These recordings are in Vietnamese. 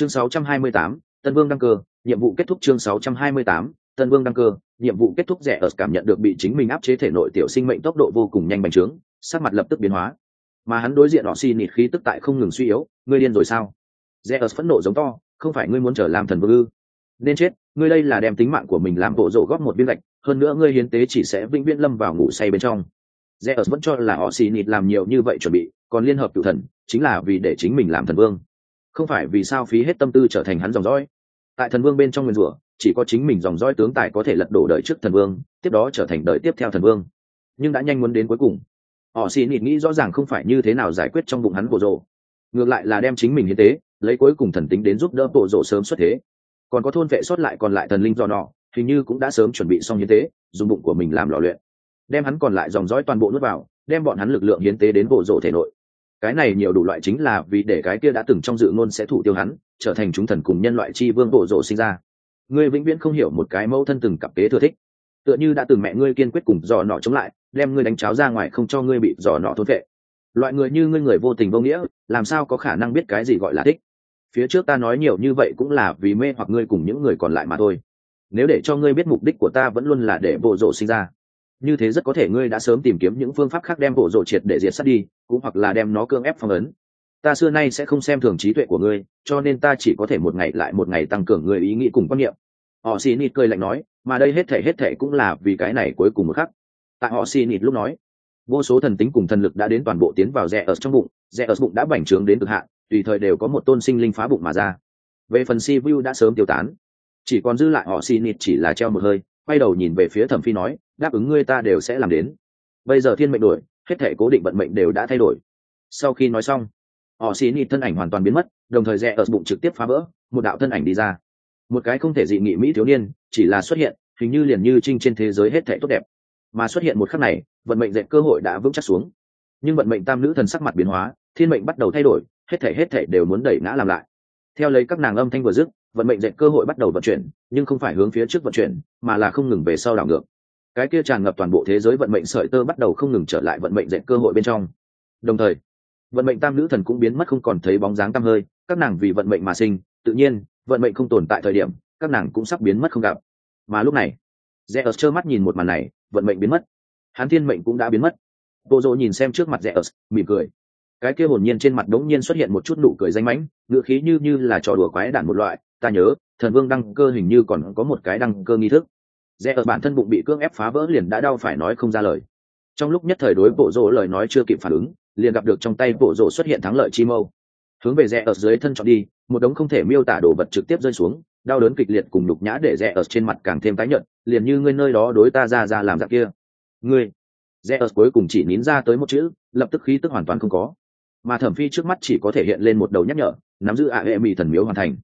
chương 628, tân vương đăng cơ nhiệm vụ kết thúc chương 628, tân vương đăng cơ nhiệm vụ kết thúc rẻ ở cảm nhận được bị chính mình áp chế thể nội tiểu sinh mệnh tốc độ vô cùng nhanh bành trướng sắc mặt lập tức biến hóa. Mà hắn đối diện họ xi nịt khí tức tại không ngừng suy yếu ngươi điên rồi sao? Rẻ ở phẫn nộ giống to không phải ngươi muốn trở làm thần vương ư? Nên chết ngươi đây là đem tính mạng của mình làm bộ rộ góp một viên gạch hơn nữa ngươi hiến tế chỉ sẽ vĩnh viễn lâm vào ngủ say bên trong. Rẽ ớt vẫn cho là họ xì nịt làm nhiều như vậy chuẩn bị còn liên hợp cựu thần chính là vì để chính mình làm thần vương không phải vì sao phí hết tâm tư trở thành hắn dòng dõi. Tại thần vương bên trong nguyên rủa, chỉ có chính mình dòng dõi tướng tài có thể lật đổ đời trước thần vương, tiếp đó trở thành đời tiếp theo thần vương. Nhưng đã nhanh muốn đến cuối cùng. Họ xì nịt nghĩ rõ ràng không phải như thế nào giải quyết trong bụng hắn bộ rộ ngược lại là đem chính mình hiến tế, lấy cuối cùng thần tính đến giúp đỡ bộ rộ sớm xuất thế. Còn có thôn vệ sót lại còn lại thần linh do nọ, thì như cũng đã sớm chuẩn bị xong hiến tế, dùng bụng của mình làm lò luyện. Đem hắn còn lại dòng dõi toàn bộ nuốt vào, đem bọn hắn lực lượng hiến tế đến bộ rộ thể nội cái này nhiều đủ loại chính là vì để cái kia đã từng trong dự ngôn sẽ thủ tiêu hắn, trở thành chúng thần cùng nhân loại chi vương bộ rộ sinh ra. Ngươi vĩnh viễn không hiểu một cái mẫu thân từng cặp kế thừa thích. Tựa như đã từng mẹ ngươi kiên quyết cùng dò nọ chống lại, đem ngươi đánh cháo ra ngoài không cho ngươi bị dò nọ thốt vệ. Loại người như ngươi người vô tình vô nghĩa, làm sao có khả năng biết cái gì gọi là thích? Phía trước ta nói nhiều như vậy cũng là vì mê hoặc ngươi cùng những người còn lại mà thôi. Nếu để cho ngươi biết mục đích của ta vẫn luôn là để bộ rộ sinh ra như thế rất có thể ngươi đã sớm tìm kiếm những phương pháp khác đem bộ rộ triệt để diệt sát đi, cũng hoặc là đem nó cưỡng ép phong ấn. Ta xưa nay sẽ không xem thường trí tuệ của ngươi, cho nên ta chỉ có thể một ngày lại một ngày tăng cường người ý nghĩ cùng quan niệm. Họ xì nịt cười lạnh nói, mà đây hết thể hết thể cũng là vì cái này cuối cùng một khắc. Tại họ xì nịt lúc nói, vô số thần tính cùng thần lực đã đến toàn bộ tiến vào rẽ ở trong bụng rẽ ở bụng đã bành trướng đến cực hạn, tùy thời đều có một tôn sinh linh phá bụng mà ra. Về phần si vu đã sớm tiêu tán. Chỉ còn dư lại họ xì nịt chỉ là treo một hơi, quay đầu nhìn về phía thẩm phi nói đáp ứng ngươi ta đều sẽ làm đến. Bây giờ thiên mệnh đổi, hết thể cố định vận mệnh đều đã thay đổi. Sau khi nói xong, họ xì nịt thân ảnh hoàn toàn biến mất, đồng thời rẽ ở bụng trực tiếp phá vỡ, một đạo thân ảnh đi ra. Một cái không thể dị nghị mỹ thiếu niên, chỉ là xuất hiện, hình như liền như trinh trên thế giới hết thể tốt đẹp. Mà xuất hiện một khắc này, vận mệnh dẹp cơ hội đã vững chắc xuống. Nhưng vận mệnh tam nữ thần sắc mặt biến hóa, thiên mệnh bắt đầu thay đổi, hết thể hết thể đều muốn đẩy ngã làm lại. Theo lấy các nàng âm thanh vừa dứt, vận mệnh dẹp cơ hội bắt đầu vận chuyển, nhưng không phải hướng phía trước vận chuyển, mà là không ngừng về sau đảo ngược cái kia tràn ngập toàn bộ thế giới vận mệnh sợi tơ bắt đầu không ngừng trở lại vận mệnh dạy cơ hội bên trong. Đồng thời, vận mệnh tam nữ thần cũng biến mất không còn thấy bóng dáng tam hơi, các nàng vì vận mệnh mà sinh, tự nhiên, vận mệnh không tồn tại thời điểm, các nàng cũng sắp biến mất không gặp. Mà lúc này rẽ ớt trơ mắt nhìn một màn này, vận mệnh biến mất. Hắn thiên mệnh cũng đã biến mất. Bộ rộ nhìn xem trước mặt rẽ ớt mỉm cười. Cái kia hồn nhiên trên mặt đống nhiên xuất hiện một chút nụ cười danh mãnh ngựa khí như như là trò đùa quái đản một loại, ta nhớ, thần vương đăng cơ hình như còn có một cái đăng cơ nghi thức rẽ ở bản thân bụng bị cưỡng ép phá vỡ liền đã đau phải nói không ra lời. Trong lúc nhất thời đối bộ rỗ lời nói chưa kịp phản ứng, liền gặp được trong tay bộ rỗ xuất hiện thắng lợi chi mâu. Hướng về rẽ ở dưới thân chọn đi, một đống không thể miêu tả đồ vật trực tiếp rơi xuống, đau đớn kịch liệt cùng nhục nhã để rẽ ở trên mặt càng thêm tái nhợt, liền như ngươi nơi đó đối ta ra ra làm dạng kia. Ngươi, rẽ ở cuối cùng chỉ nín ra tới một chữ, lập tức khí tức hoàn toàn không có. Mà thẩm phi trước mắt chỉ có thể hiện lên một đầu nhắc nhở, nắm giữ ả hệ mỹ thần miếu hoàn thành.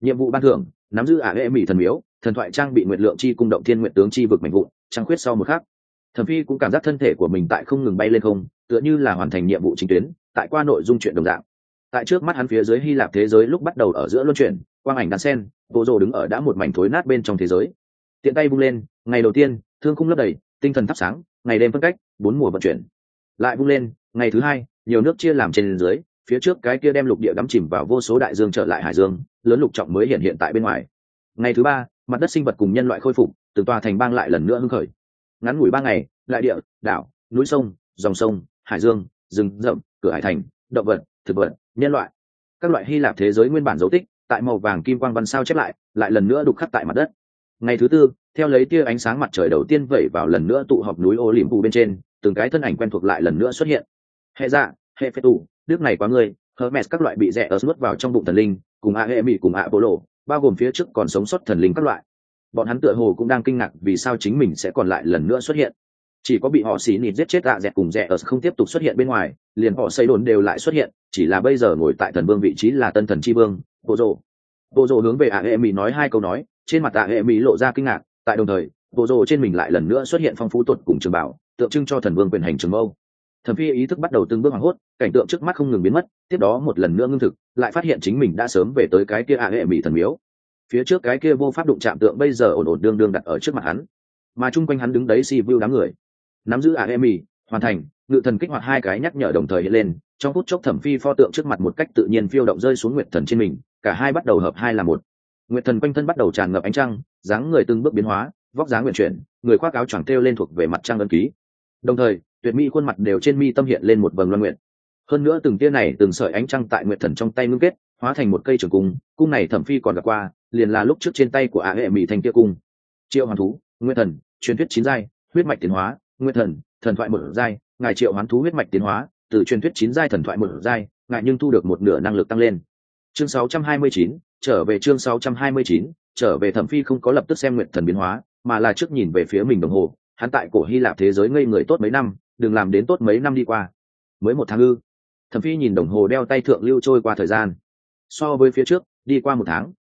Nhiệm vụ ban thưởng, nắm giữ ả hệ mỹ thần miếu thần thoại trang bị nguyện lượng chi cung động thiên nguyện tướng chi vực mạnh vụn, trăng khuyết sau một khắc. Thẩm phi cũng cảm giác thân thể của mình tại không ngừng bay lên không, tựa như là hoàn thành nhiệm vụ chính tuyến, tại qua nội dung chuyện đồng dạng. Tại trước mắt hắn phía dưới hy lạp thế giới lúc bắt đầu ở giữa luân chuyển, quang ảnh đan sen bộ rồ đứng ở đã một mảnh thối nát bên trong thế giới. Tiện tay bung lên, ngày đầu tiên, thương khung lấp đầy, tinh thần thắp sáng, ngày đêm phân cách, bốn mùa vận chuyển. Lại bung lên, ngày thứ hai, nhiều nước chia làm trên dưới, phía trước cái kia đem lục địa đắm chìm vào vô số đại dương trở lại hải dương, lớn lục trọng mới hiện hiện tại bên ngoài. Ngày thứ ba mặt đất sinh vật cùng nhân loại khôi phục từ tòa thành bang lại lần nữa hưng khởi. Ngắn ngủi ba ngày lại địa, đảo, núi sông, dòng sông, hải dương, rừng rậm, cửa hải thành, động vật, thực vật, nhân loại. Các loại hy lạp thế giới nguyên bản dấu tích, tại màu vàng kim quang văn sao chép lại lại lần nữa đục khắc tại mặt đất. Ngày thứ tư, theo lấy tia ánh sáng mặt trời đầu tiên vẩy vào lần nữa tụ họp núi ô liềm phù bên trên, từng cái thân ảnh quen thuộc lại lần nữa xuất hiện. Hệ dạ hệ phê tù, nước này quá người hermes các loại bị rẻ ở nuốt vào trong bụng thần linh, cùng Aemi cùng a bố lộ bao gồm phía trước còn sống sót thần linh các loại. Bọn hắn tựa hồ cũng đang kinh ngạc vì sao chính mình sẽ còn lại lần nữa xuất hiện. Chỉ có bị họ xì nịt giết chết tạ dẹt cùng rẻ ở không tiếp tục xuất hiện bên ngoài, liền họ xây đồn đều lại xuất hiện, chỉ là bây giờ ngồi tại thần vương vị trí là tân thần chi vương, bộ rồ. Bộ rồ hướng về Aemi nói hai câu nói, trên mặt Aemi lộ ra kinh ngạc, tại đồng thời, bộ rồ trên mình lại lần nữa xuất hiện phong phú tuột cùng trường bảo, tượng trưng cho thần vương quyền hành trường âu Thẩm phi ý thức bắt đầu từng bước hoảng hốt, cảnh tượng trước mắt không ngừng biến mất, tiếp đó một lần nữa ngưng thực, lại phát hiện chính mình đã sớm về tới cái kia ạ hệ mỹ thần miếu. Phía trước cái kia vô pháp đụng chạm tượng bây giờ ổn ổn đương đương đặt ở trước mặt hắn. Mà chung quanh hắn đứng đấy si vu đám người. Nắm giữ ả emi hoàn thành, ngự thần kích hoạt hai cái nhắc nhở đồng thời hiện lên, trong phút chốc thẩm phi pho tượng trước mặt một cách tự nhiên phiêu động rơi xuống nguyệt thần trên mình, cả hai bắt đầu hợp hai là một. Nguyệt thần quanh thân bắt đầu tràn ngập ánh trăng, dáng người từng bước biến hóa, vóc dáng nguyện chuyển, người khoác áo choàng treo lên thuộc về mặt trăng ân ký đồng thời tuyệt mỹ khuôn mặt đều trên mi tâm hiện lên một vầng loan nguyện. Hơn nữa từng tia này từng sợi ánh trăng tại nguyện thần trong tay ngưng kết hóa thành một cây trường cung cung này thẩm phi còn gặp qua liền là lúc trước trên tay của ả hệ mỹ thành tia cung. Triệu hoàn thú nguyên thần truyền thuyết chín giai huyết mạch tiến hóa nguyên thần thần thoại một giai ngài triệu hoán thú huyết mạch tiến hóa từ truyền thuyết chín giai thần thoại một giai ngài nhưng thu được một nửa năng lực tăng lên. Chương 629, trở về chương 629, trở về thẩm phi không có lập tức xem nguyện thần biến hóa mà là trước nhìn về phía mình đồng hồ hắn tại cổ hy lạp thế giới ngây người tốt mấy năm, đừng làm đến tốt mấy năm đi qua. Mới một tháng ư. Thẩm phi nhìn đồng hồ đeo tay thượng lưu trôi qua thời gian. So với phía trước, đi qua một tháng.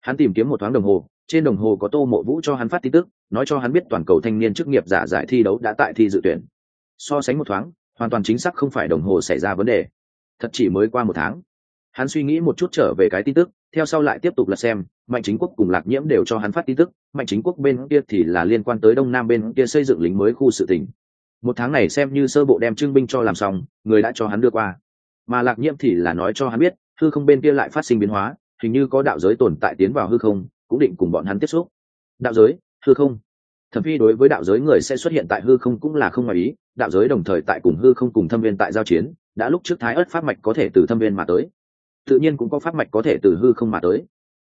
Hắn tìm kiếm một thoáng đồng hồ, trên đồng hồ có tô mộ vũ cho hắn phát tin tức, nói cho hắn biết toàn cầu thanh niên chức nghiệp giả giải thi đấu đã tại thi dự tuyển. So sánh một thoáng, hoàn toàn chính xác không phải đồng hồ xảy ra vấn đề. Thật chỉ mới qua một tháng. Hắn suy nghĩ một chút trở về cái tin tức, theo sau lại tiếp tục là xem mạnh chính quốc cùng lạc nhiễm đều cho hắn phát tin tức, mạnh chính quốc bên kia thì là liên quan tới đông nam bên kia xây dựng lính mới khu sự tỉnh. Một tháng này xem như sơ bộ đem trưng binh cho làm xong, người đã cho hắn đưa qua. Mà lạc nhiễm thì là nói cho hắn biết, hư không bên kia lại phát sinh biến hóa, hình như có đạo giới tồn tại tiến vào hư không, cũng định cùng bọn hắn tiếp xúc. Đạo giới, hư không. Thẩm phi đối với đạo giới người sẽ xuất hiện tại hư không cũng là không ngoài ý, đạo giới đồng thời tại cùng hư không cùng thâm viên tại giao chiến, đã lúc trước thái ớt pháp mạch có thể từ thâm viên mà tới. Tự nhiên cũng có pháp mạch có thể từ hư không mà tới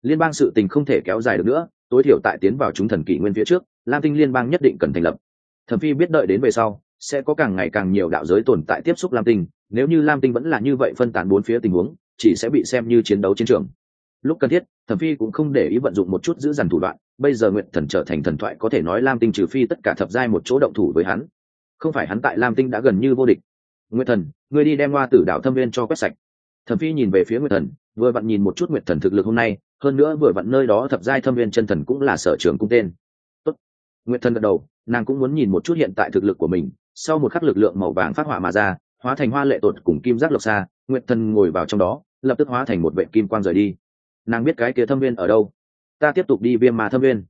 liên bang sự tình không thể kéo dài được nữa, tối thiểu tại tiến vào chúng thần kỷ nguyên phía trước, lam tinh liên bang nhất định cần thành lập. Thẩm phi biết đợi đến về sau, sẽ có càng ngày càng nhiều đạo giới tồn tại tiếp xúc lam tinh, nếu như lam tinh vẫn là như vậy phân tán bốn phía tình huống, chỉ sẽ bị xem như chiến đấu chiến trường. Lúc cần thiết, thẩm phi cũng không để ý vận dụng một chút giữ dằn thủ đoạn, bây giờ nguyện thần trở thành thần thoại có thể nói lam tinh trừ phi tất cả thập giai một chỗ động thủ với hắn. Không phải hắn tại lam tinh đã gần như vô địch. Nguyện thần người đi đem hoa tử đạo thâm viên cho quét sạch. Thẩm phi nhìn về phía nguyện thần, vừa vặn nhìn một chút nguyện thần thực lực hôm nay hơn nữa vừa vặn nơi đó thập giai thâm viên chân thần cũng là sở trường cung tên. Tốt. nguyện thần gật đầu, nàng cũng muốn nhìn một chút hiện tại thực lực của mình. Sau một khắc lực lượng màu vàng phát hỏa mà ra, hóa thành hoa lệ tột cùng kim giác lộc xa nguyện thần ngồi vào trong đó, lập tức hóa thành một vệ kim quang rời đi. Nàng biết cái kia thâm viên ở đâu. Ta tiếp tục đi viêm ma thâm viên.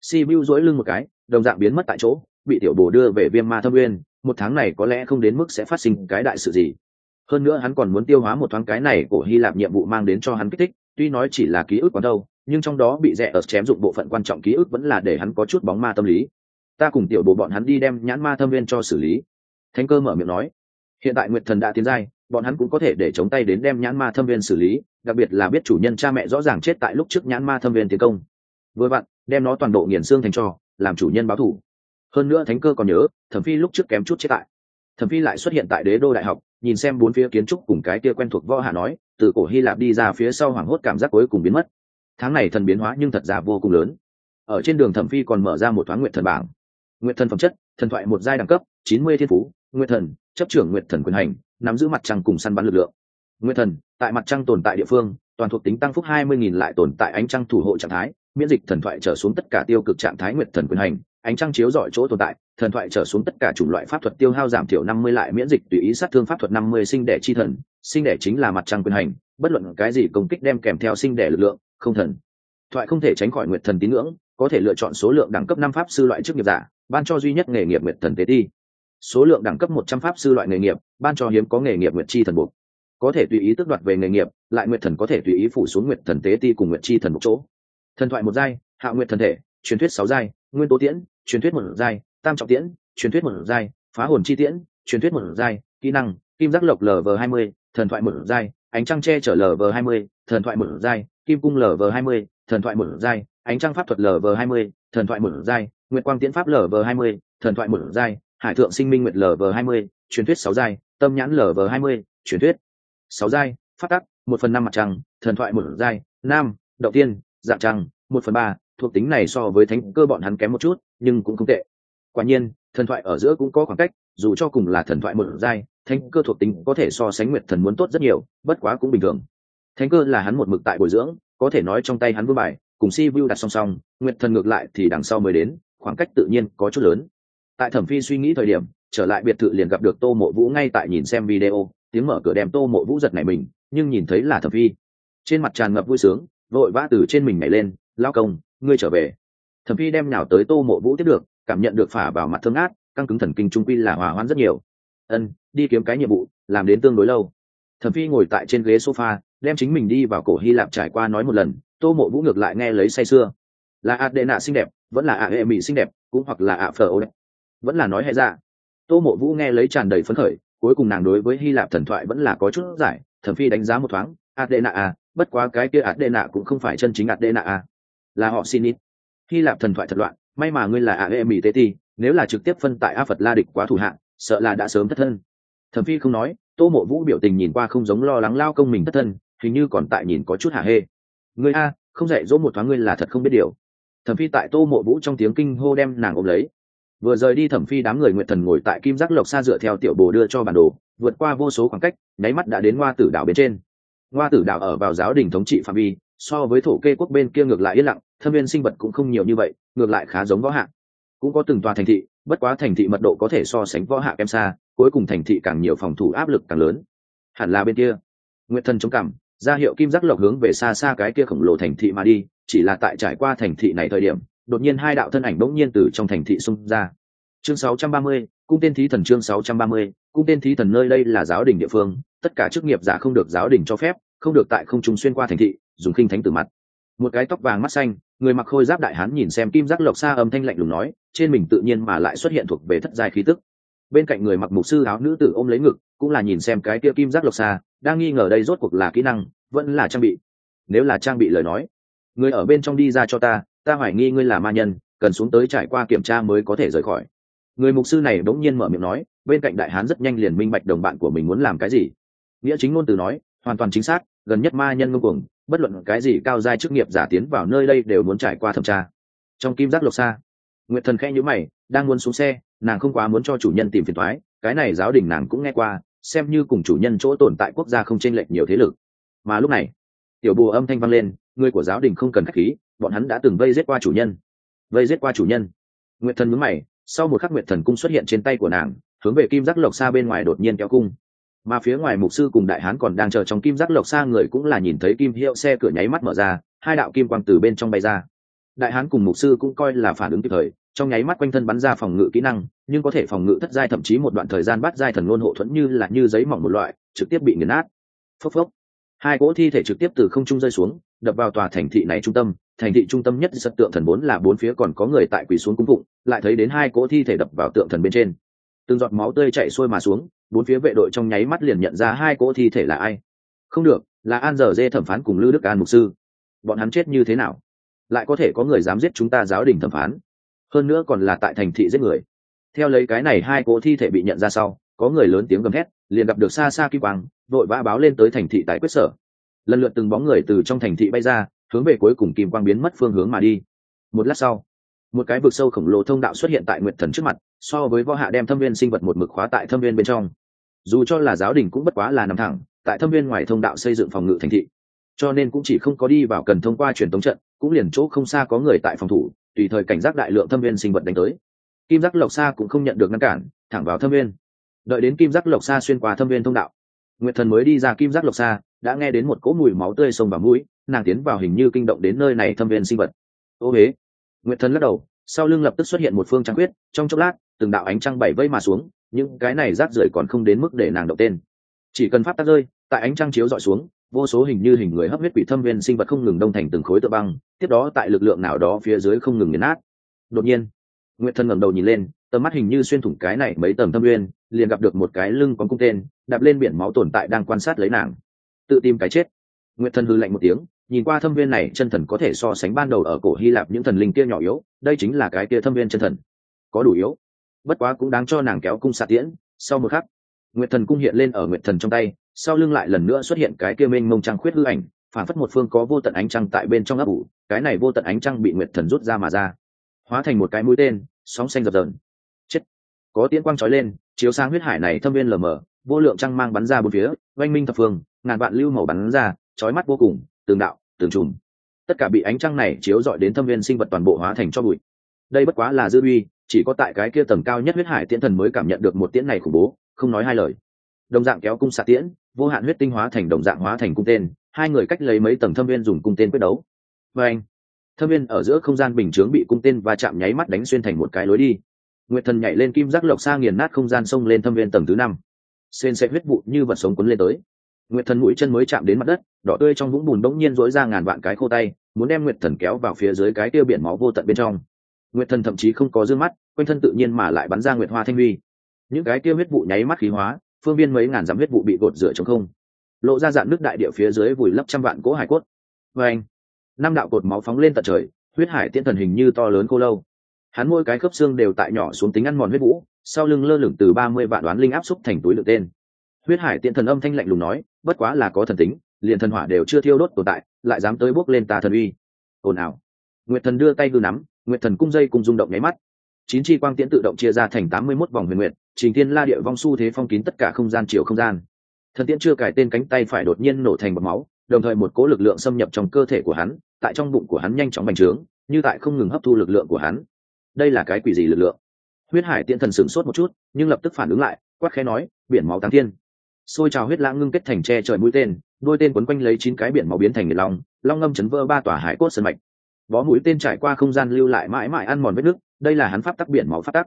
Si vu dỗi lưng một cái, đồng dạng biến mất tại chỗ, bị tiểu bồ đưa về viêm ma thâm viên. Một tháng này có lẽ không đến mức sẽ phát sinh cái đại sự gì. Hơn nữa hắn còn muốn tiêu hóa một thoáng cái này của hy lạp nhiệm vụ mang đến cho hắn kích thích tuy nói chỉ là ký ức còn đâu, nhưng trong đó bị rẻ ở chém dụng bộ phận quan trọng ký ức vẫn là để hắn có chút bóng ma tâm lý. Ta cùng tiểu bộ bọn hắn đi đem nhãn ma thâm viên cho xử lý. Thánh cơ mở miệng nói. Hiện tại nguyệt thần đã tiến giai, bọn hắn cũng có thể để chống tay đến đem nhãn ma thâm viên xử lý, đặc biệt là biết chủ nhân cha mẹ rõ ràng chết tại lúc trước nhãn ma thâm viên tiến công. Vừa vặn, đem nó toàn bộ nghiền xương thành cho làm chủ nhân báo thủ. Hơn nữa thánh cơ còn nhớ, thẩm phi lúc trước kém chút chết tại thẩm phi lại xuất hiện tại đế đô đại học, nhìn xem bốn phía kiến trúc cùng cái kia quen thuộc võ hạ nói, từ cổ hy lạp đi ra phía sau hoảng hốt cảm giác cuối cùng biến mất. Tháng này thần biến hóa nhưng thật ra vô cùng lớn. Ở trên đường thẩm phi còn mở ra một thoáng nguyện thần bảng. Nguyện thần phẩm chất, thần thoại một giai đẳng cấp, chín mươi thiên phú, nguyện thần, chấp trưởng nguyện thần quyền hành, nắm giữ mặt trăng cùng săn bắn lực lượng. Nguyện thần, tại mặt trăng tồn tại địa phương, toàn thuộc tính tăng phúc hai mươi nghìn lại tồn tại ánh trăng thủ hộ trạng thái, miễn dịch thần thoại trở xuống tất cả tiêu cực trạng thái nguyện thần quyền hành ánh trăng chiếu rọi chỗ tồn tại, thần thoại trở xuống tất cả chủng loại pháp thuật tiêu hao giảm thiểu năm mươi lại miễn dịch tùy ý sát thương pháp thuật năm mươi sinh đẻ chi thần, sinh đẻ chính là mặt trăng quyền hành, bất luận cái gì công kích đem kèm theo sinh đẻ lực lượng, không thần. Thoại không thể tránh khỏi nguyệt thần tín ngưỡng, có thể lựa chọn số lượng đẳng cấp năm pháp sư loại chức nghiệp giả, ban cho duy nhất nghề nghiệp nguyệt thần tế thi. số lượng đẳng cấp một trăm pháp sư loại nghề nghiệp, ban cho hiếm có nghề nghiệp nguyệt chi thần buộc có thể tùy ý tước đoạt về nghề nghiệp, lại nguyệt thần có thể tùy ý phủ xuống nguyệt thần tế ti cùng nguyệt chi thần một chỗ. Thần thoại một giai, hạ nguyệt thần thể, truyền thuyết sáu giai, nguyên tố tiễn truyền thuyết một giai, tam trọng tiễn, truyền thuyết một giai, phá hồn chi tiễn, truyền thuyết một giai, kỹ năng, kim giác lộc lv hai mươi, thần thoại một giai, ánh trăng che chở lv hai mươi, thần thoại một giai, kim cung lv hai mươi, thần thoại một giai, ánh trăng pháp thuật lv hai mươi, thần thoại một giai, nguyệt quang tiễn pháp lv hai mươi, thần thoại một giai, hải thượng sinh minh nguyệt lv hai mươi, truyền thuyết sáu giai, tâm nhãn lv hai mươi, truyền thuyết sáu giai phát tắc, một phần năm mặt trăng, thần thoại một giai, nam đầu tiên, dạng trăng, một phần ba thuộc tính này so với thánh cơ bọn hắn kém một chút, nhưng cũng không tệ. Quả nhiên, thần thoại ở giữa cũng có khoảng cách, dù cho cùng là thần thoại một giai, thánh cơ thuộc tính có thể so sánh nguyệt thần muốn tốt rất nhiều, bất quá cũng bình thường. Thánh cơ là hắn một mực tại bồi dưỡng, có thể nói trong tay hắn vương bài, cùng si vu đặt song song, nguyệt thần ngược lại thì đằng sau mới đến, khoảng cách tự nhiên có chút lớn. Tại thẩm phi suy nghĩ thời điểm, trở lại biệt thự liền gặp được tô mộ vũ ngay tại nhìn xem video, tiếng mở cửa đem tô mộ vũ giật này mình, nhưng nhìn thấy là thẩm phi. Trên mặt tràn ngập vui sướng, vội vã từ trên mình nhảy lên lao công ngươi trở về. Thẩm phi đem nào tới tô mộ vũ tiếp được, cảm nhận được phả vào mặt thương át căng cứng thần kinh trung quy là hòa hoãn rất nhiều. Ân, đi kiếm cái nhiệm vụ, làm đến tương đối lâu. Thẩm phi ngồi tại trên ghế sofa, đem chính mình đi vào cổ hy lạp trải qua nói một lần, tô mộ vũ ngược lại nghe lấy say sưa. Là ạ đệ nạ xinh đẹp, vẫn là ạ hệ mỹ xinh đẹp, cũng hoặc là ạ phở ô đẹp. Vẫn là nói hay ra dạ. tô mộ vũ nghe lấy tràn đầy phấn khởi, cuối cùng nàng đối với hy lạp thần thoại vẫn là có chút giải, thẩm phi đánh giá một thoáng, ạ đệ nạ à bất quá cái kia ạ đệ nạ cũng không phải chân chính ạ đệ nạ à là họ xin ít. Hy lạp thần thoại thật loạn, may mà ngươi là ạ hệ mỹ tê ti nếu là trực tiếp phân tại a phật la địch quá thủ hạng, sợ là đã sớm thất thân. Thẩm phi không nói, tô mộ vũ biểu tình nhìn qua không giống lo lắng lao công mình thất thân, hình như còn tại nhìn có chút hả hê. Ngươi a, không dạy dỗ một thoáng ngươi là thật không biết điều. Thẩm phi tại tô mộ vũ trong tiếng kinh hô đem nàng ôm lấy. Vừa rời đi thẩm phi đám người nguyện thần ngồi tại kim giác lộc xa dựa theo tiểu bồ đưa cho bản đồ, vượt qua vô số khoảng cách, nháy mắt đã đến hoa tử đảo bên trên. Hoa tử đảo ở vào giáo đình thống trị phạm vi so với thổ kê quốc bên kia ngược lại yên lặng thâm viên sinh vật cũng không nhiều như vậy ngược lại khá giống võ hạ. cũng có từng tòa thành thị bất quá thành thị mật độ có thể so sánh võ hạ kém xa cuối cùng thành thị càng nhiều phòng thủ áp lực càng lớn. Hẳn là bên kia. Nguyện thần chống cảm ra hiệu kim giác lộc hướng về xa xa cái kia khổng lồ thành thị mà đi chỉ là tại trải qua thành thị này thời điểm đột nhiên hai đạo thân ảnh bỗng nhiên từ trong thành thị xung ra. Chương 630, cung tên thí thần chương 630, cung tên thí thần nơi đây là giáo đình địa phương tất cả chức nghiệp giả không được giáo đình cho phép không được tại không trung xuyên qua thành thị dùng khinh thánh từ mặt. Một cái tóc vàng mắt xanh, người mặc khôi giáp đại hán nhìn xem kim giác lộc xa âm thanh lạnh lùng nói, trên mình tự nhiên mà lại xuất hiện thuộc về thất giai khí tức. Bên cạnh người mặc mục sư áo nữ tử ôm lấy ngực, cũng là nhìn xem cái kia kim giác lộc xa đang nghi ngờ đây rốt cuộc là kỹ năng, vẫn là trang bị. Nếu là trang bị lời nói, người ở bên trong đi ra cho ta ta hoài nghi ngươi là ma nhân, cần xuống tới trải qua kiểm tra mới có thể rời khỏi. Người mục sư này bỗng nhiên mở miệng nói, bên cạnh đại hán rất nhanh liền minh bạch đồng bạn của mình muốn làm cái gì. Nghĩa chính ngôn từ nói, hoàn toàn chính xác, gần nhất ma nhân ngông cuồng bất luận cái gì cao giai chức nghiệp giả tiến vào nơi đây đều muốn trải qua thẩm tra. Trong kim giác lộc xa, nguyệt thần khẽ nhữ mày, đang muốn xuống xe, nàng không quá muốn cho chủ nhân tìm phiền thoái cái này giáo đình nàng cũng nghe qua, xem như cùng chủ nhân chỗ tồn tại quốc gia không chênh lệch nhiều thế lực. Mà lúc này, tiểu bùa âm thanh vang lên, người của giáo đình không cần khách khí, bọn hắn đã từng vây giết qua chủ nhân. Vây giết qua chủ nhân. Nguyệt thần mướn mày, sau một khắc nguyệt thần cung xuất hiện trên tay của nàng, hướng về kim giác lộc xa bên ngoài đột nhiên kéo cung mà phía ngoài mục sư cùng đại hán còn đang chờ trong kim giác lộc xa người cũng là nhìn thấy kim hiệu xe cửa nháy mắt mở ra, hai đạo kim quang từ bên trong bay ra. Đại hán cùng mục sư cũng coi là phản ứng kịp thời, trong nháy mắt quanh thân bắn ra phòng ngự kỹ năng, nhưng có thể phòng ngự thất giai thậm chí một đoạn thời gian bắt giai thần ngôn hộ thuẫn như là như giấy mỏng một loại, trực tiếp bị nghiền nát. Phốc phốc. Hai cỗ thi thể trực tiếp từ không trung rơi xuống, đập vào tòa thành thị này trung tâm, thành thị trung tâm nhất sật tượng thần vốn là bốn phía còn có người tại quỳ xuống cung phụng, lại thấy đến hai cỗ thi thể đập vào tượng thần bên trên từng giọt máu tươi chạy xuôi mà xuống, bốn phía vệ đội trong nháy mắt liền nhận ra hai cỗ thi thể là ai. Không được, là an giờ dê thẩm phán cùng lư đức an mục sư. Bọn hắn chết như thế nào? Lại có thể có người dám giết chúng ta giáo đình thẩm phán? Hơn nữa còn là tại thành thị giết người. Theo lấy cái này hai cỗ thi thể bị nhận ra sau, có người lớn tiếng gầm hét liền gặp được xa xa kim quang, vội vã báo lên tới thành thị tại quyết sở. Lần lượt từng bóng người từ trong thành thị bay ra, hướng về cuối cùng kim quang biến mất phương hướng mà đi. Một lát sau một cái vực sâu khổng lồ thông đạo xuất hiện tại nguyệt thần trước mặt, so với võ hạ đem thâm viên sinh vật một mực khóa tại thâm viên bên trong. Dù cho là giáo đình cũng bất quá là nằm thẳng, tại thâm viên ngoài thông đạo xây dựng phòng ngự thành thị. Cho nên cũng chỉ không có đi vào cần thông qua truyền tống trận, cũng liền chỗ không xa có người tại phòng thủ, tùy thời cảnh giác đại lượng thâm viên sinh vật đánh tới. Kim giác lộc xa cũng không nhận được ngăn cản, thẳng vào thâm viên. Đợi đến kim giác lộc xa xuyên qua thâm viên thông đạo, nguyệt thần mới đi ra kim giác lộc xa đã nghe đến một cỗ mùi máu tươi sông vào mũi, nàng tiến vào hình như kinh động đến nơi này thâm viên sinh vật. Ô huế nguyệt thần lắc đầu, sau lưng lập tức xuất hiện một phương trăng quyết trong chốc lát, từng đạo ánh trăng bảy vây mà xuống, những cái này rác rưởi còn không đến mức để nàng động tên. Chỉ cần pháp tắc rơi, tại ánh trăng chiếu dọi xuống, vô số hình như hình người hấp huyết quỷ thâm viên sinh vật không ngừng đông thành từng khối tự băng, tiếp đó tại lực lượng nào đó phía dưới không ngừng nghiền nát. Đột nhiên, nguyệt Thần ngẩng đầu nhìn lên, tầm mắt hình như xuyên thủng cái này mấy tầm thâm viên, liền gặp được một cái lưng con cung tên, đạp lên biển máu tồn tại đang quan sát lấy nàng. Tự tìm cái chết. Nguyệt Thần hư lạnh một tiếng nhìn qua thâm viên này, chân thần có thể so sánh ban đầu ở cổ hy lạp những thần linh kia nhỏ yếu, đây chính là cái kia thâm viên chân thần. Có đủ yếu. Bất quá cũng đáng cho nàng kéo cung xạ tiễn. Sau một khắc, nguyệt thần cung hiện lên ở nguyệt thần trong tay, sau lưng lại lần nữa xuất hiện cái kia mênh mông trăng khuyết hư ảnh, phản phất một phương có vô tận ánh trăng tại bên trong ấp ủ, cái này vô tận ánh trăng bị nguyệt thần rút ra mà ra, hóa thành một cái mũi tên, sóng xanh dập dờn. Chết. Có tiễn quang trói lên, chiếu sang huyết hải này thâm viên lờ mờ, vô lượng trăng mang bắn ra bốn phía, oanh minh thập phương, ngàn vạn lưu màu bắn ra trói mắt vô cùng, tường đạo tường trùm. Tất cả bị ánh trăng này chiếu dọi đến thâm viên sinh vật toàn bộ hóa thành cho bụi. Đây bất quá là dư uy, chỉ có tại cái kia tầng cao nhất huyết hải tiễn thần mới cảm nhận được một tiễn này khủng bố, không nói hai lời. Đồng dạng kéo cung xạ tiễn, vô hạn huyết tinh hóa thành đồng dạng hóa thành cung tên, hai người cách lấy mấy tầng thâm viên dùng cung tên quyết đấu. Và anh, thâm viên ở giữa không gian bình chướng bị cung tên và chạm nháy mắt đánh xuyên thành một cái lối đi. Nguyệt thần nhảy lên kim giác lộc xa nghiền nát không gian xông lên thâm viên tầng thứ năm. Xên xe huyết vụ như vật sống quấn lên tới nguyệt thần mũi chân mới chạm đến mặt đất, đỏ tươi trong vũng bùn bỗng nhiên dối ra ngàn vạn cái khô tay, muốn đem nguyệt thần kéo vào phía dưới cái tiêu biển máu vô tận bên trong. Nguyệt thần thậm chí không có d ư ơ n g mắt, quanh thân tự nhiên mà lại bắn ra nguyệt hoa thanh huy. Những cái tiêu huyết vụ nháy mắt khí hóa, phương viên mấy ngàn dặm huyết vụ bị gột rửa chống không. Lộ ra dạn nước đại địa phía dưới vùi lấp trăm vạn cỗ hải cốt. Và anh, năm đạo cột máu phóng lên tận trời, huyết hải tiễn thần hình như to lớn cô lâu. Hắn môi cái khớp xương đều tại nhỏ xuống tính ăn mòn huyết vũ, sau lưng lơ lửng từ ba mươi vạn đoán linh áp xúc thành túi lượng tên huyết hải tiện thần âm thanh lạnh lùng nói, bất quá là có thần tính, liền thần hỏa đều chưa thiêu đốt tồn tại, lại dám tới bước lên tà thần uy. Ồn ào. Nguyệt thần đưa tay hư nắm, nguyệt thần cung dây cùng rung động nháy mắt. Chín chi quang tiễn tự động chia ra thành tám mươi mốt vòng huyền nguyệt, trình thiên la địa vong su thế phong kín tất cả không gian chiều không gian. Thần tiễn chưa cải tên cánh tay phải đột nhiên nổ thành bọt máu, đồng thời một cỗ lực lượng xâm nhập trong cơ thể của hắn, tại trong bụng của hắn nhanh chóng bành trướng, như tại không ngừng hấp thu lực lượng của hắn. Đây là cái quỷ gì lực lượng? Huyết hải tiễn thần sửng sốt một chút, nhưng lập tức phản ứng lại, quát khẽ nói, biển máu táng thiên xôi trào huyết lãng ngưng kết thành tre trời mũi tên, đôi tên quấn quanh lấy chín cái biển máu biến thành người long long ngâm chấn vỡ ba tòa hải cốt sân mạch. Bó mũi tên trải qua không gian lưu lại mãi mãi ăn mòn vết nước đây là hắn pháp tắc biển máu pháp tắc.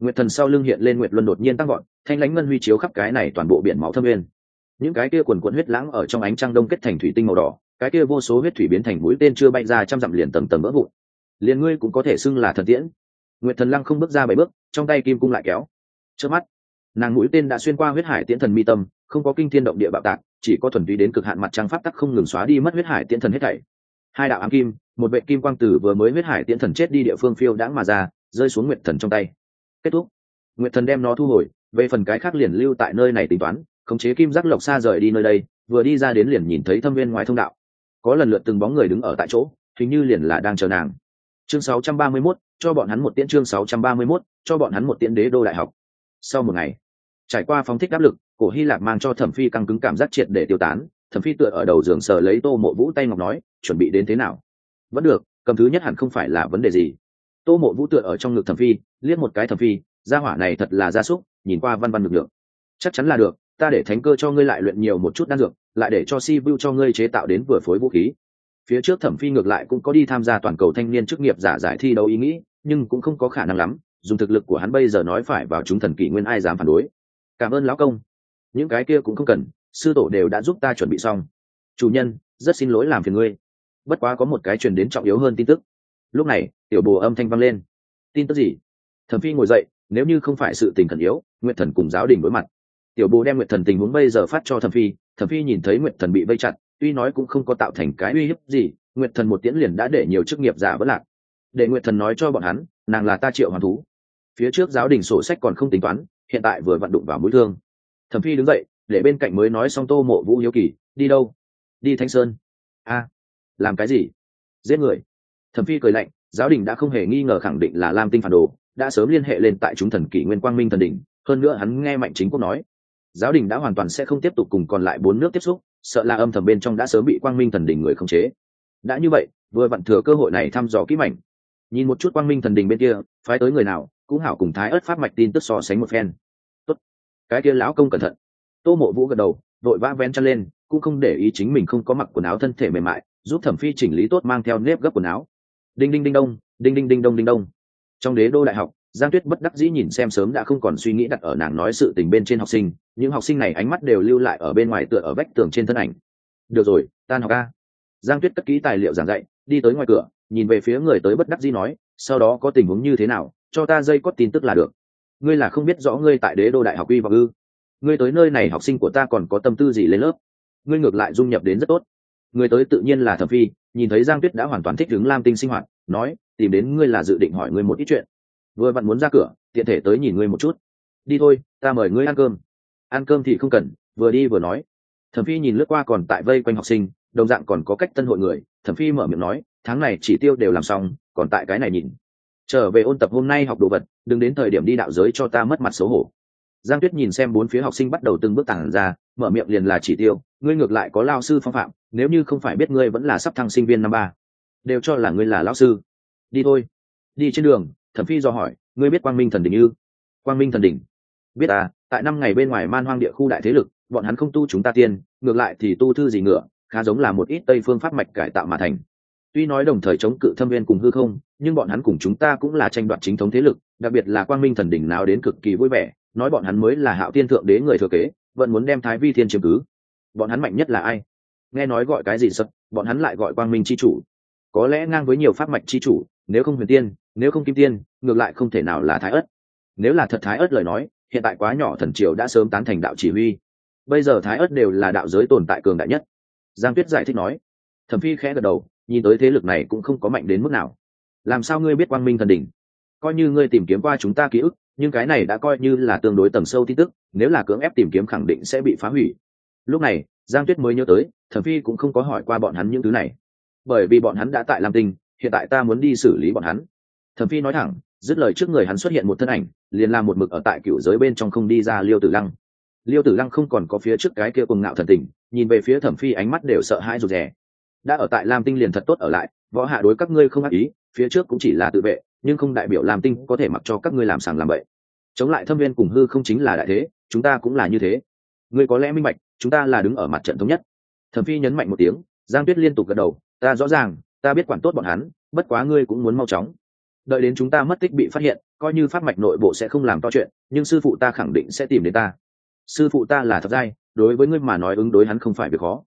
Nguyệt thần sau lưng hiện lên nguyệt luân đột nhiên tăng gọn thanh lãnh ngân huy chiếu khắp cái này toàn bộ biển máu thâm nguyên. Những cái kia quần quần huyết lãng ở trong ánh trăng đông kết thành thủy tinh màu đỏ, cái kia vô số huyết thủy biến thành mũi tên chưa bay ra trăm dặm liền tầng tầng vỡ vụn. Liền ngươi cũng có thể xưng là thần tiễn. Nguyệt thần lăng không bước ra bảy bước, trong tay kim cung lại kéo. Trước mắt, nàng mũi tên đã xuyên qua huyết hải tiễn thần mi tâm không có kinh thiên động địa bạo tạc chỉ có thuần túy đến cực hạn mặt trăng pháp tắc không ngừng xóa đi mất huyết hải tiễn thần hết thảy. Hai đạo ám kim một vệ kim quang tử vừa mới huyết hải tiễn thần chết đi địa phương phiêu đãng mà ra rơi xuống nguyệt thần trong tay. Kết thúc. Nguyệt thần đem nó thu hồi về phần cái khác liền lưu tại nơi này tính toán khống chế kim giác lộc xa rời đi nơi đây vừa đi ra đến liền nhìn thấy thâm viên ngoài thông đạo. Có lần lượt từng bóng người đứng ở tại chỗ hình như liền là đang chờ nàng. Chương 631, cho bọn hắn một tiễn chương 631, cho bọn hắn một tiễn đế đô đại học. Sau một ngày trải qua phóng thích áp lực, cổ hy lạp mang cho thẩm phi căng cứng cảm giác triệt để tiêu tán. Thẩm phi tựa ở đầu giường sờ lấy tô mộ vũ tay ngọc nói, chuẩn bị đến thế nào? Vẫn được, cầm thứ nhất hẳn không phải là vấn đề gì. Tô mộ vũ tựa ở trong ngực thẩm phi, liếc một cái thẩm phi, gia hỏa này thật là gia súc, nhìn qua văn văn lực lượng chắc chắn là được, ta để thánh cơ cho ngươi lại luyện nhiều một chút đan dược, lại để cho si vu cho ngươi chế tạo đến vừa phối vũ khí. Phía trước thẩm phi ngược lại cũng có đi tham gia toàn cầu thanh niên chức nghiệp giả giải thi đấu ý nghĩ, nhưng cũng không có khả năng lắm, dùng thực lực của hắn bây giờ nói phải vào chúng thần kỷ nguyên ai dám phản đối cảm ơn lão công. Những cái kia cũng không cần, sư tổ đều đã giúp ta chuẩn bị xong. Chủ nhân, rất xin lỗi làm phiền ngươi. Bất quá có một cái truyền đến trọng yếu hơn tin tức. Lúc này, tiểu bồ âm thanh vang lên. Tin tức gì? Thẩm phi ngồi dậy, nếu như không phải sự tình khẩn yếu nguyện thần cùng giáo đình đối mặt. Tiểu bồ đem nguyện thần tình huống bây giờ phát cho thẩm phi thẩm phi nhìn thấy nguyện thần bị vây chặt, tuy nói cũng không có tạo thành cái uy hiếp gì nguyện thần một tiễn liền đã để nhiều chức nghiệp giả vất lạc. Để nguyện thần nói cho bọn hắn, nàng là ta triệu hoàn thú. Phía trước giáo đình sổ sách còn không tính toán hiện tại vừa vận đụng vào mũi thương. Thẩm phi đứng dậy, để bên cạnh mới nói xong tô mộ vũ hiếu kỳ, đi đâu? Đi thanh sơn. A, làm cái gì? Giết người. Thẩm phi cười lạnh, giáo đình đã không hề nghi ngờ khẳng định là lam tinh phản đồ, đã sớm liên hệ lên tại chúng thần kỷ nguyên quang minh thần đỉnh, hơn nữa hắn nghe mạnh chính quốc nói, giáo đình đã hoàn toàn sẽ không tiếp tục cùng còn lại bốn nước tiếp xúc, sợ là âm thầm bên trong đã sớm bị quang minh thần đỉnh người khống chế. Đã như vậy, vừa vặn thừa cơ hội này thăm dò kỹ mảnh. Nhìn một chút quang minh thần đình bên kia, phái tới người nào, cũng hảo cùng thái ớt phát mạch tin tức so sánh một phen cái kia lão công cẩn thận. Tô mộ vũ gật đầu, vội vã vén chân lên, cũng không để ý chính mình không có mặc quần áo thân thể mềm mại, giúp thẩm phi chỉnh lý tốt mang theo nếp gấp quần áo. Đinh đinh đinh đông, đinh đinh đinh đông đinh đông. Trong đế đô đại học, giang tuyết bất đắc dĩ nhìn xem sớm đã không còn suy nghĩ đặt ở nàng nói sự tình bên trên học sinh, những học sinh này ánh mắt đều lưu lại ở bên ngoài tựa ở vách tường trên thân ảnh. Được rồi, tan học ca giang tuyết cất ký tài liệu giảng dạy, đi tới ngoài cửa, nhìn về phía người tới bất đắc dĩ nói, sau đó có tình huống như thế nào, cho ta dây cót tin tức là được ngươi là không biết rõ ngươi tại đế đô đại học uy và ư? Ngươi tới nơi này học sinh của ta còn có tâm tư gì lên lớp? Ngươi ngược lại dung nhập đến rất tốt. Người tới tự nhiên là thẩm phi, nhìn thấy giang tuyết đã hoàn toàn thích ứng lam tinh sinh hoạt, nói, tìm đến ngươi là dự định hỏi ngươi một ít chuyện. Vừa vặn muốn ra cửa, tiện thể tới nhìn ngươi một chút. Đi thôi, ta mời ngươi ăn cơm. Ăn cơm thì không cần, vừa đi vừa nói. Thẩm phi nhìn lướt qua còn tại vây quanh học sinh, đồng dạng còn có cách tân hội người. Thẩm phi mở miệng nói, tháng này chỉ tiêu đều làm xong, còn tại cái này nhìn trở về ôn tập hôm nay học đồ vật, đừng đến thời điểm đi đạo giới cho ta mất mặt xấu hổ. Giang tuyết nhìn xem bốn phía học sinh bắt đầu từng bước tản ra, mở miệng liền là chỉ tiêu, ngươi ngược lại có lao sư phong phạm, nếu như không phải biết ngươi vẫn là sắp thăng sinh viên năm ba, đều cho là ngươi là lao sư. Đi thôi. Đi trên đường, thẩm phi do hỏi, ngươi biết quang minh thần đình ư? Quang minh thần đình biết à tại năm ngày bên ngoài man hoang địa khu đại thế lực, bọn hắn không tu chúng ta tiên, ngược lại thì tu thư gì ngựa, khá giống là một ít tây phương pháp mạch cải tạo mà thành tuy nói đồng thời chống cự thâm viên cùng hư không, nhưng bọn hắn cùng chúng ta cũng là tranh đoạt chính thống thế lực, đặc biệt là quang minh thần đỉnh nào đến cực kỳ vui vẻ, nói bọn hắn mới là hạo tiên thượng đế người thừa kế, vẫn muốn đem thái vi thiên chiếm cứ. Bọn hắn mạnh nhất là ai? Nghe nói gọi cái gì sật bọn hắn lại gọi quang minh c h i chủ. Có lẽ ngang với nhiều pháp mạch c h i chủ, nếu không huyền tiên, nếu không kim tiên, ngược lại không thể nào là thái ất. Nếu là thật thái ất lời nói, hiện tại quá nhỏ thần triều đã sớm tán thành đạo chỉ huy. Bây giờ thái ất đều là đạo giới tồn tại cường đại nhất. Giang tuyết giải thích nói. Thẩm phi khẽ gật đầu nhìn tới thế lực này cũng không có mạnh đến mức nào. Làm sao ngươi biết quang minh thần đỉnh? Coi như ngươi tìm kiếm qua chúng ta ký ức, nhưng cái này đã coi như là tương đối tầng sâu tin tức, nếu là cưỡng ép tìm kiếm khẳng định sẽ bị phá hủy. Lúc này, giang tuyết mới nhớ tới thẩm phi cũng không có hỏi qua bọn hắn những thứ này. Bởi vì bọn hắn đã tại lam tinh, hiện tại ta muốn đi xử lý bọn hắn. Thẩm phi nói thẳng, dứt lời trước người hắn xuất hiện một thân ảnh, liền làm một mực ở tại cựu giới bên trong không đi ra liêu tử lăng. Liêu tử lăng không còn có phía trước cái kia cùng ngạo thần tình, nhìn về phía thẩm phi ánh mắt đều sợ hãi rụt rè đã ở tại lam tinh liền thật tốt ở lại, võ hạ đối các ngươi không ác ý, phía trước cũng chỉ là tự vệ, nhưng không đại biểu Lam tinh có thể mặc cho các ngươi làm sàng làm bậy. Chống lại thâm viên cùng hư không chính là đại thế, chúng ta cũng là như thế. Ngươi có lẽ minh bạch, chúng ta là đứng ở mặt trận thống nhất. Thẩm phi nhấn mạnh một tiếng, giang tuyết liên tục gật đầu, ta rõ ràng, ta biết quản tốt bọn hắn, bất quá ngươi cũng muốn mau chóng. Đợi đến chúng ta mất tích bị phát hiện, coi như pháp mạch nội bộ sẽ không làm to chuyện, nhưng sư phụ ta khẳng định sẽ tìm đến ta. Sư phụ ta là thật dai, đối với ngươi mà nói ứng đối hắn không phải việc khó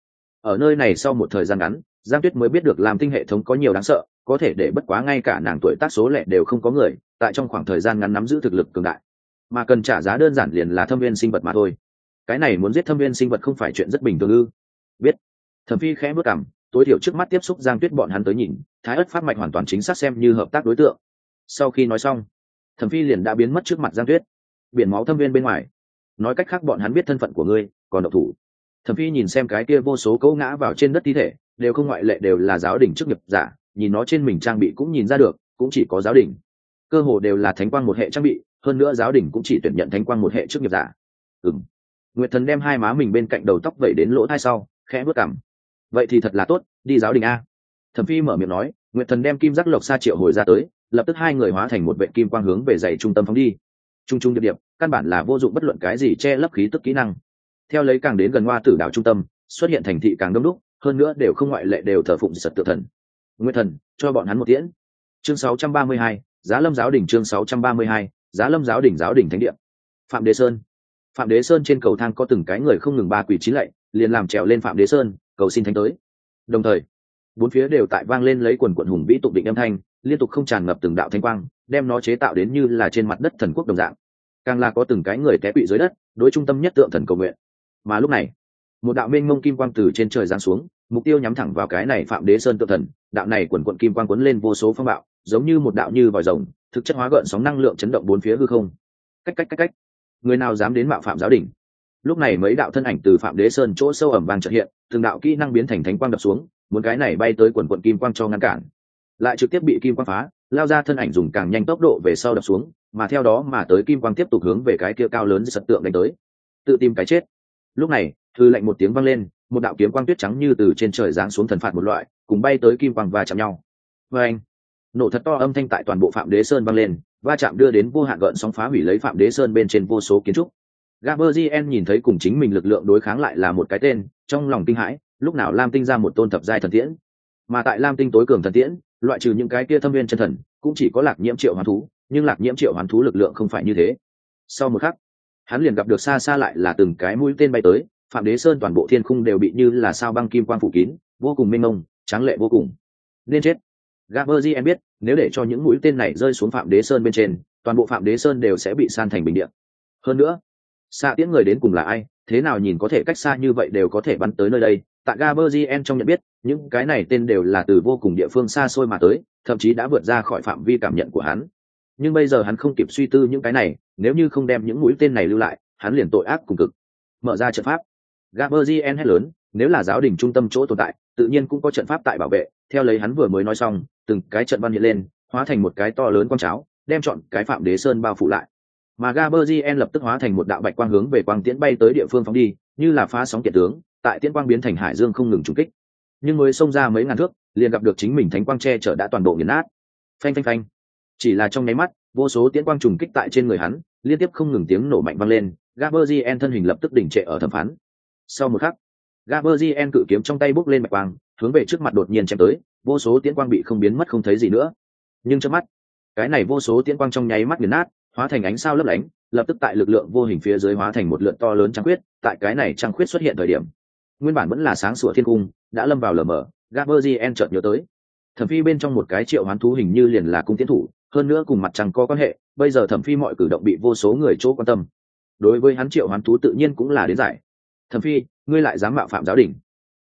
ở nơi này sau một thời gian ngắn, giang tuyết mới biết được làm tinh hệ thống có nhiều đáng sợ, có thể để bất quá ngay cả nàng tuổi tác số lẻ đều không có người, tại trong khoảng thời gian ngắn nắm giữ thực lực cường đại. Mà cần trả giá đơn giản liền là thâm viên sinh vật mà thôi. Cái này muốn giết thâm viên sinh vật không phải chuyện rất bình thường ư? Biết. Thẩm phi khẽ bước cảm tối thiểu trước mắt tiếp xúc giang tuyết bọn hắn tới nhìn, thái ất phát mạch hoàn toàn chính xác xem như hợp tác đối tượng. Sau khi nói xong, thẩm phi liền đã biến mất trước mặt giang tuyết. Biển máu thâm viên bên ngoài. Nói cách khác bọn hắn biết thân phận của ngươi, còn độc thủ thẩm phi nhìn xem cái kia vô số cấu ngã vào trên đất thi thể, đều không ngoại lệ đều là giáo đình chức nghiệp giả, nhìn nó trên mình trang bị cũng nhìn ra được, cũng chỉ có giáo đình. Cơ hồ đều là thánh quang một hệ trang bị, hơn nữa giáo đình cũng chỉ tuyển nhận thánh quang một hệ chức nghiệp giả. Ừng nguyệt thần đem hai má mình bên cạnh đầu tóc vẩy đến lỗ thai sau, khẽ bước cảm vậy thì thật là tốt, đi giáo đình a. Thẩm phi mở miệng nói, nguyệt thần đem kim giác lộc xa triệu hồi ra tới, lập tức hai người hóa thành một vệ kim quang hướng về dãy trung tâm phóng đi. Trung trung điệp điệp, căn bản là vô dụng bất luận cái gì che lấp khí tức kỹ năng theo lấy càng đến gần hoa tử đảo trung tâm xuất hiện thành thị càng đông đúc hơn nữa đều không ngoại lệ đều thờ phụng sật tự thần. Nguyên thần cho bọn hắn một tiễn. Chương 632, giá lâm giáo đỉnh chương 632, giá lâm giáo đỉnh giáo đỉnh thánh địa. Phạm đế sơn. Phạm đế sơn trên cầu thang có từng cái người không ngừng ba quỷ chín lạy liền làm trèo lên phạm đế sơn cầu xin thánh tới. Đồng thời bốn phía đều tại vang lên lấy quần quận hùng vĩ tục định âm thanh liên tục không tràn ngập từng đạo thanh quang đem nó chế tạo đến như là trên mặt đất thần quốc đồng dạng. Càng là có từng cái người té quỵ dưới đất đối trung tâm nhất tượng thần cầu nguyện mà lúc này, một đạo mênh mông kim quang từ trên trời giáng xuống, mục tiêu nhắm thẳng vào cái này phạm đế sơn tự thần. Đạo này quần quận kim quang quấn lên vô số phong bạo, giống như một đạo như vòi rồng, thực chất hóa gợn sóng năng lượng chấn động bốn phía hư không. Cách cách cách cách. Người nào dám đến mạo phạm giáo đình? Lúc này mấy đạo thân ảnh từ phạm đế sơn chỗ sâu ẩm vàng trợ hiện, từng đạo kỹ năng biến thành thánh quang đập xuống, muốn cái này bay tới quần quận kim quang cho ngăn cản. Lại trực tiếp bị kim quang phá, lao ra thân ảnh dùng càng nhanh tốc độ về sau đập xuống, mà theo đó mà tới kim quang tiếp tục hướng về cái kia cao lớn sật tượng đánh tới. Tự tìm cái chết lúc này, thư lệnh một tiếng vang lên, một đạo kiếm quang tuyết trắng như từ trên trời giáng xuống thần phạt một loại, cùng bay tới kim quang và chạm nhau. Và anh, nổ thật to âm thanh tại toàn bộ phạm đế sơn vang lên, va chạm đưa đến vô hạn gợn sóng phá hủy lấy phạm đế sơn bên trên vô số kiến trúc. Gaberzien nhìn thấy cùng chính mình lực lượng đối kháng lại là một cái tên, trong lòng kinh hãi, lúc nào lam tinh ra một tôn thập giai thần tiễn. Mà tại lam tinh tối cường thần tiễn, loại trừ những cái kia thâm viên chân thần, cũng chỉ có lạc nhiễm triệu hoán thú, nhưng lạc nhiễm triệu hoán thú lực lượng không phải như thế. Sau một khắc hắn liền gặp được xa xa lại là từng cái mũi tên bay tới, phạm đế sơn toàn bộ thiên khung đều bị như là sao băng kim quang phủ kín, vô cùng mênh mông, tráng lệ vô cùng. Nên chết. Gaberzien biết, nếu để cho những mũi tên này rơi xuống phạm đế sơn bên trên, toàn bộ phạm đế sơn đều sẽ bị san thành bình điện hơn nữa xa tiễn người đến cùng là ai, thế nào nhìn có thể cách xa như vậy đều có thể bắn tới nơi đây. Tại gaberzien trong nhận biết, những cái này tên đều là từ vô cùng địa phương xa xôi mà tới, thậm chí đã vượt ra khỏi phạm vi cảm nhận của hắn nhưng bây giờ hắn không kịp suy tư những cái này, nếu như không đem những mũi tên này lưu lại, hắn liền tội ác cùng cực. Mở ra trận pháp. Gaberzien hét lớn, nếu là giáo đình trung tâm chỗ tồn tại, tự nhiên cũng có trận pháp tại bảo vệ. Theo lấy hắn vừa mới nói xong, từng cái trận văn hiện lên, hóa thành một cái to lớn quang cháo, đem chọn cái phạm đế sơn bao phủ lại. Mà Gaberzien lập tức hóa thành một đạo bạch quang hướng về quang tiễn bay tới địa phương phóng đi, như là phá sóng kiệt tướng, tại tiễn quang biến thành hải dương không ngừng trúng kích. Nhưng mới xông ra mấy ngàn thước, liền gặp được chính mình thánh quang che chở đã toàn bộ nghiền nát. Phanh phanh phanh chỉ là trong nháy mắt, vô số tiễn quang trùng kích tại trên người hắn, liên tiếp không ngừng tiếng nổ mạnh vang lên, Gaberzien thân hình lập tức đỉnh trệ ở thẩm phán. Sau một khắc, Gaberzien cự kiếm trong tay bốc lên mạch quang, hướng về trước mặt đột nhiên chém tới, vô số tiễn quang bị không biến mất không thấy gì nữa. Nhưng trước mắt, cái này vô số tiễn quang trong nháy mắt nghiền nát, hóa thành ánh sao lấp lánh, lập tức tại lực lượng vô hình phía dưới hóa thành một lượng to lớn trăng khuyết, tại cái này trăng khuyết xuất hiện thời điểm. Nguyên bản vẫn là sáng sủa thiên cung, đã lâm vào lờ mờ, gaberzien chợt nhớ tới. Thẩm phi bên trong một cái triệu hoán thú hình như liền là cung tiến thủ hơn nữa cùng mặt trăng có quan hệ, bây giờ thẩm phi mọi cử động bị vô số người chỗ quan tâm. Đối với hắn triệu hoán thú tự nhiên cũng là đến giải. Thẩm phi, ngươi lại dám mạo phạm giáo đình?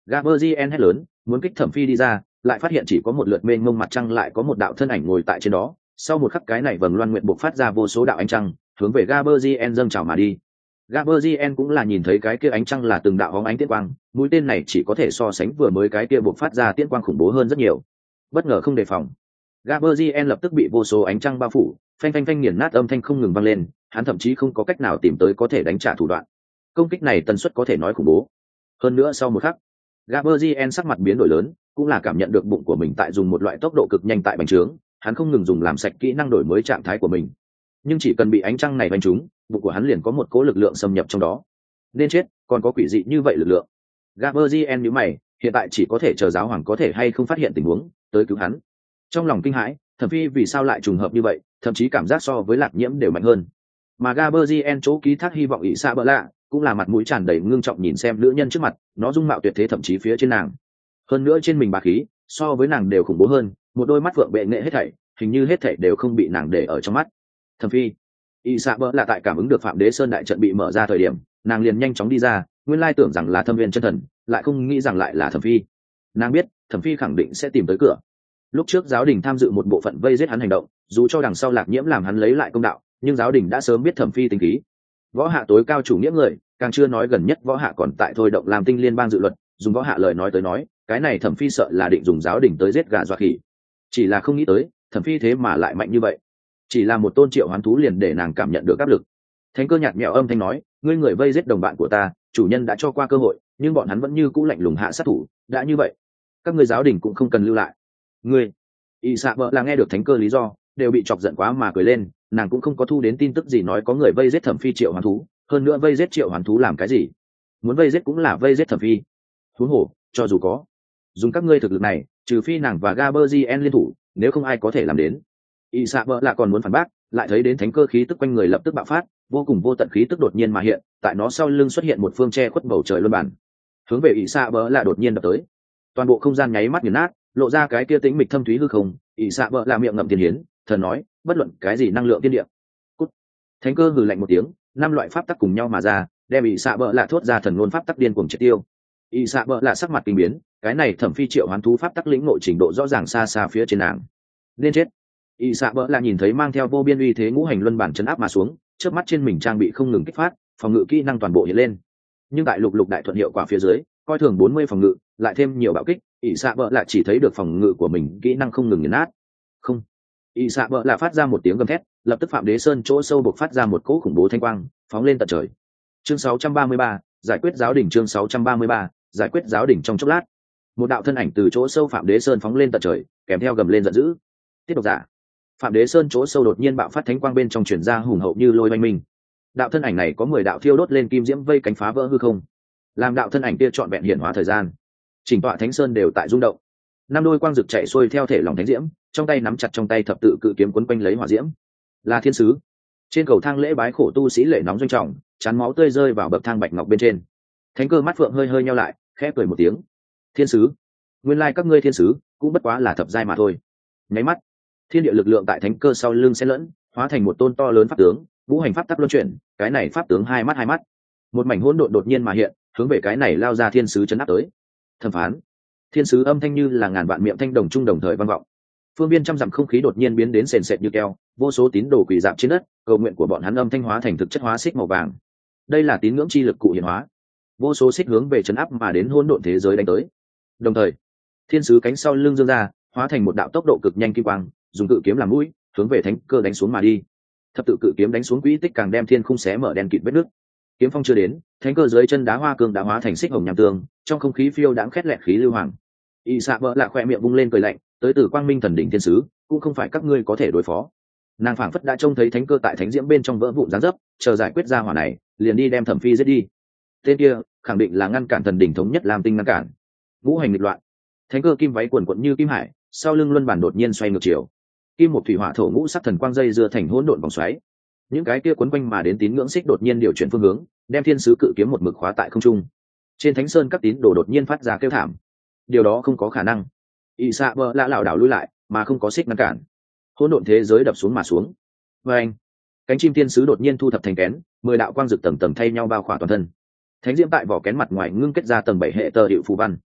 Gaberzien hét lớn, muốn kích thẩm phi đi ra, lại phát hiện chỉ có một lượt mênh mông mặt trăng lại có một đạo thân ảnh ngồi tại trên đó. Sau một khắc cái này vầng loan nguyện buộc phát ra vô số đạo ánh trăng, hướng về gaberzien dâng trào mà đi. Gaberzien cũng là nhìn thấy cái kia ánh trăng là từng đạo hóng ánh tiết quang, mũi tên này chỉ có thể so sánh vừa mới cái kia buộc phát ra tiết quang khủng bố hơn rất nhiều. Bất ngờ không đề phòng gaberzien lập tức bị vô số ánh trăng bao phủ, phanh phanh phanh nghiền nát âm thanh không ngừng vang lên, hắn thậm chí không có cách nào tìm tới có thể đánh trả thủ đoạn. Công kích này tần suất có thể nói khủng bố. Hơn nữa sau một khắc gaberzien sắc mặt biến đổi lớn, cũng là cảm nhận được bụng của mình tại dùng một loại tốc độ cực nhanh tại bành trướng, hắn không ngừng dùng làm sạch kỹ năng đổi mới trạng thái của mình. Nhưng chỉ cần bị ánh trăng này đánh trúng, bụng của hắn liền có một cỗ lực lượng xâm nhập trong đó. Nên chết, còn có quỷ dị như vậy lực lượng. Gaberzien nhíu mày, hiện tại chỉ có thể chờ giáo hoàng có thể hay không phát hiện tình huống, tới cứu hắn trong lòng kinh hãi, thẩm phi vì sao lại trùng hợp như vậy, thậm chí cảm giác so với lạc nhiễm đều mạnh hơn. Mà gaberzien chỗ ký thác hy vọng ỷ xa bỡ lạ, cũng là mặt mũi tràn đầy ngưng trọng nhìn xem nữ nhân trước mặt, nó dung mạo tuyệt thế thậm chí phía trên nàng. Hơn nữa trên mình bà khí, so với nàng đều khủng bố hơn, một đôi mắt vượng bệ nghệ hết thảy, hình như hết thảy đều không bị nàng để ở trong mắt. Thẩm phi, ỷ xa bỡ lạ tại cảm ứng được phạm đế sơn đại trận bị mở ra thời điểm, nàng liền nhanh chóng đi ra, nguyên lai tưởng rằng là thâm viên chân thần, lại không nghĩ rằng lại là thẩm phi. Nàng biết, thẩm phi khẳng định sẽ tìm tới cửa lúc trước giáo đình tham dự một bộ phận vây giết hắn hành động, dù cho đằng sau lạc nhiễm làm hắn lấy lại công đạo, nhưng giáo đình đã sớm biết thẩm phi tình khí. Võ hạ tối cao chủ nghĩa người, càng chưa nói gần nhất võ hạ còn tại thôi động làm tinh liên bang dự luật, dùng võ hạ lời nói tới nói, cái này thẩm phi sợ là định dùng giáo đình tới giết gà dọa khỉ. Chỉ là không nghĩ tới, thẩm phi thế mà lại mạnh như vậy. Chỉ là một tôn triệu hoán thú liền để nàng cảm nhận được áp lực. Thánh cơ nhạt mẹo âm thanh nói, ngươi người vây giết đồng bạn của ta, chủ nhân đã cho qua cơ hội, nhưng bọn hắn vẫn như cũ lạnh lùng hạ sát thủ, đã như vậy, các ngươi giáo đình cũng không cần lưu lại ngươi, y xạ vợ là nghe được thánh cơ lý do, đều bị chọc giận quá mà cười lên, nàng cũng không có thu đến tin tức gì nói có người vây giết thẩm phi triệu hoàn thú, hơn nữa vây giết triệu hoàn thú làm cái gì? Muốn vây giết cũng là vây giết thẩm phi. Thú hổ, cho dù có, dùng các ngươi thực lực này, trừ phi nàng và gaberzien liên thủ, nếu không ai có thể làm đến. Y xạ vợ là còn muốn phản bác, lại thấy đến thánh cơ khí tức quanh người lập tức bạo phát, vô cùng vô tận khí tức đột nhiên mà hiện, tại nó sau lưng xuất hiện một phương tre khuất bầu trời luân bản. Hướng về ỷ xạ bỡ là đột nhiên đập tới. Toàn bộ không gian nháy mắt nghiền nát lộ ra cái kia tính mịch thâm thúy hư không, ỷ xạ bỡ là miệng ngậm tiền hiến, thần nói, bất luận cái gì năng lượng tiên điệm cút. Thánh cơ hừ lạnh một tiếng, năm loại pháp tắc cùng nhau mà ra, đem ỷ xạ bỡ là thốt ra thần ngôn pháp tắc điên cuồng triệt tiêu. Ỷ xạ bỡ là sắc mặt kinh biến, cái này thẩm phi triệu hoán thú pháp tắc lĩnh nội trình độ rõ ràng xa xa phía trên nàng. Nên chết. Ỷ xạ bỡ là nhìn thấy mang theo vô biên uy thế ngũ hành luân bản chấn áp mà xuống trước mắt trên mình trang bị không ngừng kích phát, phòng ngự kỹ năng toàn bộ hiện lên. Nhưng tại lục lục đại thuận hiệu quả phía dưới, coi thường bốn mươi phòng ngự, lại thêm nhiều bạo kích ỷ xạ vợ lại chỉ thấy được phòng ngự của mình kỹ năng không ngừng nhấn át không. ỷ xạ vợ lạ phát ra một tiếng gầm thét lập tức phạm đế sơn chỗ sâu buộc phát ra một cỗ khủng bố thanh quang phóng lên tận trời. Chương 633, giải quyết giáo đỉnh chương 633, giải quyết giáo đỉnh trong chốc lát. Một đạo thân ảnh từ chỗ sâu phạm đế sơn phóng lên tận trời kèm theo gầm lên giận dữ. Tiếp độc giả. Phạm đế sơn chỗ sâu đột nhiên bạo phát thánh quang bên trong chuyển ra hùng hậu như lôi oanh minh. Đạo thân ảnh này có mười đạo thiêu đốt lên kim diễm vây cánh phá vỡ hư không. Làm đạo thân ảnh kia trọn vẹn hiện hóa thời gian chỉnh tọa thánh sơn đều tại rung động. Năm đôi quang rực chạy xuôi theo thể lòng thánh diễm, trong tay nắm chặt trong tay thập tự cự kiếm quấn quanh lấy hỏa diễm. Là thiên sứ, trên cầu thang lễ bái khổ tu sĩ lệ nóng doanh trọng, chán máu tươi rơi vào bậc thang bạch ngọc bên trên. Thánh cơ mắt phượng hơi hơi nhau lại, khẽ cười một tiếng. Thiên sứ, nguyên lai các ngươi thiên sứ cũng bất quá là thập giai mà thôi. Nháy mắt, thiên địa lực lượng tại thánh cơ sau lưng xen lẫn, hóa thành một tôn to lớn pháp tướng, ngũ hành pháp tắc luân chuyển, cái này pháp tướng hai mắt hai mắt. Một mảnh hỗn độn đột nhiên mà hiện, hướng về cái này lao ra thiên sứ chấn áp tới thẩm phán. Thiên sứ âm thanh như là ngàn vạn miệng thanh đồng trung đồng thời vang vọng. Phương viên trăm dặm không khí đột nhiên biến đến sền sệt như keo, vô số tín đồ quỷ dạp trên đất, cầu nguyện của bọn hắn âm thanh hóa thành thực chất hóa xích màu vàng. Đây là tín ngưỡng chi lực cụ hiện hóa. Vô số xích hướng về chấn áp mà đến hôn độn thế giới đánh tới. Đồng thời, thiên sứ cánh sau lưng dương ra, hóa thành một đạo tốc độ cực nhanh kim quang, dùng cự kiếm làm mũi, hướng về thánh cơ đánh xuống mà đi. Thập tự cự kiếm đánh xuống quỹ tích càng đem thiên không xé mở đen kịt vết nước kiếm phong chưa đến, thánh cơ dưới chân đá hoa cương đã hóa thành xích hồng nham tương, trong không khí phiêu đãng khét lẹt khí lưu hoàng. Y xạ vợ lạ khoe miệng vung lên cười lạnh, tới từ quang minh thần đỉnh thiên sứ, cũng không phải các ngươi có thể đối phó. Nàng phảng phất đã trông thấy thánh cơ tại thánh diễm bên trong vỡ vụn gián dấp, chờ giải quyết ra hỏa này, liền đi đem thẩm phi giết đi. Tên kia, khẳng định là ngăn cản thần đỉnh thống nhất làm tinh ngăn cản. Vũ hành nghịch loạn. Thánh cơ kim váy quần quận như kim hải, sau lưng luân bản đột nhiên xoay ngược chiều. Kim một thủy hỏa thổ ngũ sắc thần quang dây dưa thành hỗn độn vòng xoáy những cái kia quấn quanh mà đến tín ngưỡng xích đột nhiên điều chuyển phương hướng, đem thiên sứ cự kiếm một mực khóa tại không trung. Trên thánh sơn các tín đồ đột nhiên phát ra kêu thảm. Điều đó không có khả năng. Ỵ xạ vợ lạ lảo đảo lui lại, mà không có xích ngăn cản. Hỗn độn thế giới đập xuống mà xuống. Và anh, cánh chim thiên sứ đột nhiên thu thập thành kén, mười đạo quang rực tầng tầng thay nhau bao khỏa toàn thân. Thánh diễm tại vỏ kén mặt ngoài ngưng kết ra tầng bảy hệ tờ hiệu phù văn.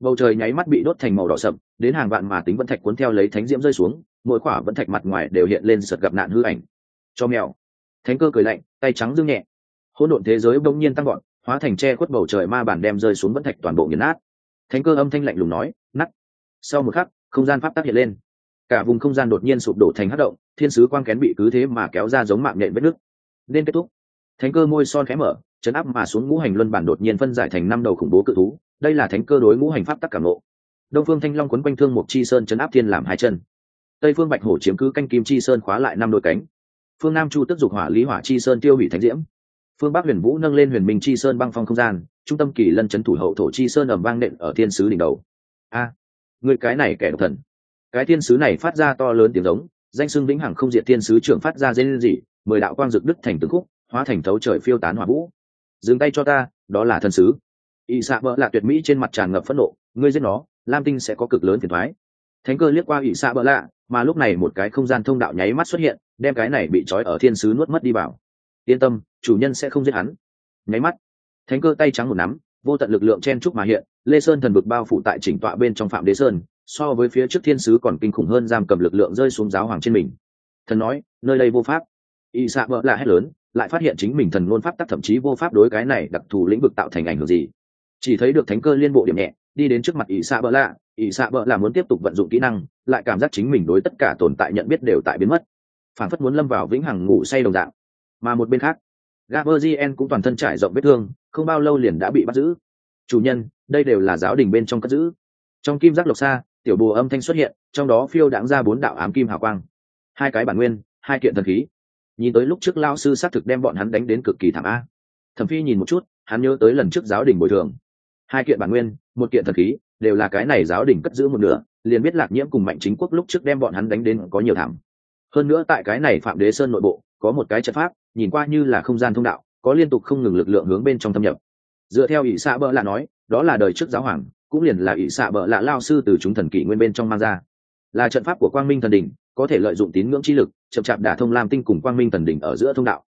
Bầu trời nháy mắt bị đốt thành màu đỏ sậm, đến hàng vạn mà tính vẫn thạch cuốn theo lấy thánh diễm rơi xuống, mỗi khỏa vẫn thạch mặt ngoài đều hiện lên sợt gặp nạn hư ảnh. Cho mèo thánh cơ cười lạnh, tay trắng dương nhẹ. Hỗn độn thế giới bỗng nhiên tăng gọn hóa thành tre khuất bầu trời ma bản đem rơi xuống vẫn thạch toàn bộ nghiền nát. Thánh cơ âm thanh lạnh lùng nói nắt sau một khắc, không gian pháp tác hiện lên. Cả vùng không gian đột nhiên sụp đổ thành hát động, thiên sứ quang kén bị cứ thế mà kéo ra giống mạng nhện vết nước nên kết thúc. Thánh cơ môi son khẽ mở, chấn áp mà xuống ngũ hành luân bản đột nhiên phân giải thành năm đầu khủng bố cự thú. Đây là thánh cơ đối ngũ hành pháp tắc cảm lộ đông phương thanh long quấn quanh thương một chi sơn chấn áp thiên làm hai chân. Tây phương bạch hổ chiếm cứ canh kim chi sơn khóa lại năm đôi cánh phương nam chu tức dục hỏa lý hỏa chi sơn tiêu hủy thánh diễm. Phương bắc huyền vũ nâng lên huyền minh chi sơn băng phong không gian, trung tâm kỳ lân chấn thủ hậu thổ chi sơn ẩm vang nện ở thiên sứ đỉnh đầu. A, người cái này kẻ độc thần. Cái thiên sứ này phát ra to lớn tiếng giống, danh xưng vĩnh hằng không diệt thiên sứ trưởng phát ra dây lên dị mười đạo quang dực đức thành từng khúc, hóa thành thấu trời phiêu tán hỏa vũ. Dừng tay cho ta, đó là thần sứ. Y xạ bỡ lạ tuyệt mỹ trên mặt tràn ngập phẫn nộ, ngươi giết nó, lam tinh sẽ có cực lớn phiền thoái thánh cơ liếc qua ỵ xạ bỡ lạ mà lúc này một cái không gian thông đạo nháy mắt xuất hiện, đem cái này bị trói ở thiên sứ nuốt mất đi vào. Yên tâm, chủ nhân sẽ không giết hắn. Nháy mắt, thánh cơ tay trắng một nắm, vô tận lực lượng chen trúc mà hiện, lê sơn thần bực bao phủ tại chỉnh tọa bên trong phạm đế sơn, so với phía trước thiên sứ còn kinh khủng hơn giam cầm lực lượng rơi xuống giáo hoàng trên mình. Thần nói, nơi đây vô pháp. Y xạ vợ là hét lớn, lại phát hiện chính mình thần ngôn pháp tắc thậm chí vô pháp đối cái này đặc thù lĩnh vực tạo thành ảnh hưởng gì. Chỉ thấy được thánh cơ liên bộ điểm nhẹ đi đến trước mặt ỷ xạ bỡ lạ, ỷ xạ bỡ là muốn tiếp tục vận dụng kỹ năng, lại cảm giác chính mình đối tất cả tồn tại nhận biết đều tại biến mất. Phản phất muốn lâm vào vĩnh hằng ngủ say đồng dạng. Mà một bên khác gaberzien cũng toàn thân trải rộng vết thương, không bao lâu liền đã bị bắt giữ. Chủ nhân, đây đều là giáo đình bên trong cất giữ. Trong kim giác lộc xa, tiểu bùa âm thanh xuất hiện, trong đó phiêu đãng ra bốn đạo ám kim hào quang. Hai cái bản nguyên, hai kiện thần khí. Nhìn tới lúc trước lao sư xác thực đem bọn hắn đánh đến cực kỳ thảm a. Thẩm phi nhìn một chút, hắn nhớ tới lần trước giáo đình bồi thường hai kiện bản nguyên, một kiện thần khí, đều là cái này giáo đình cất giữ một nửa, liền biết lạc nhiễm cùng mạnh chính quốc lúc trước đem bọn hắn đánh đến có nhiều thảm. Hơn nữa tại cái này phạm đế sơn nội bộ, có một cái trận pháp, nhìn qua như là không gian thông đạo, có liên tục không ngừng lực lượng hướng bên trong thâm nhập. Dựa theo ỷ xạ bỡ lạ nói, đó là đời trước giáo hoàng, cũng liền là ỷ xạ bỡ lạ lao sư từ chúng thần kỷ nguyên bên trong mang ra. Là trận pháp của quang minh thần đình có thể lợi dụng tín ngưỡng chi lực, chậm chạp đả thông lam tinh cùng quang minh thần đình ở giữa thông đạo.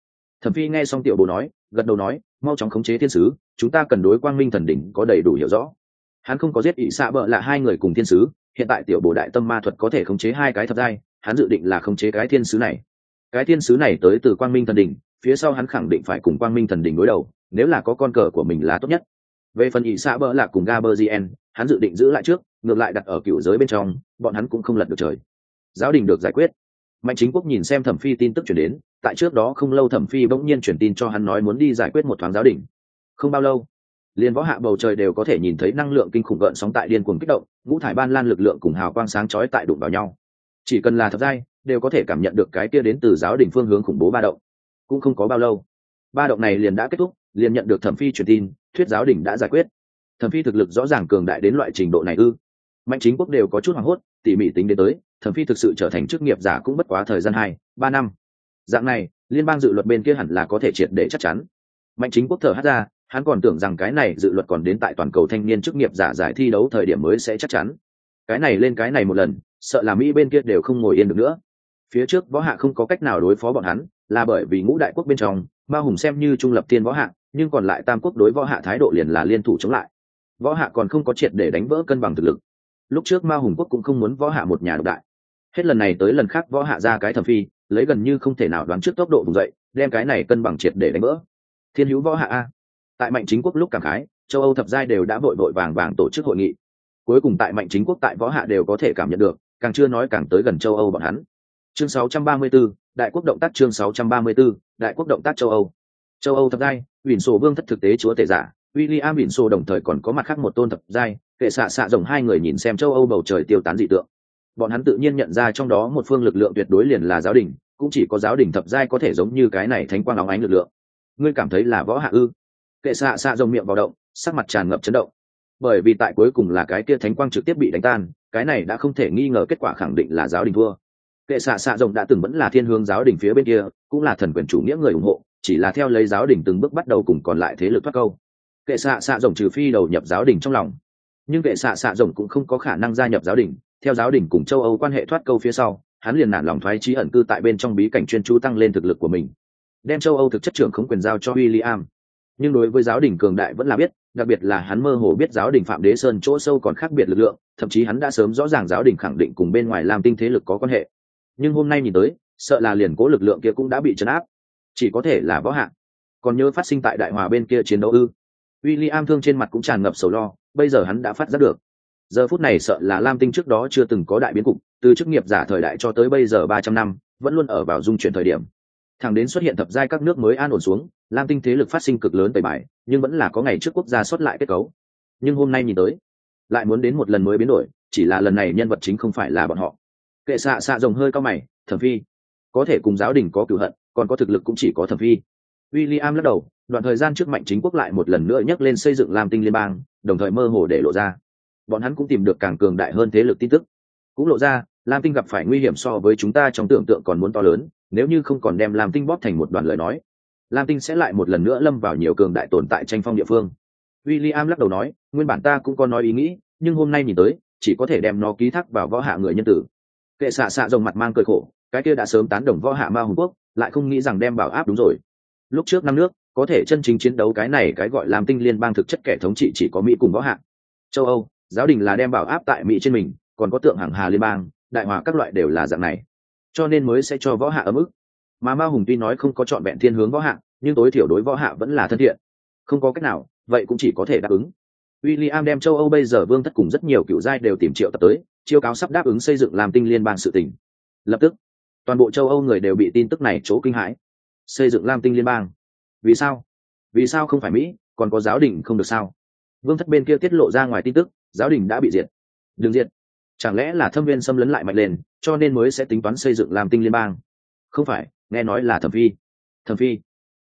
Thẩm phi nghe xong tiểu bồ nói, gật đầu nói mau chóng khống chế thiên sứ, chúng ta cần đối quang minh thần đỉnh có đầy đủ hiểu rõ. Hắn không có giết ỵ xạ bợ là hai người cùng thiên sứ, hiện tại tiểu bồ đại tâm ma thuật có thể khống chế hai cái thập giai, hắn dự định là khống chế cái thiên sứ này. Cái thiên sứ này tới từ quang minh thần đỉnh, phía sau hắn khẳng định phải cùng quang minh thần đỉnh đối đầu, nếu là có con cờ của mình là tốt nhất. Về phần ỵ xạ bợ là cùng gaberzien hắn dự định giữ lại trước, ngược lại đặt ở cựu giới bên trong, bọn hắn cũng không lật được trời. Giáo đình được giải quyết mạnh chính quốc nhìn xem thẩm phi tin tức chuyển đến, tại trước đó không lâu thẩm phi bỗng nhiên chuyển tin cho hắn nói muốn đi giải quyết một thoáng giáo đình. Không bao lâu liền võ hạ bầu trời đều có thể nhìn thấy năng lượng kinh khủng gợn sóng tại điên cuồng kích động, ngũ thải ban lan lực lượng cùng hào quang sáng chói tại đụng vào nhau. Chỉ cần là thật dai, đều có thể cảm nhận được cái kia đến từ giáo đình phương hướng khủng bố ba động. Cũng không có bao lâu, ba động này liền đã kết thúc, liền nhận được thẩm phi truyền tin, thuyết giáo đình đã giải quyết. Thẩm phi thực lực rõ ràng cường đại đến loại trình độ này ư. Mạnh chính quốc đều có chút hoảng hốt, tỉ mỉ tính đến tới thẩm phi thực sự trở thành chức nghiệp giả cũng bất quá thời gian hai, ba năm. Dạng này, liên bang dự luật bên kia hẳn là có thể triệt để chắc chắn. Mạnh chính quốc thở hát ra, hắn còn tưởng rằng cái này dự luật còn đến tại toàn cầu thanh niên chức nghiệp giả giải thi đấu thời điểm mới sẽ chắc chắn. Cái này lên cái này một lần, sợ là mỹ bên kia đều không ngồi yên được nữa. Phía trước võ hạ không có cách nào đối phó bọn hắn, là bởi vì ngũ đại quốc bên trong, ma hùng xem như trung lập tiên võ hạ, nhưng còn lại tam quốc đối võ hạ thái độ liền là liên thủ chống lại. Võ hạ còn không có triệt để đánh vỡ cân bằng thực lực. Lúc trước ma hùng quốc cũng không muốn võ hạ một nhà độc đại hết lần này tới lần khác võ hạ ra cái thẩm phi lấy gần như không thể nào đoán trước tốc độ vùng dậy đem cái này cân bằng triệt để đánh vỡ. Thiên hữu võ hạ a. Tại mạnh chính quốc lúc cảm khái châu âu thập giai đều đã vội vội vàng vàng tổ chức hội nghị. Cuối cùng tại mạnh chính quốc tại võ hạ đều có thể cảm nhận được càng chưa nói càng tới gần châu âu bọn hắn. Chương 634, đại quốc động tác chương 634, đại quốc động tác châu âu. Châu âu thập giai ủy sổ vương thất thực tế chúa tể giả William biển sổ đồng thời còn có mặt khác một tôn thập giai kệ xạ xạ rồng hai người nhìn xem châu âu bầu trời tiêu tán dị tượng bọn hắn tự nhiên nhận ra trong đó một phương lực lượng tuyệt đối liền là giáo đình, cũng chỉ có giáo đình thập giai có thể giống như cái này thánh quang óng ánh lực lượng. Ngươi cảm thấy là võ hạ ư? Kệ xạ xạ rồng miệng vào động, sắc mặt tràn ngập chấn động. Bởi vì tại cuối cùng là cái kia thánh quang trực tiếp bị đánh tan, cái này đã không thể nghi ngờ kết quả khẳng định là giáo đình thua. Kệ xạ xạ rồng đã từng vẫn là thiên hướng giáo đình phía bên kia, cũng là thần quyền chủ nghĩa người ủng hộ, chỉ là theo lấy giáo đình từng bước bắt đầu cùng còn lại thế lực thoát câu. Kệ xạ xạ rồng trừ phi đầu nhập giáo đình trong lòng. Nhưng kệ xạ xạ rồng cũng không có khả năng gia nhập giáo đình theo giáo đình cùng châu âu quan hệ thoát câu phía sau, hắn liền nản lòng thoái trí ẩn cư tại bên trong bí cảnh chuyên chú tăng lên thực lực của mình, đem châu âu thực chất trưởng không quyền giao cho William. nhưng đối với giáo đình cường đại vẫn là biết, đặc biệt là hắn mơ hồ biết giáo đình phạm đế sơn chỗ sâu còn khác biệt lực lượng, thậm chí hắn đã sớm rõ ràng giáo đình khẳng định cùng bên ngoài làm tinh thế lực có quan hệ. Nhưng hôm nay nhìn tới, sợ là liền cố lực lượng kia cũng đã bị chấn áp. Chỉ có thể là võ hạng. Còn nhớ phát sinh tại đại hòa bên kia chiến đấu ư? William thương trên mặt cũng tràn ngập sầu lo, bây giờ hắn đã phát giác được giờ phút này sợ là lam tinh trước đó chưa từng có đại biến cục, từ chức nghiệp giả thời đại cho tới bây giờ ba trăm năm, vẫn luôn ở vào dung chuyển thời điểm. Thẳng đến xuất hiện thập giai các nước mới an ổn xuống, lam tinh thế lực phát sinh cực lớn tẩy bài, nhưng vẫn là có ngày trước quốc gia xuất lại kết cấu. Nhưng hôm nay nhìn tới, lại muốn đến một lần mới biến đổi, chỉ là lần này nhân vật chính không phải là bọn họ. Kệ xạ xạ rồng hơi cao mày, thẩm phi, có thể cùng giáo đình có cửu hận, còn có thực lực cũng chỉ có thẩm phi. William lắc đầu, đoạn thời gian trước mạnh chính quốc lại một lần nữa nhắc lên xây dựng lam tinh liên bang, đồng thời mơ hồ để lộ ra bọn hắn cũng tìm được càng cường đại hơn thế lực tin tức. Cũng lộ ra, lam tinh gặp phải nguy hiểm so với chúng ta trong tưởng tượng còn muốn to lớn, nếu như không còn đem lam tinh bóp thành một đoàn lời nói, lam tinh sẽ lại một lần nữa lâm vào nhiều cường đại tồn tại tranh phong địa phương. W i l l i am lắc đầu nói, nguyên bản ta cũng có nói ý nghĩ, nhưng hôm nay nhìn tới, chỉ có thể đem nó ký thác vào võ hạ người nhân tử. Kệ xạ xạ rồng mặt mang cười khổ, cái kia đã sớm tán đồng võ hạ ma hùng quốc, lại không nghĩ rằng đem bảo áp đúng rồi. Lúc trước năm nước, có thể chân chính chiến đấu cái này cái gọi làm tinh liên bang thực chất kẻ thống trị chỉ có mỹ cùng võ hạ. Châu âu giáo đình là đem bảo áp tại mỹ trên mình còn có tượng hàng hà liên bang đại hòa các loại đều là dạng này cho nên mới sẽ cho võ hạ ở mức mà ma hùng tuy nói không có chọn vẹn thiên hướng võ hạ nhưng tối thiểu đối võ hạ vẫn là thân thiện không có cách nào vậy cũng chỉ có thể đáp ứng William đem châu Âu bây giờ vương thất cùng rất nhiều cựu giai đều tìm triệu tập tới, chiêu cáo sắp đáp ứng xây dựng làm tinh liên bang sự tình. Lập tức, toàn bộ châu Âu người đều bị tin tức này chỗ kinh hãi. Xây dựng Lam tinh liên bang. Vì sao? Vì sao không phải Mỹ, còn có giáo đình không được sao? Vương thất bên kia tiết lộ ra ngoài tin tức, giáo đình đã bị diệt. Đừng diệt. Chẳng lẽ là thâm viên xâm lấn lại mạnh lên, cho nên mới sẽ tính toán xây dựng làm tinh liên bang? Không phải, nghe nói là thẩm phi. Thẩm phi.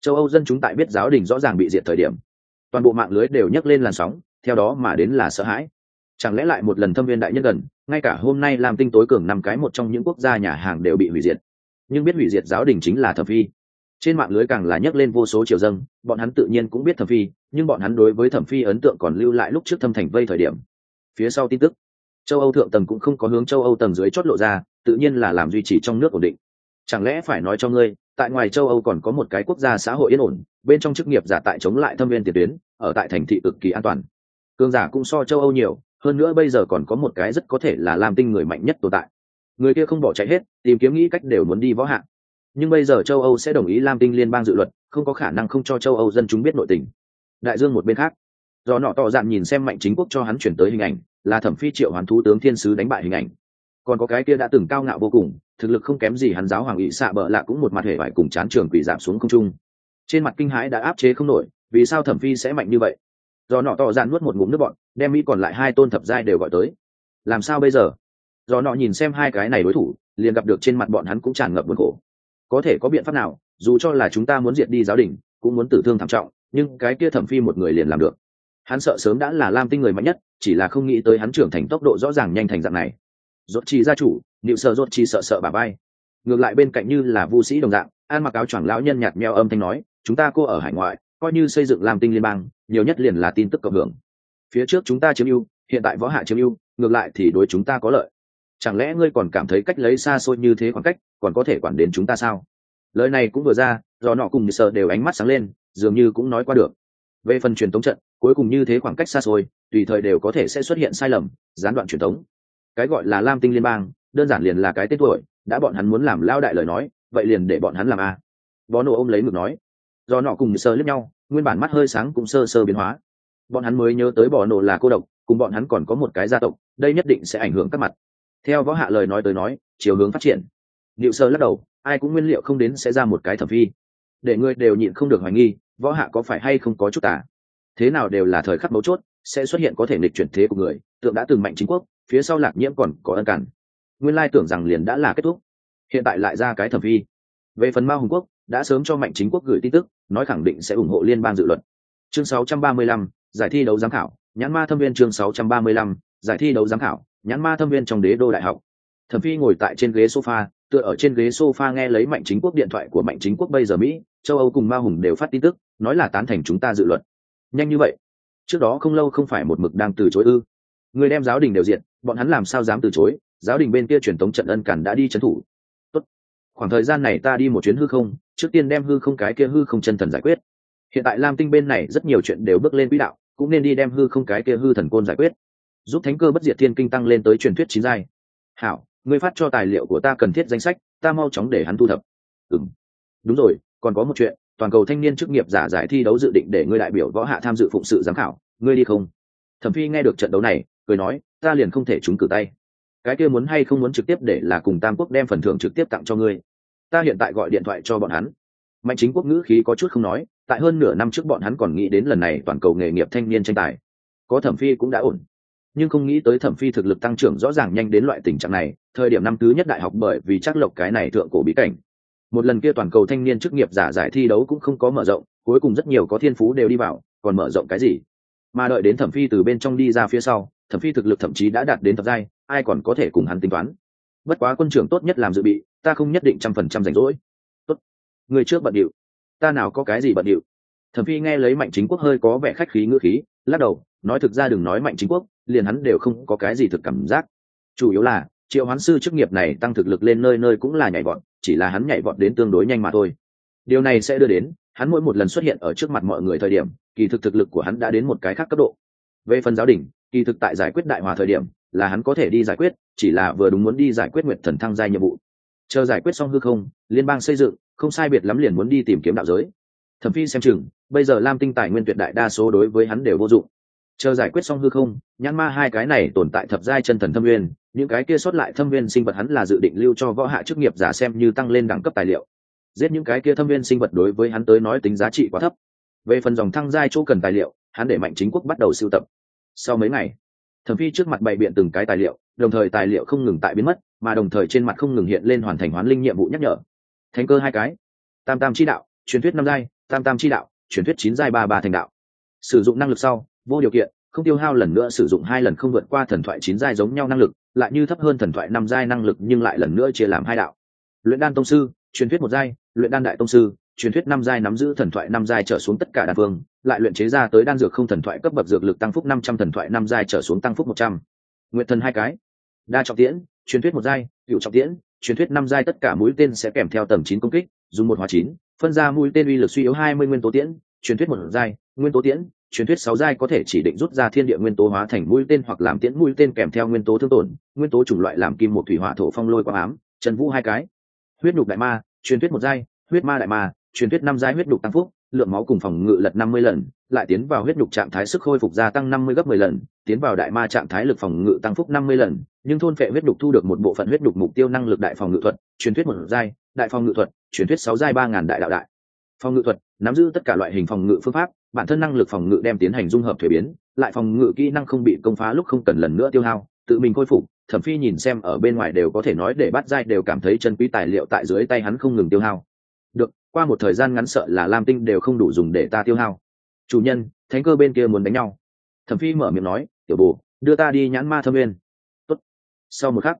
Châu Âu dân chúng tại biết giáo đình rõ ràng bị diệt thời điểm, toàn bộ mạng lưới đều nhấc lên làn sóng, theo đó mà đến là sợ hãi chẳng lẽ lại một lần thâm viên đại nhân gần ngay cả hôm nay làm tinh tối cường năm cái một trong những quốc gia nhà hàng đều bị hủy diệt nhưng biết hủy diệt giáo đình chính là thẩm phi trên mạng lưới càng là nhấc lên vô số triều dân. bọn hắn tự nhiên cũng biết thẩm phi nhưng bọn hắn đối với thẩm phi ấn tượng còn lưu lại lúc trước thâm thành vây thời điểm phía sau tin tức. Châu âu thượng tầng cũng không có hướng châu âu tầng dưới chót lộ ra, tự nhiên là làm duy trì trong nước ổn định. Chẳng lẽ phải nói cho ngươi, tại ngoài châu âu còn có một cái quốc gia xã hội yên ổn, bên trong chức nghiệp giả tại chống lại thâm viên tiền tuyến, ở tại thành thị cực kỳ an toàn. Cường giả cũng so châu âu nhiều, hơn nữa bây giờ còn có một cái rất có thể là lam tinh người mạnh nhất tồn tại. Người kia không bỏ chạy hết, tìm kiếm nghĩ cách đều muốn đi võ hạng. Nhưng bây giờ châu âu sẽ đồng ý lam tinh liên bang dự luật, không có khả năng không cho châu âu dân chúng biết nội tình. Đại dương một bên khác do nọ tỏ dạn nhìn xem mạnh chính quốc cho hắn chuyển tới hình ảnh, là thẩm phi triệu hoán thú tướng thiên sứ đánh bại hình ảnh. Còn có cái kia đã từng cao ngạo vô cùng, thực lực không kém gì hắn giáo hoàng ỵ xạ bợ lạ cũng một mặt hề vải cùng chán trường quỷ giảm xuống không trung. Trên mặt kinh hãi đã áp chế không nổi, vì sao thẩm phi sẽ mạnh như vậy? Do nọ tỏ dạn nuốt một ngụm nước bọn đem mỹ còn lại hai tôn thập giai đều gọi tới. Làm sao bây giờ? Do nọ nhìn xem hai cái này đối thủ, liền gặp được trên mặt bọn hắn cũng tràn ngập buồn khổ. Có thể có biện pháp nào, dù cho là chúng ta muốn diệt đi giáo đình, cũng muốn tử thương thảm trọng, nhưng cái kia thẩm phi một người liền làm được hắn sợ sớm đã là lam tinh người mạnh nhất, chỉ là không nghĩ tới hắn trưởng thành tốc độ rõ ràng nhanh thành dạng này. Rốt chi gia chủ nịu sợ rốt chi sợ sợ bà bay. Ngược lại bên cạnh như là vu sĩ đồng dạng, an mặc áo choàng lão nhân nhạt meo âm thanh nói, chúng ta cô ở hải ngoại, coi như xây dựng lam tinh liên bang, nhiều nhất liền là tin tức cộng hưởng. Phía trước chúng ta chiếm ưu, hiện tại võ hạ chiếm ưu, ngược lại thì đối chúng ta có lợi. Chẳng lẽ ngươi còn cảm thấy cách lấy xa xôi như thế khoảng cách, còn có thể quản đến chúng ta sao? Lời này cũng vừa ra, do nọ cùng sợ đều ánh mắt sáng lên, dường như cũng nói qua được. Về phần truyền thống trận cuối cùng như thế khoảng cách xa xôi, tùy thời đều có thể sẽ xuất hiện sai lầm, gián đoạn truyền thống. Cái gọi là lam tinh liên bang, đơn giản liền là cái tên tuổi, đã bọn hắn muốn làm lao đại lời nói, vậy liền để bọn hắn làm a. Bó nổ ôm lấy ngực nói. Do nọ cùng sơ lướt nhau, nguyên bản mắt hơi sáng cũng sơ sơ biến hóa. Bọn hắn mới nhớ tới bó nổ là cô độc, cùng bọn hắn còn có một cái gia tộc, đây nhất định sẽ ảnh hưởng các mặt. Theo võ hạ lời nói tới nói, chiều hướng phát triển. Liệu sơ lắc đầu, ai cũng nguyên liệu không đến sẽ ra một cái thẩm phi. Để người đều nhịn không được hoài nghi, võ hạ có phải hay không có chút tả thế nào đều là thời khắc mấu chốt sẽ xuất hiện có thể nghịch chuyển thế của người tượng đã từng mạnh chính quốc phía sau lạc nhiễm còn có ân cản. Nguyên lai tưởng rằng liền đã là kết thúc. Hiện tại lại ra cái thẩm phi. Về phần ma hùng quốc đã sớm cho mạnh chính quốc gửi tin tức nói khẳng định sẽ ủng hộ liên bang dự luật. Chương 635, giải thi đấu giám khảo nhãn ma thâm viên chương 635, giải thi đấu giám khảo nhãn ma thâm viên trong đế đô đại học. Thẩm phi ngồi tại trên ghế sofa tựa ở trên ghế sofa nghe lấy mạnh chính quốc điện thoại của mạnh chính quốc bây giờ mỹ châu âu cùng ma hùng đều phát tin tức nói là tán thành chúng ta dự luật nhanh như vậy? Trước đó không lâu không phải một mực đang từ chối ư? Người đem giáo đình đều diện, bọn hắn làm sao dám từ chối? Giáo đình bên kia truyền tống trận ân cản đã đi trấn thủ. Tốt. khoảng thời gian này ta đi một chuyến hư không, trước tiên đem hư không cái kia hư không chân thần giải quyết. Hiện tại lam tinh bên này rất nhiều chuyện đều bước lên quỹ đạo, cũng nên đi đem hư không cái kia hư thần côn giải quyết. Giúp thánh cơ bất diệt thiên kinh tăng lên tới truyền thuyết chín giai. Hảo người phát cho tài liệu của ta cần thiết danh sách, ta mau chóng để hắn thu thập. Ừng đúng rồi, còn có một chuyện toàn cầu thanh niên chức nghiệp giả giải thi đấu dự định để ngươi đại biểu võ hạ tham dự phụng sự giám khảo, ngươi đi không? Thẩm phi nghe được trận đấu này, cười nói, ta liền không thể trúng cử tay. Cái kia muốn hay không muốn trực tiếp để là cùng tam quốc đem phần thưởng trực tiếp tặng cho ngươi. Ta hiện tại gọi điện thoại cho bọn hắn. Mạnh chính quốc ngữ khí có chút không nói, tại hơn nửa năm trước bọn hắn còn nghĩ đến lần này toàn cầu nghề nghiệp thanh niên tranh tài. Có thẩm phi cũng đã ổn. Nhưng không nghĩ tới thẩm phi thực lực tăng trưởng rõ ràng nhanh đến loại tình trạng này, thời điểm năm thứ nhất đại học bởi vì chắc lộc cái này thượng cổ bí cảnh một lần kia toàn cầu thanh niên chức nghiệp giả giải thi đấu cũng không có mở rộng, cuối cùng rất nhiều có thiên phú đều đi vào, còn mở rộng cái gì? Mà đợi đến thẩm phi từ bên trong đi ra phía sau, thẩm phi thực lực thậm chí đã đạt đến thập giai, ai còn có thể cùng hắn tính toán? Bất quá quân trưởng tốt nhất làm dự bị, ta không nhất định trăm phần trăm rảnh rỗi. Tốt. Người trước bận điệu. Ta nào có cái gì bận điệu? Thẩm phi nghe lấy mạnh chính quốc hơi có vẻ khách khí ngữ khí, lắc đầu, nói thực ra đừng nói mạnh chính quốc, liền hắn đều không có cái gì thực cảm giác. Chủ yếu là, triệu hoán sư chức nghiệp này tăng thực lực lên nơi nơi cũng là nhảy bọn chỉ là hắn nhảy vọt đến tương đối nhanh mà thôi. Điều này sẽ đưa đến, hắn mỗi một lần xuất hiện ở trước mặt mọi người thời điểm, kỳ thực thực lực của hắn đã đến một cái khác cấp độ. Về phần giáo đình, kỳ thực tại giải quyết đại hòa thời điểm, là hắn có thể đi giải quyết, chỉ là vừa đúng muốn đi giải quyết nguyệt thần thăng giai nhiệm vụ. Chờ giải quyết xong hư không, liên bang xây dựng, không sai biệt lắm liền muốn đi tìm kiếm đạo giới. Thẩm phi xem chừng, bây giờ lam tinh tài nguyên tuyệt đại đa số đối với hắn đều vô dụng. Chờ giải quyết xong hư không, nhãn ma hai cái này tồn tại thập giai chân thần thâm nguyên những cái kia sót lại thâm viên sinh vật hắn là dự định lưu cho võ hạ chức nghiệp giả xem như tăng lên đẳng cấp tài liệu. Giết những cái kia thâm viên sinh vật đối với hắn tới nói tính giá trị quá thấp. Về phần dòng thăng giai chỗ cần tài liệu, hắn để mạnh chính quốc bắt đầu sưu tập. Sau mấy ngày, thẩm phi trước mặt bày biện từng cái tài liệu, đồng thời tài liệu không ngừng tại biến mất, mà đồng thời trên mặt không ngừng hiện lên hoàn thành hoán linh nhiệm vụ nhắc nhở. Thánh cơ hai cái, tam tam chi đạo, truyền thuyết năm giai, tam tam chi đạo, truyền thuyết chín giai ba ba thành đạo. Sử dụng năng lực sau, vô điều kiện không tiêu hao lần nữa sử dụng hai lần không vượt qua thần thoại chín giai giống nhau năng lực, lại như thấp hơn thần thoại năm giai năng lực nhưng lại lần nữa chia làm hai đạo. Luyện đan tông sư, truyền thuyết một giai, luyện đan đại tông sư, truyền thuyết năm giai nắm giữ thần thoại năm giai trở xuống tất cả đan phương lại luyện chế ra tới đan dược không thần thoại cấp bậc dược lực tăng phúc năm trăm thần thoại năm giai trở xuống tăng phúc một trăm. Nguyện thần hai cái. Đa trọng tiễn, truyền thuyết một giai, cựu trọng tiễn, truyền thuyết năm giai tất cả mũi tên sẽ kèm theo tầm chín công kích, dùng một hóa chín, phân ra mũi tên uy lực suy yếu hai mươi nguyên tố tiễn, truyền thuyết một giai, nguyên tố tiễn truyền thuyết sáu giai có thể chỉ định rút ra thiên địa nguyên tố hóa thành mũi tên hoặc làm tiễn mũi tên kèm theo nguyên tố thương tổn, nguyên tố chủng loại làm kim một thủy hỏa thổ phong lôi quang ám trần vũ hai cái. Huyết nhục đại ma, truyền thuyết một giai, huyết ma đại ma, truyền thuyết năm giai huyết nhục tăng phúc, lượng máu cùng phòng ngự lật năm mươi lần, lại tiến vào huyết nhục trạng thái sức khôi phục gia tăng năm mươi gấp mười lần, tiến vào đại ma trạng thái lực phòng ngự tăng phúc năm mươi lần, nhưng thôn phệ huyết nhục thu được một bộ phận huyết nhục mục tiêu năng lực đại phòng ngự thuật, truyền thuyết một giai, đại phòng ngự thuật, truyền thuyết sáu giai ba ngàn đại đạo đại phòng ngự thuật, nắm giữ tất cả loại hình phòng ngự phương pháp, bản thân năng lực phòng ngự đem tiến hành dung hợp thuế biến, lại phòng ngự kỹ năng không bị công phá lúc không cần lần nữa tiêu hao, tự mình khôi phục, thẩm phi nhìn xem ở bên ngoài đều có thể nói để bắt dai đều cảm thấy chân quý tài liệu tại dưới tay hắn không ngừng tiêu hao. Được, qua một thời gian ngắn sợ là lam tinh đều không đủ dùng để ta tiêu hao. Chủ nhân, thánh cơ bên kia muốn đánh nhau. Thẩm phi mở miệng nói, tiểu bồ, đưa ta đi nhãn ma thâm nguyên. Tốt. sau một khắc,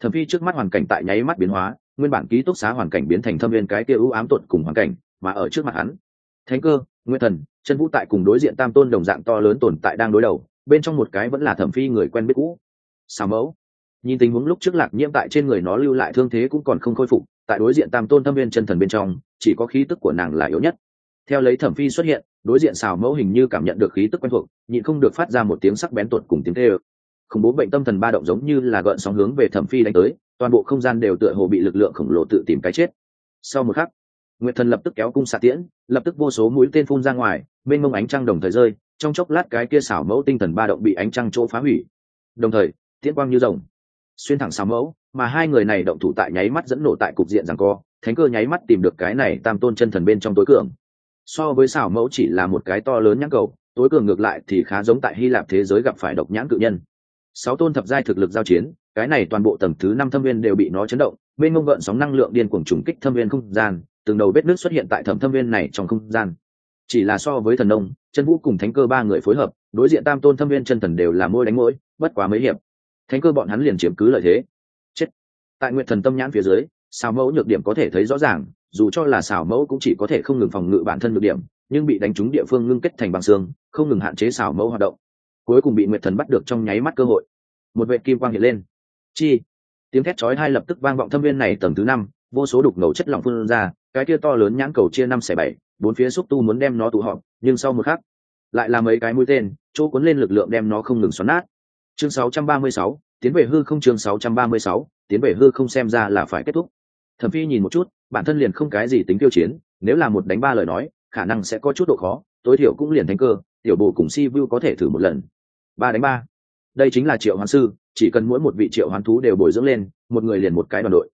thẩm phi trước mắt hoàn cảnh tại nháy mắt biến hóa, nguyên bản ký túc xá hoàn cảnh biến thành thâm viên cái kia ưu ám tột cùng hoàn cảnh mà ở trước mặt hắn. Thánh cơ nguyên thần, chân vũ tại cùng đối diện tam tôn đồng dạng to lớn tồn tại đang đối đầu, bên trong một cái vẫn là thẩm phi người quen biết cũ. Xà mẫu. Nhìn tình huống lúc trước lạc nhiễm tại trên người nó lưu lại thương thế cũng còn không khôi phục, tại đối diện tam tôn thâm viên chân thần bên trong, chỉ có khí tức của nàng là yếu nhất. Theo lấy thẩm phi xuất hiện, đối diện xào mẫu hình như cảm nhận được khí tức quen thuộc, nhịn không được phát ra một tiếng sắc bén tuột cùng tiếng tê ơ. Khủng bố bệnh tâm thần ba động giống như là gợn sóng hướng về thẩm phi đánh tới, toàn bộ không gian đều tựa hồ bị lực lượng khổng lồ tự tìm cái chết. Sau một khắc nguyệt thần lập tức kéo cung xạ tiễn, lập tức vô số mũi tên phun ra ngoài bên mông ánh trăng đồng thời rơi, trong chốc lát cái kia xảo mẫu tinh thần ba động bị ánh trăng chỗ phá hủy. Đồng thời, tiễn quang như rồng, xuyên thẳng xảo mẫu, mà hai người này động thủ tại nháy mắt dẫn nổ tại cục diện rằng co, thánh cơ nháy mắt tìm được cái này tam tôn chân thần bên trong tối cường. So với xảo mẫu chỉ là một cái to lớn nhãn cầu, tối cường ngược lại thì khá giống tại hy lạp thế giới gặp phải độc nhãn cự nhân. Sáu tôn thập giai thực lực giao chiến, cái này toàn bộ tầng thứ năm thâm viên đều bị nó chấn động bên ngông gợn sóng năng lượng điên cuồng trùng kích thâm viên không gian từng đầu vết nước xuất hiện tại thẩm thâm viên này trong không gian. Chỉ là so với thần nông, chân vũ cùng thánh cơ ba người phối hợp, đối diện tam tôn thâm viên chân thần đều là môi đánh môi, bất quá mấy hiệp. Thánh cơ bọn hắn liền chiếm cứ lợi thế. Chết. Tại nguyện thần tâm nhãn phía dưới, xào mẫu nhược điểm có thể thấy rõ ràng, dù cho là xào mẫu cũng chỉ có thể không ngừng phòng ngự bản thân nhược điểm, nhưng bị đánh trúng địa phương ngưng kết thành bằng xương, không ngừng hạn chế xảo mẫu hoạt động. Cuối cùng bị nguyệt thần bắt được trong nháy mắt cơ hội. Một vệ kim quang hiện lên. Chi. Tiếng thét chói hai lập tức vang vọng thâm viên này tầng thứ năm vô số đục ngầu chất lỏng phun ra cái kia to lớn nhãn cầu chia năm xẻ bảy bốn phía xúc tu muốn đem nó tụ họp nhưng sau một khắc lại là mấy cái mũi tên chỗ cuốn lên lực lượng đem nó không ngừng xoắn nát. Chương 636, tiến về hư không chương 636, tiến về hư không xem ra là phải kết thúc. Thẩm phi nhìn một chút bản thân liền không cái gì tính tiêu chiến nếu là một đánh ba lời nói khả năng sẽ có chút độ khó tối thiểu cũng liền thành cơ tiểu bộ cùng si vu có thể thử một lần. Ba đánh ba. Đây chính là triệu hoán sư chỉ cần mỗi một vị triệu hoán thú đều bồi dưỡng lên một người liền một cái đoàn đội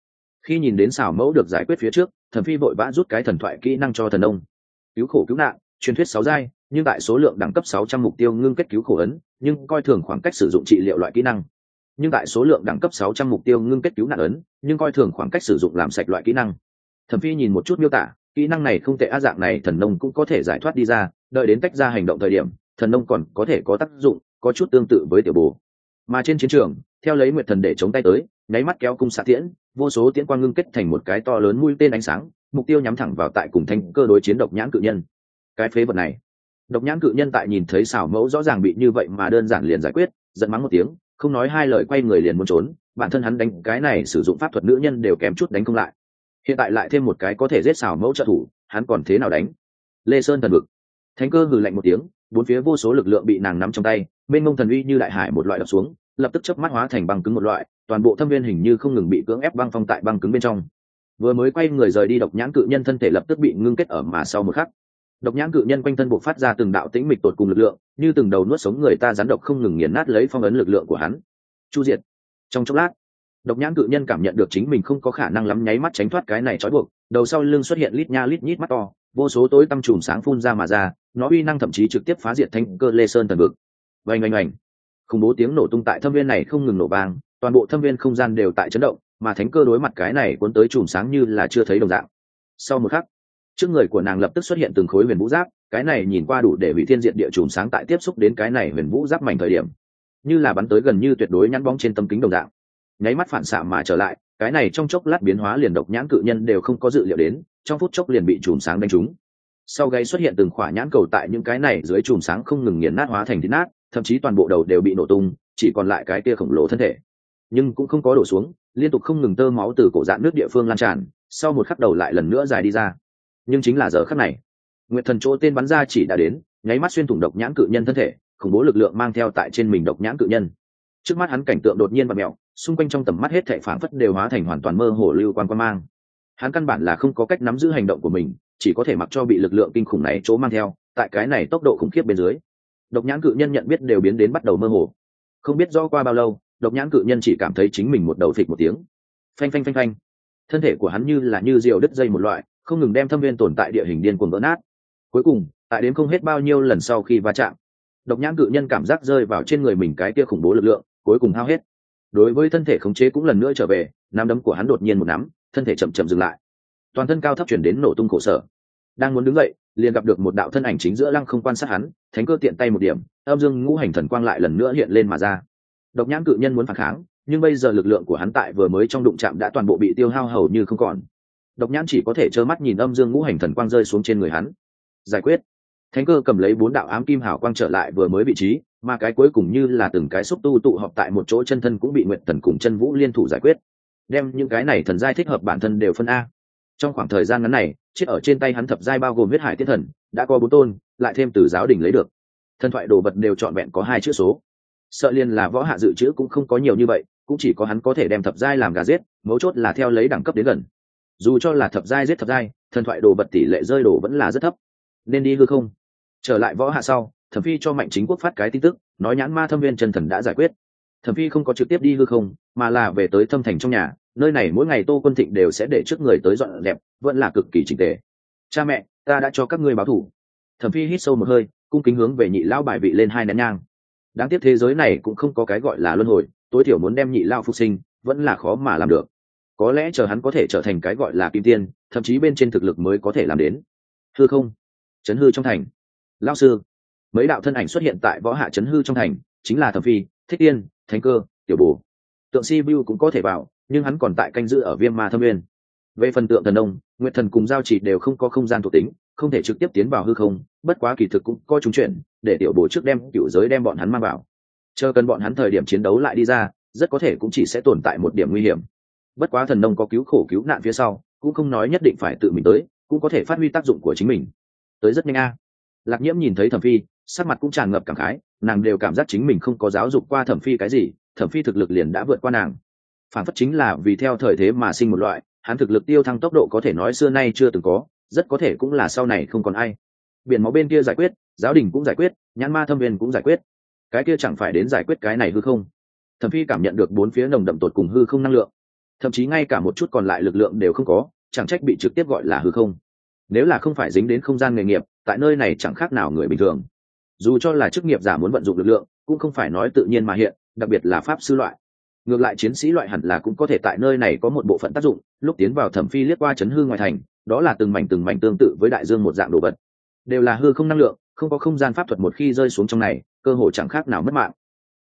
khi nhìn đến xảo mẫu được giải quyết phía trước thần phi vội vã rút cái thần thoại kỹ năng cho thần ông. Cứu khổ cứu nạn, truyền thuyết sáu giai, nhưng tại số lượng đẳng cấp sáu trăm mục tiêu ngưng kết cứu khổ ấn, nhưng coi thường khoảng cách sử dụng trị liệu loại kỹ năng. Nhưng tại số lượng đẳng cấp sáu trăm mục tiêu ngưng kết cứu nạn ấn, nhưng coi thường khoảng cách sử dụng làm sạch loại kỹ năng. Thẩm phi nhìn một chút miêu tả, kỹ năng này không tệ á dạng này, thần nông cũng có thể giải thoát đi ra, đợi đến tách ra hành động thời điểm, thần nông còn có thể có tác dụng, có chút tương tự với tiểu bồ. Mà trên chiến trường theo lấy nguyệt thần để chống tay tới, nháy mắt kéo cung xạ tiễn, vô số tiễn quang ngưng kết thành một cái to lớn mũi tên ánh sáng, mục tiêu nhắm thẳng vào tại cùng thanh cơ đối chiến độc nhãn cự nhân. Cái phế vật này, độc nhãn cự nhân tại nhìn thấy xảo mẫu rõ ràng bị như vậy mà đơn giản liền giải quyết, giận mắng một tiếng, không nói hai lời quay người liền muốn trốn, bản thân hắn đánh cái này sử dụng pháp thuật nữ nhân đều kém chút đánh không lại. Hiện tại lại thêm một cái có thể giết xảo mẫu trợ thủ, hắn còn thế nào đánh? Lê sơn thần vực. Thánh cơ hừ lạnh một tiếng, bốn phía vô số lực lượng bị nàng nắm trong tay bên mông thần uy như đại hải một loại đập xuống lập tức chớp mắt hóa thành băng cứng một loại, toàn bộ thâm viên hình như không ngừng bị cưỡng ép băng phong tại băng cứng bên trong. Vừa mới quay người rời đi độc nhãn cự nhân thân thể lập tức bị ngưng kết ở mà sau một khắc. Độc nhãn cự nhân quanh thân buộc phát ra từng đạo tĩnh mịch tột cùng lực lượng, như từng đầu nuốt sống người ta rắn độc không ngừng nghiền nát lấy phong ấn lực lượng của hắn. Chu diệt. Trong chốc lát, độc nhãn cự nhân cảm nhận được chính mình không có khả năng lắm nháy mắt tránh thoát cái này trói buộc, đầu sau lưng xuất hiện lít nha lít nhít mắt to, vô số tối tăm chùm sáng phun ra mà ra, nó uy năng thậm chí trực tiếp phá diệt thanh cơ lê sơn thần vực. Vành oanh oanh khủng bố tiếng nổ tung tại thâm viên này không ngừng nổ vang, toàn bộ thâm viên không gian đều tại chấn động, mà thánh cơ đối mặt cái này cuốn tới chùm sáng như là chưa thấy đồng dạng. Sau một khắc, trước người của nàng lập tức xuất hiện từng khối huyền vũ giáp, cái này nhìn qua đủ để vị thiên diện địa chùm sáng tại tiếp xúc đến cái này huyền vũ giáp mảnh thời điểm, như là bắn tới gần như tuyệt đối nhắn bóng trên tâm kính đồng dạng. Nháy mắt phản xạ mà trở lại, cái này trong chốc lát biến hóa liền độc nhãn cự nhân đều không có dự liệu đến, trong phút chốc liền bị chùm sáng đánh trúng sau gáy xuất hiện từng khỏa nhãn cầu tại những cái này dưới chùm sáng không ngừng nghiền nát hóa thành thịt nát, thậm chí toàn bộ đầu đều bị nổ tung, chỉ còn lại cái kia khổng lồ thân thể. Nhưng cũng không có đổ xuống, liên tục không ngừng tơ máu từ cổ dạn nước địa phương lan tràn, sau một khắc đầu lại lần nữa dài đi ra. Nhưng chính là giờ khắc này, nguyệt thần chỗ tên bắn ra chỉ đã đến, nháy mắt xuyên thủng độc nhãn cự nhân thân thể, khủng bố lực lượng mang theo tại trên mình độc nhãn cự nhân. Trước mắt hắn cảnh tượng đột nhiên và mẹo xung quanh trong tầm mắt hết thệ phản phất đều hóa thành hoàn toàn mơ hồ lưu quan quan mang hắn căn bản là không có cách nắm giữ hành động của mình, chỉ có thể mặc cho bị lực lượng kinh khủng này chỗ mang theo, tại cái này tốc độ khủng khiếp bên dưới. Độc nhãn cự nhân nhận biết đều biến đến bắt đầu mơ hồ. Không biết do qua bao lâu, độc nhãn cự nhân chỉ cảm thấy chính mình một đầu thịt một tiếng. Phanh phanh phanh phanh. Thân thể của hắn như là như diều đứt dây một loại, không ngừng đem thâm viên tồn tại địa hình điên cuồng vỡ nát. Cuối cùng, tại đến không hết bao nhiêu lần sau khi va chạm, độc nhãn cự nhân cảm giác rơi vào trên người mình cái kia khủng bố lực lượng, cuối cùng hao hết. Đối với thân thể khống chế cũng lần nữa trở về, nắm đấm của hắn đột nhiên một nắm thân thể chậm chậm dừng lại. Toàn thân cao thấp chuyển đến nổ tung khổ sở. Đang muốn đứng dậy, liền gặp được một đạo thân ảnh chính giữa lăng không quan sát hắn, thánh cơ tiện tay một điểm, âm dương ngũ hành thần quang lại lần nữa hiện lên mà ra. Độc nhãn cự nhân muốn phản kháng, nhưng bây giờ lực lượng của hắn tại vừa mới trong đụng chạm đã toàn bộ bị tiêu hao hầu như không còn. Độc nhãn chỉ có thể trơ mắt nhìn âm dương ngũ hành thần quang rơi xuống trên người hắn. Giải quyết. Thánh cơ cầm lấy bốn đạo ám kim hảo quang trở lại vừa mới vị trí, mà cái cuối cùng như là từng cái xúc tu tụ họp tại một chỗ chân thân cũng bị nguyện thần cùng chân vũ liên thủ giải quyết đem những cái này thần giai thích hợp bản thân đều phân a. Trong khoảng thời gian ngắn này, chết ở trên tay hắn thập giai bao gồm huyết hải tiết thần, đã có bốn tôn, lại thêm từ giáo đình lấy được. Thần thoại đồ vật đều trọn vẹn có hai chữ số. Sợ liên là võ hạ dự trữ cũng không có nhiều như vậy, cũng chỉ có hắn có thể đem thập giai làm gà giết, mấu chốt là theo lấy đẳng cấp đến gần. Dù cho là thập giai giết thập giai, thần thoại đồ vật tỷ lệ rơi đồ vẫn là rất thấp. Nên đi hư không? Trở lại võ hạ sau, thẩm phi cho mạnh chính quốc phát cái tin tức, nói nhãn ma thâm viên chân thần đã giải quyết thẩm phi không có trực tiếp đi hư không, mà là về tới thâm thành trong nhà, nơi này mỗi ngày tô quân thịnh đều sẽ để trước người tới dọn đẹp vẫn là cực kỳ trình tề. Cha mẹ, ta đã cho các ngươi báo thủ. Thẩm phi hít sâu một hơi, cung kính hướng về nhị lao bài vị lên hai nén nhang. Đáng tiếc thế giới này cũng không có cái gọi là luân hồi, tối thiểu muốn đem nhị lao phục sinh, vẫn là khó mà làm được. Có lẽ chờ hắn có thể trở thành cái gọi là kim tiên, thậm chí bên trên thực lực mới có thể làm đến. Hư không? Chấn hư trong thành. Lao sư, mấy đạo thân ảnh xuất hiện tại võ hạ chấn hư trong thành, chính là thẩm phi, thích tiên thánh cơ, tiểu bồ. Tượng si vu cũng có thể vào, nhưng hắn còn tại canh giữ ở viêm ma thâm nguyên. Về phần tượng thần đông nguyệt thần cùng giao chỉ đều không có không gian thuộc tính, không thể trực tiếp tiến vào hư không, bất quá kỳ thực cũng có chúng chuyện, để tiểu bồ trước đem cựu giới đem bọn hắn mang vào. Chờ cần bọn hắn thời điểm chiến đấu lại đi ra, rất có thể cũng chỉ sẽ tồn tại một điểm nguy hiểm. Bất quá thần nông có cứu khổ cứu nạn phía sau, cũng không nói nhất định phải tự mình tới, cũng có thể phát huy tác dụng của chính mình. Tới rất nhanh a. Lạc nhiễm nhìn thấy thẩm phi, sắc mặt cũng tràn ngập cảm khái nàng đều cảm giác chính mình không có giáo dục qua thẩm phi cái gì, thẩm phi thực lực liền đã vượt qua nàng. Phản phất chính là vì theo thời thế mà sinh một loại, hắn thực lực tiêu thăng tốc độ có thể nói xưa nay chưa từng có, rất có thể cũng là sau này không còn ai. Biển máu bên kia giải quyết, giáo đình cũng giải quyết, nhãn ma thâm viên cũng giải quyết. Cái kia chẳng phải đến giải quyết cái này hư không? Thẩm phi cảm nhận được bốn phía nồng đậm tột cùng hư không năng lượng. Thậm chí ngay cả một chút còn lại lực lượng đều không có, chẳng trách bị trực tiếp gọi là hư không. Nếu là không phải dính đến không gian nghề nghiệp, tại nơi này chẳng khác nào người bình thường dù cho là chức nghiệp giả muốn vận dụng lực lượng cũng không phải nói tự nhiên mà hiện đặc biệt là pháp sư loại. Ngược lại chiến sĩ loại hẳn là cũng có thể tại nơi này có một bộ phận tác dụng lúc tiến vào thẩm phi liếc qua chấn hư ngoài thành đó là từng mảnh từng mảnh tương tự với đại dương một dạng đồ vật. Đều là hư không năng lượng không có không gian pháp thuật một khi rơi xuống trong này cơ hội chẳng khác nào mất mạng.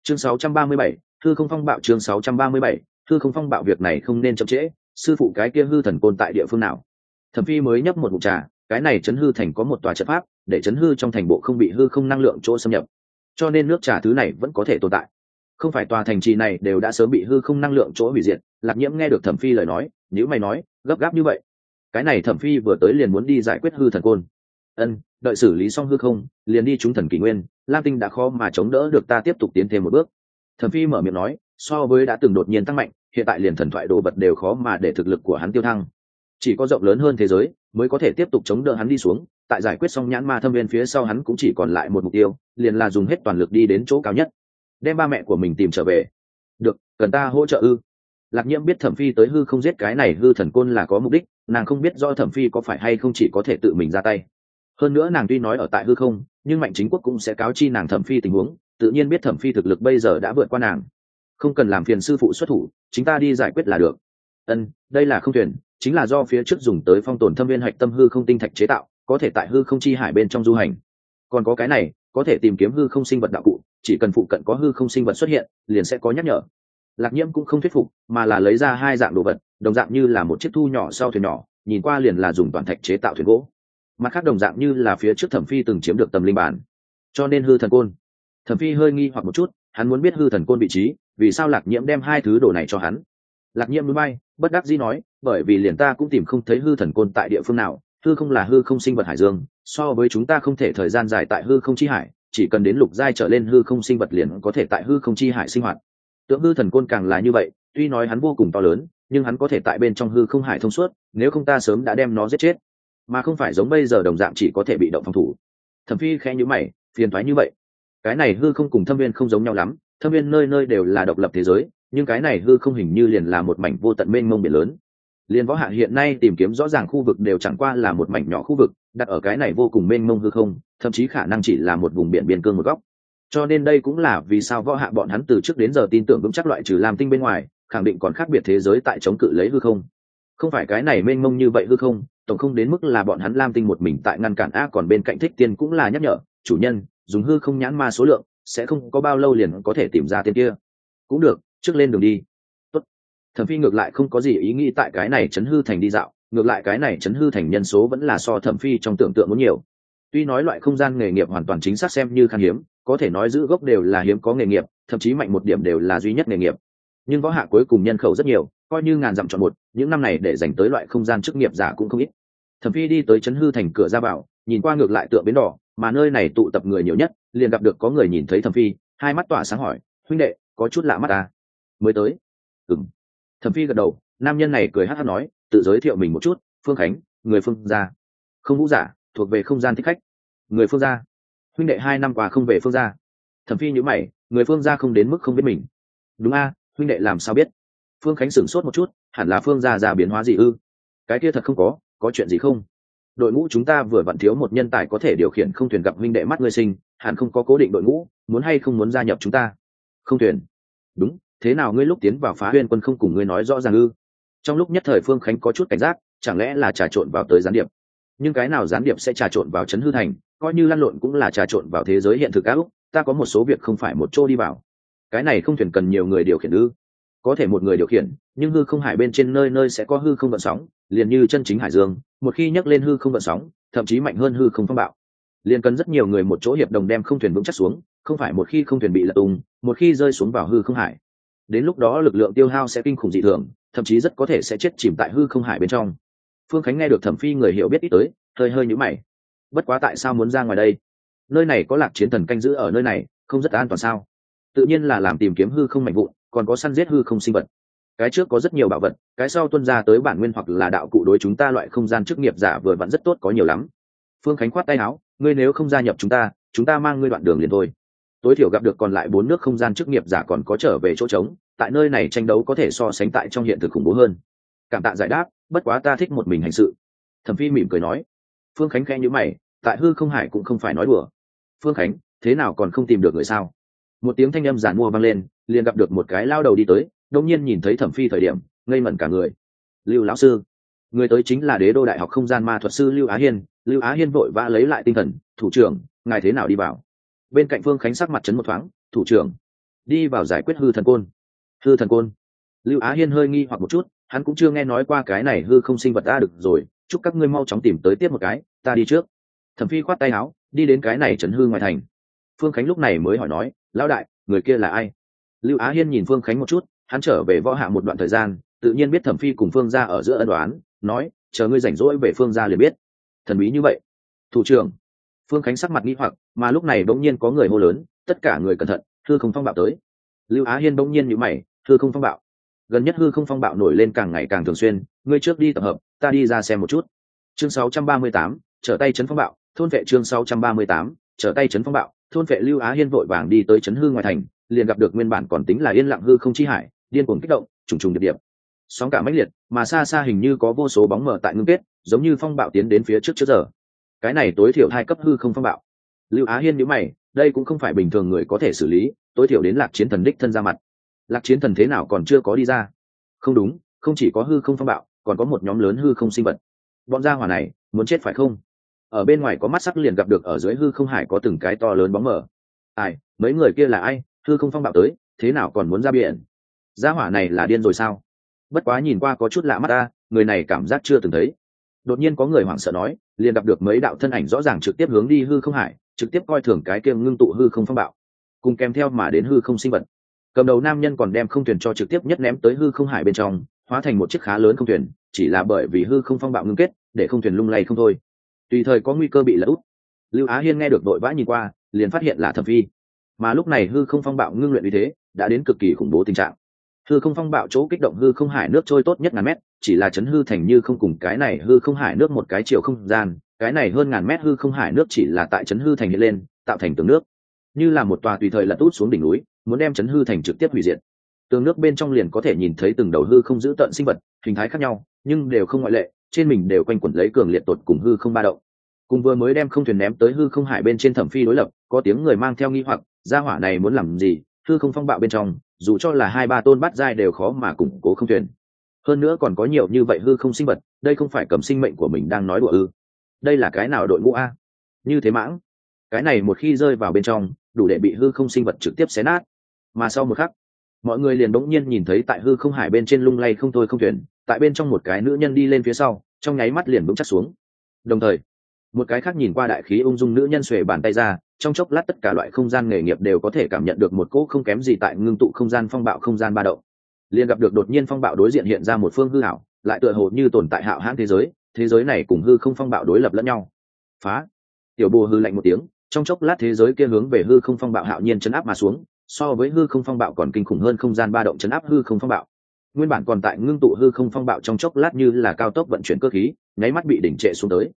Chương 637, hư không phong bạo chương 637, hư không phong bạo việc này không nên chậm trễ sư phụ cái kia hư thần côn tại địa phương nào? Thẩm phi mới nhấp một ngụm trà cái này chấn hư thành có một tòa trận pháp, để chấn hư trong thành bộ không bị hư không năng lượng chỗ xâm nhập. Cho nên nước trà thứ này vẫn có thể tồn tại. Không phải tòa thành trì này đều đã sớm bị hư không năng lượng chỗ hủy diệt, lạc nhiễm nghe được thẩm phi lời nói nếu mày nói, gấp gáp như vậy. Cái này thẩm phi vừa tới liền muốn đi giải quyết hư thần côn. Ân, đợi xử lý xong hư không, liền đi trúng thần kỷ nguyên, lam tinh đã khó mà chống đỡ được ta tiếp tục tiến thêm một bước. Thẩm phi mở miệng nói, so với đã từng đột nhiên tăng mạnh, hiện tại liền thần thoại đồ vật đều khó mà để thực lực của hắn tiêu thăng. Chỉ có rộng lớn hơn thế giới mới có thể tiếp tục chống đỡ hắn đi xuống, tại giải quyết xong nhãn ma thâm viên phía sau hắn cũng chỉ còn lại một mục tiêu, liền là dùng hết toàn lực đi đến chỗ cao nhất. Đem ba mẹ của mình tìm trở về. Được, cần ta hỗ trợ ư? Lạc nhiễm biết thẩm phi tới hư không giết cái này hư thần côn là có mục đích, nàng không biết do thẩm phi có phải hay không chỉ có thể tự mình ra tay. Hơn nữa nàng tuy nói ở tại hư không, nhưng mạnh chính quốc cũng sẽ cáo chi nàng thẩm phi tình huống, tự nhiên biết thẩm phi thực lực bây giờ đã vượt qua nàng. Không cần làm phiền sư phụ xuất thủ chúng ta đi giải quyết là được. Ân, đây là không thuyền chính là do phía trước dùng tới phong tồn thâm viên hạch tâm hư không tinh thạch chế tạo, có thể tại hư không chi hải bên trong du hành. Còn có cái này, có thể tìm kiếm hư không sinh vật đạo cụ, chỉ cần phụ cận có hư không sinh vật xuất hiện, liền sẽ có nhắc nhở. Lạc nhiễm cũng không thuyết phục, mà là lấy ra hai dạng đồ vật, đồng dạng như là một chiếc thu nhỏ sau thuyền nhỏ, nhìn qua liền là dùng toàn thạch chế tạo thuyền gỗ. Mặt khác đồng dạng như là phía trước thẩm phi từng chiếm được tầm linh bản. Cho nên hư thần côn. Thẩm phi hơi nghi hoặc một chút, hắn muốn biết hư thần côn vị trí, vì sao lạc nhiễm đem hai thứ đồ này cho hắn lạc nhiễm núi bay, bất đắc dĩ nói, bởi vì liền ta cũng tìm không thấy hư thần côn tại địa phương nào, hư không là hư không sinh vật hải dương, so với chúng ta không thể thời gian dài tại hư không chi hải, chỉ cần đến lục giai trở lên hư không sinh vật liền có thể tại hư không chi hải sinh hoạt. Tượng hư thần côn càng là như vậy, tuy nói hắn vô cùng to lớn, nhưng hắn có thể tại bên trong hư không hải thông suốt, nếu không ta sớm đã đem nó giết chết. Mà không phải giống bây giờ đồng dạng chỉ có thể bị động phòng thủ. Thẩm phi khẽ nhữ mày, phiền thoái như vậy. Cái này hư không cùng thâm viên không giống nhau lắm, thâm viên nơi nơi đều là độc lập thế giới nhưng cái này hư không hình như liền là một mảnh vô tận mênh mông biển lớn. Liền võ hạ hiện nay tìm kiếm rõ ràng khu vực đều chẳng qua là một mảnh nhỏ khu vực, đặt ở cái này vô cùng mênh mông hư không, thậm chí khả năng chỉ là một vùng biển biên cương một góc. Cho nên đây cũng là vì sao võ hạ bọn hắn từ trước đến giờ tin tưởng vững chắc loại trừ làm tinh bên ngoài, khẳng định còn khác biệt thế giới tại chống cự lấy hư không. Không phải cái này mênh mông như vậy hư không, tổng không đến mức là bọn hắn lam tinh một mình tại ngăn cản a còn bên cạnh thích tiên cũng là nhắc nhở, chủ nhân, dùng hư không nhãn ma số lượng, sẽ không có bao lâu liền có thể tìm ra tên kia. Cũng được trước lên đường đi. Tốt. thẩm phi ngược lại không có gì ý nghĩ tại cái này chấn hư thành đi dạo, ngược lại cái này chấn hư thành nhân số vẫn là so thẩm phi trong tưởng tượng muốn nhiều. Tuy nói loại không gian nghề nghiệp hoàn toàn chính xác xem như khan hiếm, có thể nói giữ gốc đều là hiếm có nghề nghiệp, thậm chí mạnh một điểm đều là duy nhất nghề nghiệp. Nhưng võ hạ cuối cùng nhân khẩu rất nhiều, coi như ngàn dặm chọn một, những năm này để dành tới loại không gian chức nghiệp giả cũng không ít. Thẩm phi đi tới chấn hư thành cửa ra vào, nhìn qua ngược lại tượng bến đỏ, mà nơi này tụ tập người nhiều nhất, liền gặp được có người nhìn thấy thẩm phi, hai mắt tỏa sáng hỏi, huynh đệ, có chút lạ mắt ta mới tới. Ừng thẩm phi gật đầu, nam nhân này cười hát hát nói, tự giới thiệu mình một chút, phương khánh, người phương gia. Không vũ giả, thuộc về không gian thích khách. Người phương gia. Huynh đệ hai năm qua không về phương gia. Thẩm phi nhữ mày, người phương gia không đến mức không biết mình. Đúng a, huynh đệ làm sao biết? Phương khánh sửng sốt một chút, hẳn là phương gia già biến hóa gì ư? Cái kia thật không có có chuyện gì không? Đội ngũ chúng ta vừa vặn thiếu một nhân tài có thể điều khiển không thuyền gặp huynh đệ mắt ngươi sinh, hẳn không có cố định đội ngũ, muốn hay không muốn gia nhập chúng ta? Không thuyền. Đúng thế nào ngươi lúc tiến vào phá huyên quân không cùng ngươi nói rõ ràng ư? Trong lúc nhất thời phương khánh có chút cảnh giác, chẳng lẽ là trà trộn vào tới gián điệp? Nhưng cái nào gián điệp sẽ trà trộn vào trấn hư thành, coi như lăn lộn cũng là trà trộn vào thế giới hiện thực á úc, ta có một số việc không phải một chỗ đi vào. Cái này không thuyền cần nhiều người điều khiển ư? Có thể một người điều khiển, nhưng hư không hải bên trên nơi nơi sẽ có hư không vận sóng, liền như chân chính hải dương, một khi nhắc lên hư không vận sóng, thậm chí mạnh hơn hư không phong bạo. Liền cần rất nhiều người một chỗ hiệp đồng đem không thuyền vững chắc xuống, không phải một khi không thuyền bị lật tung, một khi rơi xuống vào hư không hải đến lúc đó lực lượng tiêu hao sẽ kinh khủng dị thường, thậm chí rất có thể sẽ chết chìm tại hư không hải bên trong. Phương khánh nghe được thẩm phi người hiểu biết ít tới, hơi hơi nhũ mày. Bất quá tại sao muốn ra ngoài đây? Nơi này có lạc chiến thần canh giữ ở nơi này, không rất an toàn sao? Tự nhiên là làm tìm kiếm hư không mạnh vụn, còn có săn giết hư không sinh vật. Cái trước có rất nhiều bảo vật, cái sau tuân ra tới bản nguyên hoặc là đạo cụ đối chúng ta loại không gian chức nghiệp giả vừa vặn rất tốt có nhiều lắm. Phương khánh khoát tay áo, ngươi nếu không gia nhập chúng ta chúng ta mang ngươi đoạn đường liền thôi tối thiểu gặp được còn lại bốn nước không gian chức nghiệp giả còn có trở về chỗ trống, tại nơi này tranh đấu có thể so sánh tại trong hiện thực khủng bố hơn. Cảm tạ giải đáp, bất quá ta thích một mình hành sự. Thẩm phi mỉm cười nói. Phương khánh khen nhữ mày, tại hư không hải cũng không phải nói đùa. Phương khánh, thế nào còn không tìm được người sao? Một tiếng thanh âm giản mua vang lên, liền gặp được một cái lao đầu đi tới, đông nhiên nhìn thấy thẩm phi thời điểm, ngây mẩn cả người. Lưu lão sư, người tới chính là đế đô đại học không gian ma thuật sư lưu á hiên. Lưu á hiên vội vã lấy lại tinh thần, thủ trưởng, ngài thế nào đi vào? Bên cạnh phương khánh sắc mặt trấn một thoáng, thủ trưởng, đi vào giải quyết hư thần côn. Hư thần côn? Lưu á hiên hơi nghi hoặc một chút, hắn cũng chưa nghe nói qua cái này hư không sinh vật ta được rồi, chúc các ngươi mau chóng tìm tới tiếp một cái, ta đi trước. Thẩm phi khoát tay áo, đi đến cái này trấn hư ngoài thành. Phương khánh lúc này mới hỏi nói, lão đại, người kia là ai? Lưu á hiên nhìn phương khánh một chút, hắn trở về võ hạ một đoạn thời gian, tự nhiên biết thẩm phi cùng phương gia ở giữa ân đoán nói, chờ ngươi rảnh rỗi về phương gia liền biết. Thần bí như vậy. Thủ trưởng phương khánh sắc mặt nghi hoặc mà lúc này bỗng nhiên có người hô lớn tất cả người cẩn thận hư không phong bạo tới. Lưu á hiên bỗng nhiên nhíu mày hư không phong bạo? Gần nhất hư không phong bạo nổi lên càng ngày càng thường xuyên ngươi trước đi tập hợp ta đi ra xem một chút. Chương 638, trở tay chấn phong bạo thôn vệ chương 638, trở tay chấn phong bạo thôn vệ lưu á hiên vội vàng đi tới chấn hư ngoài thành liền gặp được nguyên bản còn tính là yên lặng hư không chi hải điên cuồng kích động trùng trùng điệp điệp. Sóng cả mãnh liệt mà xa xa hình như có vô số bóng mờ tại ngưng kết giống như phong bạo tiến đến phía trước trước giờ cái này tối thiểu hai cấp hư không phong bạo. Lưu á hiên nhữ mày, đây cũng không phải bình thường người có thể xử lý, tối thiểu đến lạc chiến thần đích thân ra mặt. Lạc chiến thần thế nào còn chưa có đi ra? Không đúng, không chỉ có hư không phong bạo, còn có một nhóm lớn hư không sinh vật. Bọn gia hỏa này, muốn chết phải không? Ở bên ngoài có mắt sắc liền gặp được ở dưới hư không hải có từng cái to lớn bóng mờ. Ai, mấy người kia là ai? Hư không phong bạo tới, thế nào còn muốn ra biển? Gia hỏa này là điên rồi sao? Bất quá nhìn qua có chút lạ mắt ta, người này cảm giác chưa từng thấy. Đột nhiên có người hoảng sợ nói liền gặp được mấy đạo thân ảnh rõ ràng trực tiếp hướng đi hư không hải, trực tiếp coi thường cái kia ngưng tụ hư không phong bạo. Cùng kèm theo mà đến hư không sinh vật. Cầm đầu nam nhân còn đem không thuyền cho trực tiếp nhất ném tới hư không hải bên trong, hóa thành một chiếc khá lớn không thuyền, chỉ là bởi vì hư không phong bạo ngưng kết, để không thuyền lung lay không thôi. Tùy thời có nguy cơ bị lỡ út lưu á hiên nghe được đội vã nhìn qua, liền phát hiện là thẩm phi. Mà lúc này hư không phong bạo ngưng luyện như thế, đã đến cực kỳ khủng bố tình trạng. Hư không phong bạo chỗ kích động hư không hải nước trôi tốt nhất ngàn mét chỉ là chấn hư thành như không cùng cái này hư không hải nước một cái chiều không gian, cái này hơn ngàn mét hư không hải nước chỉ là tại chấn hư thành hiện lên, tạo thành tường nước. Như là một tòa tùy thời lật út xuống đỉnh núi, muốn đem chấn hư thành trực tiếp hủy diệt. Tường nước bên trong liền có thể nhìn thấy từng đầu hư không giữ tận sinh vật, hình thái khác nhau, nhưng đều không ngoại lệ, trên mình đều quanh quẩn lấy cường liệt tột cùng hư không ba động. Cùng vừa mới đem không thuyền ném tới hư không hải bên trên thẩm phi đối lập, có tiếng người mang theo nghi hoặc, gia hỏa này muốn làm gì, hư không phong bạo bên trong, dù cho là hai ba tôn bát giai đều khó mà củng cố không thuyền hơn nữa còn có nhiều như vậy hư không sinh vật, đây không phải cầm sinh mệnh của mình đang nói đùa ư. Đây là cái nào đội ngũ a? Như thế mãng. Cái này một khi rơi vào bên trong, đủ để bị hư không sinh vật trực tiếp xé nát. Mà sau một khắc, mọi người liền bỗng nhiên nhìn thấy tại hư không hải bên trên lung lay không thôi không thuyền, tại bên trong một cái nữ nhân đi lên phía sau, trong nháy mắt liền vững chắc xuống. Đồng thời, một cái khác nhìn qua đại khí ung dung nữ nhân xuề bàn tay ra, trong chốc lát tất cả loại không gian nghề nghiệp đều có thể cảm nhận được một cỗ không kém gì tại ngưng tụ không gian phong bạo không gian ba đậu liền gặp được đột nhiên phong bạo đối diện hiện ra một phương hư hảo lại tựa hồ như tồn tại hạo hãn thế giới thế giới này cùng hư không phong bạo đối lập lẫn nhau. Phá! Tiểu bồ hư lạnh một tiếng, trong chốc lát thế giới kia hướng về hư không phong bạo hạo nhiên chấn áp mà xuống, so với hư không phong bạo còn kinh khủng hơn không gian ba động chấn áp hư không phong bạo. Nguyên bản còn tại ngưng tụ hư không phong bạo trong chốc lát như là cao tốc vận chuyển cơ khí, nháy mắt bị đỉnh trệ xuống tới.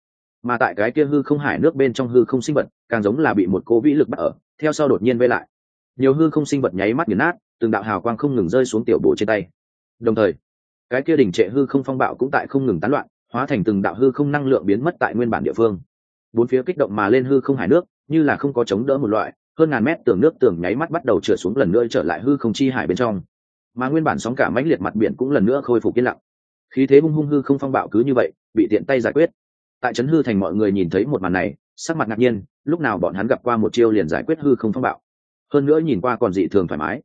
Mà tại cái kia hư không hải nước bên trong hư không sinh vật, càng giống là bị một cố vĩ lực bắt ở, theo sau đột nhiên vây lại. Nhiều hư không sinh vật nháy mắt nghiền nát từng đạo hào quang không ngừng rơi xuống tiểu bộ trên tay. Đồng thời, cái kia đỉnh trệ hư không phong bạo cũng tại không ngừng tán loạn, hóa thành từng đạo hư không năng lượng biến mất tại nguyên bản địa phương. Bốn phía kích động mà lên hư không hải nước, như là không có chống đỡ một loại, hơn ngàn mét tường nước tường nháy mắt bắt đầu trượt xuống lần nữa trở lại hư không chi hải bên trong. Mà nguyên bản sóng cả mãnh liệt mặt biển cũng lần nữa khôi phục yên lặng. Khí thế hung hung hư không phong bạo cứ như vậy, bị tiện tay giải quyết. Tại trấn hư thành mọi người nhìn thấy một màn này, sắc mặt ngạc nhiên, lúc nào bọn hắn gặp qua một chiêu liền giải quyết hư không phong bạo. Hơn nữa nhìn qua còn dị thường thoải mái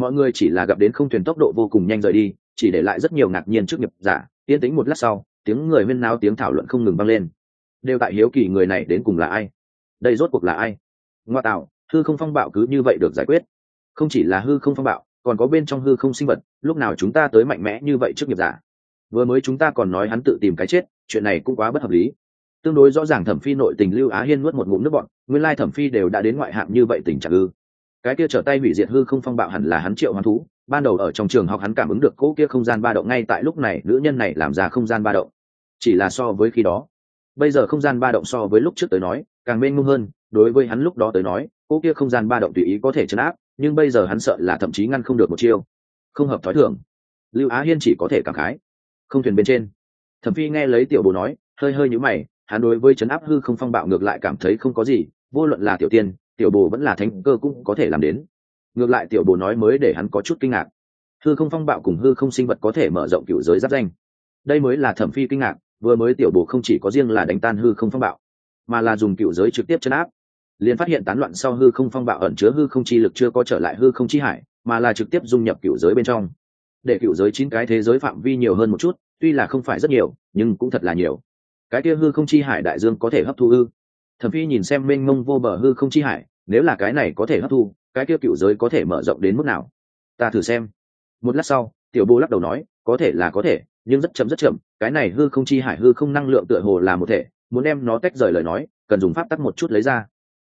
mọi người chỉ là gặp đến không thuyền tốc độ vô cùng nhanh rời đi, chỉ để lại rất nhiều ngạc nhiên trước nghiệp giả. Yên tĩnh một lát sau, tiếng người huyên náo, tiếng thảo luận không ngừng vang lên. Đều tại hiếu kỳ người này đến cùng là ai? Đây rốt cuộc là ai? Ngoa tạo, hư không phong bạo cứ như vậy được giải quyết. Không chỉ là hư không phong bạo, còn có bên trong hư không sinh vật, lúc nào chúng ta tới mạnh mẽ như vậy trước nghiệp giả? Vừa mới chúng ta còn nói hắn tự tìm cái chết, chuyện này cũng quá bất hợp lý. Tương đối rõ ràng thẩm phi nội tình lưu á hiên nuốt một ngụm nước bọn nguyên lai thẩm phi đều đã đến ngoại hạng như vậy tình trạng ư cái kia trở tay hủy diệt hư không phong bạo hẳn là hắn triệu hoán thú. Ban đầu ở trong trường học hắn cảm ứng được cỗ kia không gian ba động, ngay tại lúc này, nữ nhân này làm ra không gian ba động. Chỉ là so với khi đó. Bây giờ không gian ba động so với lúc trước tới nói, càng mênh mông hơn. Đối với hắn lúc đó tới nói, cỗ kia không gian ba động tùy ý có thể chấn áp, nhưng bây giờ hắn sợ là thậm chí ngăn không được một chiêu. Không hợp thói thường. Lưu á hiên chỉ có thể cảm khái. Không thuyền bên trên. Thẩm phi nghe lấy tiểu bồ nói, hơi hơi nhữ mày, hắn đối với chấn áp hư không phong bạo ngược lại cảm thấy không có gì, vô luận là tiểu tiên tiểu bồ vẫn là thánh cơ cũng có thể làm đến. Ngược lại tiểu bồ nói mới để hắn có chút kinh ngạc. Hư không phong bạo cùng hư không sinh vật có thể mở rộng cựu giới giáp danh. Đây mới là thẩm phi kinh ngạc, vừa mới tiểu bồ không chỉ có riêng là đánh tan hư không phong bạo, mà là dùng cựu giới trực tiếp chấn áp. Liền phát hiện tán loạn sau hư không phong bạo ẩn chứa hư không chi lực chưa có trở lại hư không chi hải, mà là trực tiếp dung nhập cựu giới bên trong. Để cựu giới chín cái thế giới phạm vi nhiều hơn một chút, tuy là không phải rất nhiều, nhưng cũng thật là nhiều. Cái kia hư không chi hải đại dương có thể hấp thu ư thẩm phi nhìn xem mênh mông vô bờ hư không chi hải nếu là cái này có thể hấp thu, cái kia cựu giới có thể mở rộng đến mức nào? Ta thử xem. Một lát sau, tiểu bô lắc đầu nói, có thể là có thể, nhưng rất chậm rất chậm, cái này hư không chi hải, hư không năng lượng tựa hồ là một thể, muốn đem nó tách rời lời nói, cần dùng pháp tắc một chút lấy ra.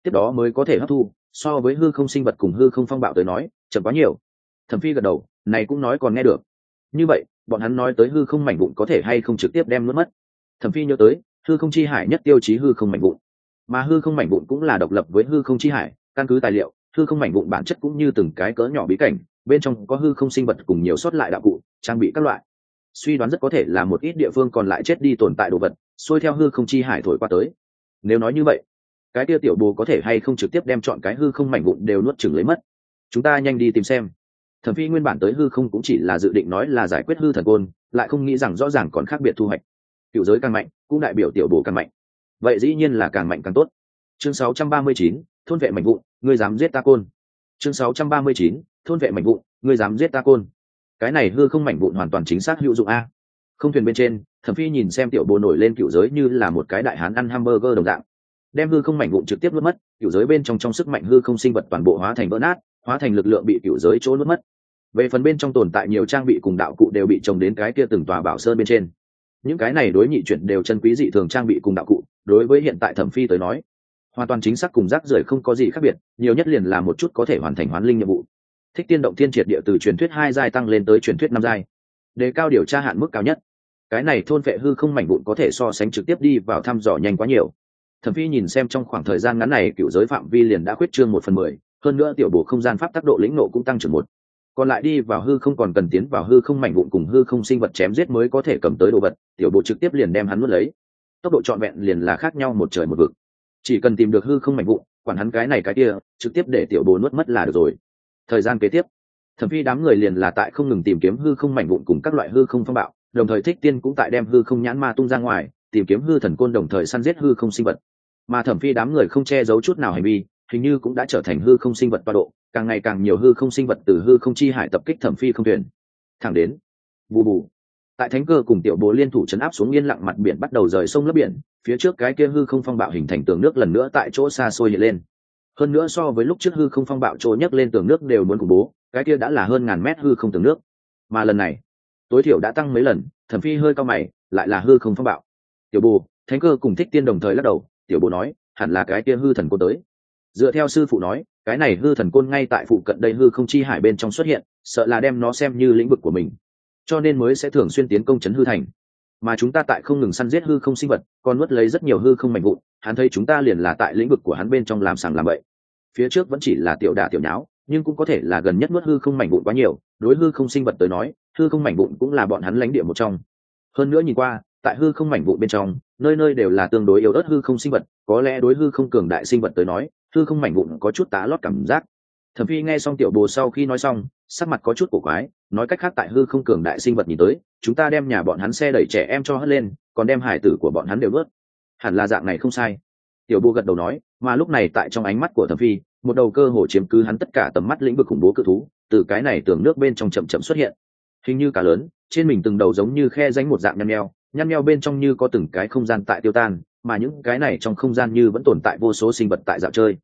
Tiếp đó mới có thể hấp thu, so với hư không sinh vật cùng hư không phong bạo tới nói, chậm quá nhiều. Thẩm phi gật đầu, này cũng nói còn nghe được. Như vậy, bọn hắn nói tới hư không mảnh vụn có thể hay không trực tiếp đem nuốt mất? Thẩm phi nhớ tới, hư không chi hải nhất tiêu chí hư không mảnh vụn mà hư không mảnh vụn cũng là độc lập với hư không chi hải, căn cứ tài liệu, hư không mảnh vụn bản chất cũng như từng cái cỡ nhỏ bí cảnh, bên trong có hư không sinh vật cùng nhiều sót lại đạo cụ, trang bị các loại. Suy đoán rất có thể là một ít địa phương còn lại chết đi tồn tại đồ vật, xuôi theo hư không chi hải thổi qua tới. Nếu nói như vậy, cái kia tiểu bồ có thể hay không trực tiếp đem chọn cái hư không mảnh vụn đều nuốt chừng lấy mất? Chúng ta nhanh đi tìm xem. Thẩm phi nguyên bản tới hư không cũng chỉ là dự định nói là giải quyết hư thần côn, lại không nghĩ rằng rõ ràng còn khác biệt thu hoạch. Cựu giới càng mạnh, cũng đại biểu tiểu bồ càng mạnh vậy dĩ nhiên là càng mạnh càng tốt. Chương 639, thôn vệ mạnh vụn ngươi dám giết ta côn. Chương 639, thôn vệ mạnh vụn ngươi dám giết ta côn. Cái này hư không mảnh vụn hoàn toàn chính xác hữu dụng a. Không thuyền bên trên thẩm phi nhìn xem tiểu bồ nổi lên cựu giới như là một cái đại hán ăn hamburger đồng dạng. Đem hư không mảnh vụn trực tiếp nuốt mất cựu giới bên trong trong sức mạnh hư không sinh vật toàn bộ hóa thành vỡ nát hóa thành lực lượng bị cựu giới chỗ nuốt mất. Về phần bên trong tồn tại nhiều trang bị cùng đạo cụ đều bị trồng đến cái kia từng tòa bảo sơn bên trên. Những cái này đối nhị chuyển đều chân quý dị thường trang bị cùng đạo cụ đối với hiện tại thẩm phi tới nói, hoàn toàn chính xác cùng rác rưởi không có gì khác biệt, nhiều nhất liền là một chút có thể hoàn thành hoán linh nhiệm vụ. Thích tiên động thiên triệt địa từ truyền thuyết hai giai tăng lên tới truyền thuyết năm giai, đề cao điều tra hạn mức cao nhất. Cái này thôn vệ hư không mảnh vụn có thể so sánh trực tiếp đi vào thăm dò nhanh quá nhiều. Thẩm phi nhìn xem trong khoảng thời gian ngắn này cựu giới phạm vi liền đã khuyết trương một phần mười, hơn nữa tiểu bổ không gian pháp tác độ lĩnh nộ cũng tăng trưởng một. Còn lại đi vào hư không còn cần tiến vào hư không mảnh vụn cùng hư không sinh vật chém giết mới có thể cầm tới đồ vật, tiểu bộ trực tiếp liền đem hắn nuốt lấy tốc độ trọn vẹn liền là khác nhau một trời một vực. Chỉ cần tìm được hư không mảnh vụn, quản hắn cái này cái kia, trực tiếp để tiểu bồ nuốt mất là được rồi. Thời gian kế tiếp, thẩm phi đám người liền là tại không ngừng tìm kiếm hư không mảnh vụn cùng các loại hư không phong bạo, đồng thời thích tiên cũng tại đem hư không nhãn ma tung ra ngoài, tìm kiếm hư thần côn đồng thời săn giết hư không sinh vật. Mà thẩm phi đám người không che giấu chút nào hành vi, hình như cũng đã trở thành hư không sinh vật toa độ, càng ngày càng nhiều hư không sinh vật từ hư không chi hải tập kích thẩm phi không thuyền. Thẳng đến, bù bù tại thánh cơ cùng tiểu bố liên thủ chấn áp xuống yên lặng mặt biển bắt đầu rời sông lấp biển, phía trước cái kia hư không phong bạo hình thành tường nước lần nữa tại chỗ xa xôi hiện lên. Hơn nữa so với lúc trước hư không phong bạo trôi nhấc lên tường nước đều muốn khủng bố, cái kia đã là hơn ngàn mét hư không tường nước. Mà lần này, tối thiểu đã tăng mấy lần, thẩm phi hơi cao mày, lại là hư không phong bạo. Tiểu bồ, thánh cơ cùng thích tiên đồng thời lắc đầu, tiểu bồ nói, hẳn là cái kia hư thần côn tới. Dựa theo sư phụ nói, cái này hư thần côn ngay tại phụ cận đây hư không chi hải bên trong xuất hiện, sợ là đem nó xem như lĩnh vực của mình cho nên mới sẽ thường xuyên tiến công chấn hư thành. Mà chúng ta tại không ngừng săn giết hư không sinh vật, còn nuốt lấy rất nhiều hư không mạnh vụn, hắn thấy chúng ta liền là tại lĩnh vực của hắn bên trong làm sàng làm vậy phía trước vẫn chỉ là tiểu đà tiểu nháo, nhưng cũng có thể là gần nhất nuốt hư không mảnh vụn quá nhiều, đối hư không sinh vật tới nói, hư không mảnh vụn cũng là bọn hắn lãnh địa một trong. Hơn nữa nhìn qua, tại hư không mảnh vụn bên trong, nơi nơi đều là tương đối yếu ớt hư không sinh vật, có lẽ đối hư không cường đại sinh vật tới nói, hư không mảnh vụn có chút tá lót cảm giác. Thẩm phi nghe xong tiểu bồ sau khi nói xong, sắc mặt có chút cổ quái nói cách khác tại hư không cường đại sinh vật nhìn tới, chúng ta đem nhà bọn hắn xe đẩy trẻ em cho hất lên, còn đem hải tử của bọn hắn đều vớt. Hẳn là dạng này không sai. Tiểu bô gật đầu nói, mà lúc này tại trong ánh mắt của thẩm phi, một đầu cơ hồ chiếm cứ hắn tất cả tầm mắt lĩnh vực khủng bố cự thú, từ cái này tường nước bên trong chậm chậm xuất hiện. Hình như cả lớn, trên mình từng đầu giống như khe danh một dạng nhăn nheo nhăn nheo bên trong như có từng cái không gian tại tiêu tan, mà những cái này trong không gian như vẫn tồn tại vô số sinh vật tại dạo chơi.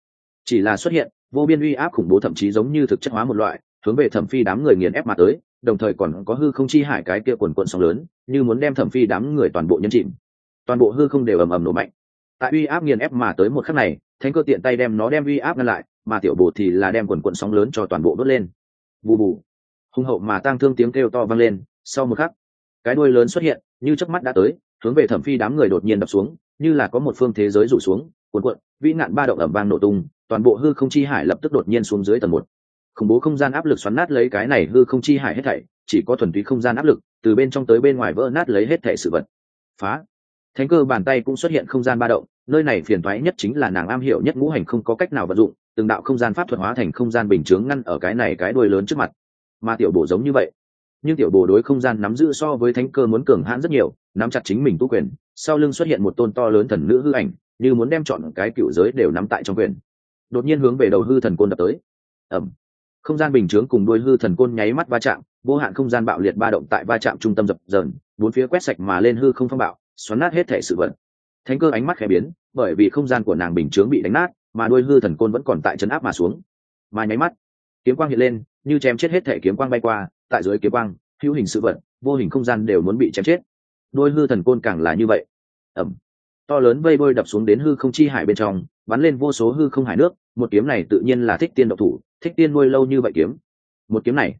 Chỉ là xuất hiện, vô biên uy áp khủng bố thậm chí giống như thực chất hóa một loại hướng về thẩm phi đám người nghiền ép mà tới, đồng thời còn có hư không chi hải cái kia quần quận sóng lớn, như muốn đem thẩm phi đám người toàn bộ nhân chìm. Toàn bộ hư không đều ầm ầm nổ mạnh. Tại uy áp nghiền ép mà tới một khắc này, thánh cơ tiện tay đem nó đem uy áp ngăn lại, mà tiểu bồ thì là đem quần quận sóng lớn cho toàn bộ đốt lên. Bù bù. Hung hậu mà tang thương tiếng kêu to vang lên, sau một khắc, cái đuôi lớn xuất hiện, như chớp mắt đã tới, hướng về thẩm phi đám người đột nhiên đập xuống, như là có một phương thế giới rủ xuống cuộn cuộn vĩ nạn ba động ẩm vang nổ tung, toàn bộ hư không chi hải lập tức đột nhiên xuống dưới tầng một khủng bố không gian áp lực xoắn nát lấy cái này hư không chi hải hết thảy, chỉ có thuần túy không gian áp lực, từ bên trong tới bên ngoài vỡ nát lấy hết thảy sự vật. Phá. Thánh cơ bàn tay cũng xuất hiện không gian ba động, nơi này phiền toái nhất chính là nàng am hiểu nhất ngũ hành không có cách nào vận dụng, từng đạo không gian pháp thuật hóa thành không gian bình chướng ngăn ở cái này cái đuôi lớn trước mặt. Mà tiểu bổ giống như vậy, nhưng tiểu bổ đối không gian nắm giữ so với thánh cơ muốn cường hãn rất nhiều, nắm chặt chính mình tu quyền, sau lưng xuất hiện một tôn to lớn thần nữ hư ảnh, như muốn đem chọn cái cựu giới đều nắm tại trong quyền. Đột nhiên hướng về đầu hư thần côn đập tới. Ẩm không gian bình chướng cùng đuôi hư thần côn nháy mắt va chạm, vô hạn không gian bạo liệt ba động tại va chạm trung tâm dập dờn, bốn phía quét sạch mà lên hư không phong bạo, xoắn nát hết thể sự vật. Thánh cơ ánh mắt khẽ biến, bởi vì không gian của nàng bình chướng bị đánh nát, mà đuôi hư thần côn vẫn còn tại chấn áp mà xuống. Mà nháy mắt, kiếm quang hiện lên, như chém chết hết thể kiếm quang bay qua, tại dưới kiếm quang, hữu hình sự vật, vô hình không gian đều muốn bị chém chết. Đôi hư thần côn càng là như vậy. Ẩm to lớn vây bôi đập xuống đến hư không chi hải bên trong, bắn lên vô số hư không hải nước một kiếm này tự nhiên là thích tiên độc thủ, thích tiên nuôi lâu như vậy kiếm. Một kiếm này,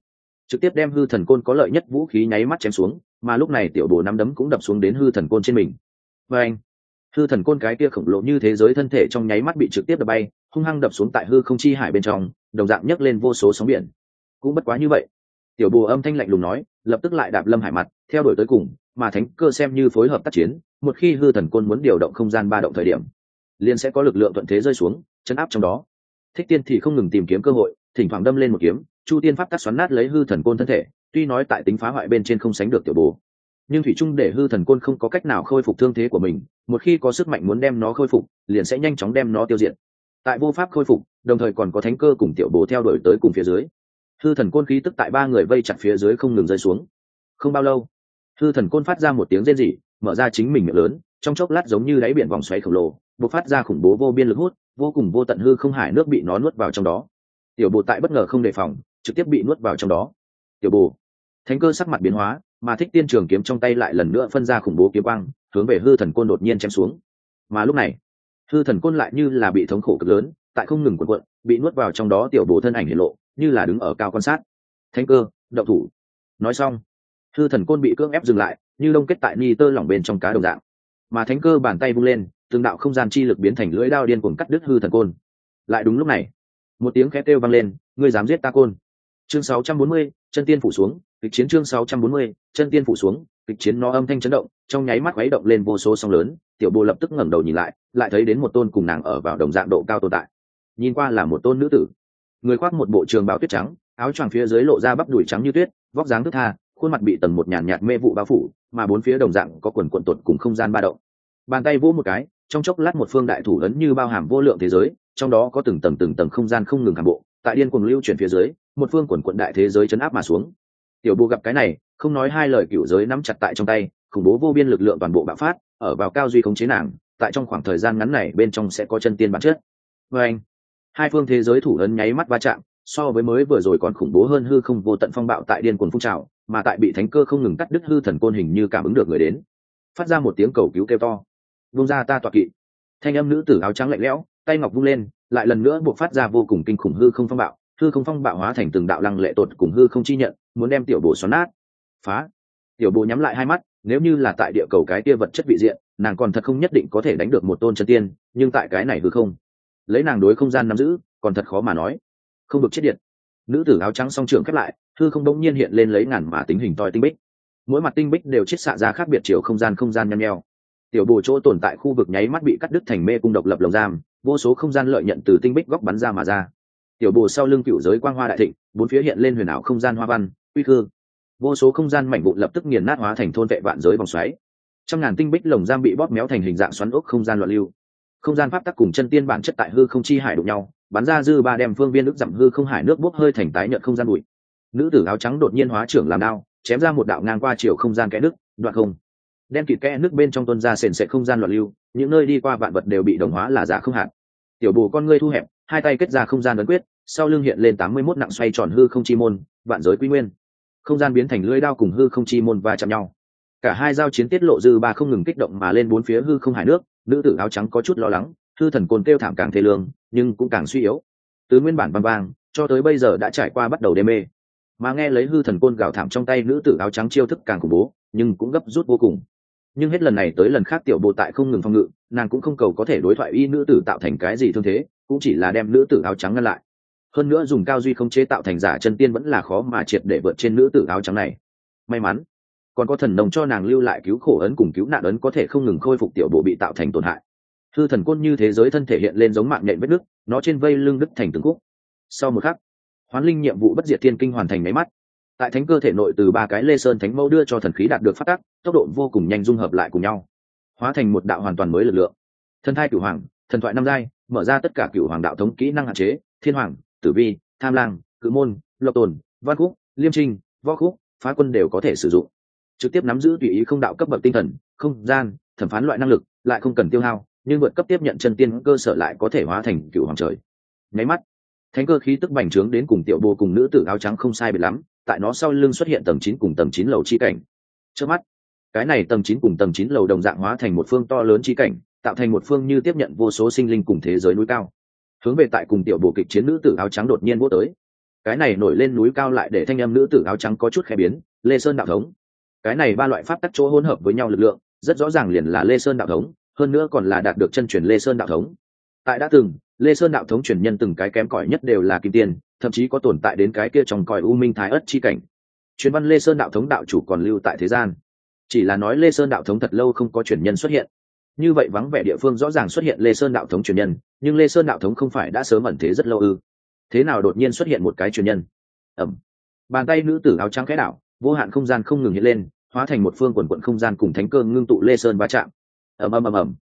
trực tiếp đem hư thần côn có lợi nhất vũ khí nháy mắt chém xuống, mà lúc này tiểu bồ nắm đấm cũng đập xuống đến hư thần côn trên mình. Và anh, hư thần côn cái kia khổng lồ như thế giới thân thể trong nháy mắt bị trực tiếp đập bay, hung hăng đập xuống tại hư không chi hải bên trong, đồng dạng nhấc lên vô số sóng biển. Cũng bất quá như vậy, tiểu bồ âm thanh lạnh lùng nói, lập tức lại đạp lâm hải mặt, theo đuổi tới cùng, mà thánh cơ xem như phối hợp tác chiến, một khi hư thần côn muốn điều động không gian ba động thời điểm, liền sẽ có lực lượng thuận thế rơi xuống chấn áp trong đó. Thích tiên thì không ngừng tìm kiếm cơ hội, thỉnh thoảng đâm lên một kiếm, chu tiên pháp tác xoắn nát lấy hư thần côn thân thể, tuy nói tại tính phá hoại bên trên không sánh được tiểu bồ. Nhưng thủy trung để hư thần côn không có cách nào khôi phục thương thế của mình, một khi có sức mạnh muốn đem nó khôi phục, liền sẽ nhanh chóng đem nó tiêu diệt. Tại vô pháp khôi phục, đồng thời còn có thánh cơ cùng tiểu bố theo đuổi tới cùng phía dưới. Hư thần côn khí tức tại ba người vây chặt phía dưới không ngừng rơi xuống. Không bao lâu, hư thần côn phát ra một tiếng rên rỉ, mở ra chính mình miệng lớn, trong chốc lát giống như đáy biển vòng xoáy khổng lồ b ộ c phát ra khủng bố vô biên lực hút vô cùng vô tận hư không hải nước bị nó nuốt vào trong đó. Tiểu bồ tại bất ngờ không đề phòng, trực tiếp bị nuốt vào trong đó. Tiểu bồ, thánh cơ sắc mặt biến hóa, mà thích tiên trường kiếm trong tay lại lần nữa phân ra khủng bố kiếm băng hướng về hư thần côn đột nhiên chém xuống. Mà lúc này, hư thần côn lại như là bị thống khổ cực lớn, tại không ngừng quần quận bị nuốt vào trong đó tiểu bồ thân ảnh hiện lộ, như là đứng ở cao quan sát. Thánh cơ đậu thủ. Nói xong, hư thần côn bị cưỡng ép dừng lại, như đông kết tại ni tơ lỏng bên trong cá đồng dạng. Mà thánh cơ bàn tay vung lên tương đạo không gian chi lực biến thành lưỡi đao điên cuồng cắt đứt hư thần côn. Lại đúng lúc này một tiếng khét kêu vang lên ngươi dám giết ta côn? Chương 640, chân tiên phủ xuống kịch chiến chương 640, chân tiên phủ xuống kịch chiến nó âm thanh chấn động trong nháy mắt khuấy động lên vô số sóng lớn tiểu bồ lập tức ngẩng đầu nhìn lại lại thấy đến một tôn cùng nàng ở vào đồng dạng độ cao tồn tại. Nhìn qua là một tôn nữ tử. Người khoác một bộ trường bào tuyết trắng áo choàng phía dưới lộ ra bắp đùi trắng như tuyết vóc dáng thức tha khuôn mặt bị tầng một nhàn nhạt mê vụ bao phủ mà bốn phía đồng dạng có quần quần tột cùng không gian ba động. Bàn tay vỗ một cái trong chốc lát một phương đại thủ ấn như bao hàm vô lượng thế giới, trong đó có từng tầng từng tầng không gian không ngừng hàm bộ, tại điên cuồng lưu chuyển phía dưới, một phương quần quận đại thế giới chấn áp mà xuống. Tiểu bồ gặp cái này, không nói hai lời cựu giới nắm chặt tại trong tay, khủng bố vô biên lực lượng toàn bộ bạo phát, ở vào cao duy khống chế nàng, tại trong khoảng thời gian ngắn này bên trong sẽ có chân tiên bản chất. Vê anh, hai phương thế giới thủ ấn nháy mắt va chạm, so với mới vừa rồi còn khủng bố hơn hư không vô tận phong bạo tại điên cuồng phun trào, mà tại bị thánh cơ không ngừng cắt đứt hư thần côn hình như cảm ứng được người đến. Phát ra một tiếng cầu cứu kêu to vung ra ta tọa kỵ. Thanh âm nữ tử áo trắng lạnh lẽo, tay ngọc vung lên, lại lần nữa buộc phát ra vô cùng kinh khủng hư không phong bạo. Hư không phong bạo hóa thành từng đạo lăng lệ tột cùng hư không chi nhận, muốn đem tiểu bồ xoắn nát. Phá. Tiểu bồ nhắm lại hai mắt, nếu như là tại địa cầu cái kia vật chất vị diện, nàng còn thật không nhất định có thể đánh được một tôn chân tiên, nhưng tại cái này hư không, lấy nàng đối không gian nắm giữ, còn thật khó mà nói. Không được chết điện. Nữ tử áo trắng song trường khép lại, hư không bỗng nhiên hiện lên lấy ngàn mà tính hình toi tinh bích. Mỗi mặt tinh bích đều chiết xạ ra khác biệt chiều không gian không gian nhăn nheo tiểu bồ chỗ tồn tại khu vực nháy mắt bị cắt đứt thành mê cung độc lập lồng giam, vô số không gian lợi nhận từ tinh bích góc bắn ra mà ra. Tiểu bồ sau lưng cựu giới quang hoa đại thịnh, bốn phía hiện lên huyền ảo không gian hoa văn, uy khư. Vô số không gian mảnh vụn lập tức nghiền nát hóa thành thôn vệ vạn giới vòng xoáy. Trăm ngàn tinh bích lồng giam bị bóp méo thành hình dạng xoắn ốc không gian loạn lưu. Không gian pháp tắc cùng chân tiên bản chất tại hư không chi hải đụng nhau, bắn ra dư ba đem phương viên nước giảm hư không hải nước bốc hơi thành tái nhợt không gian bụi. Nữ tử áo trắng đột nhiên hóa trưởng làm đao, chém ra một đạo ngang qua chiều không gian kẽ nước đoạn không đen kịt kẽ nước bên trong tuân ra sền sệt không gian loạn lưu, những nơi đi qua vạn vật đều bị đồng hóa là giả không hạn. Tiểu bù con ngươi thu hẹp, hai tay kết ra không gian ấn quyết, sau lưng hiện lên tám mươi mốt nặng xoay tròn hư không chi môn, vạn giới quy nguyên. Không gian biến thành lưỡi đao cùng hư không chi môn và chạm nhau. Cả hai giao chiến tiết lộ dư ba không ngừng kích động mà lên bốn phía hư không hải nước, nữ tử áo trắng có chút lo lắng, hư thần côn kêu thảm càng thê lương, nhưng cũng càng suy yếu. Từ nguyên bản băng vang, cho tới bây giờ đã trải qua bắt đầu đê mê. Mà nghe lấy hư thần côn gào thảm trong tay nữ tử áo trắng chiêu thức càng khủng bố, nhưng cũng gấp rút vô cùng nhưng hết lần này tới lần khác tiểu bộ tại không ngừng phòng ngự, nàng cũng không cầu có thể đối thoại y nữ tử tạo thành cái gì thương thế, cũng chỉ là đem nữ tử áo trắng ngăn lại. Hơn nữa dùng cao duy không chế tạo thành giả chân tiên vẫn là khó mà triệt để vượt trên nữ tử áo trắng này. May mắn, còn có thần đồng cho nàng lưu lại cứu khổ ấn cùng cứu nạn ấn có thể không ngừng khôi phục tiểu bộ bị tạo thành tổn hại. Hư thần côn như thế giới thân thể hiện lên giống mạng nhện vết nước nó trên vây lưng đứt thành từng khúc. Sau một khắc, hoán linh nhiệm vụ bất diệt thiên kinh hoàn thành máy mắt tại thánh cơ thể nội từ ba cái lê sơn thánh mẫu đưa cho thần khí đạt được phát tác tốc độ vô cùng nhanh dung hợp lại cùng nhau. Hóa thành một đạo hoàn toàn mới lực lượng. Thần thai cửu hoàng, thần thoại năm giai, mở ra tất cả cửu hoàng đạo thống kỹ năng hạn chế, thiên hoàng, tử vi, tham lang, cự môn, lộc tồn, văn khúc, liêm trinh, võ khúc, phá quân đều có thể sử dụng. Trực tiếp nắm giữ tùy ý không đạo cấp bậc tinh thần, không gian, thẩm phán loại năng lực, lại không cần tiêu hao, nhưng vượt cấp tiếp nhận chân tiên cơ sở lại có thể hóa thành cựu hoàng trời. Nháy mắt, thánh cơ khí tức bành trướng đến cùng tiểu bồ cùng nữ tử áo trắng không sai biệt lắm tại nó sau lưng xuất hiện tầng chín cùng tầng chín lầu chi cảnh. Trước mắt, cái này tầng chín cùng tầng chín lầu đồng dạng hóa thành một phương to lớn chi cảnh, tạo thành một phương như tiếp nhận vô số sinh linh cùng thế giới núi cao. Hướng về tại cùng tiểu bộ kịch chiến nữ tử áo trắng đột nhiên vô tới. Cái này nổi lên núi cao lại để thanh âm nữ tử áo trắng có chút khẽ biến, lê sơn đạo thống. Cái này ba loại pháp tắc chỗ hỗn hợp với nhau lực lượng, rất rõ ràng liền là lê sơn đạo thống, hơn nữa còn là đạt được chân truyền lê sơn đạo thống. Tại đã từng lê sơn đạo thống truyền nhân từng cái kém cỏi nhất đều là kim tiền thậm chí có tồn tại đến cái kia trong cõi u minh thái ất chi cảnh. Truyền văn lê sơn đạo thống đạo chủ còn lưu tại thế gian. Chỉ là nói lê sơn đạo thống thật lâu không có truyền nhân xuất hiện. Như vậy vắng vẻ địa phương rõ ràng xuất hiện lê sơn đạo thống truyền nhân, nhưng lê sơn đạo thống không phải đã sớm ẩn thế rất lâu ư? Thế nào đột nhiên xuất hiện một cái truyền nhân? Ẩm. Bàn tay nữ tử áo trắng khẽ đảo, vô hạn không gian không ngừng hiện lên, hóa thành một phương quần quận không gian cùng thánh cơ ngưng tụ lê sơn va chạm. Ầm ầm ầm ầm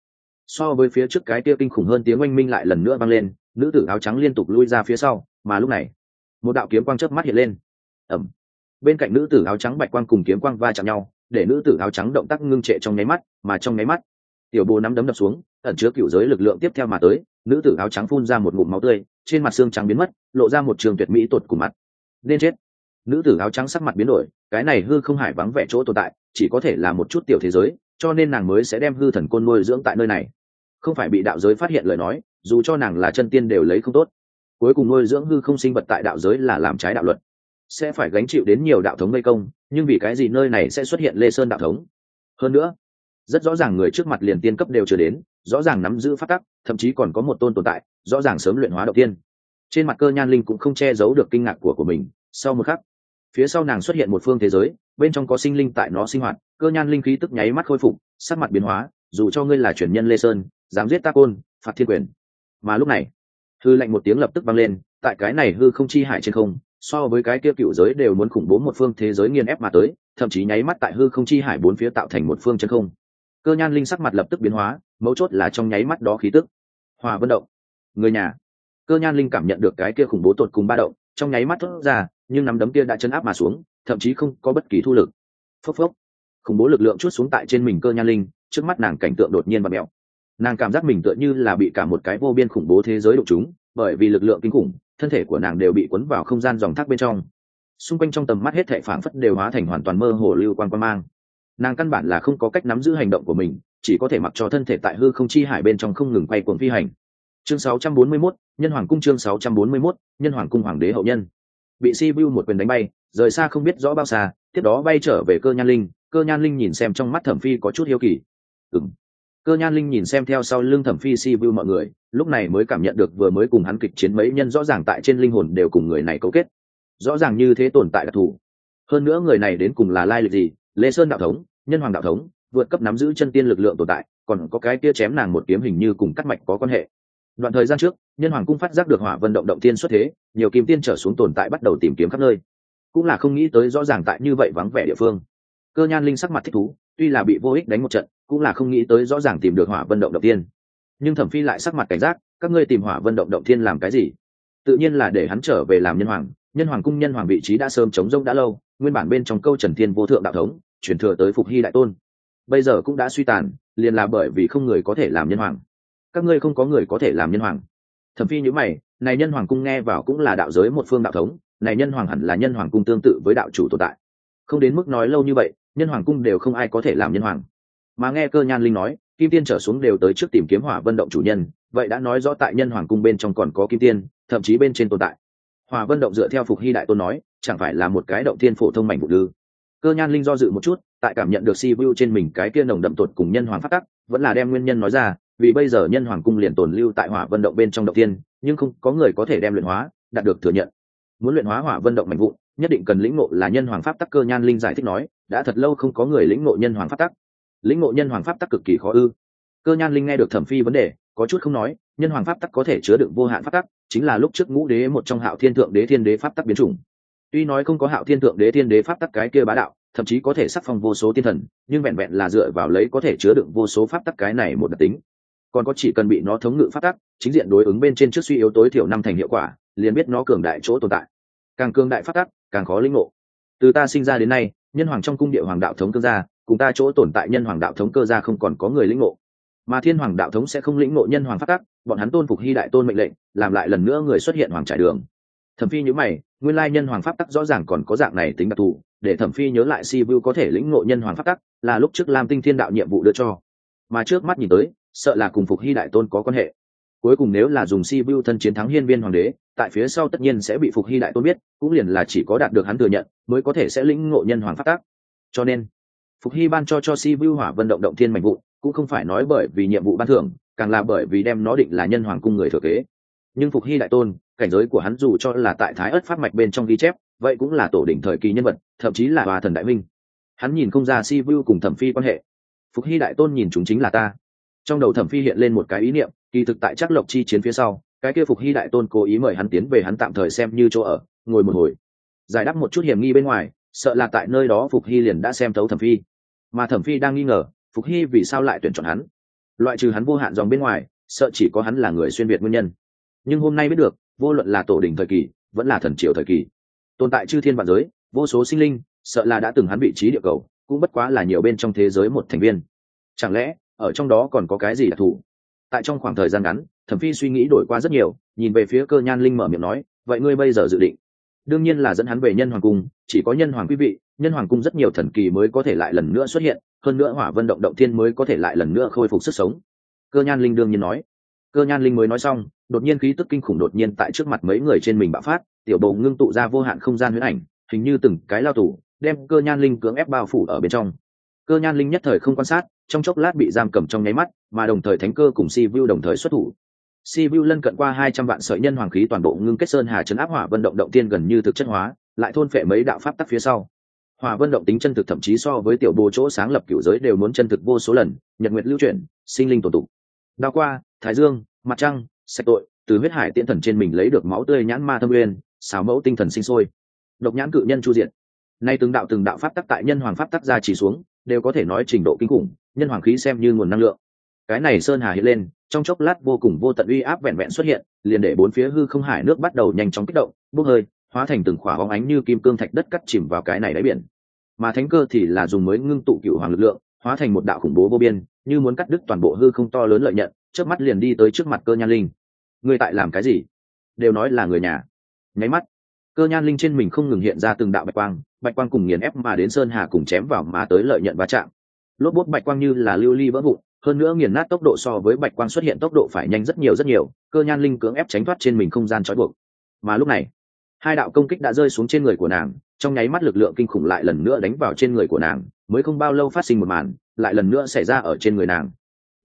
so với phía trước cái kia kinh khủng hơn tiếng oanh minh lại lần nữa vang lên, nữ tử áo trắng liên tục lui ra phía sau, mà lúc này, một đạo kiếm quang chớp mắt hiện lên. Ẩm bên cạnh nữ tử áo trắng bạch quang cùng kiếm quang va chạm nhau, để nữ tử áo trắng động tác ngưng trệ trong nháy mắt, mà trong nháy mắt, tiểu bồ nắm đấm đập xuống, ẩn chứa cựu giới lực lượng tiếp theo mà tới, nữ tử áo trắng phun ra một ngụm máu tươi, trên mặt xương trắng biến mất, lộ ra một trường tuyệt mỹ tột của mặt. Nên chết. Nữ tử áo trắng sắc mặt biến đổi, cái này hư không hải vắng vẻ chỗ tồn tại, chỉ có thể là một chút tiểu thế giới, cho nên nàng mới sẽ đem hư thần côn nuôi dưỡng tại nơi này không phải bị đạo giới phát hiện lời nói, dù cho nàng là chân tiên đều lấy không tốt. Cuối cùng nuôi dưỡng hư không sinh vật tại đạo giới là làm trái đạo luật. Sẽ phải gánh chịu đến nhiều đạo thống gây công, nhưng vì cái gì nơi này sẽ xuất hiện lê sơn đạo thống? Hơn nữa, rất rõ ràng người trước mặt liền tiên cấp đều chưa đến, rõ ràng nắm giữ phát tắc, thậm chí còn có một tôn tồn tại, rõ ràng sớm luyện hóa đầu tiên. Trên mặt cơ nhan linh cũng không che giấu được kinh ngạc của của mình. Sau một khắc, phía sau nàng xuất hiện một phương thế giới, bên trong có sinh linh tại nó sinh hoạt, cơ nhan linh khí tức nháy mắt khôi phục, sắc mặt biến hóa, dù cho ngươi là truyền nhân lê sơn dám giết ta côn, phạt thiên quyền. Mà lúc này, hư lạnh một tiếng lập tức vang lên, tại cái này hư không chi hại trên không, so với cái kia cựu giới đều muốn khủng bố một phương thế giới nghiền ép mà tới, thậm chí nháy mắt tại hư không chi hải bốn phía tạo thành một phương chân không. Cơ nhan linh sắc mặt lập tức biến hóa, mấu chốt là trong nháy mắt đó khí tức. Hòa vân động. Người nhà. Cơ nhan linh cảm nhận được cái kia khủng bố tột cùng ba động, trong nháy mắt thốt ra, nhưng nắm đấm kia đã chấn áp mà xuống, thậm chí không có bất kỳ thu lực. Phốc phốc. Khủng bố lực lượng chút xuống tại trên mình cơ nhan linh, trước mắt nàng cảnh tượng đột nhiên và mẹo nàng cảm giác mình tựa như là bị cả một cái vô biên khủng bố thế giới đụng chúng bởi vì lực lượng kinh khủng thân thể của nàng đều bị cuốn vào không gian dòng thác bên trong. Xung quanh trong tầm mắt hết thệ phảng phất đều hóa thành hoàn toàn mơ hồ lưu quan quan mang. Nàng căn bản là không có cách nắm giữ hành động của mình chỉ có thể mặc cho thân thể tại hư không chi hải bên trong không ngừng quay cuồng phi hành. Chương 641, nhân hoàng cung chương 641, nhân hoàng cung hoàng đế hậu nhân. Bị si vu một quyền đánh bay rời xa không biết rõ bao xa tiếp đó bay trở về cơ nhan linh. Cơ nhan linh nhìn xem trong mắt thẩm phi có chút hiếu kỳ. Ừng cơ nhan linh nhìn xem theo sau lưng thẩm phi si vu mọi người, lúc này mới cảm nhận được vừa mới cùng hắn kịch chiến mấy nhân rõ ràng tại trên linh hồn đều cùng người này cấu kết. Rõ ràng như thế tồn tại đặc thù. Hơn nữa người này đến cùng là lai lịch gì? Lê sơn đạo thống, nhân hoàng đạo thống, vượt cấp nắm giữ chân tiên lực lượng tồn tại, còn có cái kia chém nàng một kiếm hình như cùng cắt mạch có quan hệ. Đoạn thời gian trước, nhân hoàng cung phát giác được hỏa vân động động tiên xuất thế, nhiều kim tiên trở xuống tồn tại bắt đầu tìm kiếm khắp nơi. Cũng là không nghĩ tới rõ ràng tại như vậy vắng vẻ địa phương. Cơ nhan linh sắc mặt thích thú, tuy là bị vô ích đánh một trận cũng là không nghĩ tới rõ ràng tìm được hỏa vân động động tiên nhưng thẩm phi lại sắc mặt cảnh giác, các ngươi tìm hỏa vân động động tiên làm cái gì? Tự nhiên là để hắn trở về làm nhân hoàng nhân hoàng cung nhân hoàng vị trí đã sớm chống rông đã lâu, nguyên bản bên trong câu trần thiên vô thượng đạo thống chuyển thừa tới phục hy đại tôn. Bây giờ cũng đã suy tàn, liền là bởi vì không người có thể làm nhân hoàng. Các ngươi không có người có thể làm nhân hoàng. Thẩm phi nhữ mày, này nhân hoàng cung nghe vào cũng là đạo giới một phương đạo thống, này nhân hoàng hẳn là nhân hoàng cung tương tự với đạo chủ tồn tại. Không đến mức nói lâu như vậy, nhân hoàng cung đều không ai có thể làm nhân hoàng mà nghe cơ nhan linh nói, kim tiên trở xuống đều tới trước tìm kiếm hỏa vân động chủ nhân, vậy đã nói rõ tại nhân hoàng cung bên trong còn có kim tiên, thậm chí bên trên tồn tại. Hỏa vân động dựa theo phục hy đại tôn nói, chẳng phải là một cái động thiên phổ thông mảnh vụ lư cơ nhan linh do dự một chút, tại cảm nhận được si vu trên mình cái kia nồng đậm tột cùng nhân hoàng phát tắc, vẫn là đem nguyên nhân nói ra, vì bây giờ nhân hoàng cung liền tồn lưu tại hỏa vân động bên trong động tiên nhưng không có người có thể đem luyện hóa, đạt được thừa nhận. Muốn luyện hóa hỏa vân động mạnh vụn, nhất định cần lĩnh ngộ là nhân hoàng pháp tắc cơ nhan linh giải thích nói, đã thật lâu không có người lĩnh ngộ nhân hoàng pháp tắc lĩnh ngộ nhân hoàng pháp tắc cực kỳ khó ư? Cơ nhan linh nghe được thẩm phi vấn đề, có chút không nói, nhân hoàng pháp tắc có thể chứa đựng vô hạn pháp tắc, chính là lúc trước ngũ đế một trong hạo thiên thượng đế thiên đế pháp tắc biến chủng. Tuy nói không có hạo thiên thượng đế thiên đế pháp tắc cái kia bá đạo, thậm chí có thể sắc phong vô số tiên thần, nhưng vẹn vẹn là dựa vào lấy có thể chứa đựng vô số pháp tắc cái này một đặc tính. Còn có chỉ cần bị nó thống ngự pháp tắc, chính diện đối ứng bên trên trước suy yếu tối thiểu năm thành hiệu quả, liền biết nó cường đại chỗ tồn tại. Càng cường đại pháp tắc, càng khó lĩnh ngộ. Từ ta sinh ra đến nay, nhân hoàng trong cung địa hoàng đạo thống cương gia cùng ta chỗ tồn tại nhân hoàng đạo thống cơ gia không còn có người lĩnh ngộ. Mà thiên hoàng đạo thống sẽ không lĩnh ngộ nhân hoàng pháp tắc, bọn hắn tôn phục hy đại tôn mệnh lệnh, làm lại lần nữa người xuất hiện hoàng trải đường. Thẩm phi nhớ mày, nguyên lai nhân hoàng pháp tắc rõ ràng còn có dạng này tính đặc thù, để thẩm phi nhớ lại si vu có thể lĩnh ngộ nhân hoàng pháp tắc, là lúc trước lam tinh thiên đạo nhiệm vụ đưa cho. Mà trước mắt nhìn tới, sợ là cùng phục hy đại tôn có quan hệ. Cuối cùng nếu là dùng si vu thân chiến thắng hiên viên hoàng đế, tại phía sau tất nhiên sẽ bị phục hy đại tôn biết, cũng liền là chỉ có đạt được hắn thừa nhận, mới có thể sẽ lĩnh ngộ nhân hoàng pháp tắc. Cho nên phục hy ban cho cho si Vưu hỏa vận động động thiên mạnh vụ, cũng không phải nói bởi vì nhiệm vụ ban thưởng, càng là bởi vì đem nó định là nhân hoàng cung người thừa kế. Nhưng phục hy đại tôn, cảnh giới của hắn dù cho là tại thái ớt phát mạch bên trong ghi chép, vậy cũng là tổ đỉnh thời kỳ nhân vật, thậm chí là hòa thần đại minh. Hắn nhìn không ra si vu cùng thẩm phi quan hệ. Phục hy đại tôn nhìn chúng chính là ta. Trong đầu thẩm phi hiện lên một cái ý niệm, kỳ thực tại chắc lộc chi chiến phía sau, cái kia phục hy đại tôn cố ý mời hắn tiến về hắn tạm thời xem như chỗ ở, ngồi một hồi. Giải đáp một chút hiểm nghi bên ngoài, sợ là tại nơi đó phục hy liền đã xem thấu thẩm phi mà thẩm phi đang nghi ngờ, phục hy vì sao lại tuyển chọn hắn? Loại trừ hắn vô hạn dòng bên ngoài, sợ chỉ có hắn là người xuyên việt nguyên nhân. Nhưng hôm nay biết được, vô luận là tổ đình thời kỳ, vẫn là thần triều thời kỳ, tồn tại chư thiên vạn giới, vô số sinh linh, sợ là đã từng hắn vị trí địa cầu, cũng bất quá là nhiều bên trong thế giới một thành viên. Chẳng lẽ, ở trong đó còn có cái gì đặc thù? Tại trong khoảng thời gian ngắn, thẩm phi suy nghĩ đổi qua rất nhiều, nhìn về phía cơ nhan linh mở miệng nói, vậy ngươi bây giờ dự định đương nhiên là dẫn hắn về nhân hoàng cung, chỉ có nhân hoàng quý vị, nhân hoàng cung rất nhiều thần kỳ mới có thể lại lần nữa xuất hiện, hơn nữa hỏa vân động động thiên mới có thể lại lần nữa khôi phục sức sống. Cơ nhan linh đương nhiên nói. Cơ nhan linh mới nói xong, đột nhiên khí tức kinh khủng đột nhiên tại trước mặt mấy người trên mình bạo phát, tiểu bầu ngưng tụ ra vô hạn không gian huyễn ảnh, hình như từng cái lao tủ đem cơ nhan linh cưỡng ép bao phủ ở bên trong. Cơ nhan linh nhất thời không quan sát, trong chốc lát bị giam cầm trong nháy mắt, mà đồng thời thánh cơ cùng si vu đồng thời xuất thủ si vu lân cận qua hai trăm vạn sợi nhân hoàng khí toàn bộ ngưng kết sơn hà chấn áp hỏa vận động động tiên gần như thực chất hóa, lại thôn phệ mấy đạo pháp tắc phía sau. Hỏa vận động tính chân thực thậm chí so với tiểu bồ chỗ sáng lập cựu giới đều muốn chân thực vô số lần, nhật nguyệt lưu chuyển, sinh linh tổ tụ. Đao qua, thái dương, mặt trăng, sạch tội, từ huyết hải tiễn thần trên mình lấy được máu tươi nhãn ma thâm uyên, xào mẫu tinh thần sinh sôi. Độc nhãn cự nhân chu diện. Nay từng đạo từng đạo pháp tắc tại nhân hoàng pháp tắc ra chỉ xuống, đều có thể nói trình độ kinh khủng, nhân hoàng khí xem như nguồn năng lượng cái này sơn hà hiện lên, trong chốc lát vô cùng vô tận uy áp vẹn vẹn xuất hiện, liền để bốn phía hư không hải nước bắt đầu nhanh chóng kích động, bốc hơi, hóa thành từng khỏa bóng ánh như kim cương thạch đất cắt chìm vào cái này đáy biển. Mà thánh cơ thì là dùng mới ngưng tụ cựu hoàng lực lượng, hóa thành một đạo khủng bố vô biên, như muốn cắt đứt toàn bộ hư không to lớn lợi nhận trước mắt liền đi tới trước mặt cơ nhan linh. Người tại làm cái gì? Đều nói là người nhà. Nháy mắt, cơ nhan linh trên mình không ngừng hiện ra từng đạo bạch quang bạch quang cùng nghiền ép mà đến sơn hà cùng chém vào mà tới lợi nhận va chạm. Lốp bút bạch quang như là lưu ly vỡ vụn hơn nữa nghiền nát tốc độ so với bạch quang xuất hiện tốc độ phải nhanh rất nhiều rất nhiều, cơ nhan linh cưỡng ép tránh thoát trên mình không gian trói buộc. Mà lúc này, hai đạo công kích đã rơi xuống trên người của nàng, trong nháy mắt lực lượng kinh khủng lại lần nữa đánh vào trên người của nàng, mới không bao lâu phát sinh một màn, lại lần nữa xảy ra ở trên người nàng.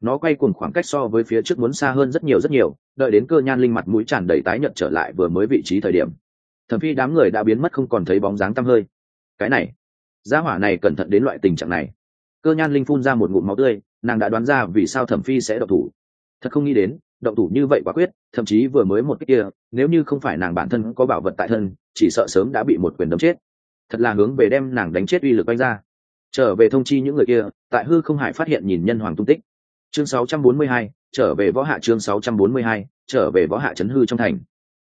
Nó quay cuồng khoảng cách so với phía trước muốn xa hơn rất nhiều rất nhiều, đợi đến cơ nhan linh mặt mũi tràn đầy tái nhợt trở lại vừa mới vị trí thời điểm. Thẩm phi đám người đã biến mất không còn thấy bóng dáng tăm hơi. Cái này, gia hỏa này cẩn thận đến loại tình trạng này cơ nhan linh phun ra một ngụm máu tươi nàng đã đoán ra vì sao thẩm phi sẽ độc thủ. Thật không nghĩ đến động thủ như vậy quả quyết thậm chí vừa mới một cách kia nếu như không phải nàng bản thân có bảo vật tại thân chỉ sợ sớm đã bị một quyền đấm chết. Thật là hướng về đem nàng đánh chết uy lực oanh ra. Trở về thông chi những người kia tại hư không hải phát hiện nhìn nhân hoàng tung tích. Chương 642, trở về võ hạ chương 642, trở về võ hạ chấn hư trong thành.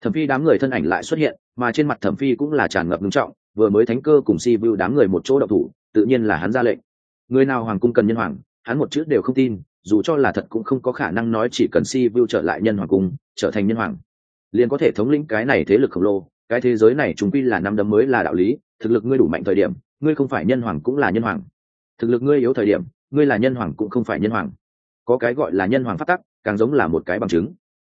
Thẩm phi đám người thân ảnh lại xuất hiện mà trên mặt thẩm phi cũng là tràn ngập nghiêm trọng vừa mới thánh cơ cùng si vu đám người một chỗ đậu thủ tự nhiên là hắn ra lệnh người nào hoàng cung cần nhân hoàng, hắn một chữ đều không tin, dù cho là thật cũng không có khả năng nói chỉ cần si vu trở lại nhân hoàng cung, trở thành nhân hoàng. Liền có thể thống lĩnh cái này thế lực khổng lồ, cái thế giới này chúng quy là năm đấm mới là đạo lý, thực lực ngươi đủ mạnh thời điểm, ngươi không phải nhân hoàng cũng là nhân hoàng. Thực lực ngươi yếu thời điểm, ngươi là nhân hoàng cũng không phải nhân hoàng. Có cái gọi là nhân hoàng phát tắc, càng giống là một cái bằng chứng.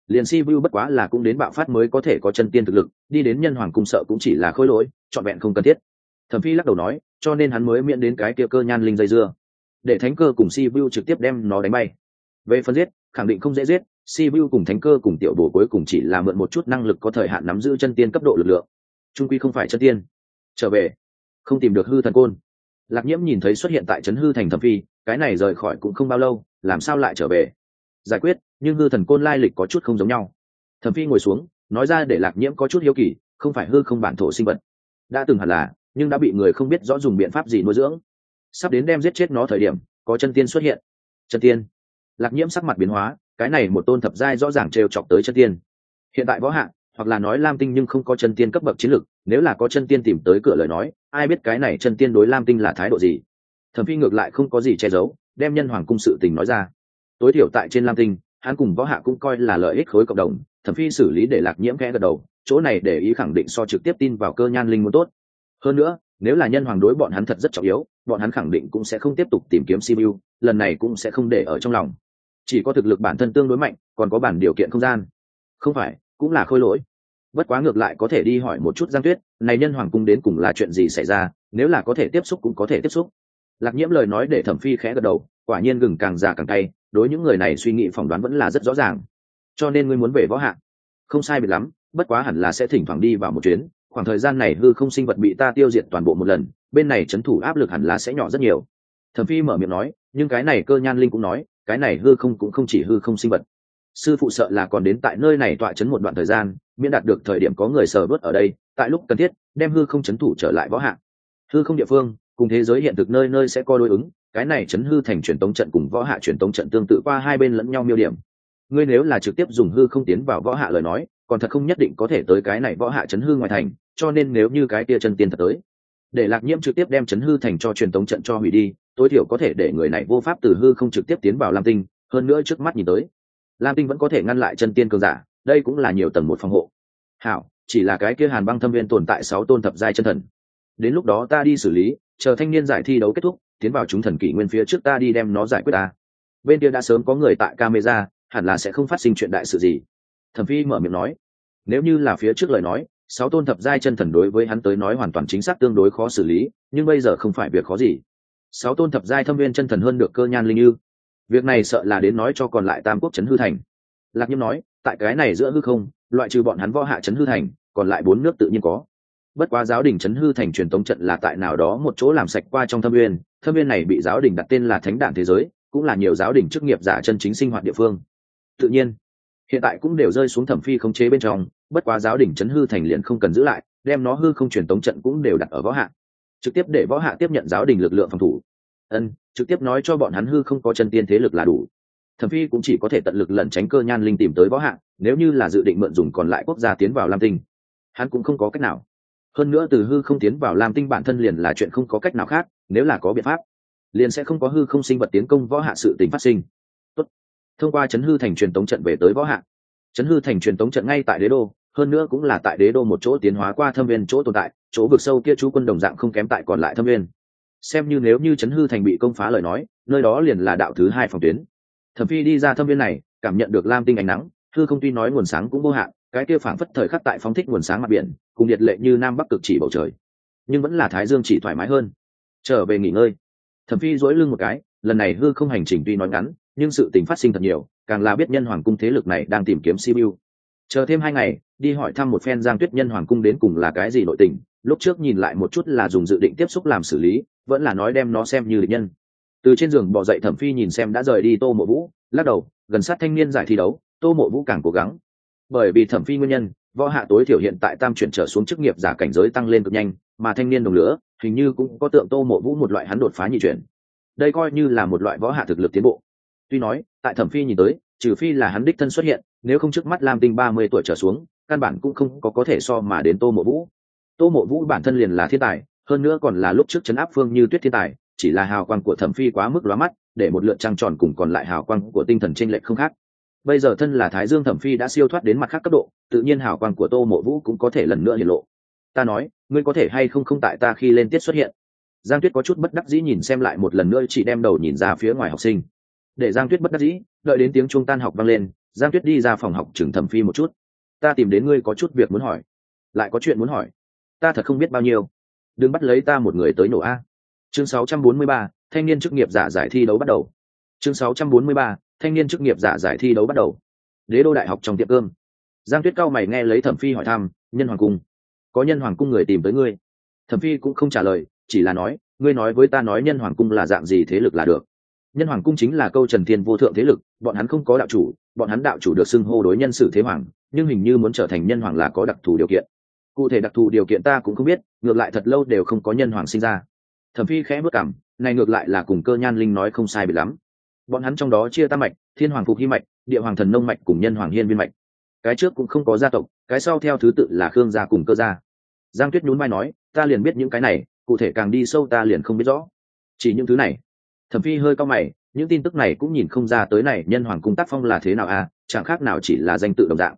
Liền si vu bất quá là cũng đến bạo phát mới có thể có chân tiên thực lực, đi đến nhân hoàng cung sợ cũng chỉ là khôi lỗi, trọn vẹn không cần thiết. Thẩm phi lắc đầu nói cho nên hắn mới miễn đến cái kia cơ nhan linh dây dưa. Để thánh cơ cùng si vu trực tiếp đem nó đánh bay. Về phân giết, khẳng định không dễ giết si vu cùng thánh cơ cùng tiểu bổ cuối cùng chỉ là mượn một chút năng lực có thời hạn nắm giữ chân tiên cấp độ lực lượng. Trung quy không phải chân tiên. Trở về. Không tìm được hư thần côn. Lạc nhiễm nhìn thấy xuất hiện tại trấn hư thành thẩm phi, cái này rời khỏi cũng không bao lâu, làm sao lại trở về? Giải quyết, nhưng hư thần côn lai lịch có chút không giống nhau. Thẩm phi ngồi xuống, nói ra để lạc nhiễm có chút hiếu kỳ, không phải hư không bản thổ sinh vật. Đã từng hẳn là nhưng đã bị người không biết rõ dùng biện pháp gì nuôi dưỡng. Sắp đến đem giết chết nó thời điểm, có chân tiên xuất hiện. Chân tiên. Lạc nhiễm sắc mặt biến hóa, cái này một tôn thập giai rõ ràng trêu chọc tới chân tiên. Hiện tại võ hạng hoặc là nói lam tinh nhưng không có chân tiên cấp bậc chiến lực, nếu là có chân tiên tìm tới cửa lời nói, ai biết cái này chân tiên đối lam tinh là thái độ gì? Thẩm phi ngược lại không có gì che giấu, đem nhân hoàng cung sự tình nói ra. Tối thiểu tại trên lam tinh, hắn cùng võ hạ cũng coi là lợi ích khối cộng đồng, thẩm phi xử lý để lạc nhiễm khẽ gật đầu, chỗ này để ý khẳng định so trực tiếp tin vào cơ nhan linh muốn tốt hơn nữa, nếu là nhân hoàng đối bọn hắn thật rất trọng yếu, bọn hắn khẳng định cũng sẽ không tiếp tục tìm kiếm cpu lần này cũng sẽ không để ở trong lòng. Chỉ có thực lực bản thân tương đối mạnh, còn có bản điều kiện không gian. Không phải, cũng là khôi lỗi. Bất quá ngược lại có thể đi hỏi một chút giang tuyết, này nhân hoàng cung đến cùng là chuyện gì xảy ra, nếu là có thể tiếp xúc cũng có thể tiếp xúc. Lạc nhiễm lời nói để thẩm phi khẽ gật đầu, quả nhiên gừng càng già càng cay, đối những người này suy nghĩ phỏng đoán vẫn là rất rõ ràng. Cho nên ngươi muốn về võ hạng? Không sai biệt lắm, bất quá hẳn là sẽ thỉnh thoảng đi vào một chuyến khoảng thời gian này hư không sinh vật bị ta tiêu diệt toàn bộ một lần, bên này c thủ áp lực hẳn là sẽ nhỏ rất nhiều. Thẩm phi mở miệng nói, nhưng cái này cơ nhan linh cũng nói, cái này hư không cũng không chỉ hư không sinh vật. Sư phụ sợ là còn đến tại nơi này tọa chấn một đoạn thời gian, miễn đạt được thời điểm có người sờ vớt ở đây, tại lúc cần thiết, đem hư không chấn thủ trở lại võ hạng. Hư không địa phương, cùng thế giới hiện thực nơi nơi sẽ có đối ứng, cái này chấn hư thành truyền tống trận cùng võ hạ truyền tống trận tương tự qua hai bên lẫn nhau miêu điểm. Ngươi nếu là trực tiếp dùng hư không tiến vào võ hạ lời nói còn thật không nhất định có thể tới cái này võ hạ chấn hư ngoài thành, cho nên nếu như cái tia chân tiên thật tới, để lạc nhiễm trực tiếp đem chấn hư thành cho truyền tống trận cho hủy đi, tối thiểu có thể để người này vô pháp từ hư không trực tiếp tiến vào lam tinh, hơn nữa trước mắt nhìn tới, lam tinh vẫn có thể ngăn lại chân tiên cường giả, đây cũng là nhiều tầng một phòng hộ. Hảo, chỉ là cái kia hàn băng thâm viên tồn tại sáu tôn thập giai chân thần. Đến lúc đó ta đi xử lý, chờ thanh niên giải thi đấu kết thúc, tiến vào chúng thần kỷ nguyên phía trước ta đi đem nó giải quyết ta. Bên kia đã sớm có người tại camera, hẳn là sẽ không phát sinh chuyện đại sự gì thẩm phi mở miệng nói, nếu như là phía trước lời nói, sáu tôn thập giai chân thần đối với hắn tới nói hoàn toàn chính xác tương đối khó xử lý, nhưng bây giờ không phải việc khó gì. Sáu tôn thập giai thâm viên chân thần hơn được cơ nhan linh như việc này sợ là đến nói cho còn lại tam quốc trấn hư thành. Lạc nhiễm nói, tại cái này giữa hư không, loại trừ bọn hắn võ hạ trấn hư thành, còn lại bốn nước tự nhiên có. Bất quá giáo đình trấn hư thành truyền tống trận là tại nào đó một chỗ làm sạch qua trong thâm viên thâm viên này bị giáo đình đặt tên là thánh đản thế giới, cũng là nhiều giáo đình chức nghiệp giả chân chính sinh hoạt địa phương. Tự nhiên hiện tại cũng đều rơi xuống thẩm phi khống chế bên trong, bất quá giáo đình trấn hư thành liền không cần giữ lại, đem nó hư không truyền tống trận cũng đều đặt ở võ hạ. Trực tiếp để võ hạ tiếp nhận giáo đình lực lượng phòng thủ. Ân, trực tiếp nói cho bọn hắn hư không có chân tiên thế lực là đủ. Thẩm phi cũng chỉ có thể tận lực lẩn tránh cơ nhan linh tìm tới võ hạ, nếu như là dự định mượn dùng còn lại quốc gia tiến vào lam tinh. Hắn cũng không có cách nào. Hơn nữa từ hư không tiến vào lam tinh bản thân liền là chuyện không có cách nào khác, nếu là có biện pháp, liền sẽ không có hư không sinh vật tiến công võ hạ sự tình phát sinh thông qua chấn hư thành truyền tống trận về tới võ hạ chấn hư thành truyền tống trận ngay tại đế đô, hơn nữa cũng là tại đế đô một chỗ tiến hóa qua thâm viên chỗ tồn tại, chỗ vực sâu kia chú quân đồng dạng không kém tại còn lại thâm viên. Xem như nếu như chấn hư thành bị công phá lời nói, nơi đó liền là đạo thứ hai phòng tuyến. Thẩm phi đi ra thâm viên này, cảm nhận được lam tinh ánh nắng, hư không tuy nói nguồn sáng cũng vô hạn, cái kia phảng phất thời khắc tại phóng thích nguồn sáng mặt biển, cùng nhiệt lệ như nam bắc cực chỉ bầu trời. Nhưng vẫn là thái dương chỉ thoải mái hơn. Trở về nghỉ ngơi. Thẩm phi dỗi lưng một cái, lần này hư không hành trình tuy nói ngắn nhưng sự tình phát sinh thật nhiều, càng là biết nhân hoàng cung thế lực này đang tìm kiếm sibiu. Chờ thêm hai ngày, đi hỏi thăm một phen giang tuyết nhân hoàng cung đến cùng là cái gì nội tình, lúc trước nhìn lại một chút là dùng dự định tiếp xúc làm xử lý, vẫn là nói đem nó xem như định nhân. Từ trên giường bỏ dậy thẩm phi nhìn xem đã rời đi tô mộ vũ, lắc đầu, gần sát thanh niên giải thi đấu, tô mộ vũ càng cố gắng. Bởi vì thẩm phi nguyên nhân, võ hạ tối thiểu hiện tại tam chuyển trở xuống chức nghiệp giả cảnh giới tăng lên cực nhanh, mà thanh niên đồng lửa, hình như cũng có tượng tô mộ vũ một loại hắn đột phá nhị chuyển. Đây coi như là một loại võ hạ thực lực tiến bộ tuy nói, tại thẩm phi nhìn tới, trừ phi là hắn đích thân xuất hiện, nếu không trước mắt lam tinh ba mươi tuổi trở xuống, căn bản cũng không có có thể so mà đến tô mộ vũ. Tô mộ vũ bản thân liền là thiên tài, hơn nữa còn là lúc trước chấn áp phương như tuyết thiên tài, chỉ là hào quang của thẩm phi quá mức lóa mắt, để một lượt trăng tròn cùng còn lại hào quang của tinh thần t r ê n lệch không khác. Bây giờ thân là thái dương thẩm phi đã siêu thoát đến mặt khác cấp độ, tự nhiên hào quang của tô mộ vũ cũng có thể lần nữa hiện lộ. Ta nói, ngươi có thể hay không không tại ta khi lên tiết xuất hiện? Giang tuyết có chút bất đắc dĩ nhìn xem lại một lần nữa chị đem đầu nhìn ra phía ngoài học sinh để giang tuyết bất đắc dĩ đợi đến tiếng chuông tan học vang lên giang tuyết đi ra phòng học trường thẩm phi một chút. Ta tìm đến ngươi có chút việc muốn hỏi. Lại có chuyện muốn hỏi? Ta thật không biết bao nhiêu. Đừng bắt lấy ta một người tới nổ a. Chương 643, thanh niên chức nghiệp giả giải thi đấu bắt đầu. Chương 643, thanh niên chức nghiệp giả giải thi đấu bắt đầu. Đế đô đại học trong tiệm cơm. Giang tuyết cao mày nghe lấy thẩm phi hỏi thăm nhân hoàng cung? Có nhân hoàng cung người tìm tới ngươi? Thẩm phi cũng không trả lời chỉ là nói ngươi nói với ta nói nhân hoàng cung là dạng gì thế lực là được nhân hoàng cung chính là câu trần thiên vô thượng thế lực, bọn hắn không có đạo chủ, bọn hắn đạo chủ được xưng hô đối nhân xử thế hoàng, nhưng hình như muốn trở thành nhân hoàng là có đặc thù điều kiện. Cụ thể đặc thù điều kiện ta cũng không biết, ngược lại thật lâu đều không có nhân hoàng sinh ra. Thẩm phi khẽ bước cảm, này ngược lại là cùng cơ nhan linh nói không sai bị lắm. Bọn hắn trong đó chia tam mạch, thiên hoàng phục hy mạch, địa hoàng thần nông mạch cùng nhân hoàng hiên viên mạch. Cái trước cũng không có gia tộc, cái sau theo thứ tự là khương gia cùng cơ gia. Giang tuyết nhún vai nói, ta liền biết những cái này, cụ thể càng đi sâu ta liền không biết rõ. Chỉ những thứ này thẩm phi hơi cao mày, những tin tức này cũng nhìn không ra tới này, nhân hoàng cung tác phong là thế nào à chẳng khác nào chỉ là danh tự đồng dạng.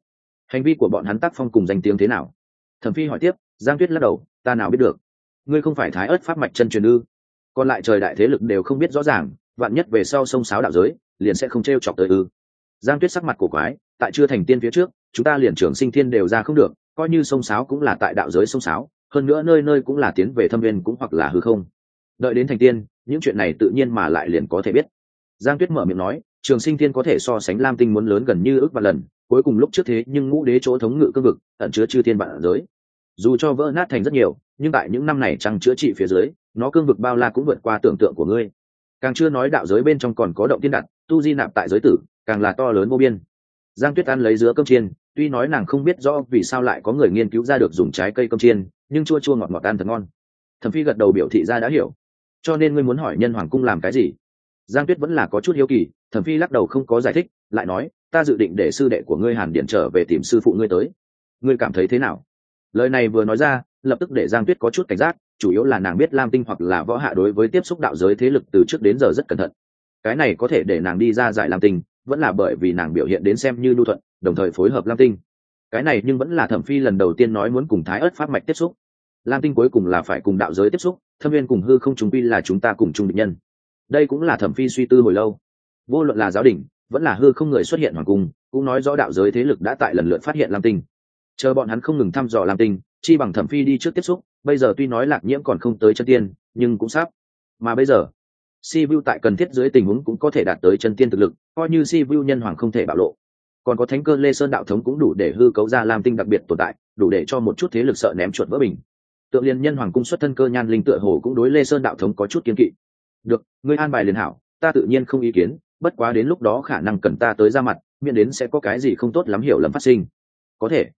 Hành vi của bọn hắn tác phong cùng danh tiếng thế nào? Thẩm phi hỏi tiếp, giang tuyết lắc đầu, ta nào biết được. Ngươi không phải thái ớt pháp mạch chân truyền ư? Còn lại trời đại thế lực đều không biết rõ ràng, vạn nhất về sau sông sáo đạo giới, liền sẽ không t r e o chọc tới ư. Giang tuyết sắc mặt cổ quái, tại chưa thành tiên phía trước, chúng ta liền trưởng sinh thiên đều ra không được, coi như sông sáo cũng là tại đạo giới sông sáo, hơn nữa nơi nơi cũng là tiến về thâm viên cũng hoặc là hư không. Đợi đến thành tiên những chuyện này tự nhiên mà lại liền có thể biết. Giang tuyết mở miệng nói, trường sinh thiên có thể so sánh lam tinh muốn lớn gần như ước và lần, cuối cùng lúc trước thế nhưng ngũ đế chỗ thống ngự cương vực, ẩn chứa chư thiên bản giới. Dù cho vỡ nát thành rất nhiều, nhưng tại những năm này trăng chữa trị phía dưới, nó cương vực bao la cũng vượt qua tưởng tượng của ngươi. Càng chưa nói đạo giới bên trong còn có động tiên đặt, tu di nạp tại giới tử, càng là to lớn vô biên. Giang tuyết ăn lấy giữa cơm chiên, tuy nói nàng không biết rõ vì sao lại có người nghiên cứu ra được dùng trái cây cơm chiên, nhưng chua chua ngọt ngọt ăn thật ngon. Thẩm phi gật đầu biểu thị ra đã hiểu cho nên ngươi muốn hỏi nhân hoàng cung làm cái gì? Giang tuyết vẫn là có chút hiếu kỳ, thẩm phi lắc đầu không có giải thích, lại nói, ta dự định để sư đệ của ngươi hàn điện trở về tìm sư phụ ngươi tới. Ngươi cảm thấy thế nào? Lời này vừa nói ra, lập tức để giang tuyết có chút cảnh giác, chủ yếu là nàng biết lam tinh hoặc là võ hạ đối với tiếp xúc đạo giới thế lực từ trước đến giờ rất cẩn thận. Cái này có thể để nàng đi ra giải lam tinh, vẫn là bởi vì nàng biểu hiện đến xem như lưu thuận, đồng thời phối hợp lam tinh. Cái này nhưng vẫn là thẩm phi lần đầu tiên nói muốn cùng thái ớt pháp mạch tiếp xúc lam tinh cuối cùng là phải cùng đạo giới tiếp xúc, thâm viên cùng hư không trùng quy là chúng ta cùng chung định nhân. Đây cũng là thẩm phi suy tư hồi lâu. Vô luận là giáo đình, vẫn là hư không người xuất hiện hoàng cung, cũng nói rõ đạo giới thế lực đã tại lần lượt phát hiện lam tinh. Chờ bọn hắn không ngừng thăm dò lam tinh, chi bằng thẩm phi đi trước tiếp xúc, bây giờ tuy nói lạc nhiễm còn không tới chân tiên, nhưng cũng sắp. Mà bây giờ, si vu tại cần thiết dưới tình huống cũng có thể đạt tới chân tiên thực lực, coi như si vu nhân hoàng không thể bạo lộ. Còn có thánh cơ lê sơn đạo thống cũng đủ để hư cấu ra lam tinh đặc biệt tồn tại, đủ để cho một chút thế lực sợ ném chuột vỡ bình tượng liên nhân hoàng cung xuất thân cơ nhan linh tựa hồ cũng đối lê sơn đạo thống có chút kiên kỵ. Được, ngươi an bài liền hảo, ta tự nhiên không ý kiến, bất quá đến lúc đó khả năng cần ta tới ra mặt, miễn đến sẽ có cái gì không tốt lắm hiểu lầm phát sinh. Có thể.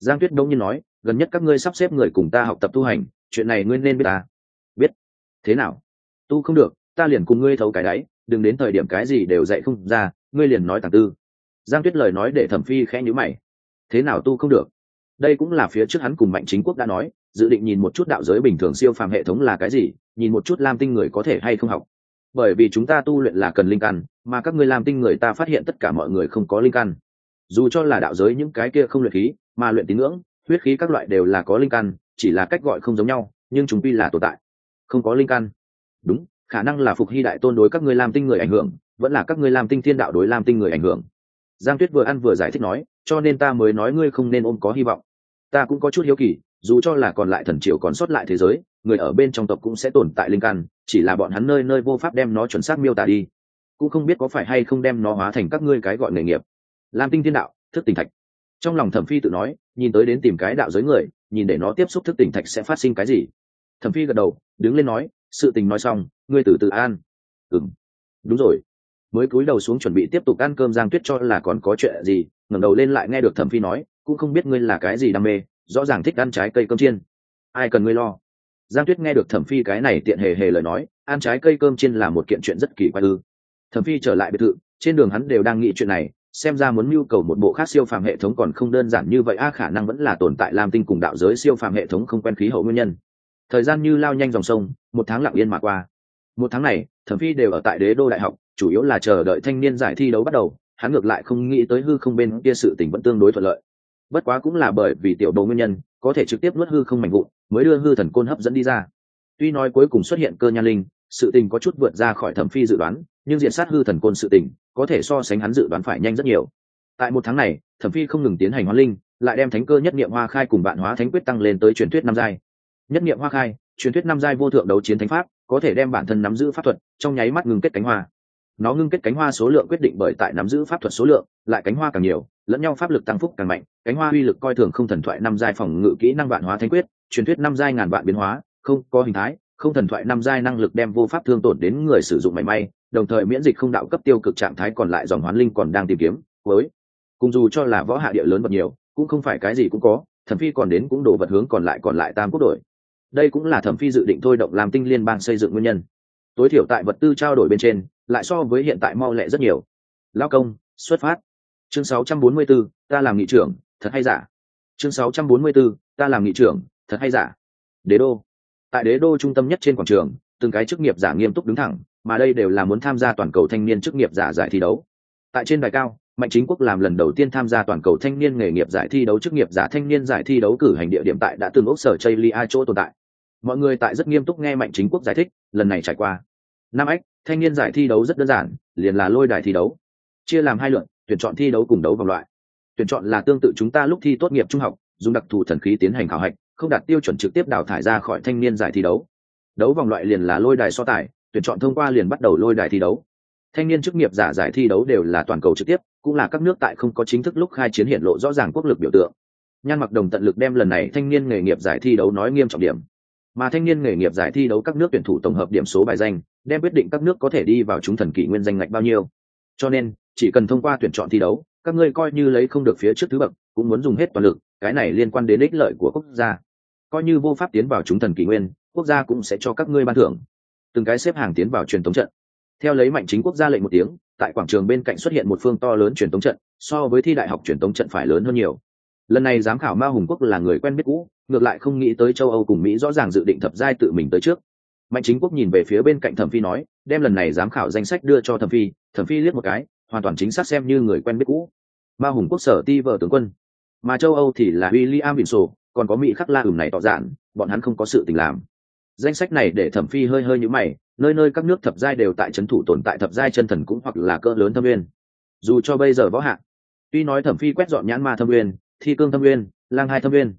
Giang tuyết đông nhiên nói, gần nhất các ngươi sắp xếp người cùng ta học tập tu hành, chuyện này ngươi nên biết ta. Biết. Thế nào? Tu không được, ta liền cùng ngươi thấu cái đáy, đừng đến thời điểm cái gì đều dạy không ra, ngươi liền nói tàng tư. Giang tuyết lời nói để thẩm phi khẽ nhữ mày. Thế nào tu không được? Đây cũng là phía trước hắn cùng mạnh chính quốc đã nói dự định nhìn một chút đạo giới bình thường siêu phàm hệ thống là cái gì, nhìn một chút lam tinh người có thể hay không học. Bởi vì chúng ta tu luyện là cần linh căn, mà các ngươi lam tinh người ta phát hiện tất cả mọi người không có linh căn. Dù cho là đạo giới những cái kia không luyện khí, mà luyện tín ngưỡng, huyết khí các loại đều là có linh căn, chỉ là cách gọi không giống nhau, nhưng chúng quy là tồn tại. Không có linh căn. Đúng, khả năng là phục hy đại tôn đối các ngươi lam tinh người ảnh hưởng, vẫn là các ngươi lam tinh thiên đạo đối lam tinh người ảnh hưởng. Giang tuyết vừa ăn vừa giải thích nói, cho nên ta mới nói ngươi không nên ôm có hy vọng. Ta cũng có chút hiếu kỳ dù cho là còn lại thần triều còn sót lại thế giới, người ở bên trong tộc cũng sẽ tồn tại linh căn, chỉ là bọn hắn nơi nơi vô pháp đem nó chuẩn xác miêu tả đi. Cũng không biết có phải hay không đem nó hóa thành các ngươi cái gọi nghề nghiệp. Lam tinh thiên đạo, thức tỉnh thạch. Trong lòng thẩm phi tự nói, nhìn tới đến tìm cái đạo giới người, nhìn để nó tiếp xúc thức tỉnh thạch sẽ phát sinh cái gì? Thẩm phi gật đầu, đứng lên nói, sự tình nói xong, ngươi từ từ an. Ừng đúng rồi. Mới cúi đầu xuống chuẩn bị tiếp tục ăn cơm giang tuyết cho là còn có chuyện gì, ngẩng đầu lên lại nghe được thẩm phi nói, cũng không biết ngươi là cái gì đam mê rõ ràng thích ăn trái cây cơm chiên. Ai cần ngươi lo? Giang tuyết nghe được thẩm phi cái này tiện hề hề lời nói, ăn trái cây cơm chiên là một kiện chuyện rất kỳ quái ư. Thẩm phi trở lại biệt thự, trên đường hắn đều đang nghĩ chuyện này, xem ra muốn nhu cầu một bộ khác siêu phàm hệ thống còn không đơn giản như vậy, a, khả năng vẫn là tồn tại lam tinh cùng đạo giới siêu phàm hệ thống không quen khí hậu nguyên nhân. Thời gian như lao nhanh dòng sông, một tháng lặng yên mà qua. Một tháng này, thẩm phi đều ở tại đế đô đại học, chủ yếu là chờ đợi thanh niên giải thi đấu bắt đầu, hắn ngược lại không nghĩ tới hư không bên kia sự tình vẫn tương đối thuận lợi bất quá cũng là bởi vì tiểu đồ nguyên nhân, có thể trực tiếp nuốt hư không mạnh vụn, mới đưa hư thần côn hấp dẫn đi ra. Tuy nói cuối cùng xuất hiện cơ nha linh, sự tình có chút vượt ra khỏi thẩm phi dự đoán, nhưng diện sát hư thần côn sự tình, có thể so sánh hắn dự đoán phải nhanh rất nhiều. Tại một tháng này, thẩm phi không ngừng tiến hành hóa linh, lại đem thánh cơ nhất niệm hoa khai cùng bạn hóa thánh quyết tăng lên tới truyền thuyết năm giai. Nhất niệm hoa khai, truyền thuyết năm giai vô thượng đấu chiến thánh pháp, có thể đem bản thân nắm giữ pháp thuật, trong nháy mắt ngừng kết cánh hoa nó ngưng kết cánh hoa số lượng quyết định bởi tại nắm giữ pháp thuật số lượng, lại cánh hoa càng nhiều, lẫn nhau pháp lực tăng phúc càng mạnh, cánh hoa uy lực coi thường không thần thoại năm giai phòng ngự kỹ năng vạn hóa thanh quyết, truyền thuyết năm giai ngàn vạn biến hóa, không có hình thái, không thần thoại năm giai năng lực đem vô pháp thương tổn đến người sử dụng mảy may, đồng thời miễn dịch không đạo cấp tiêu cực trạng thái còn lại dòng hoán linh còn đang tìm kiếm, với. Cùng dù cho là võ hạ địa lớn vật nhiều, cũng không phải cái gì cũng có, thẩm phi còn đến cũng đổ vật hướng còn lại còn lại tam quốc đổi. Đây cũng là thẩm phi dự định thôi động làm tinh liên bang xây dựng nguyên nhân. Tối thiểu tại vật tư trao đổi bên trên lại so với hiện tại mau lẹ rất nhiều. Lao công xuất phát. Chương 644, ta làm nghị trưởng thật hay giả? Chương 644, ta làm nghị trưởng thật hay giả? Đế đô. Tại đế đô trung tâm nhất trên quảng trường từng cái chức nghiệp giả nghiêm túc đứng thẳng mà đây đều là muốn tham gia toàn cầu thanh niên chức nghiệp giả giải thi đấu. Tại trên đài cao mạnh chính quốc làm lần đầu tiên tham gia toàn cầu thanh niên nghề nghiệp giải thi đấu chức nghiệp giả thanh niên giải thi đấu cử hành địa điểm tại đã từng ốc sở chây lia chỗ tồn tại. Mọi người tại rất nghiêm túc nghe mạnh chính quốc giải thích lần này trải qua. Năm ách thanh niên giải thi đấu rất đơn giản liền là lôi đài thi đấu. Chia làm hai lượt, tuyển chọn thi đấu cùng đấu vòng loại. Tuyển chọn là tương tự chúng ta lúc thi tốt nghiệp trung học dùng đặc thù thần khí tiến hành khảo hạch không đạt tiêu chuẩn trực tiếp đào thải ra khỏi thanh niên giải thi đấu. Đấu vòng loại liền là lôi đài so tài tuyển chọn thông qua liền bắt đầu lôi đài thi đấu. Thanh niên chức nghiệp giả giải thi đấu đều là toàn cầu trực tiếp cũng là các nước tại không có chính thức lúc khai chiến hiện lộ rõ ràng quốc lực biểu tượng. Nhan mặc đồng tận lực đem lần này thanh niên nghề nghiệp giải thi đấu nói nghiêm trọng điểm. Mà thanh niên nghề nghiệp giải thi đấu các nước tuyển thủ tổng hợp điểm số bài danh đem quyết định các nước có thể đi vào chúng thần kỷ nguyên danh ngạch bao nhiêu. Cho nên, chỉ cần thông qua tuyển chọn thi đấu, các ngươi coi như lấy không được phía trước thứ bậc, cũng muốn dùng hết toàn lực, cái này liên quan đến ích lợi của quốc gia. Coi như vô pháp tiến vào chúng thần kỷ nguyên, quốc gia cũng sẽ cho các ngươi ban thưởng. Từng cái xếp hàng tiến vào truyền thống trận. Theo lấy mạnh chính quốc gia lệnh một tiếng, tại quảng trường bên cạnh xuất hiện một phương to lớn truyền thống trận, so với thi đại học truyền thống trận phải lớn hơn nhiều. Lần này giám khảo ma hùng quốc là người quen biết cũ, ngược lại không nghĩ tới châu âu cùng mỹ rõ ràng dự định thập giai tự mình tới trước mạnh chính quốc nhìn về phía bên cạnh thẩm phi nói, đem lần này giám khảo danh sách đưa cho thẩm phi thẩm phi liếc một cái, hoàn toàn chính xác xem như người quen biết cũ. Ma hùng quốc sở ti vợ tướng quân. Mà châu âu thì là w i l l i am vịnh sổ còn có mỹ khắc la ửng này tỏ giản bọn hắn không có sự tình làm. Danh sách này để thẩm phi hơi hơi nhũ mày, nơi nơi các nước thập giai đều tại c thủ tồn tại thập giai chân thần cũng hoặc là cỡ lớn thâm uyên dù cho bây giờ võ hạng tuy nói thẩm phi quét dọn nhãn ma thâm uyên thi cương thâm uyên lang hai thâm uyên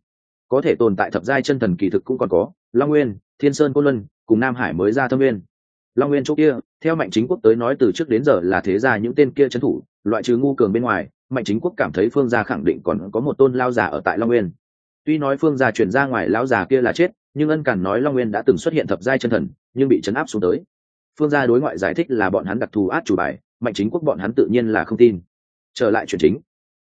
có thể tồn tại thập giai chân thần kỳ thực cũng còn có long nguyên, thiên sơn côn luân, cùng nam hải mới ra thâm nguyên. Long nguyên chỗ kia, theo mạnh chính quốc tới nói từ trước đến giờ là thế ra những tên kia trấn thủ, loại trừ ngu cường bên ngoài, mạnh chính quốc cảm thấy phương gia khẳng định còn có một tôn lao già ở tại long nguyên. Tuy nói phương gia chuyển ra ngoài lão già kia là chết, nhưng ân cản nói long nguyên đã từng xuất hiện thập giai chân thần, nhưng bị chấn áp xuống tới. Phương gia đối ngoại giải thích là bọn hắn đặc thù át chủ bài, mạnh chính quốc bọn hắn tự nhiên là không tin. Trở lại chuyện chính.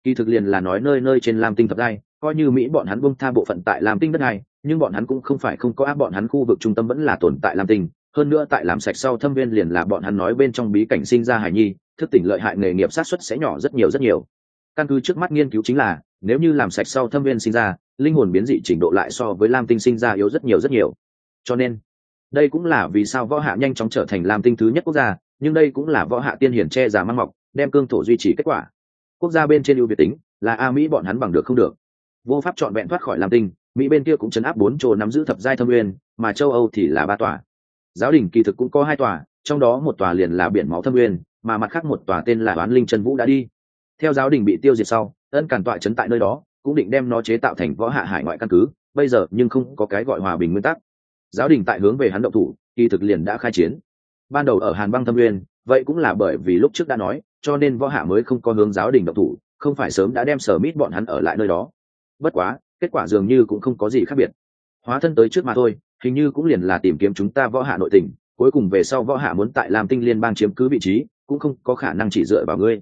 Kỳ thực liền là nói nơi nơi trên lam tinh thập giai coi như mỹ bọn hắn buông tha bộ phận tại lam tinh đất này, nhưng bọn hắn cũng không phải không có áp bọn hắn khu vực trung tâm vẫn là tồn tại lam tinh. Hơn nữa tại làm sạch sau thâm viên liền là bọn hắn nói bên trong bí cảnh sinh ra hải nhi, thức tỉnh lợi hại nghề nghiệp sát xuất sẽ nhỏ rất nhiều rất nhiều. Căn cứ trước mắt nghiên cứu chính là, nếu như làm sạch sau thâm viên sinh ra, linh hồn biến dị trình độ lại so với lam tinh sinh ra yếu rất nhiều rất nhiều. Cho nên, đây cũng là vì sao võ hạ nhanh chóng trở thành lam tinh thứ nhất quốc gia, nhưng đây cũng là võ hạ tiên hiển che giả mang mọc, đem cương thổ duy trì kết quả. Quốc gia bên trên ưu việt tính, là a mỹ bọn hắn bằng được không được vô pháp chọn vẹn thoát khỏi lam tinh, mỹ bên kia cũng chấn áp bốn chỗ nắm giữ thập giai thâm nguyên, mà châu âu thì là ba tòa. Giáo đình kỳ thực cũng có hai tòa, trong đó một tòa liền là biển máu thâm nguyên, mà mặt khác một tòa tên là oán linh trần vũ đã đi. Theo giáo đình bị tiêu diệt sau, ân cản tọa chấn tại nơi đó, cũng định đem nó chế tạo thành võ hạ hải ngoại căn cứ, bây giờ nhưng không có cái gọi hòa bình nguyên tắc. Giáo đình tại hướng về hắn động thủ, kỳ thực liền đã khai chiến. Ban đầu ở hàn băng thâm nguyên, vậy cũng là bởi vì lúc trước đã nói, cho nên võ hạ mới không có hướng giáo đình động thủ, không phải sớm đã đem sở mít bọn hắn ở lại nơi đó bất quá, kết quả dường như cũng không có gì khác biệt. Hóa thân tới trước mà thôi, hình như cũng liền là tìm kiếm chúng ta võ hạ nội tình, cuối cùng về sau võ hạ muốn tại làm tinh liên bang chiếm cứ vị trí, cũng không có khả năng chỉ dựa vào ngươi.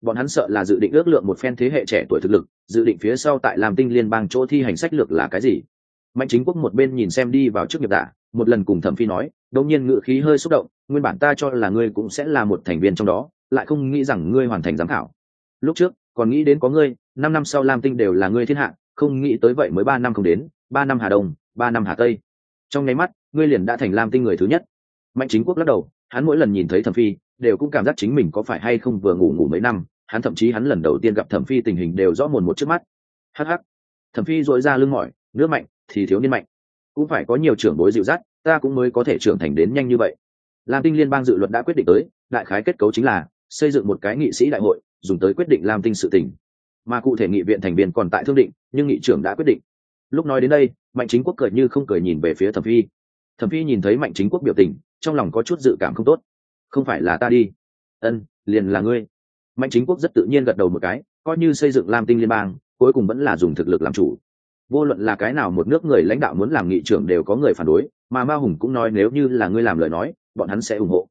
Bọn hắn sợ là dự định ước lượng một phen thế hệ trẻ tuổi thực lực, dự định phía sau tại làm tinh liên bang chỗ thi hành sách lược là cái gì? Mạnh chính quốc một bên nhìn xem đi vào trước nghiệp giả một lần cùng thẩm phi nói, đột nhiên ngự khí hơi xúc động, nguyên bản ta cho là ngươi cũng sẽ là một thành viên trong đó, lại không nghĩ rằng ngươi hoàn thành giám khảo. Lúc trước, còn nghĩ đến có ngươi, năm năm sau lam tinh đều là ngươi thiên hạ không nghĩ tới vậy mới ba năm không đến, ba năm hà đông, ba năm hà tây. Trong nháy mắt, ngươi liền đã thành lam tinh người thứ nhất. Mạnh chính quốc lắc đầu, hắn mỗi lần nhìn thấy thẩm phi, đều cũng cảm giác chính mình có phải hay không vừa ngủ ngủ mấy năm, hắn thậm chí hắn lần đầu tiên gặp thẩm phi tình hình đều rõ mồn một trước mắt. Hắc hắc. Thẩm phi dội ra lưng mỏi, nước mạnh, thì thiếu niên mạnh. Cũng phải có nhiều trưởng bối dịu dắt, ta cũng mới có thể trưởng thành đến nhanh như vậy. Lam tinh liên bang dự luật đã quyết định tới, đại khái kết cấu chính là xây dựng một cái nghị sĩ đại hội, dùng tới quyết định lam tinh sự tình. Mà cụ thể nghị viện thành viên còn tại thương định nhưng nghị trưởng đã quyết định. Lúc nói đến đây, mạnh chính quốc cười như không cười nhìn về phía thẩm phi. Thẩm phi nhìn thấy mạnh chính quốc biểu tình, trong lòng có chút dự cảm không tốt. Không phải là ta đi. Ân, liền là ngươi. Mạnh chính quốc rất tự nhiên gật đầu một cái, coi như xây dựng lam tinh liên bang, cuối cùng vẫn là dùng thực lực làm chủ. Vô luận là cái nào một nước người lãnh đạo muốn làm nghị trưởng đều có người phản đối, mà ma hùng cũng nói nếu như là ngươi làm lời nói, bọn hắn sẽ ủng hộ.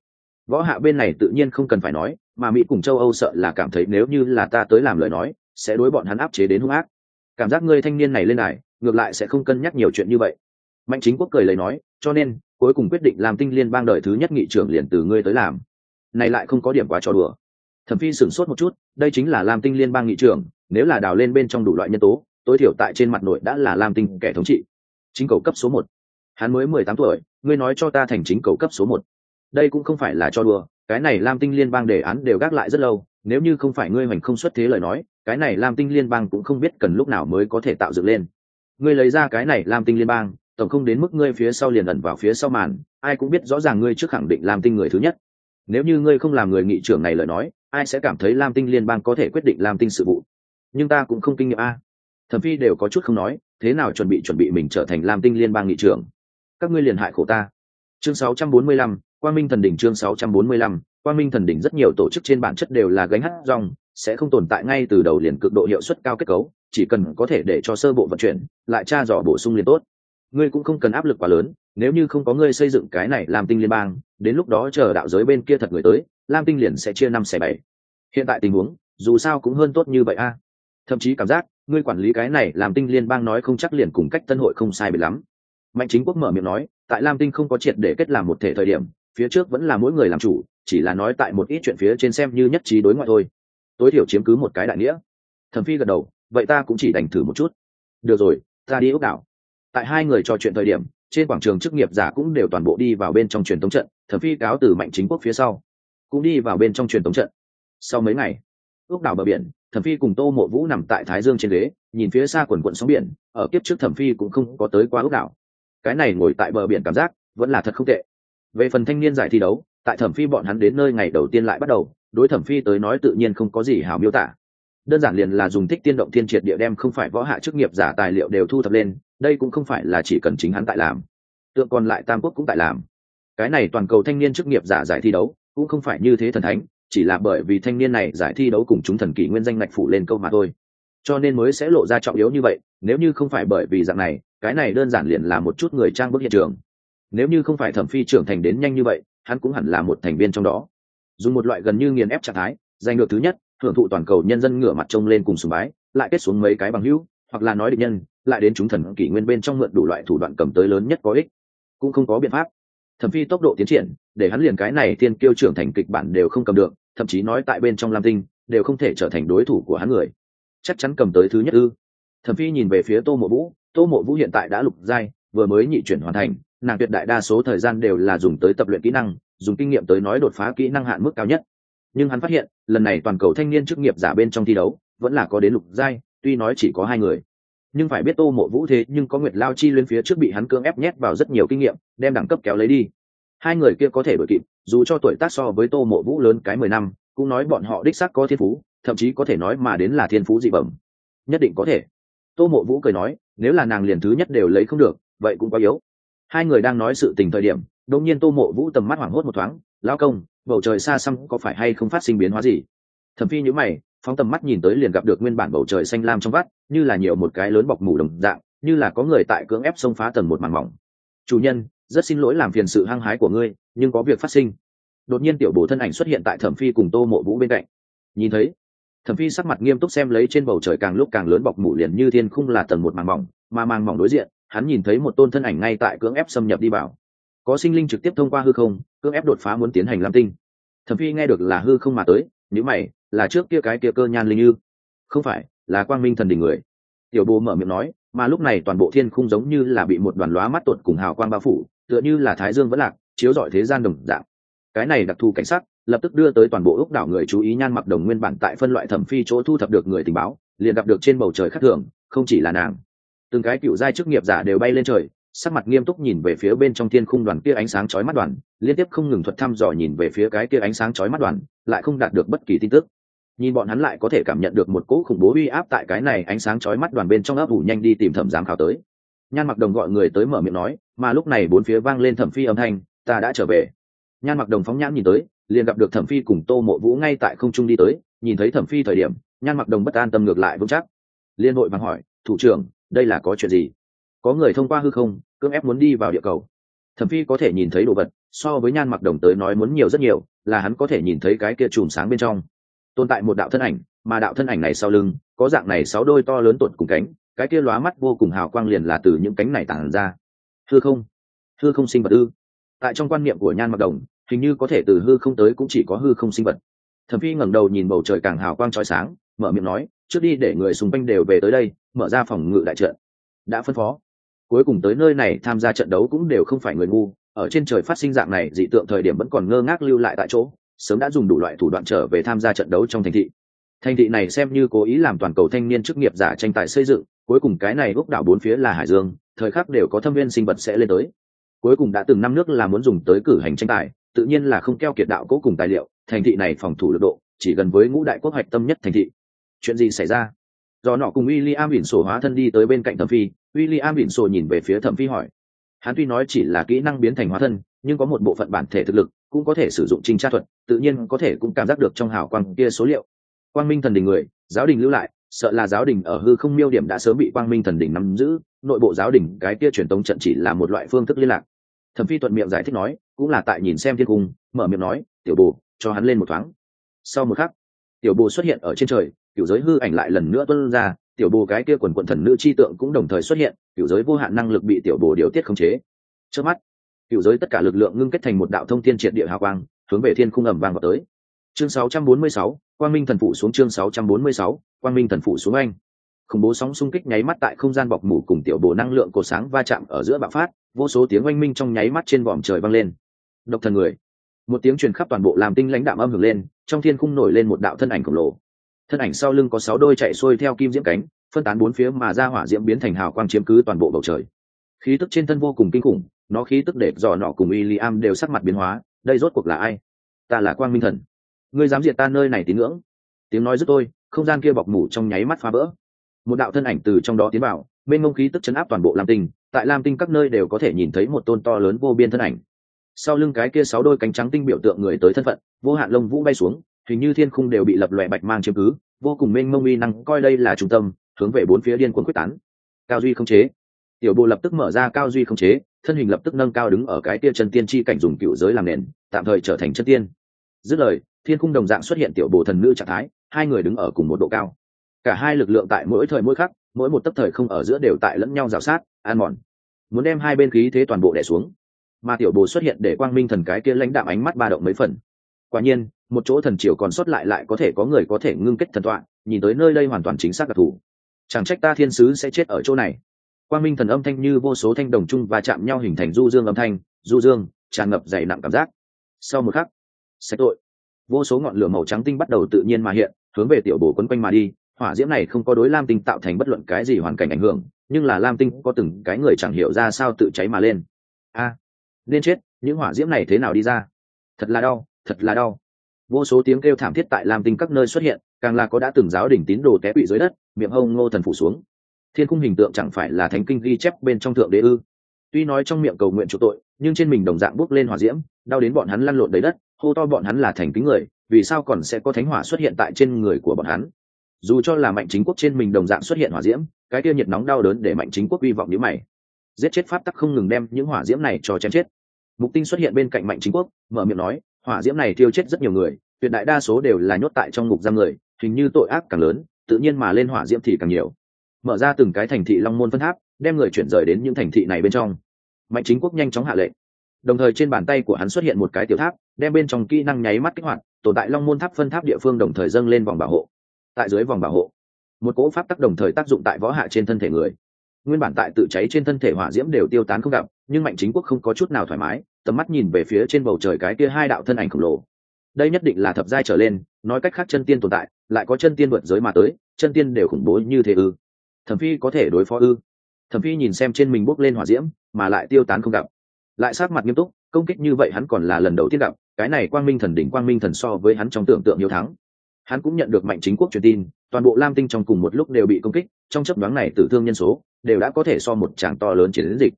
Võ hạ bên này tự nhiên không cần phải nói, mà mỹ cùng châu âu sợ là cảm thấy nếu như là ta tới làm lời nói, sẽ đối bọn hắn áp chế đến hung ác cảm giác ngươi thanh niên này lên này ngược lại sẽ không cân nhắc nhiều chuyện như vậy. Mạnh chính quốc cười lấy nói, cho nên, cuối cùng quyết định làm tinh liên bang đời thứ nhất nghị trưởng liền từ ngươi tới làm. Này lại không có điểm quá trò đùa. Thẩm phi sửng sốt một chút, đây chính là làm tinh liên bang nghị trưởng, nếu là đào lên bên trong đủ loại nhân tố, tối thiểu tại trên mặt nội đã là làm tinh kẻ thống trị. Chính cầu cấp số một. Hắn mới mười tám tuổi, ngươi nói cho ta thành chính cầu cấp số một. Đây cũng không phải là cho đùa, cái này lam tinh liên bang đề án đều gác lại rất lâu, nếu như không phải ngươi hoành không xuất thế lời nói cái này lam tinh liên bang cũng không biết cần lúc nào mới có thể tạo dựng lên. Ngươi lấy ra cái này lam tinh liên bang tổng không đến mức ngươi phía sau liền ẩn vào phía sau màn ai cũng biết rõ ràng ngươi trước khẳng định lam tinh người thứ nhất. Nếu như ngươi không làm người nghị trưởng này lời nói ai sẽ cảm thấy lam tinh liên bang có thể quyết định lam tinh sự vụ? Nhưng ta cũng không kinh nghiệm a. Thẩm phi đều có chút không nói thế nào chuẩn bị chuẩn bị mình trở thành lam tinh liên bang nghị trưởng? Các ngươi liền hại khổ ta. Chương 645, quan minh thần đỉnh chương 645, quan minh thần đỉnh rất nhiều tổ chức trên bản chất đều là gánh hát rong sẽ không tồn tại ngay từ đầu liền cực độ hiệu suất cao kết cấu, chỉ cần có thể để cho sơ bộ vận chuyển, lại tra dò bổ sung liền tốt. Ngươi cũng không cần áp lực quá lớn, nếu như không có ngươi xây dựng cái này làm tinh liên bang, đến lúc đó chờ đạo giới bên kia thật người tới lam tinh liền sẽ chia năm xẻ bảy. Hiện tại tình huống, dù sao cũng hơn tốt như vậy a. Thậm chí cảm giác, ngươi quản lý cái này làm tinh liên bang nói không chắc liền cùng cách tân hội không sai bị lắm. Mạnh chính quốc mở miệng nói, tại lam tinh không có triệt để kết làm một thể thời điểm, phía trước vẫn là mỗi người làm chủ, chỉ là nói tại một ít chuyện phía trên xem như nhất trí đối ngoại thôi tối thiểu chiếm cứ một cái đại nghĩa. Thẩm phi gật đầu, vậy ta cũng chỉ đành thử một chút. Được rồi, ta đi ốc đảo. Tại hai người trò chuyện thời điểm, trên quảng trường chức nghiệp giả cũng đều toàn bộ đi vào bên trong truyền thống trận, thẩm phi cáo từ mạnh chính quốc phía sau, cũng đi vào bên trong truyền thống trận. Sau mấy ngày ốc đảo bờ biển, thẩm phi cùng tô mộ vũ nằm tại thái dương trên ghế, nhìn phía xa quần quận sóng biển, ở kiếp trước thẩm phi cũng không có tới qua ốc đảo. Cái này ngồi tại bờ biển cảm giác vẫn là thật không tệ. Về phần thanh niên giải thi đấu, tại thẩm phi bọn hắn đến nơi ngày đầu tiên lại bắt đầu đối thẩm phi tới nói tự nhiên không có gì hảo miêu tả. Đơn giản liền là dùng thích tiên động thiên triệt địa đem không phải võ hạ chức nghiệp giả tài liệu đều thu thập lên, đây cũng không phải là chỉ cần chính hắn tại làm. Tượng còn lại tam quốc cũng tại làm. Cái này toàn cầu thanh niên chức nghiệp giả giải thi đấu, cũng không phải như thế thần thánh, chỉ là bởi vì thanh niên này giải thi đấu cùng chúng thần kỷ nguyên danh ngạch phủ lên câu mà thôi. Cho nên mới sẽ lộ ra trọng yếu như vậy, nếu như không phải bởi vì dạng này, cái này đơn giản liền là một chút người trang bức hiện trường. Nếu như không phải thẩm phi trưởng thành đến nhanh như vậy, hắn cũng hẳn là một thành viên trong đó dùng một loại gần như nghiền ép trạng thái, giành được thứ nhất hưởng thụ toàn cầu nhân dân ngửa mặt trông lên cùng sùng bái, lại kết xuống mấy cái bằng hữu, hoặc là nói định nhân, lại đến chúng thần kỷ nguyên bên trong mượn đủ loại thủ đoạn cầm tới lớn nhất có ích. Cũng không có biện pháp. Thẩm phi tốc độ tiến triển, để hắn liền cái này tiên kiêu trưởng thành kịch bản đều không cầm được, thậm chí nói tại bên trong lam tinh, đều không thể trở thành đối thủ của hắn người. Chắc chắn cầm tới thứ nhất ư. Thẩm phi nhìn về phía tô mộ vũ, tô mộ vũ hiện tại đã lục giai, vừa mới nhị chuyển hoàn thành, nàng tuyệt đại đa số thời gian đều là dùng tới tập luyện kỹ năng dùng kinh nghiệm tới nói đột phá kỹ năng hạn mức cao nhất. Nhưng hắn phát hiện, lần này toàn cầu thanh niên chức nghiệp giả bên trong thi đấu vẫn là có đến lục giai, tuy nói chỉ có hai người. Nhưng phải biết tô mộ vũ thế nhưng có nguyệt lao chi lên phía trước bị hắn cưỡng ép nhét vào rất nhiều kinh nghiệm, đem đẳng cấp kéo lấy đi. Hai người kia có thể đổi kịp, dù cho tuổi tác so với tô mộ vũ lớn cái mười năm, cũng nói bọn họ đích xác có thiên phú, thậm chí có thể nói mà đến là thiên phú dị bẩm. Nhất định có thể. Tô mộ vũ cười nói, nếu là nàng liền thứ nhất đều lấy không được, vậy cũng quá yếu. Hai người đang nói sự tình thời điểm đột nhiên tô mộ vũ tầm mắt hoảng hốt một thoáng lao công, bầu trời xa xăm có phải hay không phát sinh biến hóa gì? Thẩm phi nhữ mày, phóng tầm mắt nhìn tới liền gặp được nguyên bản bầu trời xanh lam trong vắt, như là nhiều một cái lớn bọc mù đồng dạng, như là có người tại cưỡng ép xông phá tầng một màn mỏng. Chủ nhân, rất xin lỗi làm phiền sự hăng hái của ngươi, nhưng có việc phát sinh. Đột nhiên tiểu bổ thân ảnh xuất hiện tại thẩm phi cùng tô mộ vũ bên cạnh. Nhìn thấy, thẩm phi sắc mặt nghiêm túc xem lấy trên bầu trời càng lúc càng lớn bọc mù liền như thiên khung là tầng một màn mỏng, mà màn mỏng đối diện, hắn nhìn thấy một tôn thân ảnh ngay tại cưỡng ép xâm nhập đi vào có sinh linh trực tiếp thông qua hư không, cưỡng ép đột phá muốn tiến hành lam tinh. Thẩm phi nghe được là hư không mà tới nếu mày, là trước kia cái kia cơ nhan linh như? Không phải, là quang minh thần đình người. Tiểu bồ mở miệng nói, mà lúc này toàn bộ thiên khung giống như là bị một đoàn lóa mắt tột cùng hào quang bao phủ, tựa như là thái dương vẫn lạc, chiếu rọi thế gian đồng dạng. Cái này đặc thù cảnh sát lập tức đưa tới toàn bộ ốc đảo người chú ý nhan mặc đồng nguyên bản tại phân loại thẩm phi chỗ thu thập được người tình báo, liền gặp được trên bầu trời khắc thường, không chỉ là nàng. Từng cái cựu giai chức nghiệp giả đều bay lên trời sắc mặt nghiêm túc nhìn về phía bên trong thiên khung đoàn kia ánh sáng chói mắt đoàn, liên tiếp không ngừng thuật thăm dò nhìn về phía cái kia ánh sáng chói mắt đoàn, lại không đạt được bất kỳ tin tức. Nhìn bọn hắn lại có thể cảm nhận được một cỗ khủng bố uy áp tại cái này ánh sáng chói mắt đoàn bên trong ấp ủ nhanh đi tìm thẩm giám khảo tới. Nhan mặc đồng gọi người tới mở miệng nói, mà lúc này bốn phía vang lên thẩm phi âm thanh, ta đã trở về. Nhan mặc đồng phóng nhãn nhìn tới, liền gặp được thẩm phi cùng tô mộ vũ ngay tại không trung đi tới, nhìn thấy thẩm phi thời điểm, nhan mặc đồng bất an tâm ngược lại vững chắc. Liên hội vàng hỏi, thủ trưởng, đây là có chuyện gì? Có người thông qua hư không, cưỡng ép muốn đi vào địa cầu. Thẩm phi có thể nhìn thấy đồ vật, so với nhan mặc đồng tới nói muốn nhiều rất nhiều, là hắn có thể nhìn thấy cái kia chùm sáng bên trong. Tồn tại một đạo thân ảnh, mà đạo thân ảnh này sau lưng, có dạng này sáu đôi to lớn tuột cùng cánh, cái kia lóa mắt vô cùng hào quang liền là từ những cánh này tản ra. Hư không? Hư không sinh vật ư? Tại trong quan niệm của nhan mặc đồng, hình như có thể từ hư không tới cũng chỉ có hư không sinh vật. Thẩm phi ngẩng đầu nhìn bầu trời càng hào quang trói sáng, mở miệng nói, trước đi để người xung quanh đều về tới đây, mở ra phòng ngự đại trận. Đã phân phó cuối cùng tới nơi này tham gia trận đấu cũng đều không phải người ngu, ở trên trời phát sinh dạng này, dị tượng thời điểm vẫn còn ngơ ngác lưu lại tại chỗ, sớm đã dùng đủ loại thủ đoạn trở về tham gia trận đấu trong thành thị. Thành thị này xem như cố ý làm toàn cầu thanh niên chức nghiệp giả tranh tài xây dựng, cuối cùng cái này ốc đảo bốn phía là hải dương, thời khắc đều có thâm viên sinh vật sẽ lên tới. Cuối cùng đã từng năm nước là muốn dùng tới cử hành tranh tài, tự nhiên là không keo kiệt đạo cố cùng tài liệu, thành thị này phòng thủ lực độ, chỉ gần với ngũ đại quốc hoạch tâm nhất thành thị. Chuyện gì xảy ra? Do nọ cùng w i l l i am biển sổ hóa thân đi tới bên cạnh thẩm phi w i l l i am biển sổ nhìn về phía thẩm phi hỏi. Hắn tuy nói chỉ là kỹ năng biến thành hóa thân, nhưng có một bộ phận bản thể thực lực cũng có thể sử dụng trình tra thuật, tự nhiên có thể cũng cảm giác được trong hào quang kia số liệu. Quang minh thần đình người, giáo đình lưu lại, sợ là giáo đình ở hư không miêu điểm đã sớm bị quang minh thần đình nắm giữ, nội bộ giáo đình cái kia truyền tống trận chỉ là một loại phương thức liên lạc. Thẩm phi thuận miệng giải thích nói, cũng là tại nhìn xem thiên cung, mở miệng nói, tiểu bồ, cho hắn lên một thoáng. Sau một khắc, tiểu bồ xuất hiện ở trên trời, kiểu giới hư ảnh lại lần nữa tuân ra tiểu bồ cái kia quần quận thần nữ chi tượng cũng đồng thời xuất hiện kiểu giới vô hạn năng lực bị tiểu bồ điều tiết khống chế. Trước mắt kiểu giới tất cả lực lượng ngưng kết thành một đạo thông thiên triệt địa hào quang hướng về thiên khung ẩm vàng vào tới. Chương 646, quang minh thần phụ xuống chương 646, quang minh thần phụ xuống anh. Khủng bố sóng xung kích nháy mắt tại không gian bọc mủ cùng tiểu bồ năng lượng cổ sáng va chạm ở giữa bạo phát vô số tiếng oanh minh trong nháy mắt trên vòm trời vang lên. Độc thần người. Một tiếng truyền khắp toàn bộ làm tinh lãnh đạm âm hưởng lên trong thiên khung nổi lên một đạo thân ảnh khổng lồ thân ảnh sau lưng có sáu đôi chạy xuôi theo kim diễm cánh, phân tán bốn phía mà ra hỏa diễm biến thành hào quang chiếm cứ toàn bộ bầu trời. Khí tức trên thân vô cùng kinh khủng, nó khí tức để dò nọ cùng y li am đều sắc mặt biến hóa, đây rốt cuộc là ai? Ta là quang minh thần. Ngươi dám diệt ta nơi này tín ngưỡng? Tiếng nói giúp tôi không gian kia bọc mủ trong nháy mắt phá vỡ. Một đạo thân ảnh từ trong đó tiến vào bên ngông khí tức chấn áp toàn bộ lam tinh, tại lam tinh các nơi đều có thể nhìn thấy một tôn to lớn vô biên thân ảnh. Sau lưng cái kia sáu đôi cánh trắng tinh biểu tượng người tới thân phận, vô hạn lông vũ bay xuống hình như thiên khung đều bị lập lòe bạch mang chiếm cứ, vô cùng mênh mông uy năng, coi đây là trung tâm, hướng về bốn phía điên quân quyết tán. Cao duy không chế. Tiểu bộ lập tức mở ra cao duy không chế, thân hình lập tức nâng cao đứng ở cái tia chân tiên chi cảnh dùng cựu giới làm nền, tạm thời trở thành chân tiên. Dứt lời, thiên khung đồng dạng xuất hiện tiểu bộ thần nữ trạng thái, hai người đứng ở cùng một độ cao. Cả hai lực lượng tại mỗi thời mỗi khắc, mỗi một tấc thời không ở giữa đều tại lẫn nhau rào sát an mòn. Muốn đem hai bên khí thế toàn bộ đẻ xuống. Mà tiểu bồ xuất hiện để quang minh thần cái kia lãnh đạm ánh mắt ba động mấy phần. Quả nhiên một chỗ thần triều còn sót lại lại có thể có người có thể ngưng kết thần tọa nhìn tới nơi đây hoàn toàn chính xác đặc thù. Chẳng trách ta thiên sứ sẽ chết ở chỗ này. Quang minh thần âm thanh như vô số thanh đồng chung và chạm nhau hình thành du dương âm thanh, du dương, tràn ngập dày nặng cảm giác. Sau một khắc, sẽ tội. Vô số ngọn lửa màu trắng tinh bắt đầu tự nhiên mà hiện, hướng về tiểu bồ quấn quanh mà đi. Hỏa diễm này không có đối lam tinh tạo thành bất luận cái gì hoàn cảnh ảnh hưởng, nhưng là lam tinh có từng cái người chẳng hiểu ra sao tự cháy mà lên. A, nên chết, những hỏa diễm này thế nào đi ra? Thật là đau, thật là đau vô số tiếng kêu thảm thiết tại lam tinh các nơi xuất hiện, càng là có đã từng giáo đỉnh tín đồ té quỵ dưới đất, miệng hông ngô thần phủ xuống. Thiên khung hình tượng chẳng phải là thánh kinh ghi chép bên trong thượng đế ư? Tuy nói trong miệng cầu nguyện chủ tội, nhưng trên mình đồng dạng bốc lên hỏa diễm, đau đến bọn hắn lăn lộn đầy đất, hô to bọn hắn là thành kính người, vì sao còn sẽ có thánh hỏa xuất hiện tại trên người của bọn hắn? Dù cho là mạnh chính quốc trên mình đồng dạng xuất hiện hỏa diễm, cái kia nhiệt nóng đau đớn để mạnh chính quốc hy vọng nhữ mày. Giết chết pháp tắc không ngừng đem những hỏa diễm này cho chém chết. Mục tinh xuất hiện bên cạnh mạnh chính quốc, mở miệng nói hỏa diễm này thiêu chết rất nhiều người, tuyệt đại đa số đều là nhốt tại trong ngục giam người, hình như tội ác càng lớn, tự nhiên mà lên hỏa diễm thì càng nhiều. Mở ra từng cái thành thị long môn phân tháp, đem người chuyển rời đến những thành thị này bên trong. Mạnh chính quốc nhanh chóng hạ lệnh. Đồng thời trên bàn tay của hắn xuất hiện một cái tiểu tháp, đem bên trong kỹ năng nháy mắt kích hoạt, tồn tại long môn tháp phân tháp địa phương đồng thời dâng lên vòng bảo hộ. Tại dưới vòng bảo hộ, một cỗ pháp tắc đồng thời tác dụng tại võ hạ trên thân thể người nguyên bản tại tự cháy trên thân thể hỏa diễm đều tiêu tán không gặp, nhưng mạnh chính quốc không có chút nào thoải mái, tầm mắt nhìn về phía trên bầu trời cái kia hai đạo thân ảnh khổng lồ. Đây nhất định là thập giai trở lên, nói cách khác chân tiên tồn tại, lại có chân tiên vượt giới mà tới, chân tiên đều khủng bố như thế ư. Thẩm phi có thể đối phó ư? Thẩm phi nhìn xem trên mình bốc lên hỏa diễm, mà lại tiêu tán không gặp. Lại sát mặt nghiêm túc, công kích như vậy hắn còn là lần đầu tiên gặp, cái này quang minh thần đỉnh quang minh thần so với hắn trong tưởng tượng nhiều thắng hắn cũng nhận được mạnh chính quốc truyền tin, toàn bộ lam tinh trong cùng một lúc đều bị công kích, trong chấp đoán này tử thương nhân số đều đã có thể so một tràng to lớn chiến dịch.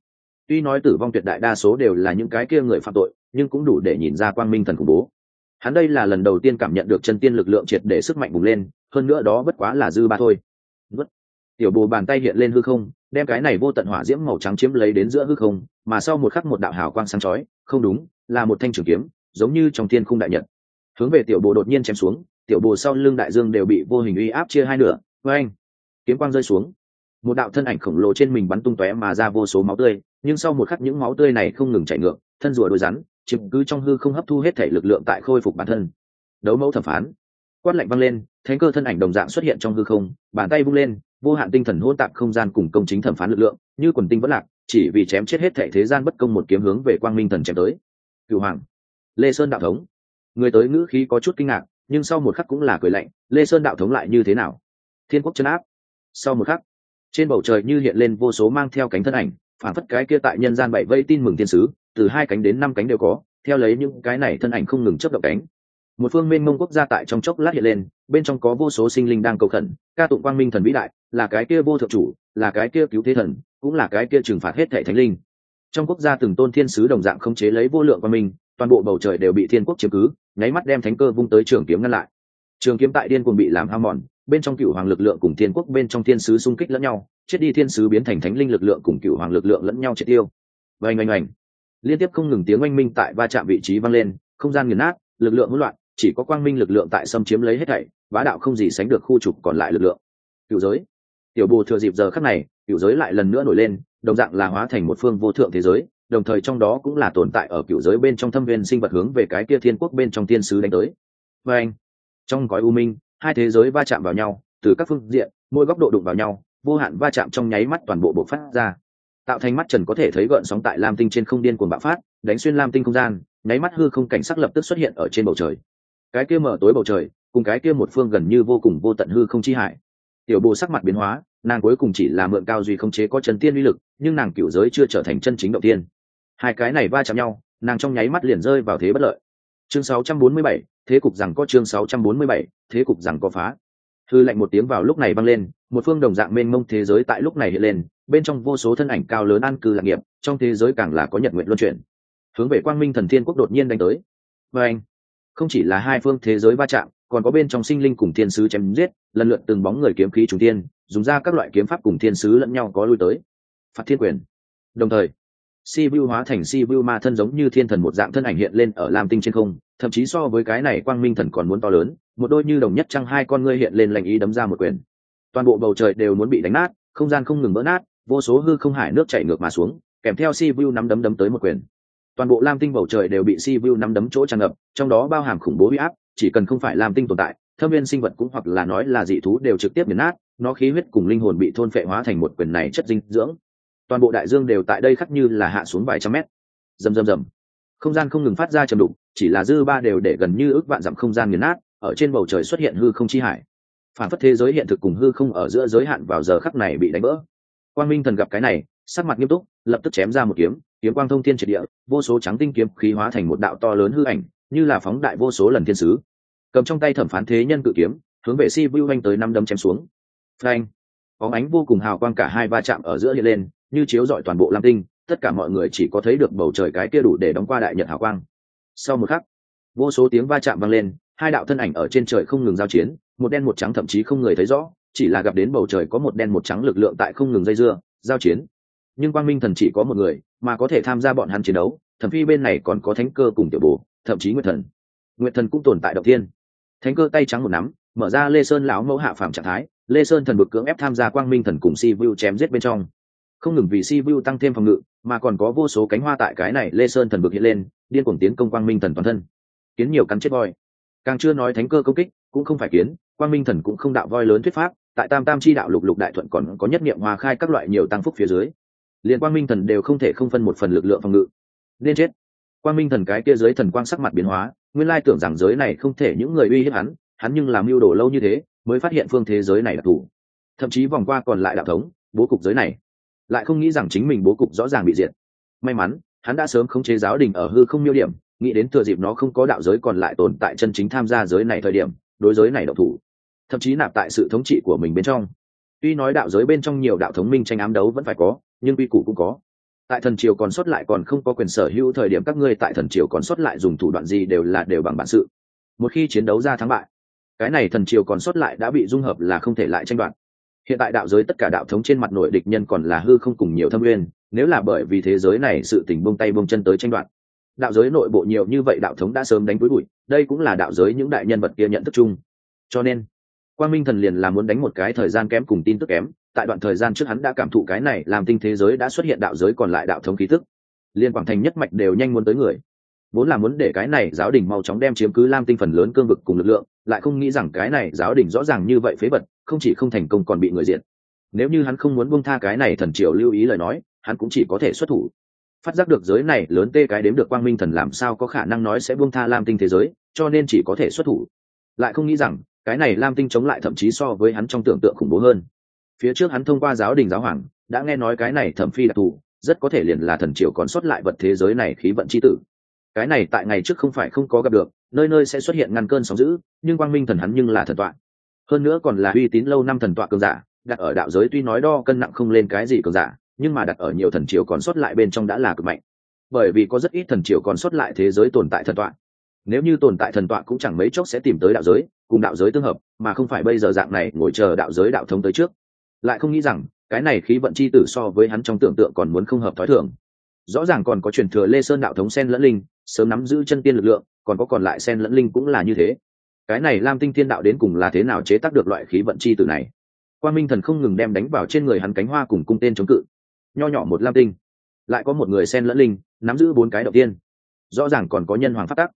Tuy nói tử vong tuyệt đại đa số đều là những cái kia người phạm tội, nhưng cũng đủ để nhìn ra quang minh thần khủng bố. Hắn đây là lần đầu tiên cảm nhận được chân tiên lực lượng triệt để sức mạnh bùng lên, hơn nữa đó bất quá là dư ba thôi. Vất. tiểu bồ bàn tay hiện lên hư không, đem cái này vô tận hỏa diễm màu trắng chiếm lấy đến giữa hư không, mà sau một khắc một đạo hào quang sáng chói, không đúng, là một thanh trường kiếm, giống như trong thiên khung đại nhật. Hướng về tiểu bồ đột nhiên chém xuống tiểu bồ sau lưng đại dương đều bị vô hình uy áp chia hai nửa, với anh, kiếm quang rơi xuống. Một đạo thân ảnh khổng lồ trên mình bắn tung tóe mà ra vô số máu tươi, nhưng sau một khắc những máu tươi này không ngừng chảy ngược, thân rùa đôi rắn, chiếm cứ trong hư không hấp thu hết thể lực lượng tại khôi phục bản thân. Đấu mẫu thẩm phán, quát lạnh văng lên, thánh cơ thân ảnh đồng dạng xuất hiện trong hư không, bàn tay vung lên, vô hạn tinh thần hôn tạp không gian cùng công chính thẩm phán lực lượng, như quần tinh vẫn lạc, chỉ vì chém chết hết thể thế gian bất công một kiếm hướng về quang minh thần chém tới. Cựu hoàng, lê sơn đạo thống, người tới ngữ khí có chút kinh ngạc nhưng sau một khắc cũng là cười lạnh, lê sơn đạo thống lại như thế nào? Thiên quốc chân áp. Sau một khắc, trên bầu trời như hiện lên vô số mang theo cánh thân ảnh, phản phất cái kia tại nhân gian bảy vây tin mừng thiên sứ, từ hai cánh đến năm cánh đều có, theo lấy những cái này thân ảnh không ngừng chấp động cánh. Một phương mênh mông quốc gia tại trong chốc lát hiện lên, bên trong có vô số sinh linh đang cầu khẩn, ca tụng quang minh thần vĩ đại, là cái kia vô thượng chủ, là cái kia cứu thế thần, cũng là cái kia trừng phạt hết thể thánh linh. Trong quốc gia từng tôn thiên sứ đồng dạng không chế lấy vô lượng quang minh toàn bộ bầu trời đều bị thiên quốc chiếm cứ, nháy mắt đem thánh cơ vung tới trường kiếm ngăn lại. Trường kiếm tại điên cuồng bị làm ham mòn, bên trong cựu hoàng lực lượng cùng thiên quốc bên trong thiên sứ xung kích lẫn nhau, chết đi thiên sứ biến thành thánh linh lực lượng cùng cựu hoàng lực lượng lẫn nhau triệt tiêu. Vành oanh oanh. Liên tiếp không ngừng tiếng oanh minh tại va chạm vị trí vang lên, không gian nghiền nát, lực lượng hỗn loạn, chỉ có quang minh lực lượng tại xâm chiếm lấy hết thảy, bá đạo không gì sánh được khu trục còn lại lực lượng. Cựu giới. Tiểu bồ thừa dịp giờ khắc này, cựu giới lại lần nữa nổi lên, đồng dạng là hóa thành một phương vô thượng thế giới đồng thời trong đó cũng là tồn tại ở cựu giới bên trong thâm viên sinh vật hướng về cái kia thiên quốc bên trong thiên sứ đánh tới. Và anh, trong gói u minh, hai thế giới va chạm vào nhau, từ các phương diện, mỗi góc độ đụng vào nhau, vô hạn va chạm trong nháy mắt toàn bộ bộ phát ra. Tạo thành mắt trần có thể thấy gợn sóng tại lam tinh trên không điên cuồng bạo phát, đánh xuyên lam tinh không gian, nháy mắt hư không cảnh sắc lập tức xuất hiện ở trên bầu trời. Cái kia mở tối bầu trời, cùng cái kia một phương gần như vô cùng vô tận hư không chi hại tiểu bồ sắc mặt biến hóa, nàng cuối cùng chỉ là mượn cao duy không chế có chân tiên uy lực, nhưng nàng cựu giới chưa trở thành chân chính động tiên hai cái này va chạm nhau nàng trong nháy mắt liền rơi vào thế bất lợi. Chương 647, thế cục rằng có chương 647, thế cục rằng có phá. Hư lạnh một tiếng vào lúc này vang lên một phương đồng dạng mênh mông thế giới tại lúc này hiện lên bên trong vô số thân ảnh cao lớn an cư lạc nghiệp trong thế giới càng là có nhật nguyện luân chuyển. Hướng về quang minh thần thiên quốc đột nhiên đánh tới. Và anh không chỉ là hai phương thế giới va chạm còn có bên trong sinh linh cùng thiên sứ chém giết lần lượt từng bóng người kiếm khí trùng tiên dùng ra các loại kiếm pháp cùng thiên sứ lẫn nhau có lui tới. Phạt thiên quyền. Đồng thời si vu hóa thành si vu ma thân giống như thiên thần một dạng thân ảnh hiện lên ở lam tinh trên không, thậm chí so với cái này quang minh thần còn muốn to lớn, một đôi như đồng nhất trăng hai con ngươi hiện lên lành ý đấm ra một quyền. Toàn bộ bầu trời đều muốn bị đánh nát, không gian không ngừng vỡ nát, vô số hư không hải nước chảy ngược mà xuống, kèm theo si vu nắm đấm đấm tới một quyền. Toàn bộ lam tinh bầu trời đều bị si vu nắm đấm chỗ tràn ngập, trong đó bao hàm khủng bố huy áp, chỉ cần không phải lam tinh tồn tại, thâm viên sinh vật cũng hoặc là nói là dị thú đều trực tiếp biến nát, nó khí huyết cùng linh hồn bị thôn phệ hóa thành một quyền này chất dinh dưỡng toàn bộ đại dương đều tại đây khắc như là hạ xuống vài trăm mét. Rầm rầm rầm. Không gian không ngừng phát ra trầm đục, chỉ là dư ba đều để gần như ước vạn dặm không gian nghiền nát, ở trên bầu trời xuất hiện hư không chi hải. Phản phất thế giới hiện thực cùng hư không ở giữa giới hạn vào giờ khắc này bị đánh vỡ. Quang minh thần gặp cái này, sắc mặt nghiêm túc, lập tức chém ra một kiếm kiếm quang thông thiên triệt địa, vô số trắng tinh kiếm khí hóa thành một đạo to lớn hư ảnh, như là phóng đại vô số lần thiên sứ. Cầm trong tay thẩm phán thế nhân cự kiếm, hướng về si vu anh tới năm đâm chém xuống. Phanh! Có ánh vô cùng hào quang cả hai va chạm ở giữa hiện lên như chiếu rọi toàn bộ lam tinh, tất cả mọi người chỉ có thấy được bầu trời cái kia đủ để đóng qua đại nhật hào quang. Sau một khắc, vô số tiếng va chạm vang lên, hai đạo thân ảnh ở trên trời không ngừng giao chiến, một đen một trắng thậm chí không người thấy rõ, chỉ là gặp đến bầu trời có một đen một trắng lực lượng tại không ngừng dây dưa, giao chiến. Nhưng quang minh thần chỉ có một người, mà có thể tham gia bọn hắn chiến đấu, thậm phi bên này còn có thánh cơ cùng tiểu bồ, thậm chí nguyệt thần. Nguyệt thần cũng tồn tại động tiên thánh cơ tay trắng một nắm, mở ra lê sơn lão mẫu hạ phàm trạng thái, lê sơn thần bực cưỡng ép tham gia quang minh thần cùng si vu chém giết bên trong không ngừng vì si vu tăng thêm phòng ngự, mà còn có vô số cánh hoa tại cái này lê sơn thần bực hiện lên, điên cuồng tiến công quang minh thần toàn thân. Kiến nhiều cắn chết voi. Càng chưa nói thánh cơ công kích, cũng không phải kiến, quang minh thần cũng không đạo voi lớn thuyết pháp, tại tam tam chi đạo lục lục đại thuận còn có nhất niệm hòa khai các loại nhiều tăng phúc phía dưới. Liền quang minh thần đều không thể không phân một phần lực lượng phòng ngự. Nên chết. Quang minh thần cái kia dưới thần quang sắc mặt biến hóa, nguyên lai tưởng rằng giới này không thể những người uy hiếp hắn hắn nhưng làm mưu đồ lâu như thế, mới phát hiện phương thế giới này đặc thù thậm chí vòng qua còn lại đạo thống, bố cục giới này lại không nghĩ rằng chính mình bố cục rõ ràng bị diệt. May mắn, hắn đã sớm khống chế giáo đình ở hư không miêu điểm, nghĩ đến thừa dịp nó không có đạo giới còn lại tồn tại chân chính tham gia giới này thời điểm, đối giới này độc thủ. Thậm chí nạp tại sự thống trị của mình bên trong. Tuy nói đạo giới bên trong nhiều đạo thống minh tranh ám đấu vẫn phải có, nhưng quy củ cũng có. Tại thần triều còn sót lại còn không có quyền sở hữu thời điểm các ngươi tại thần triều còn sót lại dùng thủ đoạn gì đều là đều bằng bản sự. Một khi chiến đấu ra thắng bại, cái này thần triều còn sót lại đã bị dung hợp là không thể lại tranh đoạt hiện tại đạo giới tất cả đạo thống trên mặt nội địch nhân còn là hư không cùng nhiều thâm nguyên, nếu là bởi vì thế giới này sự tình bông tay bông chân tới tranh đoạt. Đạo giới nội bộ nhiều như vậy đạo thống đã sớm đánh với bụi, đây cũng là đạo giới những đại nhân vật kia nhận thức chung. Cho nên, quang minh thần liền là muốn đánh một cái thời gian kém cùng tin tức kém, tại đoạn thời gian trước hắn đã cảm thụ cái này làm tinh thế giới đã xuất hiện đạo giới còn lại đạo thống khí thức liên quảng thành nhất mạch đều nhanh muốn tới người. Vốn là muốn để cái này giáo đình mau chóng đem chiếm cứ lam tinh phần lớn cương vực cùng lực lượng, lại không nghĩ rằng cái này giáo đình rõ ràng như vậy phế vật không chỉ không thành công còn bị người diện nếu như hắn không muốn buông tha cái này thần triều lưu ý lời nói, hắn cũng chỉ có thể xuất thủ. Phát giác được giới này lớn tê cái đếm được quang minh thần làm sao có khả năng nói sẽ buông tha lam tinh thế giới, cho nên chỉ có thể xuất thủ. Lại không nghĩ rằng, cái này lam tinh chống lại thậm chí so với hắn trong tưởng tượng khủng bố hơn. Phía trước hắn thông qua giáo đình giáo hoàng, đã nghe nói cái này thẩm phi đặc thù rất có thể liền là thần triều còn sót lại vật thế giới này khí vận c h i tử. Cái này tại ngày trước không phải không có gặp được, nơi nơi sẽ xuất hiện ngăn cơn sóng giữ nhưng quang minh thần hắn nhưng là thần tọa hơn nữa còn là uy tín lâu năm thần tọa cường giả, đặt ở đạo giới tuy nói đo cân nặng không lên cái gì cường giả, nhưng mà đặt ở nhiều thần triều còn sót lại bên trong đã là cực mạnh. Bởi vì có rất ít thần triều còn sót lại thế giới tồn tại thần tọa. Nếu như tồn tại thần tọa cũng chẳng mấy chốc sẽ tìm tới đạo giới, cùng đạo giới tương hợp, mà không phải bây giờ dạng này ngồi chờ đạo giới đạo thống tới trước. Lại không nghĩ rằng, cái này khí vận chi tử so với hắn trong tưởng tượng còn muốn không hợp thói thường. Rõ ràng còn có truyền thừa lê sơn đạo thống sen lẫn linh, sớm nắm giữ chân tiên lực lượng, còn có còn lại sen lẫn linh cũng là như thế cái này lam tinh thiên đạo đến cùng là thế nào chế tác được loại khí vận chi tử này? Quan minh thần không ngừng đem đánh vào trên người hắn cánh hoa cùng cung tên chống cự. Nho nhỏ một lam tinh. Lại có một người sen lẫn linh, nắm giữ bốn cái đầu tiên. Rõ ràng còn có nhân hoàng phát tắc.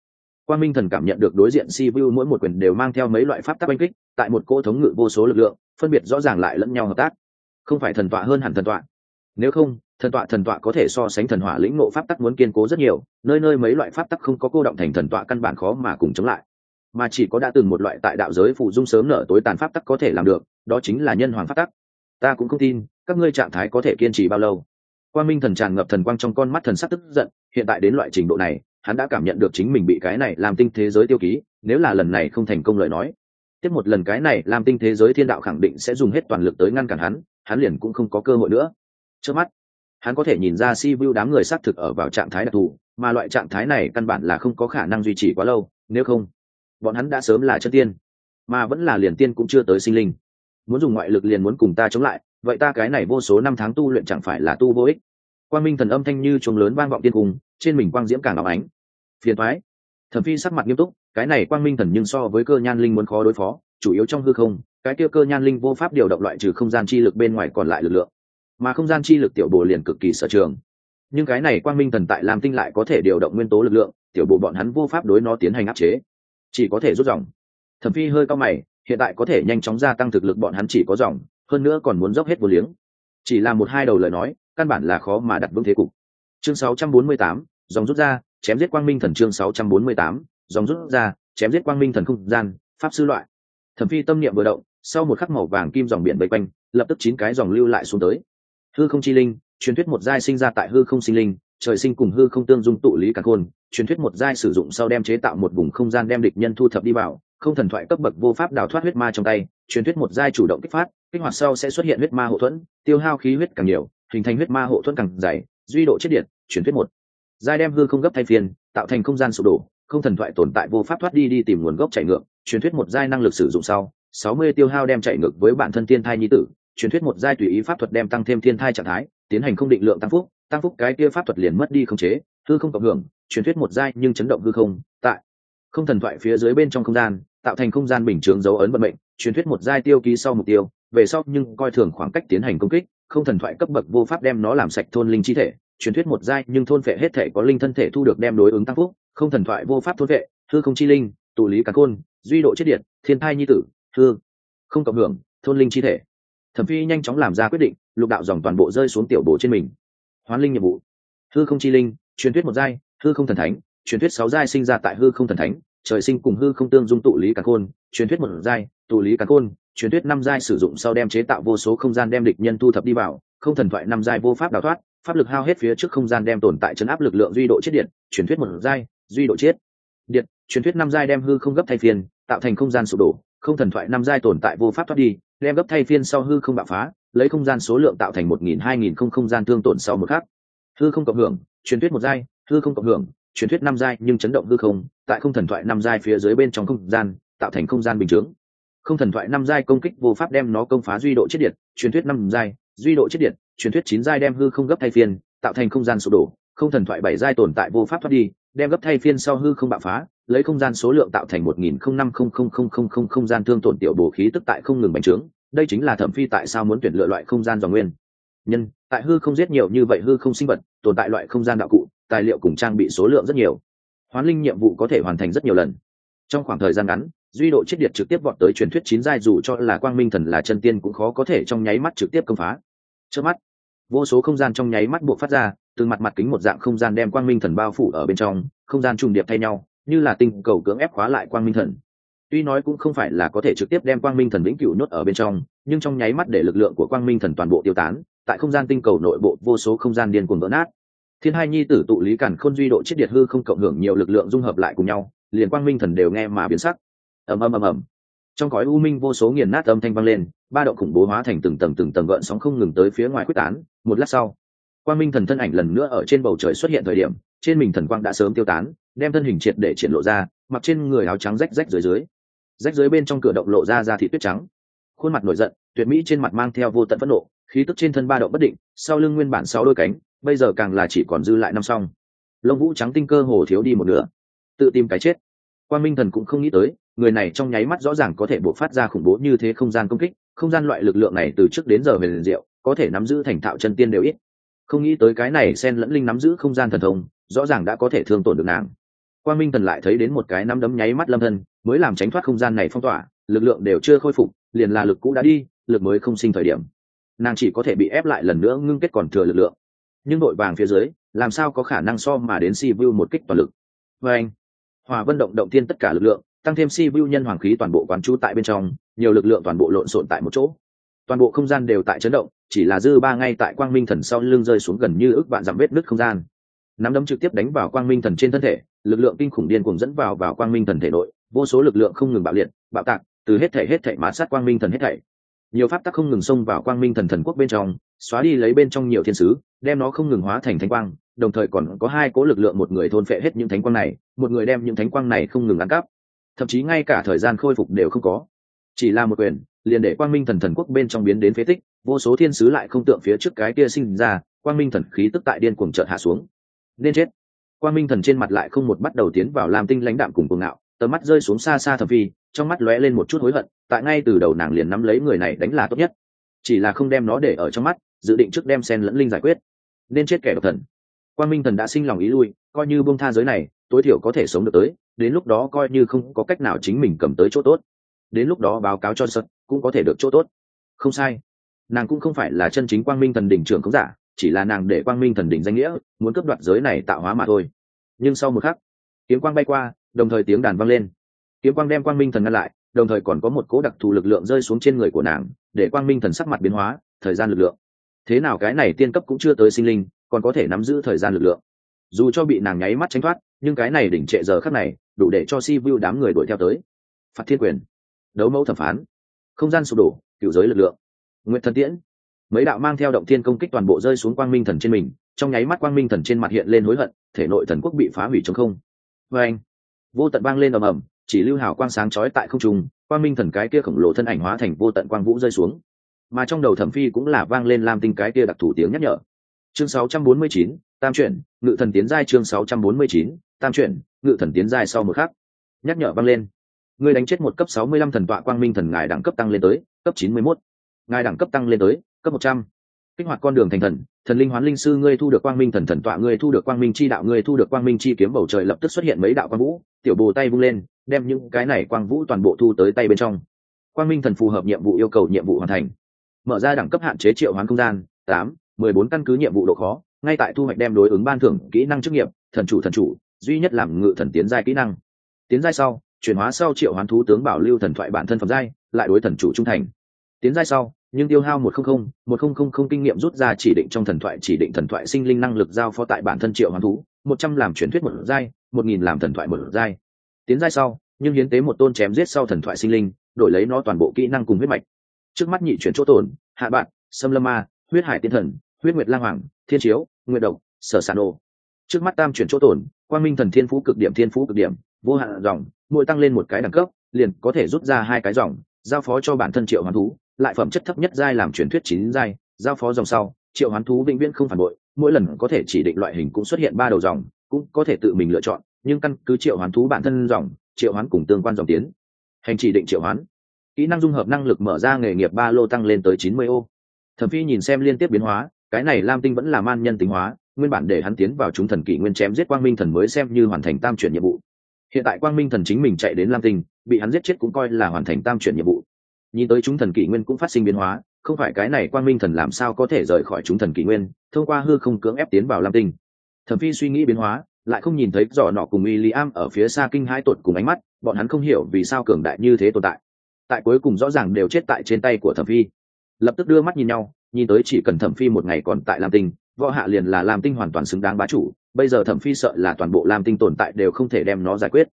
Quan minh thần cảm nhận được đối diện si vu mỗi một quyền đều mang theo mấy loại pháp tắc oanh kích, tại một cỗ thống ngự vô số lực lượng, phân biệt rõ ràng lại lẫn nhau hợp tác. Không phải thần tọa hơn hẳn thần tọa. Nếu không, thần tọa thần tọa có thể so sánh thần hỏa lĩnh ngộ pháp tắc muốn kiên cố rất nhiều, nơi nơi mấy loại pháp tắc không có cô động thành thần tọa căn bản khó mà cùng chống lại mà chỉ có đã từng một loại tại đạo giới phụ dung sớm nở tối tàn pháp tắc có thể làm được, đó chính là nhân hoàng pháp tắc. Ta cũng không tin, các ngươi trạng thái có thể kiên trì bao lâu. Quan minh thần tràn ngập thần quang trong con mắt thần sắc tức giận, hiện tại đến loại trình độ này, hắn đã cảm nhận được chính mình bị cái này làm tinh thế giới tiêu ký, nếu là lần này không thành công lời nói. Tiếp một lần cái này làm tinh thế giới thiên đạo khẳng định sẽ dùng hết toàn lực tới ngăn cản hắn hắn liền cũng không có cơ hội nữa. Trước mắt, hắn có thể nhìn ra si vu đám người xác thực ở vào trạng thái đặc thù, mà loại trạng thái này căn bản là không có khả năng duy trì quá lâu, nếu không bọn hắn đã sớm là chân tiên mà vẫn là liền tiên cũng chưa tới sinh linh. Muốn dùng ngoại lực liền muốn cùng ta chống lại vậy ta cái này vô số năm tháng tu luyện chẳng phải là tu vô ích? Quang minh thần âm thanh như chuồng lớn vang vọng tiên cùng, trên mình quang diễm càng óng ánh. Phiền thoái thẩm phi sắc mặt nghiêm túc cái này quang minh thần nhưng so với cơ nhan linh muốn khó đối phó chủ yếu trong hư không cái kia cơ nhan linh vô pháp điều động loại trừ không gian chi lực bên ngoài còn lại lực lượng. Mà không gian chi lực tiểu bồ liền cực kỳ sở trường. Nhưng cái này quang minh thần tại lam tinh lại có thể điều động nguyên tố lực lượng tiểu bồ bọn hắn vô pháp đối nó tiến hành áp chế chỉ có thể rút dòng. Thẩm phi hơi cao mày hiện tại có thể nhanh chóng gia tăng thực lực bọn hắn chỉ có dòng hơn nữa còn muốn dốc hết vô liếng. Chỉ là một hai đầu lời nói căn bản là khó mà đặt vững thế cục. Chương 648, dòng rút ra chém giết quang minh thần chương 648, dòng rút ra chém giết quang minh thần không gian pháp sư loại. Thẩm phi tâm niệm vừa động sau một khắc màu vàng kim dòng biển vây quanh lập tức chín cái dòng lưu lại xuống tới. Hư không chi linh truyền thuyết một giai sinh ra tại hư không sinh linh trời sinh cùng hư không tương dung tụ lý cả khôn, truyền thuyết một giai sử dụng sau đem chế tạo một vùng không gian đem địch nhân thu thập đi vào, không thần thoại cấp bậc vô pháp đào thoát huyết ma trong tay, truyền thuyết một giai chủ động kích phát, kích hoạt sau sẽ xuất hiện huyết ma hộ thuẫn, tiêu hao khí huyết càng nhiều, hình thành huyết ma hộ thuẫn càng dày, duy độ chết điện, truyền thuyết một giai đem hư không gấp thay phiên, tạo thành không gian sụp đổ, không thần thoại tồn tại vô pháp thoát đi đi tìm nguồn gốc chạy ngược, truyền thuyết một giai năng lực sử dụng sau, sáu mươi tiêu hao đem chạy ngược với bản thân thiên thai nhi tử, truyền thuyết một giai tùy ý pháp thuật đem tăng thêm thiên thai trạng thái tiến hành không định lượng tăng phúc tăng phúc cái kia pháp thuật liền mất đi không chế hư không cộng hưởng truyền thuyết một giai nhưng chấn động hư không tại không thần thoại phía dưới bên trong không gian tạo thành không gian bình chướng dấu ấn vận mệnh truyền thuyết một giai tiêu ký sau mục tiêu về sau nhưng coi thường khoảng cách tiến hành công kích không thần thoại cấp bậc vô pháp đem nó làm sạch thôn linh chi thể truyền thuyết một giai nhưng thôn phệ hết thể có linh thân thể thu được đem đối ứng tăng phúc không thần thoại vô pháp thôn vệ hư không chi linh tụ lý càn côn, duy độ chết điện thiên thai nhi tử hư không cộng hưởng thôn linh chi thể. Thẩm phi nhanh chóng làm ra quyết định lục đạo dòng toàn bộ rơi xuống tiểu bổ trên mình. Hoán linh nhiệm vụ. Hư không chi linh, truyền thuyết một giai, hư không thần thánh, truyền thuyết sáu giai sinh ra tại hư không thần thánh, trời sinh cùng hư không tương dung tụ lý càn khôn, truyền thuyết một giai, tụ lý càn khôn, truyền thuyết năm giai sử dụng sau đem chế tạo vô số không gian đem địch nhân thu thập đi vào, không thần thoại năm giai vô pháp đào thoát, pháp lực hao hết phía trước không gian đem tồn tại chấn áp lực lượng duy độ chết điện, truyền thuyết một giai, duy độ chết điện, truyền thuyết năm giai đem hư không gấp thay phiên, tạo thành không gian sụp đổ, không thần thoại năm giai tồn tại vô pháp thoát đi đem gấp thay phiên sau hư không bạo phá, lấy không gian số lượng tạo thành một nghìn, hai nghìn không không gian thương tổn sau một khắc. Hư không cộng hưởng, truyền thuyết một giai, hư không cộng hưởng, truyền thuyết năm giai nhưng chấn động hư không, tại không thần thoại năm giai phía dưới bên trong không gian, tạo thành không gian bình chướng. Không thần thoại năm giai công kích vô pháp đem nó công phá duy độ chết điện, truyền thuyết năm giai, duy độ chết điện, truyền thuyết chín giai đem hư không gấp thay phiên, tạo thành không gian sụp đổ. Không thần thoại bảy giai tồn tại vô pháp thoát đi đem gấp thay phiên sau hư không bạo phá, lấy không gian số lượng tạo thành một nghìn không năm không không không không không không gian thương tổn tiểu bổ khí tức tại không ngừng bành trướng, đây chính là thẩm phi tại sao muốn tuyển lựa loại không gian dòng nguyên. Nhân, tại hư không giết nhiều như vậy hư không sinh vật, tồn tại loại không gian đạo cụ, tài liệu cùng trang bị số lượng rất nhiều. Hoán linh nhiệm vụ có thể hoàn thành rất nhiều lần. Trong khoảng thời gian ngắn, duy độ chết điệt trực tiếp vọt tới truyền thuyết chín giai dù cho là quang minh thần là chân tiên cũng khó có thể trong nháy mắt trực tiếp công phá. Trước mắt, vô số không gian trong nháy mắt buộc phát ra từng mặt mặt kính một dạng không gian đem quang minh thần bao phủ ở bên trong, không gian trùng điệp thay nhau, như là tinh cầu cưỡng ép khóa lại quang minh thần. Tuy nói cũng không phải là có thể trực tiếp đem quang minh thần vĩnh cửu nhốt ở bên trong, nhưng trong nháy mắt để lực lượng của quang minh thần toàn bộ tiêu tán, tại không gian tinh cầu nội bộ vô số không gian điên cuồng vỡ nát. Thiên hai nhi tử tụ lý cản khôn duy độ chết điệt hư không cộng hưởng nhiều lực lượng dung hợp lại cùng nhau, liền quang minh thần đều nghe mà biến sắc. Ầm ầm ầm ầm. Trong cõi u minh vô số nghiền nát âm thanh vang lên, ba động khủng bố hóa thành từng tầng từng tầng gợn sóng không ngừng tới phía ngoài quyết tán, một lát sau quang minh thần thân ảnh lần nữa ở trên bầu trời xuất hiện thời điểm, trên mình thần quang đã sớm tiêu tán, đem thân hình triệt để triển lộ ra, mặc trên người áo trắng rách rách dưới dưới. Rách dưới bên trong cửa động lộ ra ra thị tuyết trắng. Khuôn mặt nổi giận, tuyệt mỹ trên mặt mang theo vô tận phẫn nộ, khí tức trên thân ba động bất định, sau lưng nguyên bản sáu đôi cánh, bây giờ càng là chỉ còn dư lại năm song. Lông vũ trắng tinh cơ hồ thiếu đi một nửa. Tự tìm cái chết. Quan minh thần cũng không nghĩ tới, người này trong nháy mắt rõ ràng có thể buộc phát ra khủng bố như thế không gian công kích, không gian loại lực lượng này từ trước đến giờ về liền diệu, có thể nắm giữ thành thạo chân tiên đều ít không nghĩ tới cái này sen lẫn linh nắm giữ không gian thần thông, rõ ràng đã có thể thương tổn được nàng. Quan minh thần lại thấy đến một cái nắm đấm nháy mắt lâm thân, mới làm tránh thoát không gian này phong tỏa, lực lượng đều chưa khôi phục, liền là lực cũ đã đi, lực mới không sinh thời điểm. Nàng chỉ có thể bị ép lại lần nữa ngưng kết còn thừa lực lượng. Nhưng đội vàng phía dưới, làm sao có khả năng so mà đến si vu một kích toàn lực? Và anh, hòa vân động động tiên tất cả lực lượng, tăng thêm si vu nhân hoàng khí toàn bộ quán trú tại bên trong, nhiều lực lượng toàn bộ lộn xộn tại một chỗ toàn bộ không gian đều tại chấn động, chỉ là dư ba ngay tại quang minh thần sau lưng rơi xuống gần như ước vạn dặm vết nứt không gian. Nắm đấm trực tiếp đánh vào quang minh thần trên thân thể, lực lượng kinh khủng điên cuồng dẫn vào vào quang minh thần thể nội, vô số lực lượng không ngừng bạo liệt, bạo tạc, từ hết thể hết thể mà sát quang minh thần hết thảy. Nhiều pháp tắc không ngừng xông vào quang minh thần thần quốc bên trong, xóa đi lấy bên trong nhiều thiên sứ, đem nó không ngừng hóa thành thánh quang, đồng thời còn có hai cố lực lượng một người thôn phệ hết những thánh quang này, một người đem những thánh quang này không ngừng ăn cắp. Thậm chí ngay cả thời gian khôi phục đều không có. Chỉ là một quyền liền để quang minh thần thần quốc bên trong biến đến phế tích, vô số thiên sứ lại không tượng phía trước cái kia sinh ra, quang minh thần khí tức tại điên cuồng trợt hạ xuống. Nên chết. Quang minh thần trên mặt lại không một bắt đầu tiến vào làm tinh lãnh đạm cùng cuồng ngạo, tầm mắt rơi xuống xa xa thầm phi, trong mắt lóe lên một chút hối hận, tại ngay từ đầu nàng liền nắm lấy người này đánh là tốt nhất. Chỉ là không đem nó để ở trong mắt, dự định trước đem sen lẫn linh giải quyết. Nên chết kẻ độc thần. Quang minh thần đã sinh lòng ý lui, coi như bông tha giới này, tối thiểu có thể sống được tới, đến lúc đó coi như không có cách nào chính mình cầm tới chỗ tốt đến lúc đó báo cáo cho sật cũng có thể được chỗ tốt. Không sai. Nàng cũng không phải là chân chính quang minh thần đỉnh trưởng không giả, chỉ là nàng để quang minh thần đỉnh danh nghĩa, muốn cướp đoạt giới này tạo hóa mà thôi. Nhưng sau một khắc, kiếm quang bay qua, đồng thời tiếng đàn vang lên. Kiếm quang đem quang minh thần ngăn lại, đồng thời còn có một cố đặc thù lực lượng rơi xuống trên người của nàng, để quang minh thần sắc mặt biến hóa, thời gian lực lượng. Thế nào cái này tiên cấp cũng chưa tới sinh linh, còn có thể nắm giữ thời gian lực lượng. Dù cho bị nàng nháy mắt tránh thoát, nhưng cái này đỉnh trệ giờ khắc này, đủ để cho si vu đám người đuổi theo tới. Phạt thiên quyền đấu mẫu thẩm phán. Không gian sụp đổ cựu giới lực lượng. Nguyện thần tiễn. Mấy đạo mang theo động thiên công kích toàn bộ rơi xuống quang minh thần trên mình trong nháy mắt quang minh thần trên mặt hiện lên hối hận thể nội thần quốc bị phá hủy chống không. Vê anh vô tận vang lên ầm ầm chỉ lưu hào quang sáng chói tại không trung quang minh thần cái kia khổng lồ thân ảnh hóa thành vô tận quang vũ rơi xuống. Mà trong đầu thẩm phi cũng là vang lên lam tinh cái kia đặc thủ tiếng nhắc nhở. Chương 649, tam chuyển ngự thần tiến giai chương 649, tam chuyển ngự thần tiến giai sau một khắc. Nhắc nhở vang lên người đánh chết một cấp 65 thần tọa quang minh thần ngài đẳng cấp tăng lên tới cấp 91. ngài đẳng cấp tăng lên tới cấp 100. kích hoạt con đường thành thần thần linh hoán linh sư ngươi thu được quang minh thần thần tọa ngươi thu được quang minh chi đạo ngươi thu được quang minh chi kiếm bầu trời lập tức xuất hiện mấy đạo quang vũ, tiểu bồ tay vung lên, đem những cái này quang vũ toàn bộ thu tới tay bên trong quang minh thần phù hợp nhiệm vụ yêu cầu nhiệm vụ hoàn thành mở ra đẳng cấp hạn chế triệu hoán không gian, tám, mười bốn căn cứ nhiệm vụ độ khó, ngay tại thu hoạch đem đối ứng ban thưởng kỹ năng chức nghiệp, thần chủ thần chủ, duy nhất làm ngự thần tiến giai kỹ năng tiến giai sau chuyển hóa sau triệu hoán thú tướng bảo lưu thần thoại bản thân phẩm giai, lại đối thần chủ trung thành. Tiến giai sau, nhưng tiêu hao một không không, một không không không kinh nghiệm rút ra chỉ định trong thần thoại chỉ định thần thoại sinh linh năng lực giao phó tại bản thân triệu hoán thú, một trăm làm truyền thuyết một giai, một nghìn làm thần thoại một giai. Tiến giai sau, nhưng hiến tế một tôn chém giết sau thần thoại sinh linh, đổi lấy nó toàn bộ kỹ năng cùng huyết mạch. Trước mắt nhị chuyển chỗ tổn, hạ bạn, sâm lâm ma, huyết hải tiên thần, huyết nguyệt lang hoàng, thiên chiếu, nguyệt độc, sở sản ô trước mắt tam chuyển chỗ tổn, quang minh thần thiên phú cực điểm, thiên phú cực điểm, vô hạn dòng mỗi tăng lên một cái đẳng cấp, liền có thể rút ra hai cái dòng, giao phó cho bản thân triệu hoán thú, lại phẩm chất thấp nhất giai làm truyền thuyết chín giai, giao phó dòng sau, triệu hoán thú vĩnh viễn không phản bội, mỗi lần có thể chỉ định loại hình cũng xuất hiện ba đầu dòng, cũng có thể tự mình lựa chọn, nhưng căn cứ triệu hoán thú bản thân dòng, triệu hoán cùng tương quan dòng tiến. Hành chỉ định triệu hoán. Kỹ năng dung hợp năng lực mở ra nghề nghiệp ba lô tăng lên tới chín mươi ô. Thẩm phi nhìn xem liên tiếp biến hóa, cái này lam tinh vẫn là man nhân tính hóa, nguyên bản để hắn tiến vào chúng thần kỷ nguyên chém giết quang minh thần mới xem như hoàn thành tam chuyển nhiệm vụ hiện tại quang minh thần chính mình chạy đến lam tinh, bị hắn giết chết cũng coi là hoàn thành tam chuyển nhiệm vụ. Nhìn tới chúng thần kỷ nguyên cũng phát sinh biến hóa, không phải cái này quang minh thần làm sao có thể rời khỏi chúng thần kỷ nguyên, thông qua hư không cưỡng ép tiến vào lam tinh. Thẩm phi suy nghĩ biến hóa, lại không nhìn thấy giỏ nọ cùng y li am ở phía xa kinh hai tột cùng ánh mắt, bọn hắn không hiểu vì sao cường đại như thế tồn tại. Tại cuối cùng rõ ràng đều chết tại trên tay của thẩm phi. Lập tức đưa mắt nhìn nhau, nhìn tới chỉ cần thẩm phi một ngày còn tại lam tinh, võ hạ liền là lam tinh hoàn toàn xứng đáng bá chủ bây giờ thẩm phi sợ là toàn bộ lam tinh tồn tại đều không thể đem nó giải quyết.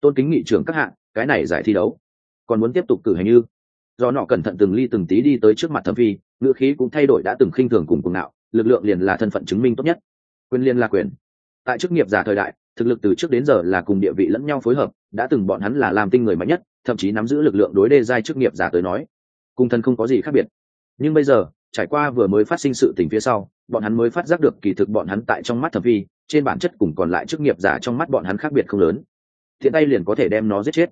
Tôn kính nghị trưởng các hạng cái này giải thi đấu. Còn muốn tiếp tục cử hành như? Do nọ cẩn thận từng ly từng tí đi tới trước mặt thẩm phi, ngữ khí cũng thay đổi đã từng khinh thường cùng cùng nạo lực lượng liền là thân phận chứng minh tốt nhất. Quyền liên là quyền. Tại chức nghiệp giả thời đại, thực lực từ trước đến giờ là cùng địa vị lẫn nhau phối hợp, đã từng bọn hắn là làm tinh người mạnh nhất, thậm chí nắm giữ lực lượng đối đê giai chức nghiệp giả tới nói, cùng thân không có gì khác biệt. Nhưng bây giờ, trải qua vừa mới phát sinh sự tình phía sau, bọn hắn mới phát giác được kỳ thực bọn hắn tại trong mắt thẩm phi trên bản chất cùng còn lại chức nghiệp giả trong mắt bọn hắn khác biệt không lớn. Thiện tay liền có thể đem nó giết chết.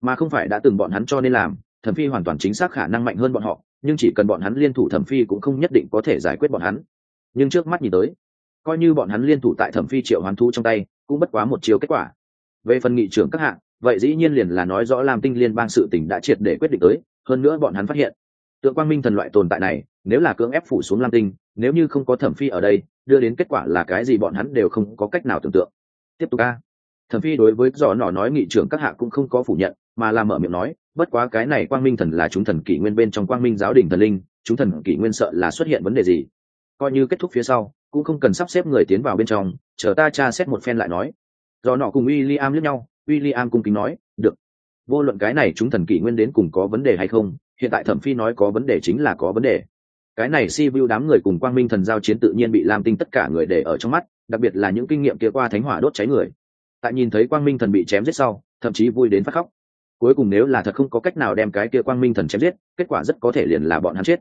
Mà không phải đã từng bọn hắn cho nên làm, thẩm phi hoàn toàn chính xác khả năng mạnh hơn bọn họ, nhưng chỉ cần bọn hắn liên thủ thẩm phi cũng không nhất định có thể giải quyết bọn hắn. Nhưng trước mắt nhìn tới, coi như bọn hắn liên thủ tại thẩm phi triệu hoán thu trong tay, cũng bất quá một chiều kết quả. Về phần nghị trưởng các hạng vậy dĩ nhiên liền là nói rõ làm tinh liên bang sự tỉnh đã triệt để quyết định tới, hơn nữa bọn hắn phát hiện tượng quang minh thần loại tồn tại này, nếu là cưỡng ép phủ xuống lam tinh, nếu như không có thẩm phi ở đây, đưa đến kết quả là cái gì bọn hắn đều không có cách nào tưởng tượng. Tiếp tục a. Thẩm phi đối với dò nọ nói nghị trưởng các hạ cũng không có phủ nhận, mà là mở miệng nói, bất quá cái này quang minh thần là chúng thần kỷ nguyên bên trong quang minh giáo đình thần linh, chúng thần kỷ nguyên sợ là xuất hiện vấn đề gì? Coi như kết thúc phía sau, cũng không cần sắp xếp người tiến vào bên trong, chờ ta tra xét một phen lại nói. Do nọ cùng w i l l i am lướt nhau w i l l i am cung kính nói, được. Vô luận cái này chúng thần kỷ nguyên đến cùng có vấn đề hay không hiện tại thẩm phi nói có vấn đề chính là có vấn đề. Cái này si vu đám người cùng quang minh thần giao chiến tự nhiên bị lam tinh tất cả người để ở trong mắt, đặc biệt là những kinh nghiệm kia qua thánh hỏa đốt cháy người. Tại nhìn thấy quang minh thần bị chém giết sau, thậm chí vui đến phát khóc. Cuối cùng nếu là thật không có cách nào đem cái kia quang minh thần chém giết, kết quả rất có thể liền là bọn hắn chết.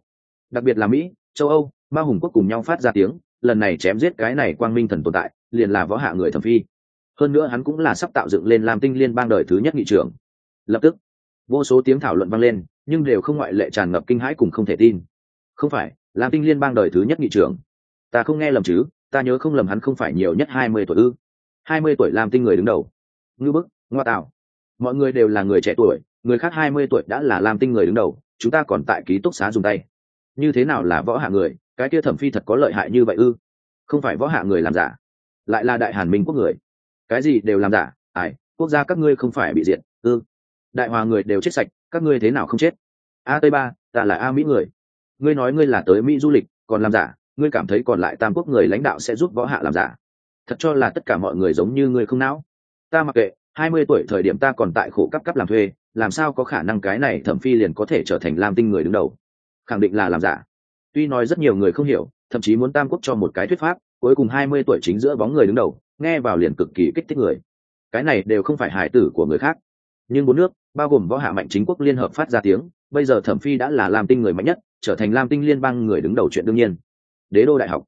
Đặc biệt là mỹ, châu âu, ma hùng quốc cùng nhau phát ra tiếng, lần này chém giết cái này quang minh thần tồn tại, liền là võ hạ người thẩm phi. Hơn nữa hắn cũng là sắp tạo dựng lên làm tinh liên bang đời thứ nhất nghị trưởng. Lập tức vô số tiếng thảo luận vang lên, nhưng đều không ngoại lệ tràn ngập kinh hãi cùng không thể tin. Không phải làm tinh liên bang đời thứ nhất nghị trưởng. Ta không nghe lầm chứ, ta nhớ không lầm hắn không phải nhiều nhất hai mươi tuổi ư. Hai mươi tuổi làm tinh người đứng đầu. Ngư bức, ngoa tạo. Mọi người đều là người trẻ tuổi, người khác hai mươi tuổi đã là làm tinh người đứng đầu, chúng ta còn tại ký túc xá dùng tay. Như thế nào là võ hạ người, cái kia thẩm phi thật có lợi hại như vậy ư? Không phải võ hạ người làm giả, lại là đại hàn minh quốc người. Cái gì đều làm giả, ai, quốc gia các ngươi không phải bị diệt, ư? Đại hòa người đều chết sạch, các ngươi thế nào không chết? A tây ba, ta là a mỹ người. Ngươi nói ngươi là tới mỹ du lịch, còn làm giả, ngươi cảm thấy còn lại tam quốc người lãnh đạo sẽ giúp võ hạ làm giả. Thật cho là tất cả mọi người giống như ngươi không não ta mặc kệ, hai mươi tuổi thời điểm ta còn tại khổ cấp cấp làm thuê, làm sao có khả năng cái này thẩm phi liền có thể trở thành lam tinh người đứng đầu? Khẳng định là làm giả. Tuy nói rất nhiều người không hiểu, thậm chí muốn tam quốc cho một cái thuyết pháp, cuối cùng hai mươi tuổi chính giữa bóng người đứng đầu, nghe vào liền cực kỳ kích thích người. Cái này đều không phải hải tử của người khác. Nhưng bốn nước bao gồm võ hạ mạnh chính quốc liên hợp phát ra tiếng, bây giờ thẩm phi đã là lam tinh người mạnh nhất, trở thành lam tinh liên bang người đứng đầu chuyện đương nhiên. Đế đô đại học.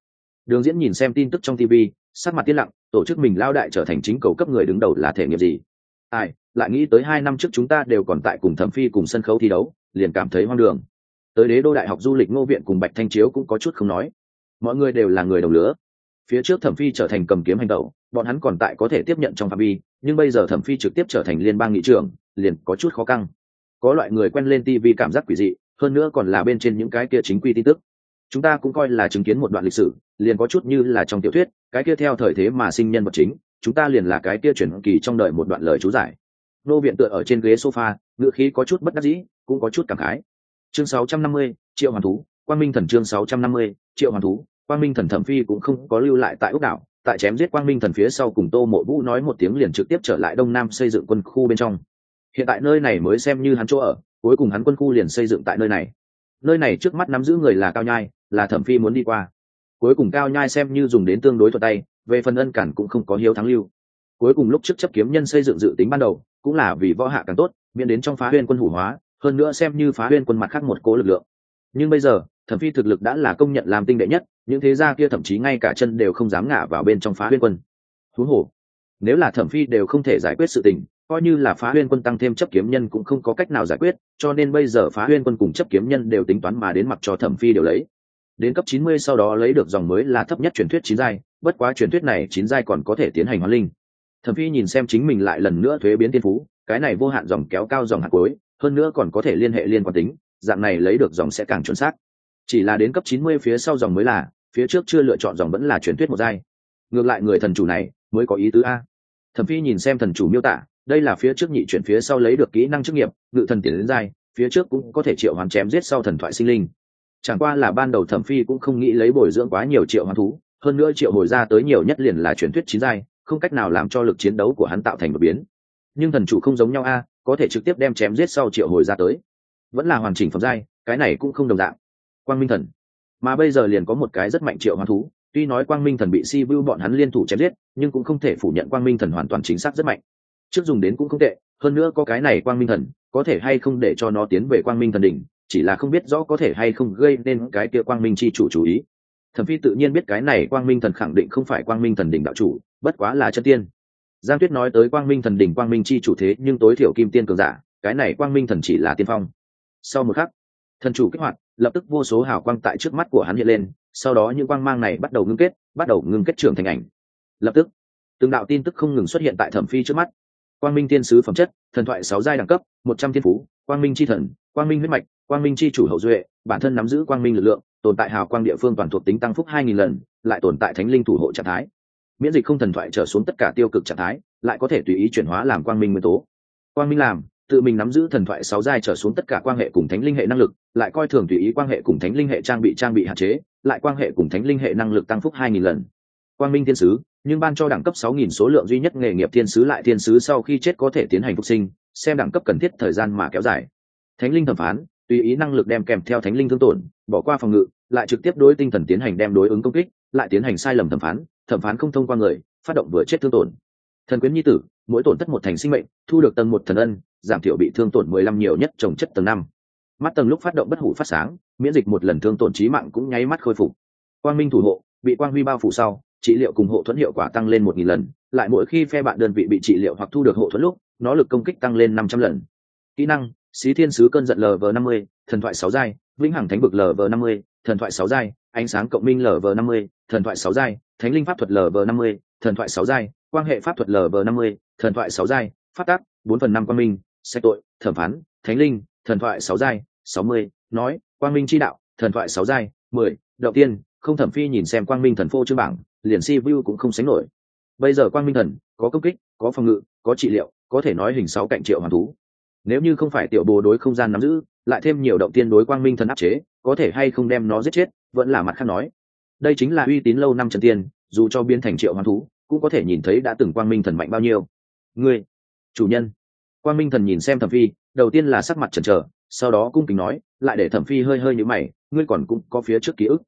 Đường diễn nhìn xem tin tức trong tv sắc mặt tiên lặng, tổ chức mình lao đại trở thành chính cầu cấp người đứng đầu là thể nghiệm gì? Ai, lại nghĩ tới hai năm trước chúng ta đều còn tại cùng thẩm phi cùng sân khấu thi đấu, liền cảm thấy hoang đường. Tới đế đô đại học du lịch ngô viện cùng bạch thanh chiếu cũng có chút không nói. Mọi người đều là người đồng lứa. Phía trước thẩm phi trở thành cầm kiếm hành động bọn hắn còn tại có thể tiếp nhận trong phạm vi, nhưng bây giờ thẩm phi trực tiếp trở thành liên bang nghị trưởng liền có chút khó căng. Có loại người quen lên tv cảm giác quỷ dị hơn nữa còn là bên trên những cái kia chính quy tin tức. Chúng ta cũng coi là chứng kiến một đoạn lịch sử liền có chút như là trong tiểu thuyết cái kia theo thời thế mà sinh nhân vật chính chúng ta liền là cái kia chuyển kỳ trong đời một đoạn lời chú giải. Nô viện tựa ở trên ghế sofa ngựa khí có chút bất đắc dĩ cũng có chút cảm khái. Chương 650, triệu hoàn thú quang minh thần chương 650, triệu hoàn thú quang minh thần thẩm phi cũng không có lưu lại tại ốc đảo tại chém giết quang minh thần phía sau cùng tô mộ vũ nói một tiếng liền trực tiếp trở lại đông nam xây dựng quân khu bên trong hiện tại nơi này mới xem như hắn chỗ ở, cuối cùng hắn quân khu liền xây dựng tại nơi này. Nơi này trước mắt nắm giữ người là cao nhai, là thẩm phi muốn đi qua. Cuối cùng cao nhai xem như dùng đến tương đối thuật tay, về phần ân cản cũng không có hiếu thắng lưu. Cuối cùng lúc trước chấp kiếm nhân xây dựng dự tính ban đầu, cũng là vì võ hạ càng tốt, miễn đến trong phá huyên quân hủ hóa, hơn nữa xem như phá huyên quân mặt khác một cố lực lượng. Nhưng bây giờ, thẩm phi thực lực đã là công nhận làm tinh đệ nhất, những thế gia kia thậm chí ngay cả chân đều không dám ngả vào bên trong phá huyên quân. Thú hồ nếu là thẩm phi đều không thể giải quyết sự tình coi như là phá huyên quân tăng thêm chấp kiếm nhân cũng không có cách nào giải quyết, cho nên bây giờ phá huyên quân cùng chấp kiếm nhân đều tính toán mà đến mặc cho thẩm phi đều lấy. Đến cấp 90 sau đó lấy được dòng mới là thấp nhất truyền thuyết chín giai, bất quá truyền thuyết này chín giai còn có thể tiến hành hóa linh. Thẩm phi nhìn xem chính mình lại lần nữa thuế biến tiên phú, cái này vô hạn dòng kéo cao dòng hạt cuối, hơn nữa còn có thể liên hệ liên quan tính, dạng này lấy được dòng sẽ càng chuẩn xác. Chỉ là đến cấp 90 phía sau dòng mới là, phía trước chưa lựa chọn dòng vẫn là truyền thuyết một giai. Ngược lại người thần chủ này mới có ý tứ a. Thẩm phi nhìn xem thần chủ miêu tả đây là phía trước nhị chuyển phía sau lấy được kỹ năng chức nghiệp, ngự thần tiền đến giai, phía trước cũng có thể triệu hoàn chém giết sau thần thoại sinh linh. Chẳng qua là ban đầu thẩm phi cũng không nghĩ lấy bồi dưỡng quá nhiều triệu hoàn thú, hơn nữa triệu hồi ra tới nhiều nhất liền là truyền thuyết chín giai, không cách nào làm cho lực chiến đấu của hắn tạo thành một biến. Nhưng thần chủ không giống nhau a, có thể trực tiếp đem chém giết sau triệu hồi ra tới. Vẫn là hoàn chỉnh phẩm giai, cái này cũng không đồng dạng. Quang minh thần. Mà bây giờ liền có một cái rất mạnh triệu hoàn thú, tuy nói quang minh thần bị si vu bọn hắn liên thủ chém giết, nhưng cũng không thể phủ nhận quang minh thần hoàn toàn chính xác rất mạnh trước dùng đến cũng không tệ, hơn nữa có cái này quang minh thần, có thể hay không để cho nó tiến về quang minh thần đỉnh, chỉ là không biết rõ có thể hay không gây nên cái kia quang minh chi chủ chú ý. Thẩm phi tự nhiên biết cái này quang minh thần khẳng định không phải quang minh thần đỉnh đạo chủ, bất quá là chân tiên. Giang tuyết nói tới quang minh thần đỉnh quang minh chi chủ thế, nhưng tối thiểu kim tiên cường giả, cái này quang minh thần chỉ là tiên phong. Sau một khắc, thần chủ kích hoạt, lập tức vô số hào quang tại trước mắt của hắn hiện lên, sau đó những quang mang này bắt đầu ngưng kết, bắt đầu ngưng kết trưởng thành ảnh. Lập tức, từng đạo tin tức không ngừng xuất hiện tại thẩm phi trước mắt quang minh tiên sứ phẩm chất, thần thoại sáu giai đẳng cấp, một trăm thiên phú, quang minh c h i thần, quang minh huyết mạch, quang minh c h i chủ hậu duệ, bản thân nắm giữ quang minh lực lượng, tồn tại hào quang địa phương toàn thuộc tính tăng phúc hai nghìn lần, lại tồn tại thánh linh thủ hộ trạng thái. Miễn dịch không thần thoại trở xuống tất cả tiêu cực trạng thái, lại có thể tùy ý chuyển hóa làm quang minh nguyên tố. Quang minh làm, tự mình nắm giữ thần thoại sáu giai trở xuống tất cả quan hệ cùng thánh linh hệ năng lực, lại coi thường tùy ý quan hệ cùng thánh linh hệ trang bị trang bị hạn chế, lại quan hệ cùng thánh linh hệ năng lực tăng phúc hai nghìn lần. Quang minh thiên sứ nhưng ban cho đẳng cấp sáu nghìn số lượng duy nhất nghề nghiệp thiên sứ lại thiên sứ sau khi chết có thể tiến hành phục sinh, xem đẳng cấp cần thiết thời gian mà kéo dài. Thánh linh thẩm phán, tùy ý năng lực đem kèm theo thánh linh thương tổn, bỏ qua phòng ngự, lại trực tiếp đối tinh thần tiến hành đem đối ứng công kích, lại tiến hành sai lầm thẩm phán thẩm phán không thông qua người, phát động vừa chết thương tổn. Thần quyến nhi tử, mỗi tổn thất một thành sinh mệnh, thu được tầng một thần ân, giảm thiểu bị thương tổn mười lăm nhiều nhất trồng chất tầng năm. Mắt tầng lúc phát động bất hủ phát sáng, miễn dịch một lần thương tổn chí mạng cũng nháy mắt khôi phục. Quang minh thủ hộ, bị quang huy bao phủ sau trị liệu cùng hộ thuẫn hiệu quả tăng lên một nghìn lần, lại mỗi khi phe bạn đơn vị bị trị liệu hoặc thu được hộ thuẫn lúc, nó lực công kích tăng lên năm trăm lần. Kỹ năng, xí thiên sứ cơn giận lv năm mươi, thần thoại sáu giai, vĩnh hằng thánh vực lv năm mươi, thần thoại sáu giai, ánh sáng cộng minh lv năm mươi, thần thoại sáu giai, thánh linh pháp thuật lv năm mươi, thần thoại sáu giai quan hệ pháp thuật lv năm mươi, thần thoại sáu giai phát tác bốn phần năm quan minh xét tội, thẩm phán, thánh linh, thần thoại sáu giai, sáu mươi, nói, quang minh chi đạo, thần thoại sáu giai, mười đầu tiên, không thẩm phi nhìn xem quang minh thần phô chương bảng liền si vu cũng không sánh nổi. Bây giờ quang minh thần, có công kích, có phòng ngự, có trị liệu, có thể nói hình sáu cạnh triệu hoàn thú. Nếu như không phải tiểu bồ đối không gian nắm giữ, lại thêm nhiều động tiên đối quang minh thần áp chế, có thể hay không đem nó giết chết, vẫn là mặt khác nói. Đây chính là uy tín lâu năm trần tiên, dù cho biến thành triệu hoàn thú, cũng có thể nhìn thấy đã từng quang minh thần mạnh bao nhiêu. Ngươi, chủ nhân. Quang minh thần nhìn xem thẩm phi, đầu tiên là sắc mặt chần chờ, sau đó cung kính nói, lại để thẩm phi hơi hơi như mày, ngươi còn cũng có phía trước ký ức.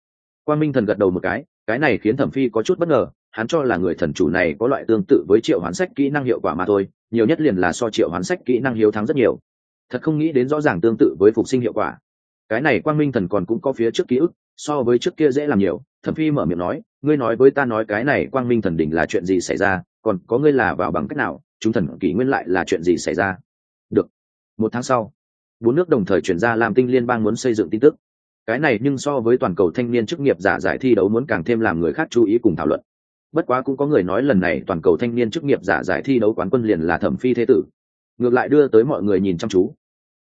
Quang minh thần gật đầu một cái cái này khiến thẩm phi có chút bất ngờ, hắn cho là người thần chủ này có loại tương tự với triệu hoán sách kỹ năng hiệu quả mà thôi, nhiều nhất liền là so triệu hoán sách kỹ năng hiếu thắng rất nhiều. Thật không nghĩ đến rõ ràng tương tự với phục sinh hiệu quả. Cái này quang minh thần còn cũng có phía trước ký ức, so với trước kia dễ làm nhiều, thẩm phi mở miệng nói, ngươi nói với ta nói cái này quang minh thần đỉnh là chuyện gì xảy ra, còn có ngươi là vào bằng cách nào, chúng thần kỷ nguyên lại là chuyện gì xảy ra? Được. Một tháng sau, bốn nước đồng thời chuyển ra làm tinh liên bang muốn xây dựng tin tức cái này nhưng so với toàn cầu thanh niên chức nghiệp giả giải thi đấu muốn càng thêm làm người khác chú ý cùng thảo luận. Bất quá cũng có người nói lần này toàn cầu thanh niên chức nghiệp giả giải thi đấu quán quân liền là thẩm phi thế tử. Ngược lại đưa tới mọi người nhìn chăm chú.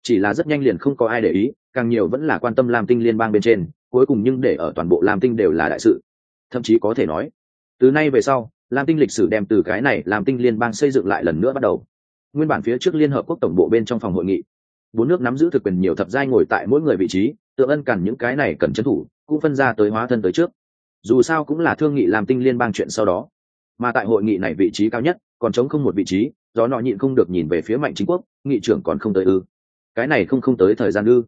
Chỉ là rất nhanh liền không có ai để ý, càng nhiều vẫn là quan tâm lam tinh liên bang bên trên, cuối cùng nhưng để ở toàn bộ lam tinh đều là đại sự. Thậm chí có thể nói, từ nay về sau, lam tinh lịch sử đem từ cái này làm tinh liên bang xây dựng lại lần nữa bắt đầu. Nguyên bản phía trước liên hợp quốc tổng bộ bên trong phòng hội nghị bốn nước nắm giữ thực quyền nhiều thập giai ngồi tại mỗi người vị trí tự ân cần những cái này cần trấn thủ, cũng phân ra tới hóa thân tới trước. Dù sao cũng là thương nghị làm tinh liên bang chuyện sau đó. Mà tại hội nghị này vị trí cao nhất, còn chống không một vị trí do nọ nhịn không được nhìn về phía mạnh chính quốc, nghị trưởng còn không tới ư. Cái này không không tới thời gian ư.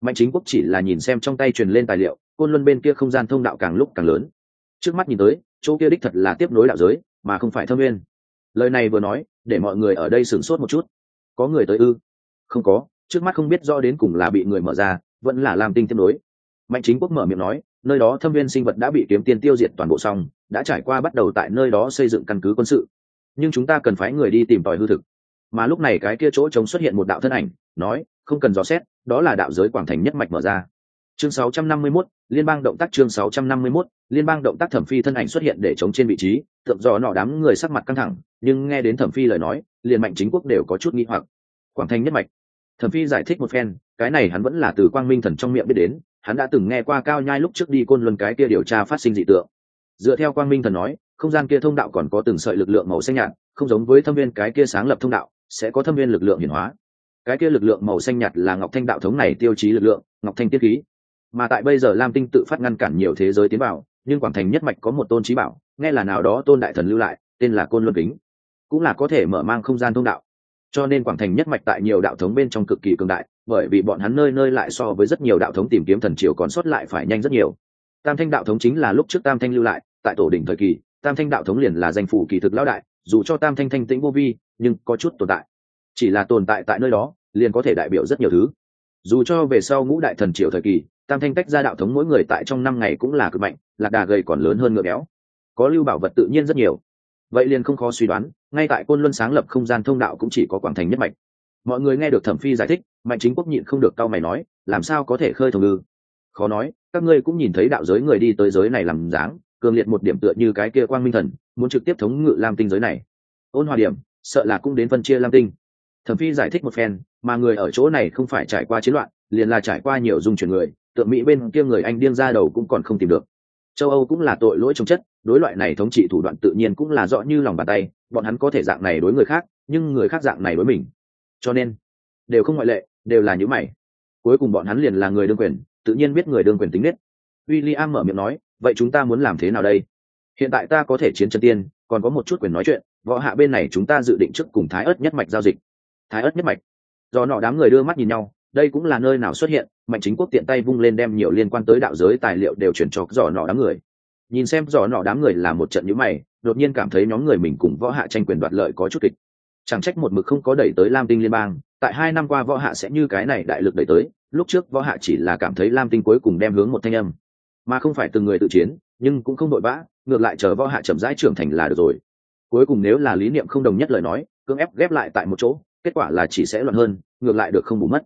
Mạnh chính quốc chỉ là nhìn xem trong tay truyền lên tài liệu, côn luân bên kia không gian thông đạo càng lúc càng lớn. Trước mắt nhìn tới, chỗ kia đích thật là tiếp nối đạo giới, mà không phải thâm viên lời này vừa nói, để mọi người ở đây sửng sốt một chút. Có người tới ư? Không có trước mắt không biết rõ đến cùng là bị người mở ra vẫn là làm tinh tiếp nối mạnh chính quốc mở miệng nói nơi đó thâm viên sinh vật đã bị kiếm tiền tiêu diệt toàn bộ xong đã trải qua bắt đầu tại nơi đó xây dựng căn cứ quân sự. Nhưng chúng ta cần phái người đi tìm tòi hư thực. Mà lúc này cái kia chỗ trống xuất hiện một đạo thân ảnh nói không cần dò xét đó là đạo giới quảng thành nhất mạch mở ra. Chương 651, liên bang động tác chương 651, liên bang động tác thẩm phi thân ảnh xuất hiện để chống trên vị trí tượng dò nọ đám người sắc mặt căng thẳng nhưng nghe đến thẩm phi lời nói liền mạnh chính quốc đều có chút nghi hoặc. Quảng thanh nhất mạch thẩm phi giải thích một phen, cái này hắn vẫn là từ quang minh thần trong miệng biết đến, hắn đã từng nghe qua cao nhai lúc trước đi côn luân cái kia điều tra phát sinh dị tượng. Dựa theo quang minh thần nói, không gian kia thông đạo còn có từng sợi lực lượng màu xanh nhạt, không giống với thâm viên cái kia sáng lập thông đạo, sẽ có thâm viên lực lượng hiển hóa. Cái kia lực lượng màu xanh nhạt là ngọc thanh đạo thống này tiêu chí lực lượng, ngọc thanh tiết khí. Mà tại bây giờ lam tinh tự phát ngăn cản nhiều thế giới tiến vào, nhưng quảng thành nhất mạch có một tôn trí bảo, nghe là nào đó tôn đại thần lưu lại, tên là côn luân kính. Cũng là có thể mở mang không gian thông đạo cho nên quảng thành nhất mạch tại nhiều đạo thống bên trong cực kỳ cường đại, bởi vì bọn hắn nơi nơi lại so với rất nhiều đạo thống tìm kiếm thần triều còn sót lại phải nhanh rất nhiều. Tam thanh đạo thống chính là lúc trước tam thanh lưu lại, tại tổ đỉnh thời kỳ, tam thanh đạo thống liền là danh phủ kỳ thực lão đại, dù cho tam thanh thanh tĩnh vô vi, nhưng có chút tồn tại. Chỉ là tồn tại tại nơi đó, liền có thể đại biểu rất nhiều thứ. Dù cho về sau ngũ đại thần triều thời kỳ, tam thanh tách ra đạo thống mỗi người tại trong năm ngày cũng là cực mạnh, lạc đà gầy còn lớn hơn ngựa béo. Có lưu bảo vật tự nhiên rất nhiều vậy liền không khó suy đoán, ngay tại côn luân sáng lập không gian thông đạo cũng chỉ có quảng thành nhất mạch. Mọi người nghe được thẩm phi giải thích, mạnh chính quốc nhịn không được cao mày nói, làm sao có thể khơi thông ngư? Khó nói, các ngươi cũng nhìn thấy đạo giới người đi tới giới này làm dáng, cường liệt một điểm tựa như cái kia quang minh thần, muốn trực tiếp thống ngự lam tinh giới này. Ôn hòa điểm, sợ là cũng đến phân chia lam tinh. Thẩm phi giải thích một phen, mà người ở chỗ này không phải trải qua chiến loạn, liền là trải qua nhiều dung chuyển người, tượng mỹ bên kia người anh điên ra đầu cũng còn không tìm được châu âu cũng là tội lỗi trồng chất, đối loại này thống trị thủ đoạn tự nhiên cũng là rõ như lòng bàn tay, bọn hắn có thể dạng này đối người khác, nhưng người khác dạng này đối mình. Cho nên, đều không ngoại lệ, đều là những mày. Cuối cùng bọn hắn liền là người đương quyền, tự nhiên biết người đương quyền tính nết. W i l l i am mở miệng nói, vậy chúng ta muốn làm thế nào đây? Hiện tại ta có thể chiến chân tiên, còn có một chút quyền nói chuyện, võ hạ bên này chúng ta dự định trước cùng thái ớt nhất mạch giao dịch. Thái ớt nhất mạch. Do nọ đám người đưa mắt nhìn nhau đây cũng là nơi nào xuất hiện, mạnh chính quốc tiện tay vung lên đem nhiều liên quan tới đạo giới tài liệu đều chuyển cho giỏ nọ đám người. Nhìn xem giỏ nọ đám người là một trận nhữ mày, đột nhiên cảm thấy nhóm người mình cùng võ hạ tranh quyền đoạt lợi có chút kịch. Chẳng trách một mực không có đẩy tới lam tinh liên bang, tại hai năm qua võ hạ sẽ như cái này đại lực đẩy tới, lúc trước võ hạ chỉ là cảm thấy lam tinh cuối cùng đem hướng một thanh âm. Mà không phải từng người tự chiến, nhưng cũng không đội vã ngược lại chờ võ hạ chậm rãi trưởng thành là được rồi. Cuối cùng nếu là lý niệm không đồng nhất lời nói, cưỡng ép ghép lại tại một chỗ, kết quả là chỉ sẽ loạn hơn, ngược lại được không bù mất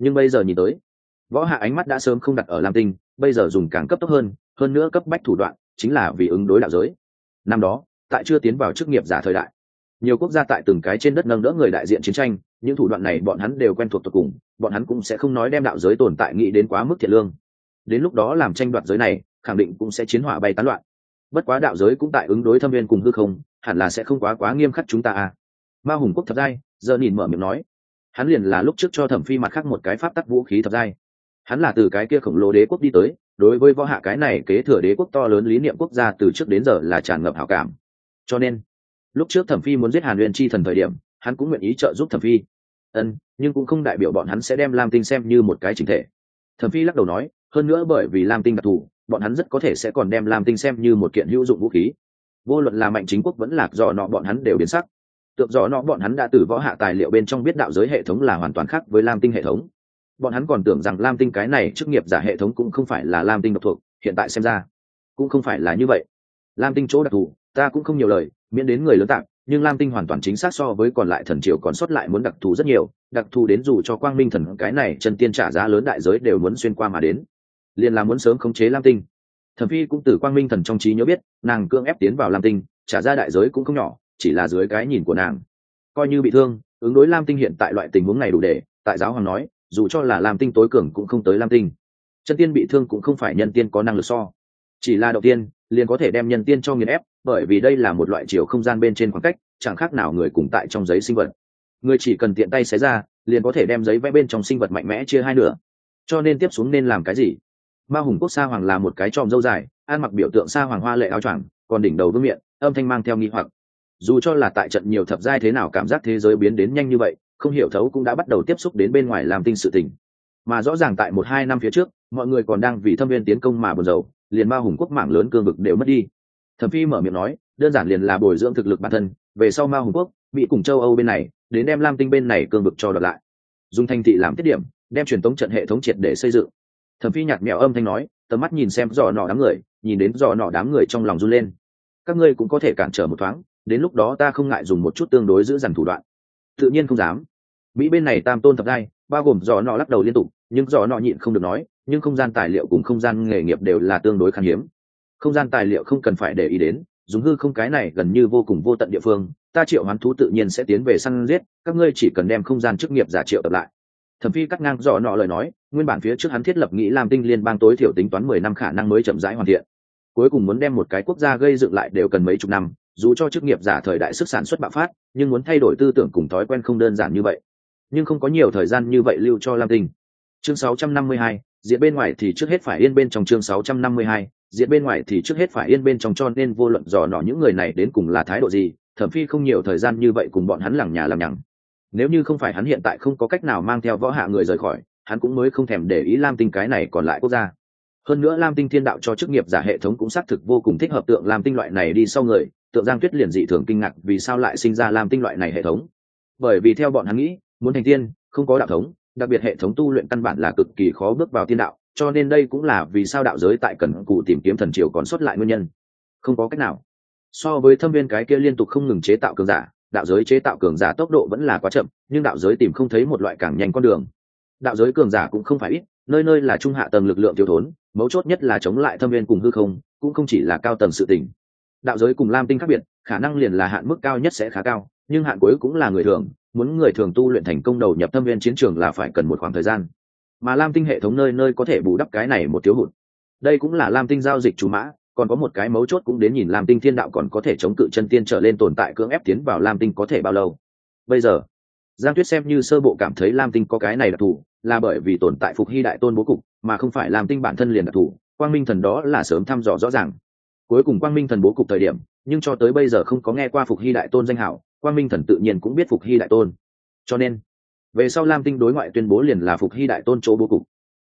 nhưng bây giờ nhìn tới, võ hạ ánh mắt đã sớm không đặt ở lam tinh, bây giờ dùng càng cấp tốc hơn hơn nữa cấp bách thủ đoạn chính là vì ứng đối đạo giới. Năm đó, tại chưa tiến vào chức nghiệp giả thời đại, nhiều quốc gia tại từng cái trên đất nâng đỡ người đại diện chiến tranh, những thủ đoạn này bọn hắn đều quen thuộc tột cùng, bọn hắn cũng sẽ không nói đem đạo giới tồn tại nghĩ đến quá mức thiệt lương. Đến lúc đó làm tranh đoạt giới này, khẳng định cũng sẽ chiến hỏa bay tán loạn. Bất quá đạo giới cũng tại ứng đối thâm viên cùng hư không, hẳn là sẽ không quá quá nghiêm khắc chúng ta à. Ma hùng quốc thập giai giờ nhìn mở miệng nói hắn liền là lúc trước cho thẩm phi mặt khác một cái pháp tắc vũ khí thập giai. Hắn là từ cái kia khổng lồ đế quốc đi tới, đối với võ hạ cái này kế thừa đế quốc to lớn lý niệm quốc gia từ trước đến giờ là tràn ngập hảo cảm. Cho nên, lúc trước thẩm phi muốn giết hàn Nguyên chi thần thời điểm, hắn cũng nguyện ý trợ giúp thẩm phi. Ân, nhưng cũng không đại biểu bọn hắn sẽ đem lam tinh xem như một cái chính thể. Thẩm phi lắc đầu nói, hơn nữa bởi vì lam tinh đặc thù, bọn hắn rất có thể sẽ còn đem lam tinh xem như một kiện hữu dụng vũ khí. Vô luận là mạnh chính quốc vẫn lạc do nọ, bọn hắn đều biến sắc tượng rõ nó, bọn hắn đã từ võ hạ tài liệu bên trong biết đạo giới hệ thống là hoàn toàn khác với lam tinh hệ thống. Bọn hắn còn tưởng rằng lam tinh cái này chức nghiệp giả hệ thống cũng không phải là lam tinh độc thuộc, hiện tại xem ra cũng không phải là như vậy. Lam tinh chỗ đặc thù, ta cũng không nhiều lời, miễn đến người lớn tạm. nhưng lam tinh hoàn toàn chính xác so với còn lại thần triều còn sót lại muốn đặc thù rất nhiều, đặc thù đến dù cho quang minh thần cái này chân tiên trả giá lớn đại giới đều muốn xuyên qua mà đến. Liền là muốn sớm khống chế lam tinh. Thẩm phi cũng từ quang minh thần trong trí nhớ biết, nàng cưỡng ép tiến vào lam tinh, trả ra đại giới cũng không nhỏ chỉ là dưới cái nhìn của nàng. Coi như bị thương, ứng đối lam tinh hiện tại loại tình huống này đủ để, tại giáo hoàng nói, dù cho là lam tinh tối cường cũng không tới lam tinh. Chân tiên bị thương cũng không phải nhân tiên có năng lực so. Chỉ là đầu tiên, liền có thể đem nhân tiên cho nghiền ép, bởi vì đây là một loại chiều không gian bên trên khoảng cách, chẳng khác nào người cùng tại trong giấy sinh vật. Người chỉ cần tiện tay xé ra, liền có thể đem giấy vẽ bên trong sinh vật mạnh mẽ chia hai nửa. Cho nên tiếp xuống nên làm cái gì? Ma hùng quốc sa hoàng là một cái tròm dâu dài, ăn mặc biểu tượng sa hoàng hoa lệ áo choàng, còn đỉnh đầu vương miệng âm thanh mang theo nghi hoặc dù cho là tại trận nhiều thập giai thế nào cảm giác thế giới biến đến nhanh như vậy, không hiểu thấu cũng đã bắt đầu tiếp xúc đến bên ngoài làm tinh sự tình. Mà rõ ràng tại một hai năm phía trước, mọi người còn đang vì thâm viên tiến công mà buồn rầu, liền ba hùng quốc mạng lớn cương vực đều mất đi. Thẩm phi mở miệng nói, đơn giản liền là bồi dưỡng thực lực bản thân, về sau ma hùng quốc, bị cùng châu âu bên này, đến đem lam tinh bên này cương vực cho đợt lại. Dùng thanh thị làm tiết điểm, đem truyền tống trận hệ thống triệt để xây dựng. Thẩm phi nhạt mẹo âm thanh nói, tầm mắt nhìn xem giò nọ đám người, nhìn đến giò nọ đám người trong lòng run lên. Các ngươi cũng có thể cản trở một thoáng đến lúc đó ta không ngại dùng một chút tương đối giữ dằn thủ đoạn. Tự nhiên không dám. Mỹ bên này tam tôn thập giai, bao gồm dò nọ lắc đầu liên tục, nhưng dò nọ nhịn không được nói, nhưng không gian tài liệu cùng không gian nghề nghiệp đều là tương đối khan hiếm. Không gian tài liệu không cần phải để ý đến, dùng hư không cái này gần như vô cùng vô tận địa phương, ta triệu hoán thú tự nhiên sẽ tiến về săn giết, các ngươi chỉ cần đem không gian chức nghiệp giả triệu tập lại. Thẩm phi cắt ngang dò nọ lời nói, nguyên bản phía trước hắn thiết lập nghĩ làm tinh liên bang tối thiểu tính toán mười năm khả năng mới chậm rãi hoàn thiện. Cuối cùng muốn đem một cái quốc gia gây dựng lại đều cần mấy chục năm dù cho chức nghiệp giả thời đại sức sản xuất bạo phát nhưng muốn thay đổi tư tưởng cùng thói quen không đơn giản như vậy. Nhưng không có nhiều thời gian như vậy lưu cho lam tinh. Chương 652, diện bên ngoài thì trước hết phải yên bên trong chương 652, diện bên ngoài thì trước hết phải yên bên trong cho nên vô luận dò nọ những người này đến cùng là thái độ gì thẩm phi không nhiều thời gian như vậy cùng bọn hắn lằng nhà làm nhằng. Nếu như không phải hắn hiện tại không có cách nào mang theo võ hạ người rời khỏi hắn cũng mới không thèm để ý lam tinh cái này còn lại quốc gia. Hơn nữa lam tinh thiên đạo cho chức nghiệp giả hệ thống cũng xác thực vô cùng thích hợp tượng lam tinh loại này đi sau người tượng giang tuyết liền dị thường kinh ngạc vì sao lại sinh ra làm tinh loại này hệ thống. Bởi vì theo bọn hắn nghĩ, muốn thành tiên, không có đạo thống, đặc biệt hệ thống tu luyện căn bản là cực kỳ khó bước vào tiên đạo, cho nên đây cũng là vì sao đạo giới tại cần cụ tìm kiếm thần triều còn xuất lại nguyên nhân. Không có cách nào. So với thâm viên cái kia liên tục không ngừng chế tạo cường giả, đạo giới chế tạo cường giả tốc độ vẫn là quá chậm, nhưng đạo giới tìm không thấy một loại càng nhanh con đường. Đạo giới cường giả cũng không phải ít, nơi nơi là trung hạ tầng lực lượng thiếu thốn, mấu chốt nhất là chống lại thâm viên cùng hư không, cũng không chỉ là cao tầng sự tình đạo giới cùng lam tinh khác biệt, khả năng liền là hạn mức cao nhất sẽ khá cao, nhưng hạn cuối cũng là người thường, muốn người thường tu luyện thành công đầu nhập thâm viên chiến trường là phải cần một khoảng thời gian. Mà lam tinh hệ thống nơi nơi có thể bù đắp cái này một thiếu hụt. Đây cũng là lam tinh giao dịch chú mã, còn có một cái mấu chốt cũng đến nhìn lam tinh thiên đạo còn có thể chống cự chân tiên trở lên tồn tại cưỡng ép tiến vào lam tinh có thể bao lâu. Bây giờ, giang tuyết xem như sơ bộ cảm thấy lam tinh có cái này đặc thù là bởi vì tồn tại phục hy đại tôn bố cục, mà không phải lam tinh bản thân liền đặc thù quang minh thần đó là sớm thăm dò rõ ràng cuối cùng quang minh thần bố cục thời điểm, nhưng cho tới bây giờ không có nghe qua phục hy đại tôn danh hảo, quang minh thần tự nhiên cũng biết phục hy đại tôn. Cho nên, về sau lam tinh đối ngoại tuyên bố liền là phục hy đại tôn chỗ bố cục.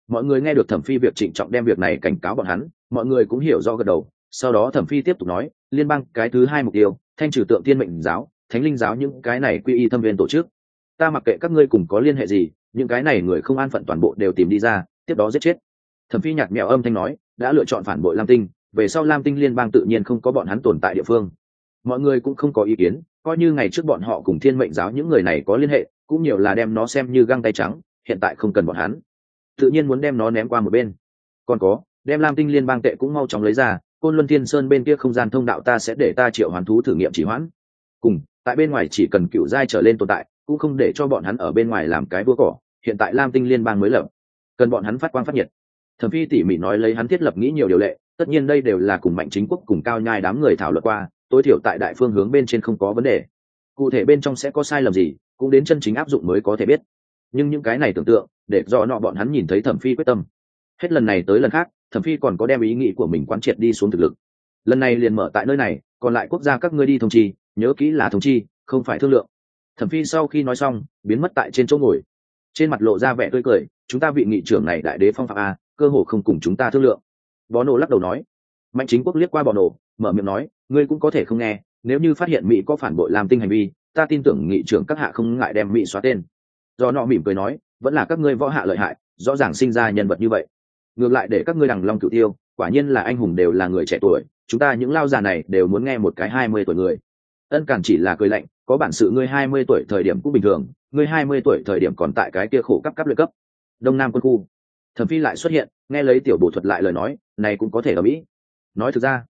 Mọi người nghe được thẩm phi việc trịnh trọng đem việc này cảnh cáo bọn hắn, mọi người cũng hiểu do gật đầu. Sau đó thẩm phi tiếp tục nói, liên bang, cái thứ hai mục tiêu, thanh trừ tượng tiên mệnh giáo, thánh linh giáo những cái này quy y thâm viên tổ chức. Ta mặc kệ các ngươi cùng có liên hệ gì, những cái này người không an phận toàn bộ đều tìm đi ra, tiếp đó giết chết. Thẩm phi nhạt mẹo âm thanh nói, đã lựa chọn phản bội lam tinh về sau lam tinh liên bang tự nhiên không có bọn hắn tồn tại địa phương. Mọi người cũng không có ý kiến, coi như ngày trước bọn họ cùng thiên mệnh giáo những người này có liên hệ, cũng nhiều là đem nó xem như găng tay trắng, hiện tại không cần bọn hắn. Tự nhiên muốn đem nó ném qua một bên. Còn có, đem lam tinh liên bang tệ cũng mau chóng lấy ra, côn luân thiên sơn bên kia không gian thông đạo ta sẽ để ta triệu hoán thú thử nghiệm chỉ hoãn. Cùng, tại bên ngoài chỉ cần cựu giai trở lên tồn tại, cũng không để cho bọn hắn ở bên ngoài làm cái vua cỏ, hiện tại lam tinh liên bang mới lập. Cần bọn hắn phát quang phát nhiệt. Thẩm phi tỉ mỉ nói lấy hắn thiết lập nghĩ nhiều điều lệ tất nhiên đây đều là cùng mạnh chính quốc cùng cao nhai đám người thảo luận qua, tối thiểu tại đại phương hướng bên trên không có vấn đề. Cụ thể bên trong sẽ có sai lầm gì, cũng đến chân chính áp dụng mới có thể biết. Nhưng những cái này tưởng tượng, để do nọ bọn hắn nhìn thấy thẩm phi quyết tâm. Hết lần này tới lần khác, thẩm phi còn có đem ý nghĩ của mình quán triệt đi xuống thực lực. Lần này liền mở tại nơi này, còn lại quốc gia các ngươi đi thông chi, nhớ kỹ là thông chi, không phải thương lượng. Thẩm phi sau khi nói xong, biến mất tại trên chỗ ngồi. Trên mặt lộ ra vẻ tươi cười, chúng ta vị nghị trưởng này đại đế phong phạm a, cơ hồ không cùng chúng ta thương lượng bó nổ lắc đầu nói. Mạnh chính quốc liếc qua bò nổ, mở miệng nói, ngươi cũng có thể không nghe, nếu như phát hiện mỹ có phản bội làm tinh hành vi, ta tin tưởng nghị trưởng các hạ không ngại đem mỹ xóa tên. Do nọ mỉm cười nói, vẫn là các ngươi võ hạ lợi hại, rõ ràng sinh ra nhân vật như vậy. Ngược lại để các ngươi đằng long cựu tiêu, quả nhiên là anh hùng đều là người trẻ tuổi, chúng ta những lao già này đều muốn nghe một cái hai mươi tuổi người. Ân cản chỉ là cười lạnh, có bản sự ngươi hai mươi tuổi thời điểm cũng bình thường, ngươi hai mươi tuổi thời điểm còn tại cái kia khổ cấp cấp luyện cấp. Đông nam quân khu. Thẩm phi lại xuất hiện, nghe lấy tiểu bộ thuật lại lời nói này cũng có thể ở mỹ. Nói thực ra,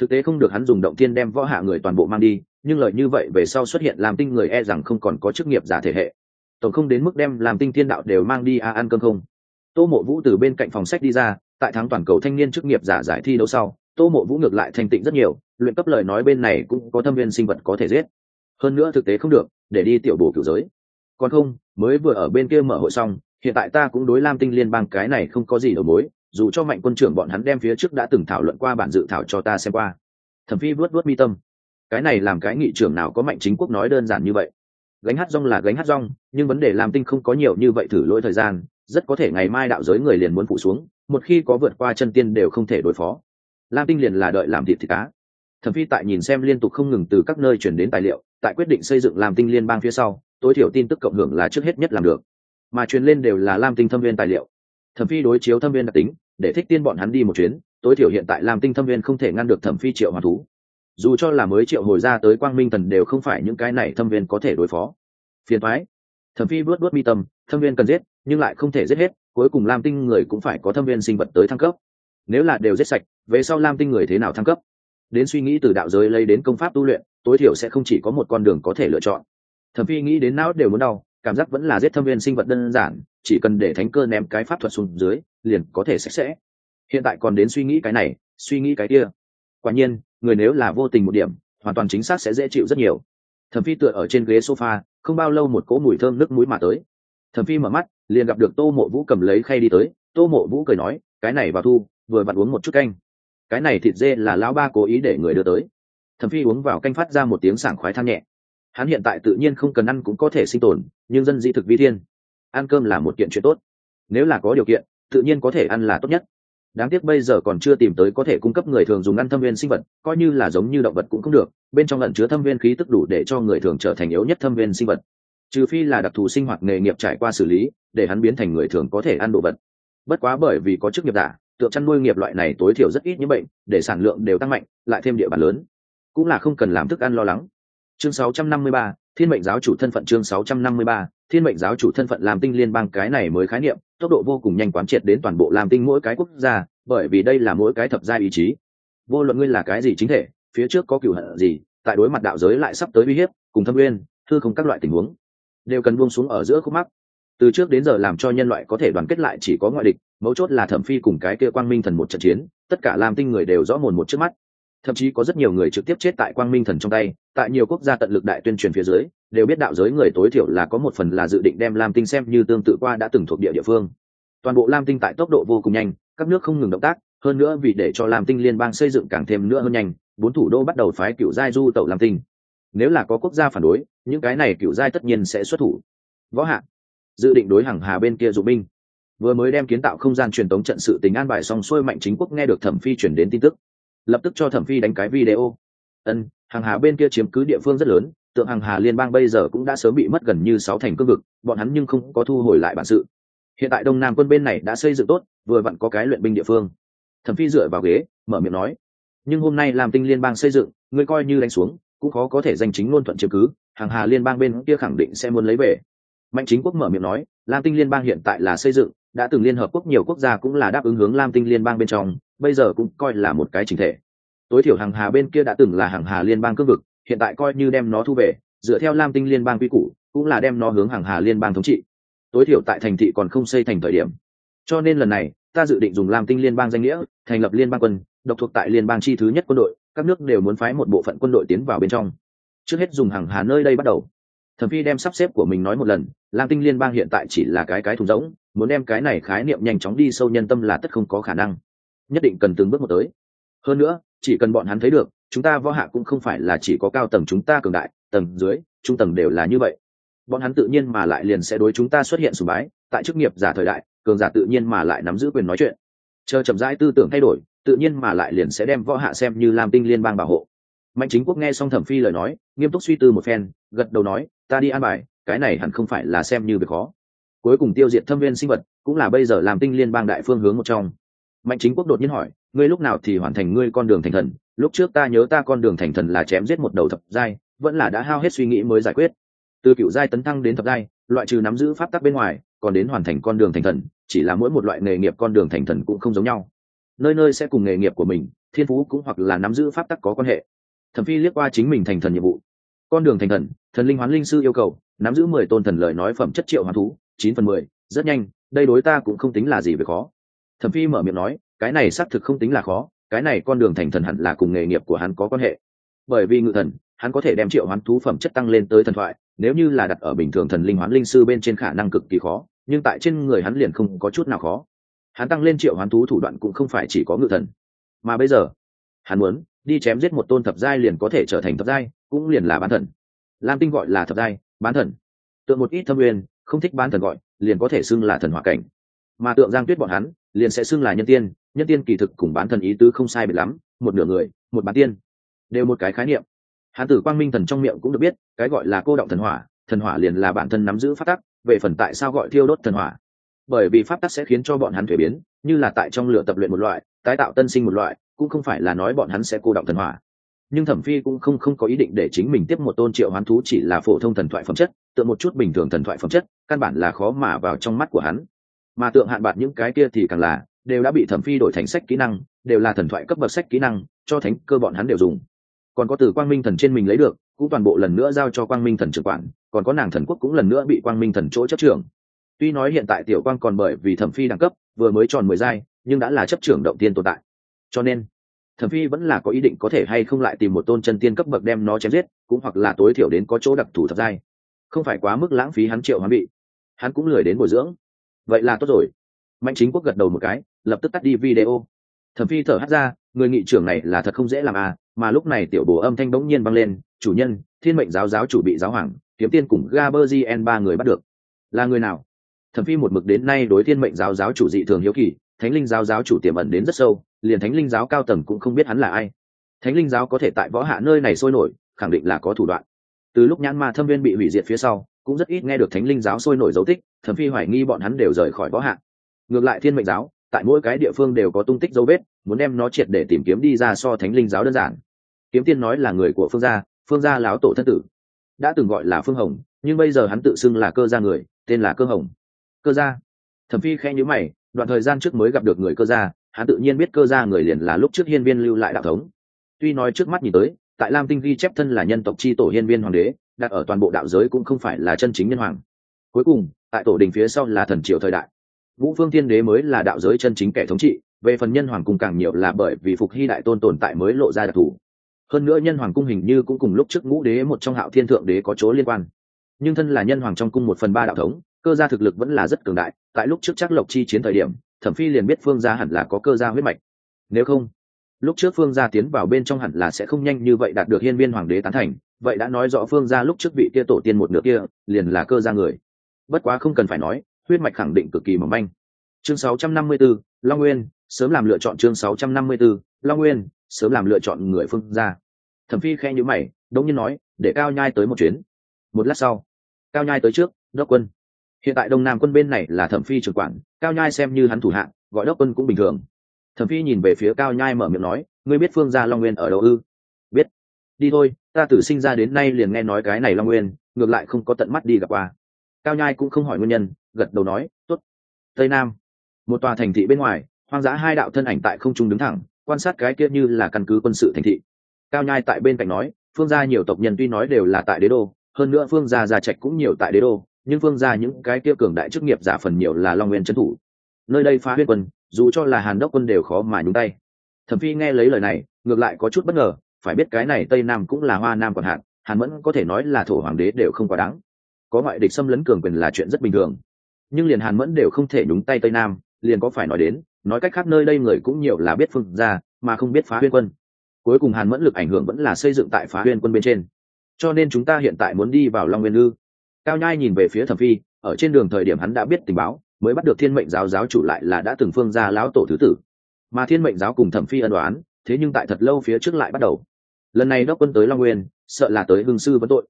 thực tế không được hắn dùng động tiên đem võ hạ người toàn bộ mang đi, nhưng lời như vậy về sau xuất hiện làm tinh người e rằng không còn có chức nghiệp giả thể hệ. Tổng không đến mức đem làm tinh thiên đạo đều mang đi a ăn cơm không. Tô mộ vũ từ bên cạnh phòng sách đi ra, tại tháng toàn cầu thanh niên chức nghiệp giả giải thi đấu sau, tô mộ vũ ngược lại thành tịnh rất nhiều, luyện cấp lời nói bên này cũng có thâm viên sinh vật có thể giết. Hơn nữa thực tế không được, để đi tiểu bổ cửu giới. Còn không, mới vừa ở bên kia mở hội xong, hiện tại ta cũng đối lam tinh liên bang cái này không có gì đầu mối dù cho mạnh quân trưởng bọn hắn đem phía trước đã từng thảo luận qua bản dự thảo cho ta xem qua. Thẩm phi vớt vớt mi tâm. Cái này làm cái nghị trưởng nào có mạnh chính quốc nói đơn giản như vậy? Gánh hát rong là gánh hát rong, nhưng vấn đề làm tinh không có nhiều như vậy thử lỗi thời gian, rất có thể ngày mai đạo giới người liền muốn phụ xuống, một khi có vượt qua chân tiên đều không thể đối phó. Lam tinh liền là đợi làm thịt thịt cá. Thẩm phi tại nhìn xem liên tục không ngừng từ các nơi chuyển đến tài liệu, tại quyết định xây dựng làm tinh liên bang phía sau, tối thiểu tin tức cộng hưởng là trước hết nhất làm được. Mà truyền lên đều là lam tinh thâm viên tài liệu. Thẩm phi đối chiếu thâm viên đặc tính để thích tiên bọn hắn đi một chuyến, tối thiểu hiện tại lam tinh thâm viên không thể ngăn được thẩm phi triệu hoàn thú. Dù cho là mới triệu hồi ra tới quang minh thần đều không phải những cái này thâm viên có thể đối phó. Phiền thoái thẩm phi vớt vớt mi tâm, thâm viên cần giết, nhưng lại không thể giết hết, cuối cùng lam tinh người cũng phải có thâm viên sinh vật tới thăng cấp. Nếu là đều giết sạch, về sau lam tinh người thế nào thăng cấp? Đến suy nghĩ từ đạo giới lấy đến công pháp tu luyện, tối thiểu sẽ không chỉ có một con đường có thể lựa chọn. Thẩm phi nghĩ đến não đều muốn đau, cảm giác vẫn là giết thâm viên sinh vật đơn giản, chỉ cần để thánh cơ ném cái pháp thuật xuống dưới liền có thể sạch sẽ. Hiện tại còn đến suy nghĩ cái này, suy nghĩ cái kia. Quả nhiên, người nếu là vô tình một điểm, hoàn toàn chính xác sẽ dễ chịu rất nhiều. Thẩm phi tựa ở trên ghế sofa, không bao lâu một cỗ mùi thơm nước mũi mà tới. Thẩm phi mở mắt, liền gặp được tô mộ vũ cầm lấy khay đi tới. Tô mộ vũ cười nói, cái này vào thu, vừa vặn uống một chút canh. Cái này thịt dê là lão ba cố ý để người đưa tới. Thẩm phi uống vào canh phát ra một tiếng sảng khoái than nhẹ. Hắn hiện tại tự nhiên không cần ăn cũng có thể sinh tồn, nhưng dân di thực vi thiên. Ăn cơm là một kiện chuyện tốt. Nếu là có điều kiện tự nhiên có thể ăn là tốt nhất. Đáng tiếc bây giờ còn chưa tìm tới có thể cung cấp người thường dùng ăn thâm viên sinh vật coi như là giống như động vật cũng không được bên trong lẫn chứa thâm viên khí tức đủ để cho người thường trở thành yếu nhất thâm viên sinh vật. Trừ phi là đặc thù sinh hoạt nghề nghiệp trải qua xử lý để hắn biến thành người thường có thể ăn đồ vật. Bất quá bởi vì có chức nghiệp giả tượng chăn nuôi nghiệp loại này tối thiểu rất ít những bệnh để sản lượng đều tăng mạnh lại thêm địa bàn lớn. Cũng là không cần làm thức ăn lo lắng. Chương 653, thiên mệnh giáo chủ thân phận chương 653, thiên mệnh giáo chủ thân phận làm tinh liên bang cái này mới khái niệm tốc độ vô cùng nhanh quán triệt đến toàn bộ làm tinh mỗi cái quốc gia, bởi vì đây là mỗi cái thập gia ý chí. Vô luận ngươi là cái gì chính thể, phía trước có cựu hận gì, tại đối mặt đạo giới lại sắp tới uy hiếp, cùng thâm nguyên thư không các loại tình huống, đều cần buông xuống ở giữa khúc mắc. Từ trước đến giờ làm cho nhân loại có thể đoàn kết lại chỉ có ngoại địch, mấu chốt là thẩm phi cùng cái kia quang minh thần một trận chiến, tất cả làm tinh người đều rõ mồn một trước mắt. Thậm chí có rất nhiều người trực tiếp chết tại quang minh thần trong tay, tại nhiều quốc gia tận lực đại tuyên truyền phía dưới đều biết đạo giới người tối thiểu là có một phần là dự định đem lam tinh xem như tương tự qua đã từng thuộc địa địa phương. Toàn bộ lam tinh tại tốc độ vô cùng nhanh, các nước không ngừng động tác, hơn nữa vì để cho lam tinh liên bang xây dựng càng thêm nữa hơn nhanh, bốn thủ đô bắt đầu phái cựu giai du tẩu lam tinh. Nếu là có quốc gia phản đối, những cái này cựu giai tất nhiên sẽ xuất thủ. Võ hạ dự định đối hàng hà bên kia dụ binh. Vừa mới đem kiến tạo không gian truyền tống trận sự tình an bài xong xuôi mạnh chính quốc nghe được thẩm phi chuyển đến tin tức. Lập tức cho thẩm phi đánh cái video. Ân, hàng hà bên kia chiếm cứ địa phương rất lớn tượng hàng hà liên bang bây giờ cũng đã sớm bị mất gần như sáu thành cương vực, bọn hắn nhưng không có thu hồi lại bản sự. Hiện tại đông nam quân bên này đã xây dựng tốt, vừa vặn có cái luyện binh địa phương. Thẩm phi dựa vào ghế, mở miệng nói, nhưng hôm nay làm tinh liên bang xây dựng, ngươi coi như đánh xuống, cũng khó có thể giành chính ngôn thuận chứng cứ hàng hà liên bang bên kia khẳng định sẽ muốn lấy về. Mạnh chính quốc mở miệng nói, lam tinh liên bang hiện tại là xây dựng, đã từng liên hợp quốc nhiều quốc gia cũng là đáp ứng hướng lam tinh liên bang bên trong, bây giờ cũng coi là một cái chính thể. Tối thiểu hàng hà bên kia đã từng là hàng hà liên bang cương vực hiện tại coi như đem nó thu về, dựa theo lam tinh liên bang quy củ, cũng là đem nó hướng hàng hà liên bang thống trị. Tối thiểu tại thành thị còn không xây thành thời điểm. Cho nên lần này, ta dự định dùng lam tinh liên bang danh nghĩa, thành lập liên bang quân, độc thuộc tại liên bang chi thứ nhất quân đội, các nước đều muốn phái một bộ phận quân đội tiến vào bên trong. Trước hết dùng hàng hà nơi đây bắt đầu. Thẩm phi đem sắp xếp của mình nói một lần, lam tinh liên bang hiện tại chỉ là cái cái thùng rỗng, muốn đem cái này khái niệm nhanh chóng đi sâu nhân tâm là tất không có khả năng. Nhất định cần từng bước một tới. Hơn nữa, chỉ cần bọn hắn thấy được chúng ta võ hạ cũng không phải là chỉ có cao tầng chúng ta cường đại, tầng dưới, trung tầng đều là như vậy. Bọn hắn tự nhiên mà lại liền sẽ đối chúng ta xuất hiện sùng bái, tại chức nghiệp giả thời đại, cường giả tự nhiên mà lại nắm giữ quyền nói chuyện. Chờ chậm rãi tư tưởng thay đổi, tự nhiên mà lại liền sẽ đem võ hạ xem như làm tinh liên bang bảo hộ. Mạnh chính quốc nghe xong thẩm phi lời nói, nghiêm túc suy tư một phen, gật đầu nói, ta đi an bài, cái này hẳn không phải là xem như việc khó. Cuối cùng tiêu diệt thâm viên sinh vật, cũng là bây giờ làm tinh liên bang đại phương hướng một trong. Mạnh chính quốc đột nhiên hỏi, ngươi lúc nào thì hoàn thành ngươi con đường thành thần? Lúc trước ta nhớ ta con đường thành thần là chém giết một đầu thập giai, vẫn là đã hao hết suy nghĩ mới giải quyết. Từ cựu giai tấn thăng đến thập giai, loại trừ nắm giữ pháp tắc bên ngoài, còn đến hoàn thành con đường thành thần, chỉ là mỗi một loại nghề nghiệp con đường thành thần cũng không giống nhau. Nơi nơi sẽ cùng nghề nghiệp của mình, thiên phú cũng hoặc là nắm giữ pháp tắc có quan hệ. Thẩm phi liếc qua chính mình thành thần nhiệm vụ. Con đường thành thần thần linh hoán linh sư yêu cầu, nắm giữ mười tôn thần lời nói phẩm chất triệu hoán thú, chín phần mười, rất nhanh, đây đối ta cũng không tính là gì về khó. Thẩm phi mở miệng nói, cái này xác thực không tính là khó cái này con đường thành thần hẳn là cùng nghề nghiệp của hắn có quan hệ. Bởi vì ngự thần, hắn có thể đem triệu hoán thú phẩm chất tăng lên tới thần thoại, nếu như là đặt ở bình thường thần linh hoán linh sư bên trên khả năng cực kỳ khó, nhưng tại trên người hắn liền không có chút nào khó. Hắn tăng lên triệu hoán thú thủ đoạn cũng không phải chỉ có ngự thần. Mà bây giờ, hắn muốn đi chém giết một tôn thập giai liền có thể trở thành thập giai, cũng liền là bán thần. Lam tinh gọi là thập giai, bán thần. Tượng một ít thâm uyên, không thích bán thần gọi, liền có thể xưng là thần hỏa cảnh mà tượng giang tuyết bọn hắn liền sẽ xưng là nhân tiên nhân tiên kỳ thực cùng bán thần ý tứ không sai biệt lắm, một nửa người, một bán tiên, đều một cái khái niệm. Hán tử quang minh thần trong miệng cũng được biết, cái gọi là cô động thần hỏa thần hỏa liền là bản thân nắm giữ phát tắc, về phần tại sao gọi thiêu đốt thần hỏa. Bởi vì pháp tắc sẽ khiến cho bọn hắn thuế biến, như là tại trong lửa tập luyện một loại, tái tạo tân sinh một loại, cũng không phải là nói bọn hắn sẽ cô động thần hỏa. Nhưng thẩm phi cũng không không có ý định để chính mình tiếp một tôn triệu hoán thú chỉ là phổ thông thần thoại phẩm chất, tượng một chút bình thường thần thoại phẩm chất, căn bản là khó mà vào trong mắt của hắn mà tượng hạn bạc những cái kia thì càng là, đều đã bị thẩm phi đổi thành sách kỹ năng, đều là thần thoại cấp bậc sách kỹ năng, cho thánh cơ bọn hắn đều dùng. Còn có từ quang minh thần trên mình lấy được, cũng toàn bộ lần nữa giao cho quang minh thần trưởng quản, còn có nàng thần quốc cũng lần nữa bị quang minh thần chỗ chấp trưởng. Tuy nói hiện tại tiểu quang còn bởi vì thẩm phi đẳng cấp, vừa mới tròn mười giai, nhưng đã là chấp trưởng động tiên tồn tại. Cho nên, thẩm phi vẫn là có ý định có thể hay không lại tìm một tôn chân tiên cấp bậc đem nó chém giết, cũng hoặc là tối thiểu đến có chỗ đặc thù thập giai. Không phải quá mức lãng phí hắn triệu hắn bị. Hắn cũng lười đến bồi dưỡng vậy là tốt rồi. Mạnh chính quốc gật đầu một cái, lập tức tắt đi video. Thẩm phi thở hắt ra, người nghị trưởng này là thật không dễ làm à mà lúc này tiểu bồ âm thanh bỗng nhiên vang lên, chủ nhân, thiên mệnh giáo giáo chủ bị giáo hoàng, kiếm tiên cùng gaberzien ba người bắt được. Là người nào? Thẩm phi một mực đến nay đối thiên mệnh giáo giáo chủ dị thường hiếu kỳ, thánh linh giáo giáo chủ tiềm ẩn đến rất sâu, liền thánh linh giáo cao tầng cũng không biết hắn là ai. Thánh linh giáo có thể tại võ hạ nơi này sôi nổi, khẳng định là có thủ đoạn. Từ lúc nhãn ma thâm viên bị hủy diệt phía sau cũng rất ít nghe được thánh linh giáo sôi nổi dấu tích, thẩm phi hoài nghi bọn hắn đều rời khỏi võ hạng. ngược lại thiên mệnh giáo, tại mỗi cái địa phương đều có tung tích dấu vết, muốn đem nó triệt để tìm kiếm đi ra so thánh linh giáo đơn giản. Kiếm tiên nói là người của phương gia phương gia láo tổ thân tử. Đã từng gọi là phương hồng, nhưng bây giờ hắn tự xưng là cơ gia người, tên là cơ hồng. Cơ gia. Thẩm phi khẽ nhữ mày, đoạn thời gian trước mới gặp được người cơ gia, hắn tự nhiên biết cơ gia người liền là lúc trước hiên viên lưu lại đạo thống. Tuy nói trước mắt nhìn tới, tại lam tinh ghi chép thân là nhân tộc chi tổ hiên viên hoàng đế đặt ở toàn bộ đạo giới cũng không phải là chân chính nhân hoàng. Cuối cùng, tại tổ đình phía sau là thần triều thời đại. Vũ phương thiên đế mới là đạo giới chân chính kẻ thống trị, về phần nhân hoàng cung càng nhiều là bởi vì phục hy đại tôn tồn tại mới lộ ra đặc thù. Hơn nữa nhân hoàng cung hình như cũng cùng lúc trước ngũ đế một trong hạo thiên thượng đế có chỗ liên quan. Nhưng thân là nhân hoàng trong cung một phần ba đạo thống, cơ gia thực lực vẫn là rất cường đại, tại lúc trước chắc lộc chi chiến thời điểm, thẩm phi liền biết phương gia hẳn là có cơ gia huyết mạch. Nếu không, lúc trước phương gia tiến vào bên trong hẳn là sẽ không nhanh như vậy đạt được hiên viên hoàng đế tán thành vậy đã nói rõ phương gia lúc trước vị kia tổ tiên một nửa kia liền là cơ gia người. Bất quá không cần phải nói huyết mạch khẳng định cực kỳ mỏng manh. Chương 654, long nguyên sớm làm lựa chọn chương 654, long nguyên sớm làm lựa chọn người phương gia. Thẩm phi khe như mày đống nhiên nói để cao nhai tới một chuyến. Một lát sau cao nhai tới trước đốc quân. Hiện tại đông nam quân bên này là thẩm phi trưởng quản cao nhai xem như hắn thủ hạng gọi đốc quân cũng bình thường. Thẩm phi nhìn về phía cao nhai mở miệng nói ngươi biết phương gia long nguyên ở đâu ư? Biết. Đi thôi ta từ sinh ra đến nay liền nghe nói cái này long nguyên, ngược lại không có tận mắt đi gặp qua. Cao nhai cũng không hỏi nguyên nhân, gật đầu nói, tốt. Tây nam, một tòa thành thị bên ngoài, hoang dã hai đạo thân ảnh tại không trung đứng thẳng, quan sát cái kia như là căn cứ quân sự thành thị. Cao nhai tại bên cạnh nói, phương gia nhiều tộc nhân tuy nói đều là tại đế đô, hơn nữa phương gia gia trạch cũng nhiều tại đế đô, nhưng phương gia những cái kia cường đại chức nghiệp giả phần nhiều là long nguyên trấn thủ. Nơi đây phá huyết quân, dù cho là hàn đốc quân đều khó mà nhúng tay. Thẩm phi nghe lấy lời này, ngược lại có chút bất ngờ phải biết cái này tây nam cũng là hoa nam còn hạn, hàn mẫn có thể nói là thổ hoàng đế đều không quá đáng. Có ngoại địch xâm lấn cường quyền là chuyện rất bình thường. Nhưng liền hàn mẫn đều không thể nhúng tay tây nam, liền có phải nói đến, nói cách khác nơi đây người cũng nhiều là biết phương ra mà không biết phá huyên quân. Cuối cùng hàn mẫn lực ảnh hưởng vẫn là xây dựng tại phá huyên quân bên trên. Cho nên chúng ta hiện tại muốn đi vào long nguyên lư cao nhai nhìn về phía thẩm phi, ở trên đường thời điểm hắn đã biết tình báo, mới bắt được thiên mệnh giáo giáo chủ lại là đã từng phương ra lão tổ thứ tử. Mà thiên mệnh giáo cùng thẩm phi ân đoán thế nhưng tại thật lâu phía trước lại bắt đầu lần này đốc quân tới long nguyên, sợ là tới hương sư vấn tội.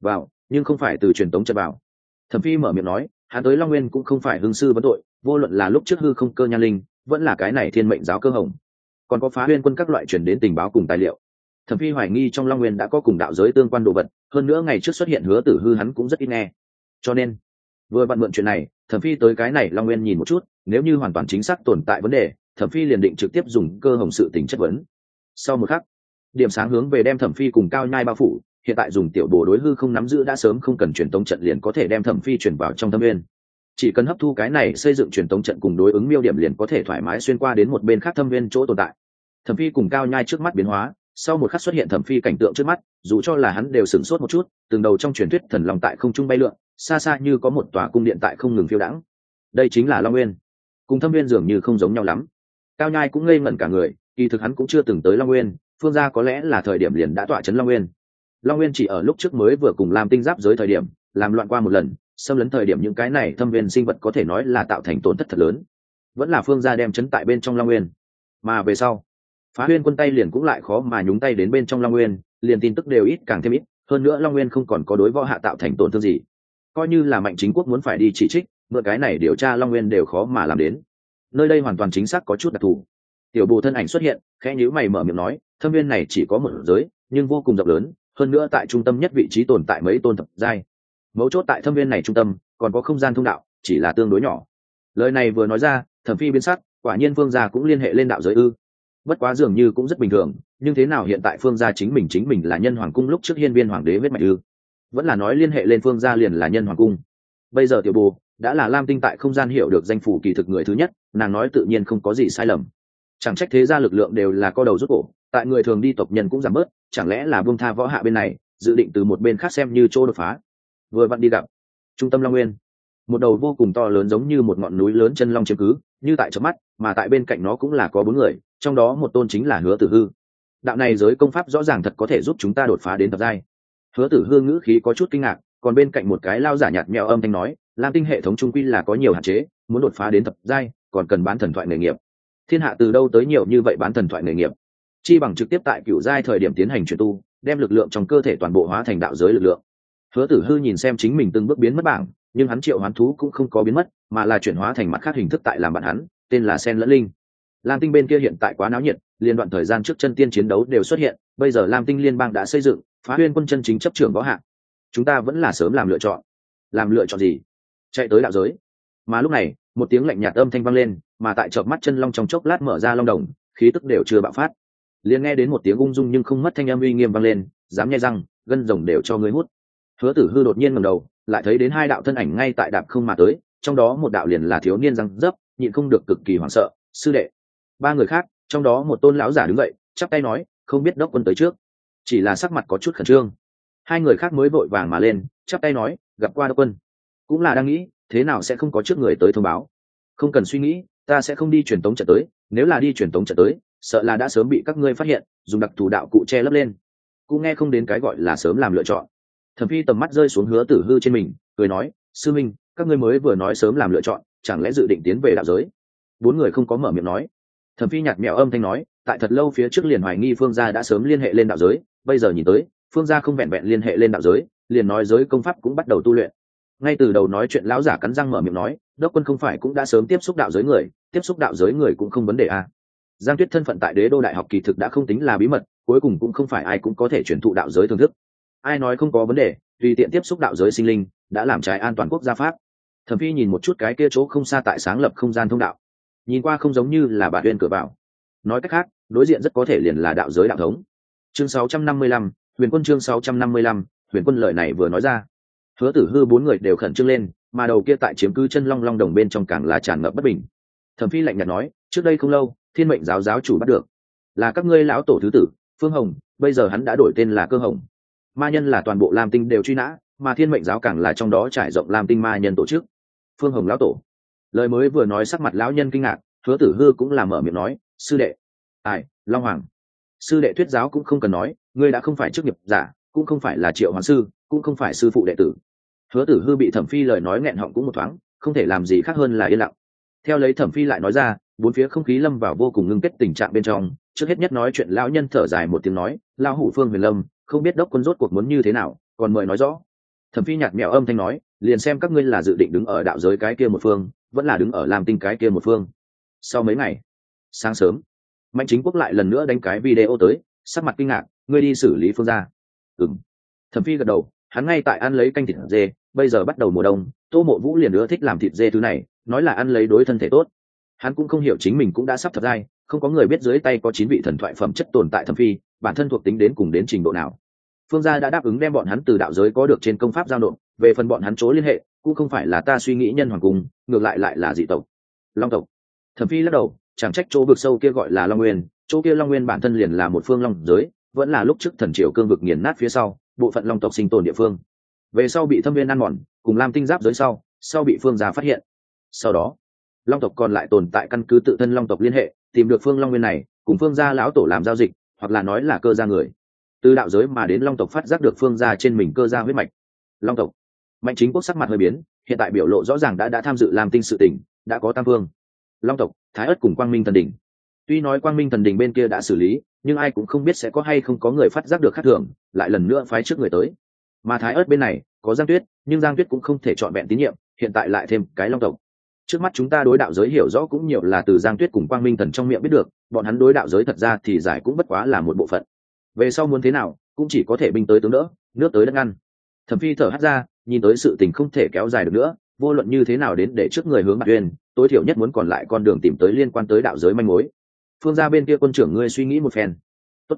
Vào, nhưng không phải từ truyền tống trận vào. Thẩm phi mở miệng nói, hắn tới long nguyên cũng không phải hương sư vấn tội, vô luận là lúc trước hư không cơ nha linh, vẫn là cái này thiên mệnh giáo cơ hồng. Còn có phá huyên quân các loại chuyển đến tình báo cùng tài liệu. Thẩm phi hoài nghi trong long nguyên đã có cùng đạo giới tương quan đồ vật, hơn nữa ngày trước xuất hiện hứa tử hư hắn cũng rất ít nghe. Cho nên, vừa vặn mượn chuyện này, thẩm phi tới cái này long nguyên nhìn một chút, nếu như hoàn toàn chính xác tồn tại vấn đề, thẩm phi liền định trực tiếp dùng cơ hồng sự tình chất vấn. Sau một khắc điểm sáng hướng về đem thẩm phi cùng cao nhai bao phủ, hiện tại dùng tiểu bồ đối hư không nắm giữ đã sớm không cần truyền tống trận liền có thể đem thẩm phi chuyển vào trong thâm viên. Chỉ cần hấp thu cái này, xây dựng truyền tống trận cùng đối ứng miêu điểm liền có thể thoải mái xuyên qua đến một bên khác thâm viên chỗ tồn tại. Thẩm phi cùng cao nhai trước mắt biến hóa, sau một khắc xuất hiện thẩm phi cảnh tượng trước mắt, dù cho là hắn đều sửng sốt một chút, từng đầu trong truyền thuyết thần lòng tại không trung bay lượn, xa xa như có một tòa cung điện tại không ngừng phiêu đãng. Đây chính là long nguyên. Cùng thâm viên dường như không giống nhau lắm. Cao nhai cũng ngây ngẩn cả người, kỳ thực hắn cũng chưa từng tới long nguyên phương gia có lẽ là thời điểm liền đã tọa chấn long nguyên. Long nguyên chỉ ở lúc trước mới vừa cùng làm tinh giáp giới thời điểm, làm loạn qua một lần, xâm lấn thời điểm những cái này thâm viên sinh vật có thể nói là tạo thành tổn thất thật lớn. Vẫn là phương gia đem chấn tại bên trong long nguyên. Mà về sau, phá huyên quân tay liền cũng lại khó mà nhúng tay đến bên trong long nguyên, liền tin tức đều ít càng thêm ít, hơn nữa long nguyên không còn có đối võ hạ tạo thành tổn thương gì. Coi như là mạnh chính quốc muốn phải đi chỉ trích, mượn cái này điều tra long nguyên đều khó mà làm đến. Nơi đây hoàn toàn chính xác có chút đặc thù tiểu bồ thân ảnh xuất hiện, khẽ nhíu mày mở miệng nói, thâm viên này chỉ có một giới, nhưng vô cùng rộng lớn, hơn nữa tại trung tâm nhất vị trí tồn tại mấy tôn thập giai. Mấu chốt tại thâm viên này trung tâm, còn có không gian thông đạo, chỉ là tương đối nhỏ. Lời này vừa nói ra, thẩm phi biến sắc, quả nhiên phương gia cũng liên hệ lên đạo giới ư. Bất quá dường như cũng rất bình thường, nhưng thế nào hiện tại phương gia chính mình chính mình là nhân hoàng cung lúc trước hiên viên hoàng đế huyết mạch ư. Vẫn là nói liên hệ lên phương gia liền là nhân hoàng cung. Bây giờ tiểu bồ đã là lam tinh tại không gian hiểu được danh phủ kỳ thực người thứ nhất, nàng nói tự nhiên không có gì sai lầm chẳng trách thế gia lực lượng đều là co đầu rút cổ, tại người thường đi tộc nhân cũng giảm bớt, chẳng lẽ là buông tha võ hạ bên này, dự định từ một bên khác xem như chỗ đột phá? Vừa vặn đi gặp trung tâm long nguyên. Một đầu vô cùng to lớn giống như một ngọn núi lớn chân long chiếm cứ, như tại chớp mắt, mà tại bên cạnh nó cũng là có bốn người, trong đó một tôn chính là hứa tử hư. Đạo này giới công pháp rõ ràng thật có thể giúp chúng ta đột phá đến tập giai. Hứa tử hư ngữ khí có chút kinh ngạc, còn bên cạnh một cái lao giả nhạt mèo âm thanh nói, lam tinh hệ thống trung quy là có nhiều hạn chế, muốn đột phá đến tập giai, còn cần bán thần thoại nghề nghiệp thiên hạ từ đâu tới nhiều như vậy bán thần thoại nghề nghiệp? Chi bằng trực tiếp tại cựu giai thời điểm tiến hành chuyển tu, đem lực lượng trong cơ thể toàn bộ hóa thành đạo giới lực lượng. Hứa tử hư nhìn xem chính mình từng bước biến mất bảng, nhưng hắn triệu hoán thú cũng không có biến mất, mà là chuyển hóa thành mặt khác hình thức tại làm bạn hắn, tên là sen lẫn linh. Lam tinh bên kia hiện tại quá náo nhiệt, liên đoạn thời gian trước chân tiên chiến đấu đều xuất hiện, bây giờ lam tinh liên bang đã xây dựng, phá huyên quân chân chính chấp trưởng võ hạng. Chúng ta vẫn là sớm làm lựa chọn. Làm lựa chọn gì? Chạy tới đạo giới. Mà lúc này một tiếng lạnh nhạt âm thanh vang lên, mà tại chợp mắt chân long trong chốc lát mở ra long đồng, khí tức đều chưa bạo phát. Liền nghe đến một tiếng ung dung nhưng không mất thanh âm uy nghiêm vang lên, dám nghe răng, gân rồng đều cho ngươi hút. Hứa tử hư đột nhiên ngầm đầu, lại thấy đến hai đạo thân ảnh ngay tại đạp không mà tới, trong đó một đạo liền là thiếu niên răng dấp, nhịn không được cực kỳ hoảng sợ, sư đệ. Ba người khác, trong đó một tôn lão giả đứng dậy, chắp tay nói, không biết đốc quân tới trước. Chỉ là sắc mặt có chút khẩn trương. Hai người khác mới vội vàng mà lên, chắp tay nói, gặp qua đốc quân. Cũng là đang nghĩ thế nào sẽ không có trước người tới thông báo? Không cần suy nghĩ, ta sẽ không đi truyền tống trận tới. Nếu là đi truyền tống trận tới, sợ là đã sớm bị các ngươi phát hiện, dùng đặc thù đạo cụ che lấp lên. Cũng nghe không đến cái gọi là sớm làm lựa chọn. Thẩm phi tầm mắt rơi xuống hứa tử hư trên mình, cười nói, sư minh, các ngươi mới vừa nói sớm làm lựa chọn, chẳng lẽ dự định tiến về đạo giới? Bốn người không có mở miệng nói. Thẩm phi nhạt mẹo âm thanh nói, tại thật lâu phía trước liền hoài nghi phương gia đã sớm liên hệ lên đạo giới, bây giờ nhìn tới, phương gia không vẹn vẹn liên hệ lên đạo giới, liền nói giới công pháp cũng bắt đầu tu luyện ngay từ đầu nói chuyện lão giả cắn răng mở miệng nói đốc quân không phải cũng đã sớm tiếp xúc đạo giới người tiếp xúc đạo giới người cũng không vấn đề à. giang tuyết thân phận tại đế đô đại học kỳ thực đã không tính là bí mật cuối cùng cũng không phải ai cũng có thể truyền thụ đạo giới thưởng thức. Ai nói không có vấn đề tùy tiện tiếp xúc đạo giới sinh linh đã làm trái an toàn quốc gia pháp. Thẩm phi nhìn một chút cái kia chỗ không xa tại sáng lập không gian thông đạo. Nhìn qua không giống như là bà tuyên cửa vào. Nói cách khác đối diện rất có thể liền là đạo giới đạo thống. Chương 655, huyền quân chương 655, huyền quân lợi này vừa nói ra hứa tử hư bốn người đều khẩn trương lên, mà đầu kia tại chiếm cứ chân long long đồng bên trong càng là tràn ngập bất bình. Thẩm phi lạnh nhạt nói, trước đây không lâu, thiên mệnh giáo giáo chủ bắt được. Là các ngươi lão tổ thứ tử, phương hồng, bây giờ hắn đã đổi tên là cơ hồng. Ma nhân là toàn bộ lam tinh đều truy nã, mà thiên mệnh giáo càng là trong đó trải rộng lam tinh ma nhân tổ chức. Phương hồng lão tổ. Lời mới vừa nói sắc mặt lão nhân kinh ngạc hứa tử hư cũng làm mở miệng nói, sư đệ. Ai, long hoàng. Sư đệ thuyết giáo cũng không cần nói, ngươi đã không phải chức nghiệp giả, cũng không phải là triệu hoàng sư, cũng không phải sư phụ đệ tử hứa tử hư bị thẩm phi lời nói nghẹn họng cũng một thoáng, không thể làm gì khác hơn là yên lặng. Theo lấy thẩm phi lại nói ra, bốn phía không khí lâm vào vô cùng ngưng kết tình trạng bên trong, trước hết nhất nói chuyện lão nhân thở dài một tiếng nói, lão hủ phương huyền lâm, không biết đốc quân rốt cuộc muốn như thế nào, còn mời nói rõ. Thẩm phi nhạt mẹo âm thanh nói, liền xem các ngươi là dự định đứng ở đạo giới cái kia một phương, vẫn là đứng ở làm tinh cái kia một phương. Sau mấy ngày, sáng sớm, mạnh chính quốc lại lần nữa đánh cái video tới, sắc mặt kinh ngạc, ngươi đi xử lý phương gia. Ừng thẩm phi gật đầu, hắn ngay tại ăn lấy canh thịt dê bây giờ bắt đầu mùa đông, tô mộ vũ liền nữa thích làm thịt dê thứ này, nói là ăn lấy đối thân thể tốt. Hắn cũng không hiểu chính mình cũng đã sắp thật giai, không có người biết dưới tay có chín vị thần thoại phẩm chất tồn tại thẩm phi, bản thân thuộc tính đến cùng đến trình độ nào. Phương gia đã đáp ứng đem bọn hắn từ đạo giới có được trên công pháp giao nộp, về phần bọn hắn chỗ liên hệ, cũng không phải là ta suy nghĩ nhân hoàng cung, ngược lại lại là dị tộc. Long tộc. Thẩm phi lắc đầu, chẳng trách chỗ vực sâu kia gọi là long nguyên, chỗ kia long nguyên bản thân liền là một phương long giới, vẫn là lúc trước thần triều cương vực nghiền nát phía sau, bộ phận long tộc sinh tồn địa phương về sau bị thâm viên ăn mòn, cùng lam tinh giáp giới sau sau bị phương gia phát hiện. Sau đó, long tộc còn lại tồn tại căn cứ tự thân long tộc liên hệ, tìm được phương long nguyên này, cùng phương gia lão tổ làm giao dịch, hoặc là nói là cơ gia người. Từ đạo giới mà đến long tộc phát giác được phương gia trên mình cơ gia huyết mạch. Long tộc. Mạnh chính quốc sắc mặt hơi biến, hiện tại biểu lộ rõ ràng đã đã tham dự làm tinh sự tỉnh đã có tam vương. Long tộc, thái ất cùng quang minh thần đình tuy nói quang minh thần đình bên kia đã xử lý, nhưng ai cũng không biết sẽ có hay không có người phát giác được khác thường, lại lần nữa phái trước người tới mà thái ớt bên này, có giang tuyết, nhưng giang tuyết cũng không thể chọn vẹn tín nhiệm, hiện tại lại thêm cái long tộc. Trước mắt chúng ta đối đạo giới hiểu rõ cũng nhiều là từ giang tuyết cùng quang minh thần trong miệng biết được, bọn hắn đối đạo giới thật ra thì giải cũng bất quá là một bộ phận. Về sau muốn thế nào, cũng chỉ có thể binh tới tướng đỡ, nước tới đất ngăn. Thẩm phi thở hắt ra, nhìn tới sự tình không thể kéo dài được nữa, vô luận như thế nào đến để trước người hướng mặt uyên, tối thiểu nhất muốn còn lại con đường tìm tới liên quan tới đạo giới manh mối. Phương ra bên kia quân trưởng ngươi suy nghĩ một phen. Tốt.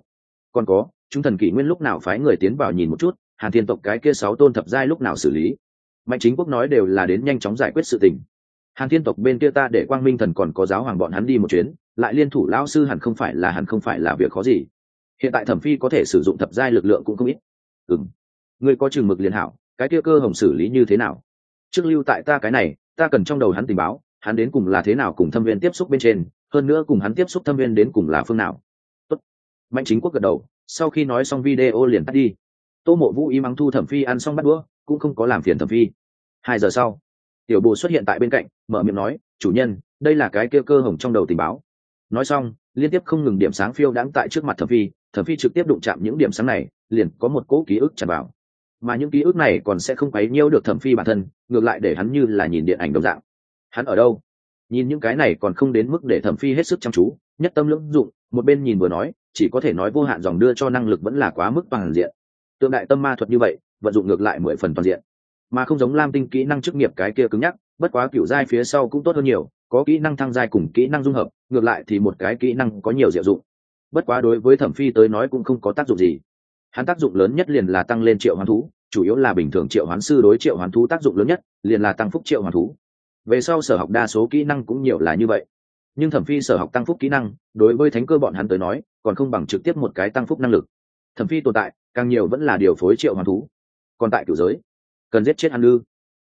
còn có, chúng thần kỷ nguyên lúc nào phái người tiến vào nhìn một chút hàn thiên tộc cái kia sáu tôn thập giai lúc nào xử lý? Mạnh chính quốc nói đều là đến nhanh chóng giải quyết sự tình. Hàn thiên tộc bên kia ta để quang minh thần còn có giáo hoàng bọn hắn đi một chuyến, lại liên thủ lão sư hẳn không phải là hẳn không phải là việc khó gì. Hiện tại thẩm phi có thể sử dụng thập giai lực lượng cũng không ít. Ừng ngươi có chừng mực liền hảo, cái kia cơ hồng xử lý như thế nào? Trước lưu tại ta cái này, ta cần trong đầu hắn tình báo, hắn đến cùng là thế nào cùng thâm viên tiếp xúc bên trên, hơn nữa cùng hắn tiếp xúc thâm viên đến cùng là phương nào? Tốt. mạnh chính quốc gật đầu, sau khi nói xong video liền tắt đi tô mộ vũ y mắng thu thẩm phi ăn xong bắt đũa, cũng không có làm phiền thẩm phi. Hai giờ sau, tiểu bồ xuất hiện tại bên cạnh, mở miệng nói, chủ nhân, đây là cái kia cơ hồng trong đầu tình báo. Nói xong, liên tiếp không ngừng điểm sáng phiêu đáng tại trước mặt thẩm phi thẩm phi trực tiếp đụng chạm những điểm sáng này, liền có một cỗ ký ức tràn vào. Mà những ký ức này còn sẽ không quấy nhiêu được thẩm phi bản thân, ngược lại để hắn như là nhìn điện ảnh đồng dạng. Hắn ở đâu? Nhìn những cái này còn không đến mức để thẩm phi hết sức chăm chú, nhất tâm lưỡng dụng, một bên nhìn vừa nói, chỉ có thể nói vô hạn dòng đưa cho năng lực vẫn là quá mức toàn diện tượng đại tâm ma thuật như vậy, vận dụng ngược lại mười phần toàn diện. Mà không giống lam tinh kỹ năng chức nghiệp cái kia cứng nhắc, bất quá kiểu giai phía sau cũng tốt hơn nhiều, có kỹ năng thăng giai cùng kỹ năng dung hợp, ngược lại thì một cái kỹ năng có nhiều diệu dụng. Bất quá đối với thẩm phi tới nói cũng không có tác dụng gì. Hắn tác dụng lớn nhất liền là tăng lên triệu hoán thú, chủ yếu là bình thường triệu hoán sư đối triệu hoán thú tác dụng lớn nhất, liền là tăng phúc triệu hoán thú. Về sau sở học đa số kỹ năng cũng nhiều là như vậy. Nhưng thẩm phi sở học tăng phúc kỹ năng, đối với thánh cơ bọn hắn tới nói, còn không bằng trực tiếp một cái tăng phúc năng lực thẩm phi tồn tại, càng nhiều vẫn là điều phối triệu hoàn thú. Còn tại cửu giới, cần giết chết hắn lư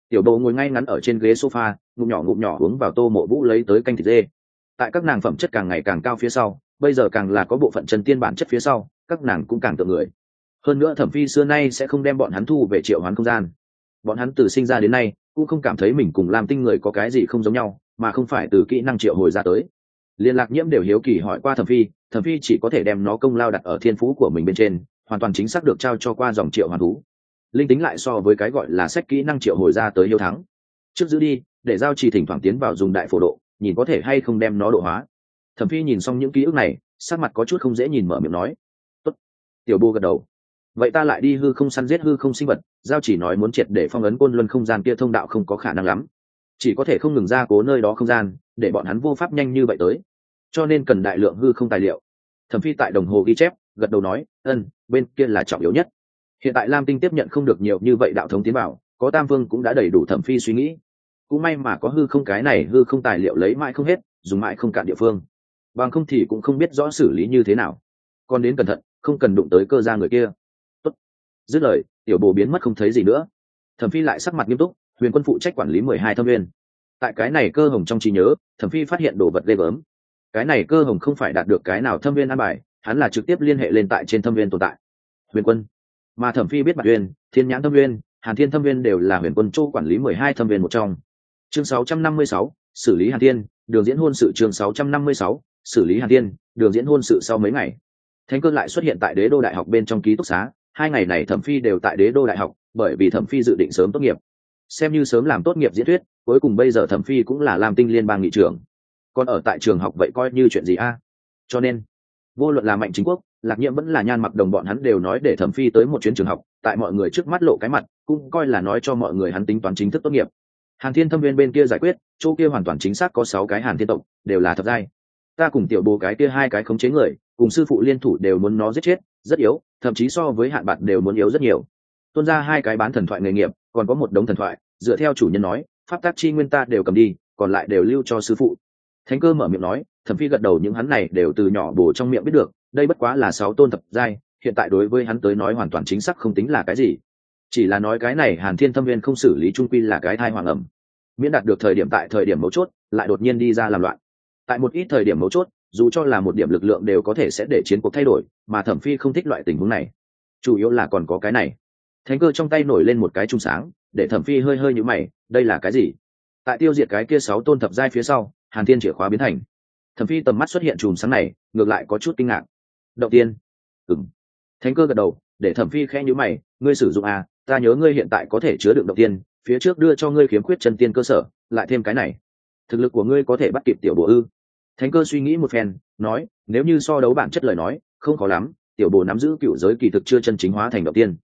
tiểu bộ ngồi ngay ngắn ở trên ghế sofa, ngụm nhỏ ngụm nhỏ uống vào tô mộ vũ lấy tới canh thịt dê. Tại các nàng phẩm chất càng ngày càng cao phía sau, bây giờ càng là có bộ phận chân tiên bản chất phía sau, các nàng cũng càng tự người. Hơn nữa thẩm phi xưa nay sẽ không đem bọn hắn thu về triệu hoán không gian. Bọn hắn từ sinh ra đến nay, cũng không cảm thấy mình cùng làm tinh người có cái gì không giống nhau, mà không phải từ kỹ năng triệu hồi ra tới liên lạc nhiễm đều hiếu kỳ hỏi qua thẩm phi thẩm phi chỉ có thể đem nó công lao đặt ở thiên phú của mình bên trên, hoàn toàn chính xác được trao cho qua dòng triệu hoàn thú. Linh tính lại so với cái gọi là sách kỹ năng triệu hồi ra tới hiếu thắng. Trước giữ đi, để giao trì thỉnh thoảng tiến vào dùng đại phổ độ, nhìn có thể hay không đem nó độ hóa. Thẩm phi nhìn xong những ký ức này, sắc mặt có chút không dễ nhìn mở miệng nói, Tốt. tiểu bô gật đầu. Vậy ta lại đi hư không săn giết hư không sinh vật, giao chỉ nói muốn triệt để phong ấn côn luân không gian kia thông đạo không có khả năng lắm chỉ có thể không ngừng ra cố nơi đó không gian, để bọn hắn vô pháp nhanh như vậy tới. Cho nên cần đại lượng hư không tài liệu. Thẩm phi tại đồng hồ ghi chép, gật đầu nói ân bên kia là trọng yếu nhất. Hiện tại lam tinh tiếp nhận không được nhiều như vậy đạo thống tiến bảo có tam vương cũng đã đầy đủ thẩm phi suy nghĩ. Cũng may mà có hư không cái này, hư không tài liệu lấy mãi không hết, dùng mãi không cạn địa phương. Bằng không thì cũng không biết rõ xử lý như thế nào. Còn đến cẩn thận, không cần đụng tới cơ gia người kia. Tốt. dứt lời, tiểu bồ biến mất không thấy gì nữa. Thẩm phi lại sắc mặt nghiêm túc huyền quân phụ trách quản lý mười hai thâm viên. Tại cái này cơ hồng trong trí nhớ, thẩm phi phát hiện đồ vật ghê gớm. Cái này cơ hồng không phải đạt được cái nào thâm viên an bài, hắn là trực tiếp liên hệ lên tại trên thâm viên tồn tại. Huyền quân. Mà thẩm phi biết bạc uyên thiên nhãn thâm viên, hàn thiên thâm viên đều là huyền quân châu quản lý mười hai thâm viên một trong. Chương sáu trăm năm mươi sáu, xử lý hàn thiên, đường diễn hôn sự chương sáu trăm năm mươi sáu, xử lý hàn thiên, đường diễn hôn sự sau mấy ngày. Thánh cơn lại xuất hiện tại đế đô đại học bên trong ký túc xá, hai ngày này thẩm phi đều tại đế đô đại học, bởi vì thẩm phi dự định sớm tốt nghiệp xem như sớm làm tốt nghiệp diễn thuyết, cuối cùng bây giờ thẩm phi cũng là làm tinh liên bang nghị trưởng. Còn ở tại trường học vậy coi như chuyện gì a? Cho nên, vô luận là mạnh chính quốc, lạc nhiễm vẫn là nhan mặc đồng bọn hắn đều nói để thẩm phi tới một chuyến trường học, tại mọi người trước mắt lộ cái mặt, cũng coi là nói cho mọi người hắn tính toán chính thức tốt nghiệp. Hàn thiên thâm viên bên kia giải quyết, chỗ kia hoàn toàn chính xác có sáu cái hàn thiên tộc, đều là thật dai ta cùng tiểu bồ cái kia hai cái khống chế người, cùng sư phụ liên thủ đều muốn nó giết chết, rất yếu, thậm chí so với hạn bạn đều muốn yếu rất nhiều. Tuôn ra hai cái bán thần thoại nghề nghiệp còn có một đống thần thoại, dựa theo chủ nhân nói, pháp tác chi nguyên ta đều cầm đi, còn lại đều lưu cho sư phụ. Thánh cơ mở miệng nói, thẩm phi gật đầu những hắn này đều từ nhỏ bổ trong miệng biết được, đây bất quá là sáu tôn thập giai, hiện tại đối với hắn tới nói hoàn toàn chính xác không tính là cái gì. Chỉ là nói cái này hàn thiên thâm viên không xử lý trung quy là cái thai hoàng ẩm. Miễn đạt được thời điểm tại thời điểm mấu chốt, lại đột nhiên đi ra làm loạn. Tại một ít thời điểm mấu chốt, dù cho là một điểm lực lượng đều có thể sẽ để chiến cuộc thay đổi, mà thẩm phi không thích loại tình huống này. Chủ yếu là còn có cái này thánh cơ trong tay nổi lên một cái trung sáng, để thẩm phi hơi hơi như mày, đây là cái gì? Tại tiêu diệt cái kia sáu tôn thập giai phía sau, hàn thiên chìa khóa biến thành. Thẩm phi tầm mắt xuất hiện chùm sáng này, ngược lại có chút kinh ngạc. Đầu tiên. Ừng thánh cơ gật đầu, để thẩm phi khẽ nhữ mày, ngươi sử dụng à ta nhớ ngươi hiện tại có thể chứa đựng đầu tiên, phía trước đưa cho ngươi khiếm khuyết chân tiên cơ sở, lại thêm cái này. Thực lực của ngươi có thể bắt kịp tiểu bộ ư. Thánh cơ suy nghĩ một phen, nói, nếu như so đấu bản chất lời nói, không khó lắm, tiểu bồ nắm giữ cựu giới kỳ thực chưa chân chính hóa thành đầu tiên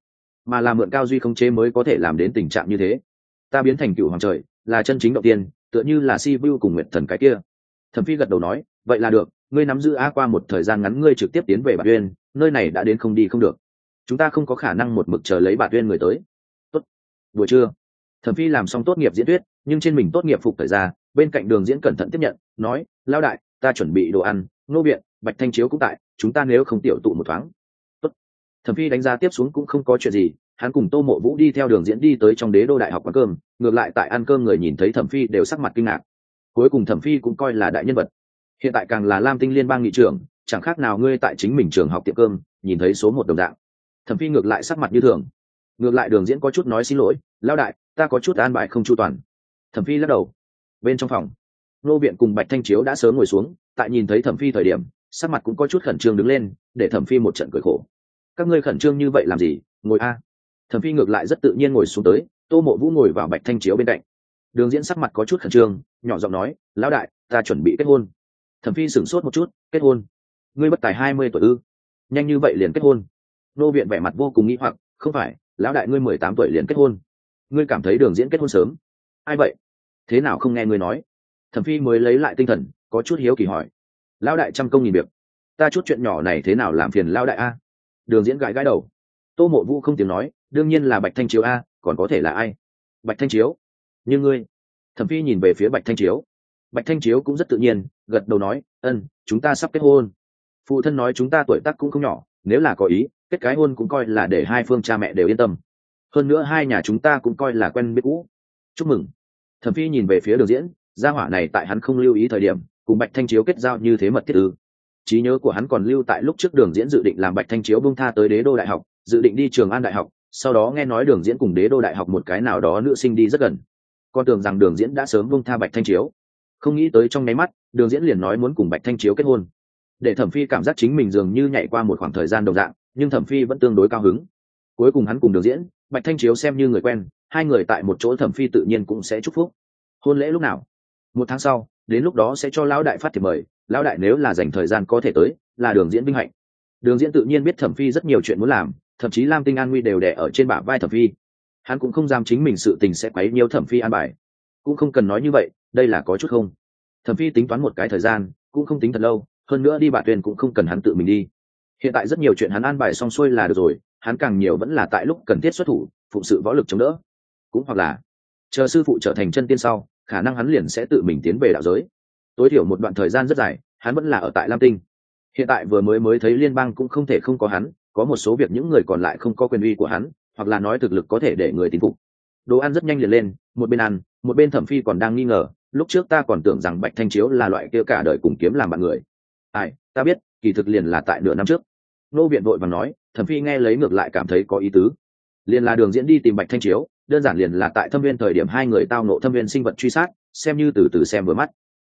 mà là mượn cao duy không chế mới có thể làm đến tình trạng như thế. Ta biến thành cựu hoàng trời, là chân chính đầu tiên, tựa như là si vu cùng nguyệt thần cái kia. Thẩm phi gật đầu nói, vậy là được, ngươi nắm giữ a qua một thời gian ngắn, ngươi trực tiếp tiến về bản uyên, nơi này đã đến không đi không được. Chúng ta không có khả năng một mực chờ lấy bản uyên người tới. Tốt. Buổi trưa, thẩm phi làm xong tốt nghiệp diễn thuyết, nhưng trên mình tốt nghiệp phục thời ra, bên cạnh đường diễn cẩn thận tiếp nhận, nói lao đại, ta chuẩn bị đồ ăn, nô biện, bạch thanh chiếu cũng tại, chúng ta nếu không tiểu tụ một thoáng thẩm phi đánh giá tiếp xuống cũng không có chuyện gì, hắn cùng tô mộ vũ đi theo đường diễn đi tới trong đế đô đại học quán cơm, ngược lại tại ăn cơm người nhìn thấy thẩm phi đều sắc mặt kinh ngạc. Cuối cùng thẩm phi cũng coi là đại nhân vật. Hiện tại càng là lam tinh liên bang nghị trưởng, chẳng khác nào ngươi tại chính mình trường học tiệm cơm, nhìn thấy số một đồng dạng. Thẩm phi ngược lại sắc mặt như thường. Ngược lại đường diễn có chút nói xin lỗi lao đại, ta có chút an bài không chu toàn. Thẩm phi lắc đầu. Bên trong phòng, nô viện cùng bạch thanh chiếu đã sớm ngồi xuống, tại nhìn thấy thẩm phi thời điểm, sắc mặt cũng có chút khẩn trương đứng lên, để thẩm phi một trận cười khổ các ngươi khẩn trương như vậy làm gì? Ngồi a. Thẩm phi ngược lại rất tự nhiên ngồi xuống tới, tô mộ vũ ngồi vào bạch thanh chiếu bên cạnh. Đường diễn sắc mặt có chút khẩn trương, nhỏ giọng nói, lão đại, ta chuẩn bị kết hôn. Thẩm phi sửng sốt một chút, kết hôn? Ngươi bất tài hai mươi tuổi ư? Nhanh như vậy liền kết hôn? Nô viện vẻ mặt vô cùng nghĩ hoặc, không phải, lão đại ngươi mười tám tuổi liền kết hôn? Ngươi cảm thấy đường diễn kết hôn sớm? Ai vậy? Thế nào không nghe ngươi nói? Thẩm phi mới lấy lại tinh thần, có chút hiếu kỳ hỏi, lão đại trăm công nghìn việc, ta chút chuyện nhỏ này thế nào làm phiền lão đại a? Đường diễn gãi gãi đầu. Tô mộ vũ không tiếng nói, đương nhiên là bạch thanh chiếu a, còn có thể là ai? Bạch thanh chiếu. Nhưng ngươi, thẩm phi nhìn về phía bạch thanh chiếu. Bạch thanh chiếu cũng rất tự nhiên, gật đầu nói, ân, chúng ta sắp kết hôn. Phụ thân nói, chúng ta tuổi tác cũng không nhỏ, nếu là có ý, kết cái hôn cũng coi là để hai phương cha mẹ đều yên tâm. Hơn nữa hai nhà chúng ta cũng coi là quen biết cũ. Chúc mừng. Thẩm phi nhìn về phía đường diễn, gia hỏa này tại hắn không lưu ý thời điểm, cùng bạch thanh chiếu kết giao như thế mật thiết ư? Trí nhớ của hắn còn lưu tại lúc trước đường diễn dự định làm bạch thanh chiếu bung tha tới đế đô đại học, dự định đi trường an đại học, sau đó nghe nói đường diễn cùng đế đô đại học một cái nào đó nữ sinh đi rất gần. Con tưởng rằng đường diễn đã sớm bung tha bạch thanh chiếu. Không nghĩ tới trong nháy mắt, đường diễn liền nói muốn cùng bạch thanh chiếu kết hôn. Để thẩm phi cảm giác chính mình dường như nhảy qua một khoảng thời gian đồng dạng, nhưng thẩm phi vẫn tương đối cao hứng. Cuối cùng hắn cùng đường diễn, bạch thanh chiếu xem như người quen, hai người tại một chỗ thẩm phi tự nhiên cũng sẽ chúc phúc. Hôn lễ lúc nào? Một tháng sau, đến lúc đó sẽ cho lão đại phát thiệp mời lão đại nếu là dành thời gian có thể tới, là đường diễn vinh hạnh. Đường diễn tự nhiên biết thẩm phi rất nhiều chuyện muốn làm, thậm chí lam tinh an nguy đều đẻ ở trên bả vai thẩm phi. Hắn cũng không dám chính mình sự tình sẽ quấy nhiều thẩm phi an bài. Cũng không cần nói như vậy, đây là có chút không. Thẩm phi tính toán một cái thời gian, cũng không tính thật lâu, hơn nữa đi bà tuyên cũng không cần hắn tự mình đi. Hiện tại rất nhiều chuyện hắn an bài xong xuôi là được rồi, hắn càng nhiều vẫn là tại lúc cần thiết xuất thủ, phụng sự võ lực chống đỡ. Cũng hoặc là, chờ sư phụ trở thành chân tiên sau, khả năng hắn liền sẽ tự mình tiến về đạo giới tối thiểu một đoạn thời gian rất dài, hắn vẫn là ở tại lam tinh. Hiện tại vừa mới mới thấy liên bang cũng không thể không có hắn, có một số việc những người còn lại không có quyền uy của hắn, hoặc là nói thực lực có thể để người tín phục. Đồ ăn rất nhanh liền lên, một bên ăn, một bên thẩm phi còn đang nghi ngờ, lúc trước ta còn tưởng rằng bạch thanh chiếu là loại kia cả đời cùng kiếm làm bạn người. Ai, ta biết, kỳ thực liền là tại nửa năm trước. Nô viện vội và nói, thẩm phi nghe lấy ngược lại cảm thấy có ý tứ. Liền là đường diễn đi tìm bạch thanh chiếu, đơn giản liền là tại thâm viên thời điểm hai người tao nộ thâm viên sinh vật truy sát, xem như từ từ xem vừa mắt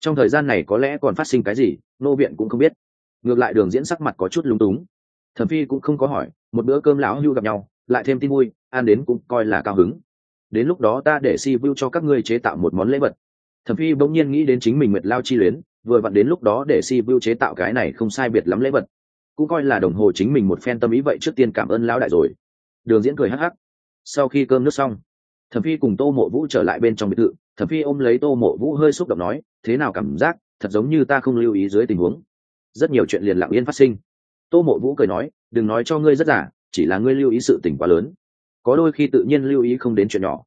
trong thời gian này có lẽ còn phát sinh cái gì, nô viện cũng không biết. Ngược lại đường diễn sắc mặt có chút lúng túng. Thẩm phi cũng không có hỏi, một bữa cơm lão hưu gặp nhau, lại thêm tin vui ăn đến cũng coi là cao hứng. Đến lúc đó ta để si vu cho các ngươi chế tạo một món lễ vật. Thẩm phi bỗng nhiên nghĩ đến chính mình nguyệt lao chi luyến, vừa vặn đến lúc đó để si vu chế tạo cái này không sai biệt lắm lễ vật. Cũng coi là đồng hồ chính mình một phen tâm ý vậy trước tiên cảm ơn lão đại rồi. Đường diễn cười hắc hắc. Sau khi cơm nước xong, thẩm phi cùng tô mộ vũ trở lại bên trong biệt thự. Thẩm phi ôm lấy tô mộ vũ hơi xúc động nói thế nào cảm giác, thật giống như ta không lưu ý dưới tình huống. Rất nhiều chuyện liền lặng yên phát sinh. Tô mộ vũ cười nói, đừng nói cho ngươi rất giả, chỉ là ngươi lưu ý sự tình quá lớn. Có đôi khi tự nhiên lưu ý không đến chuyện nhỏ.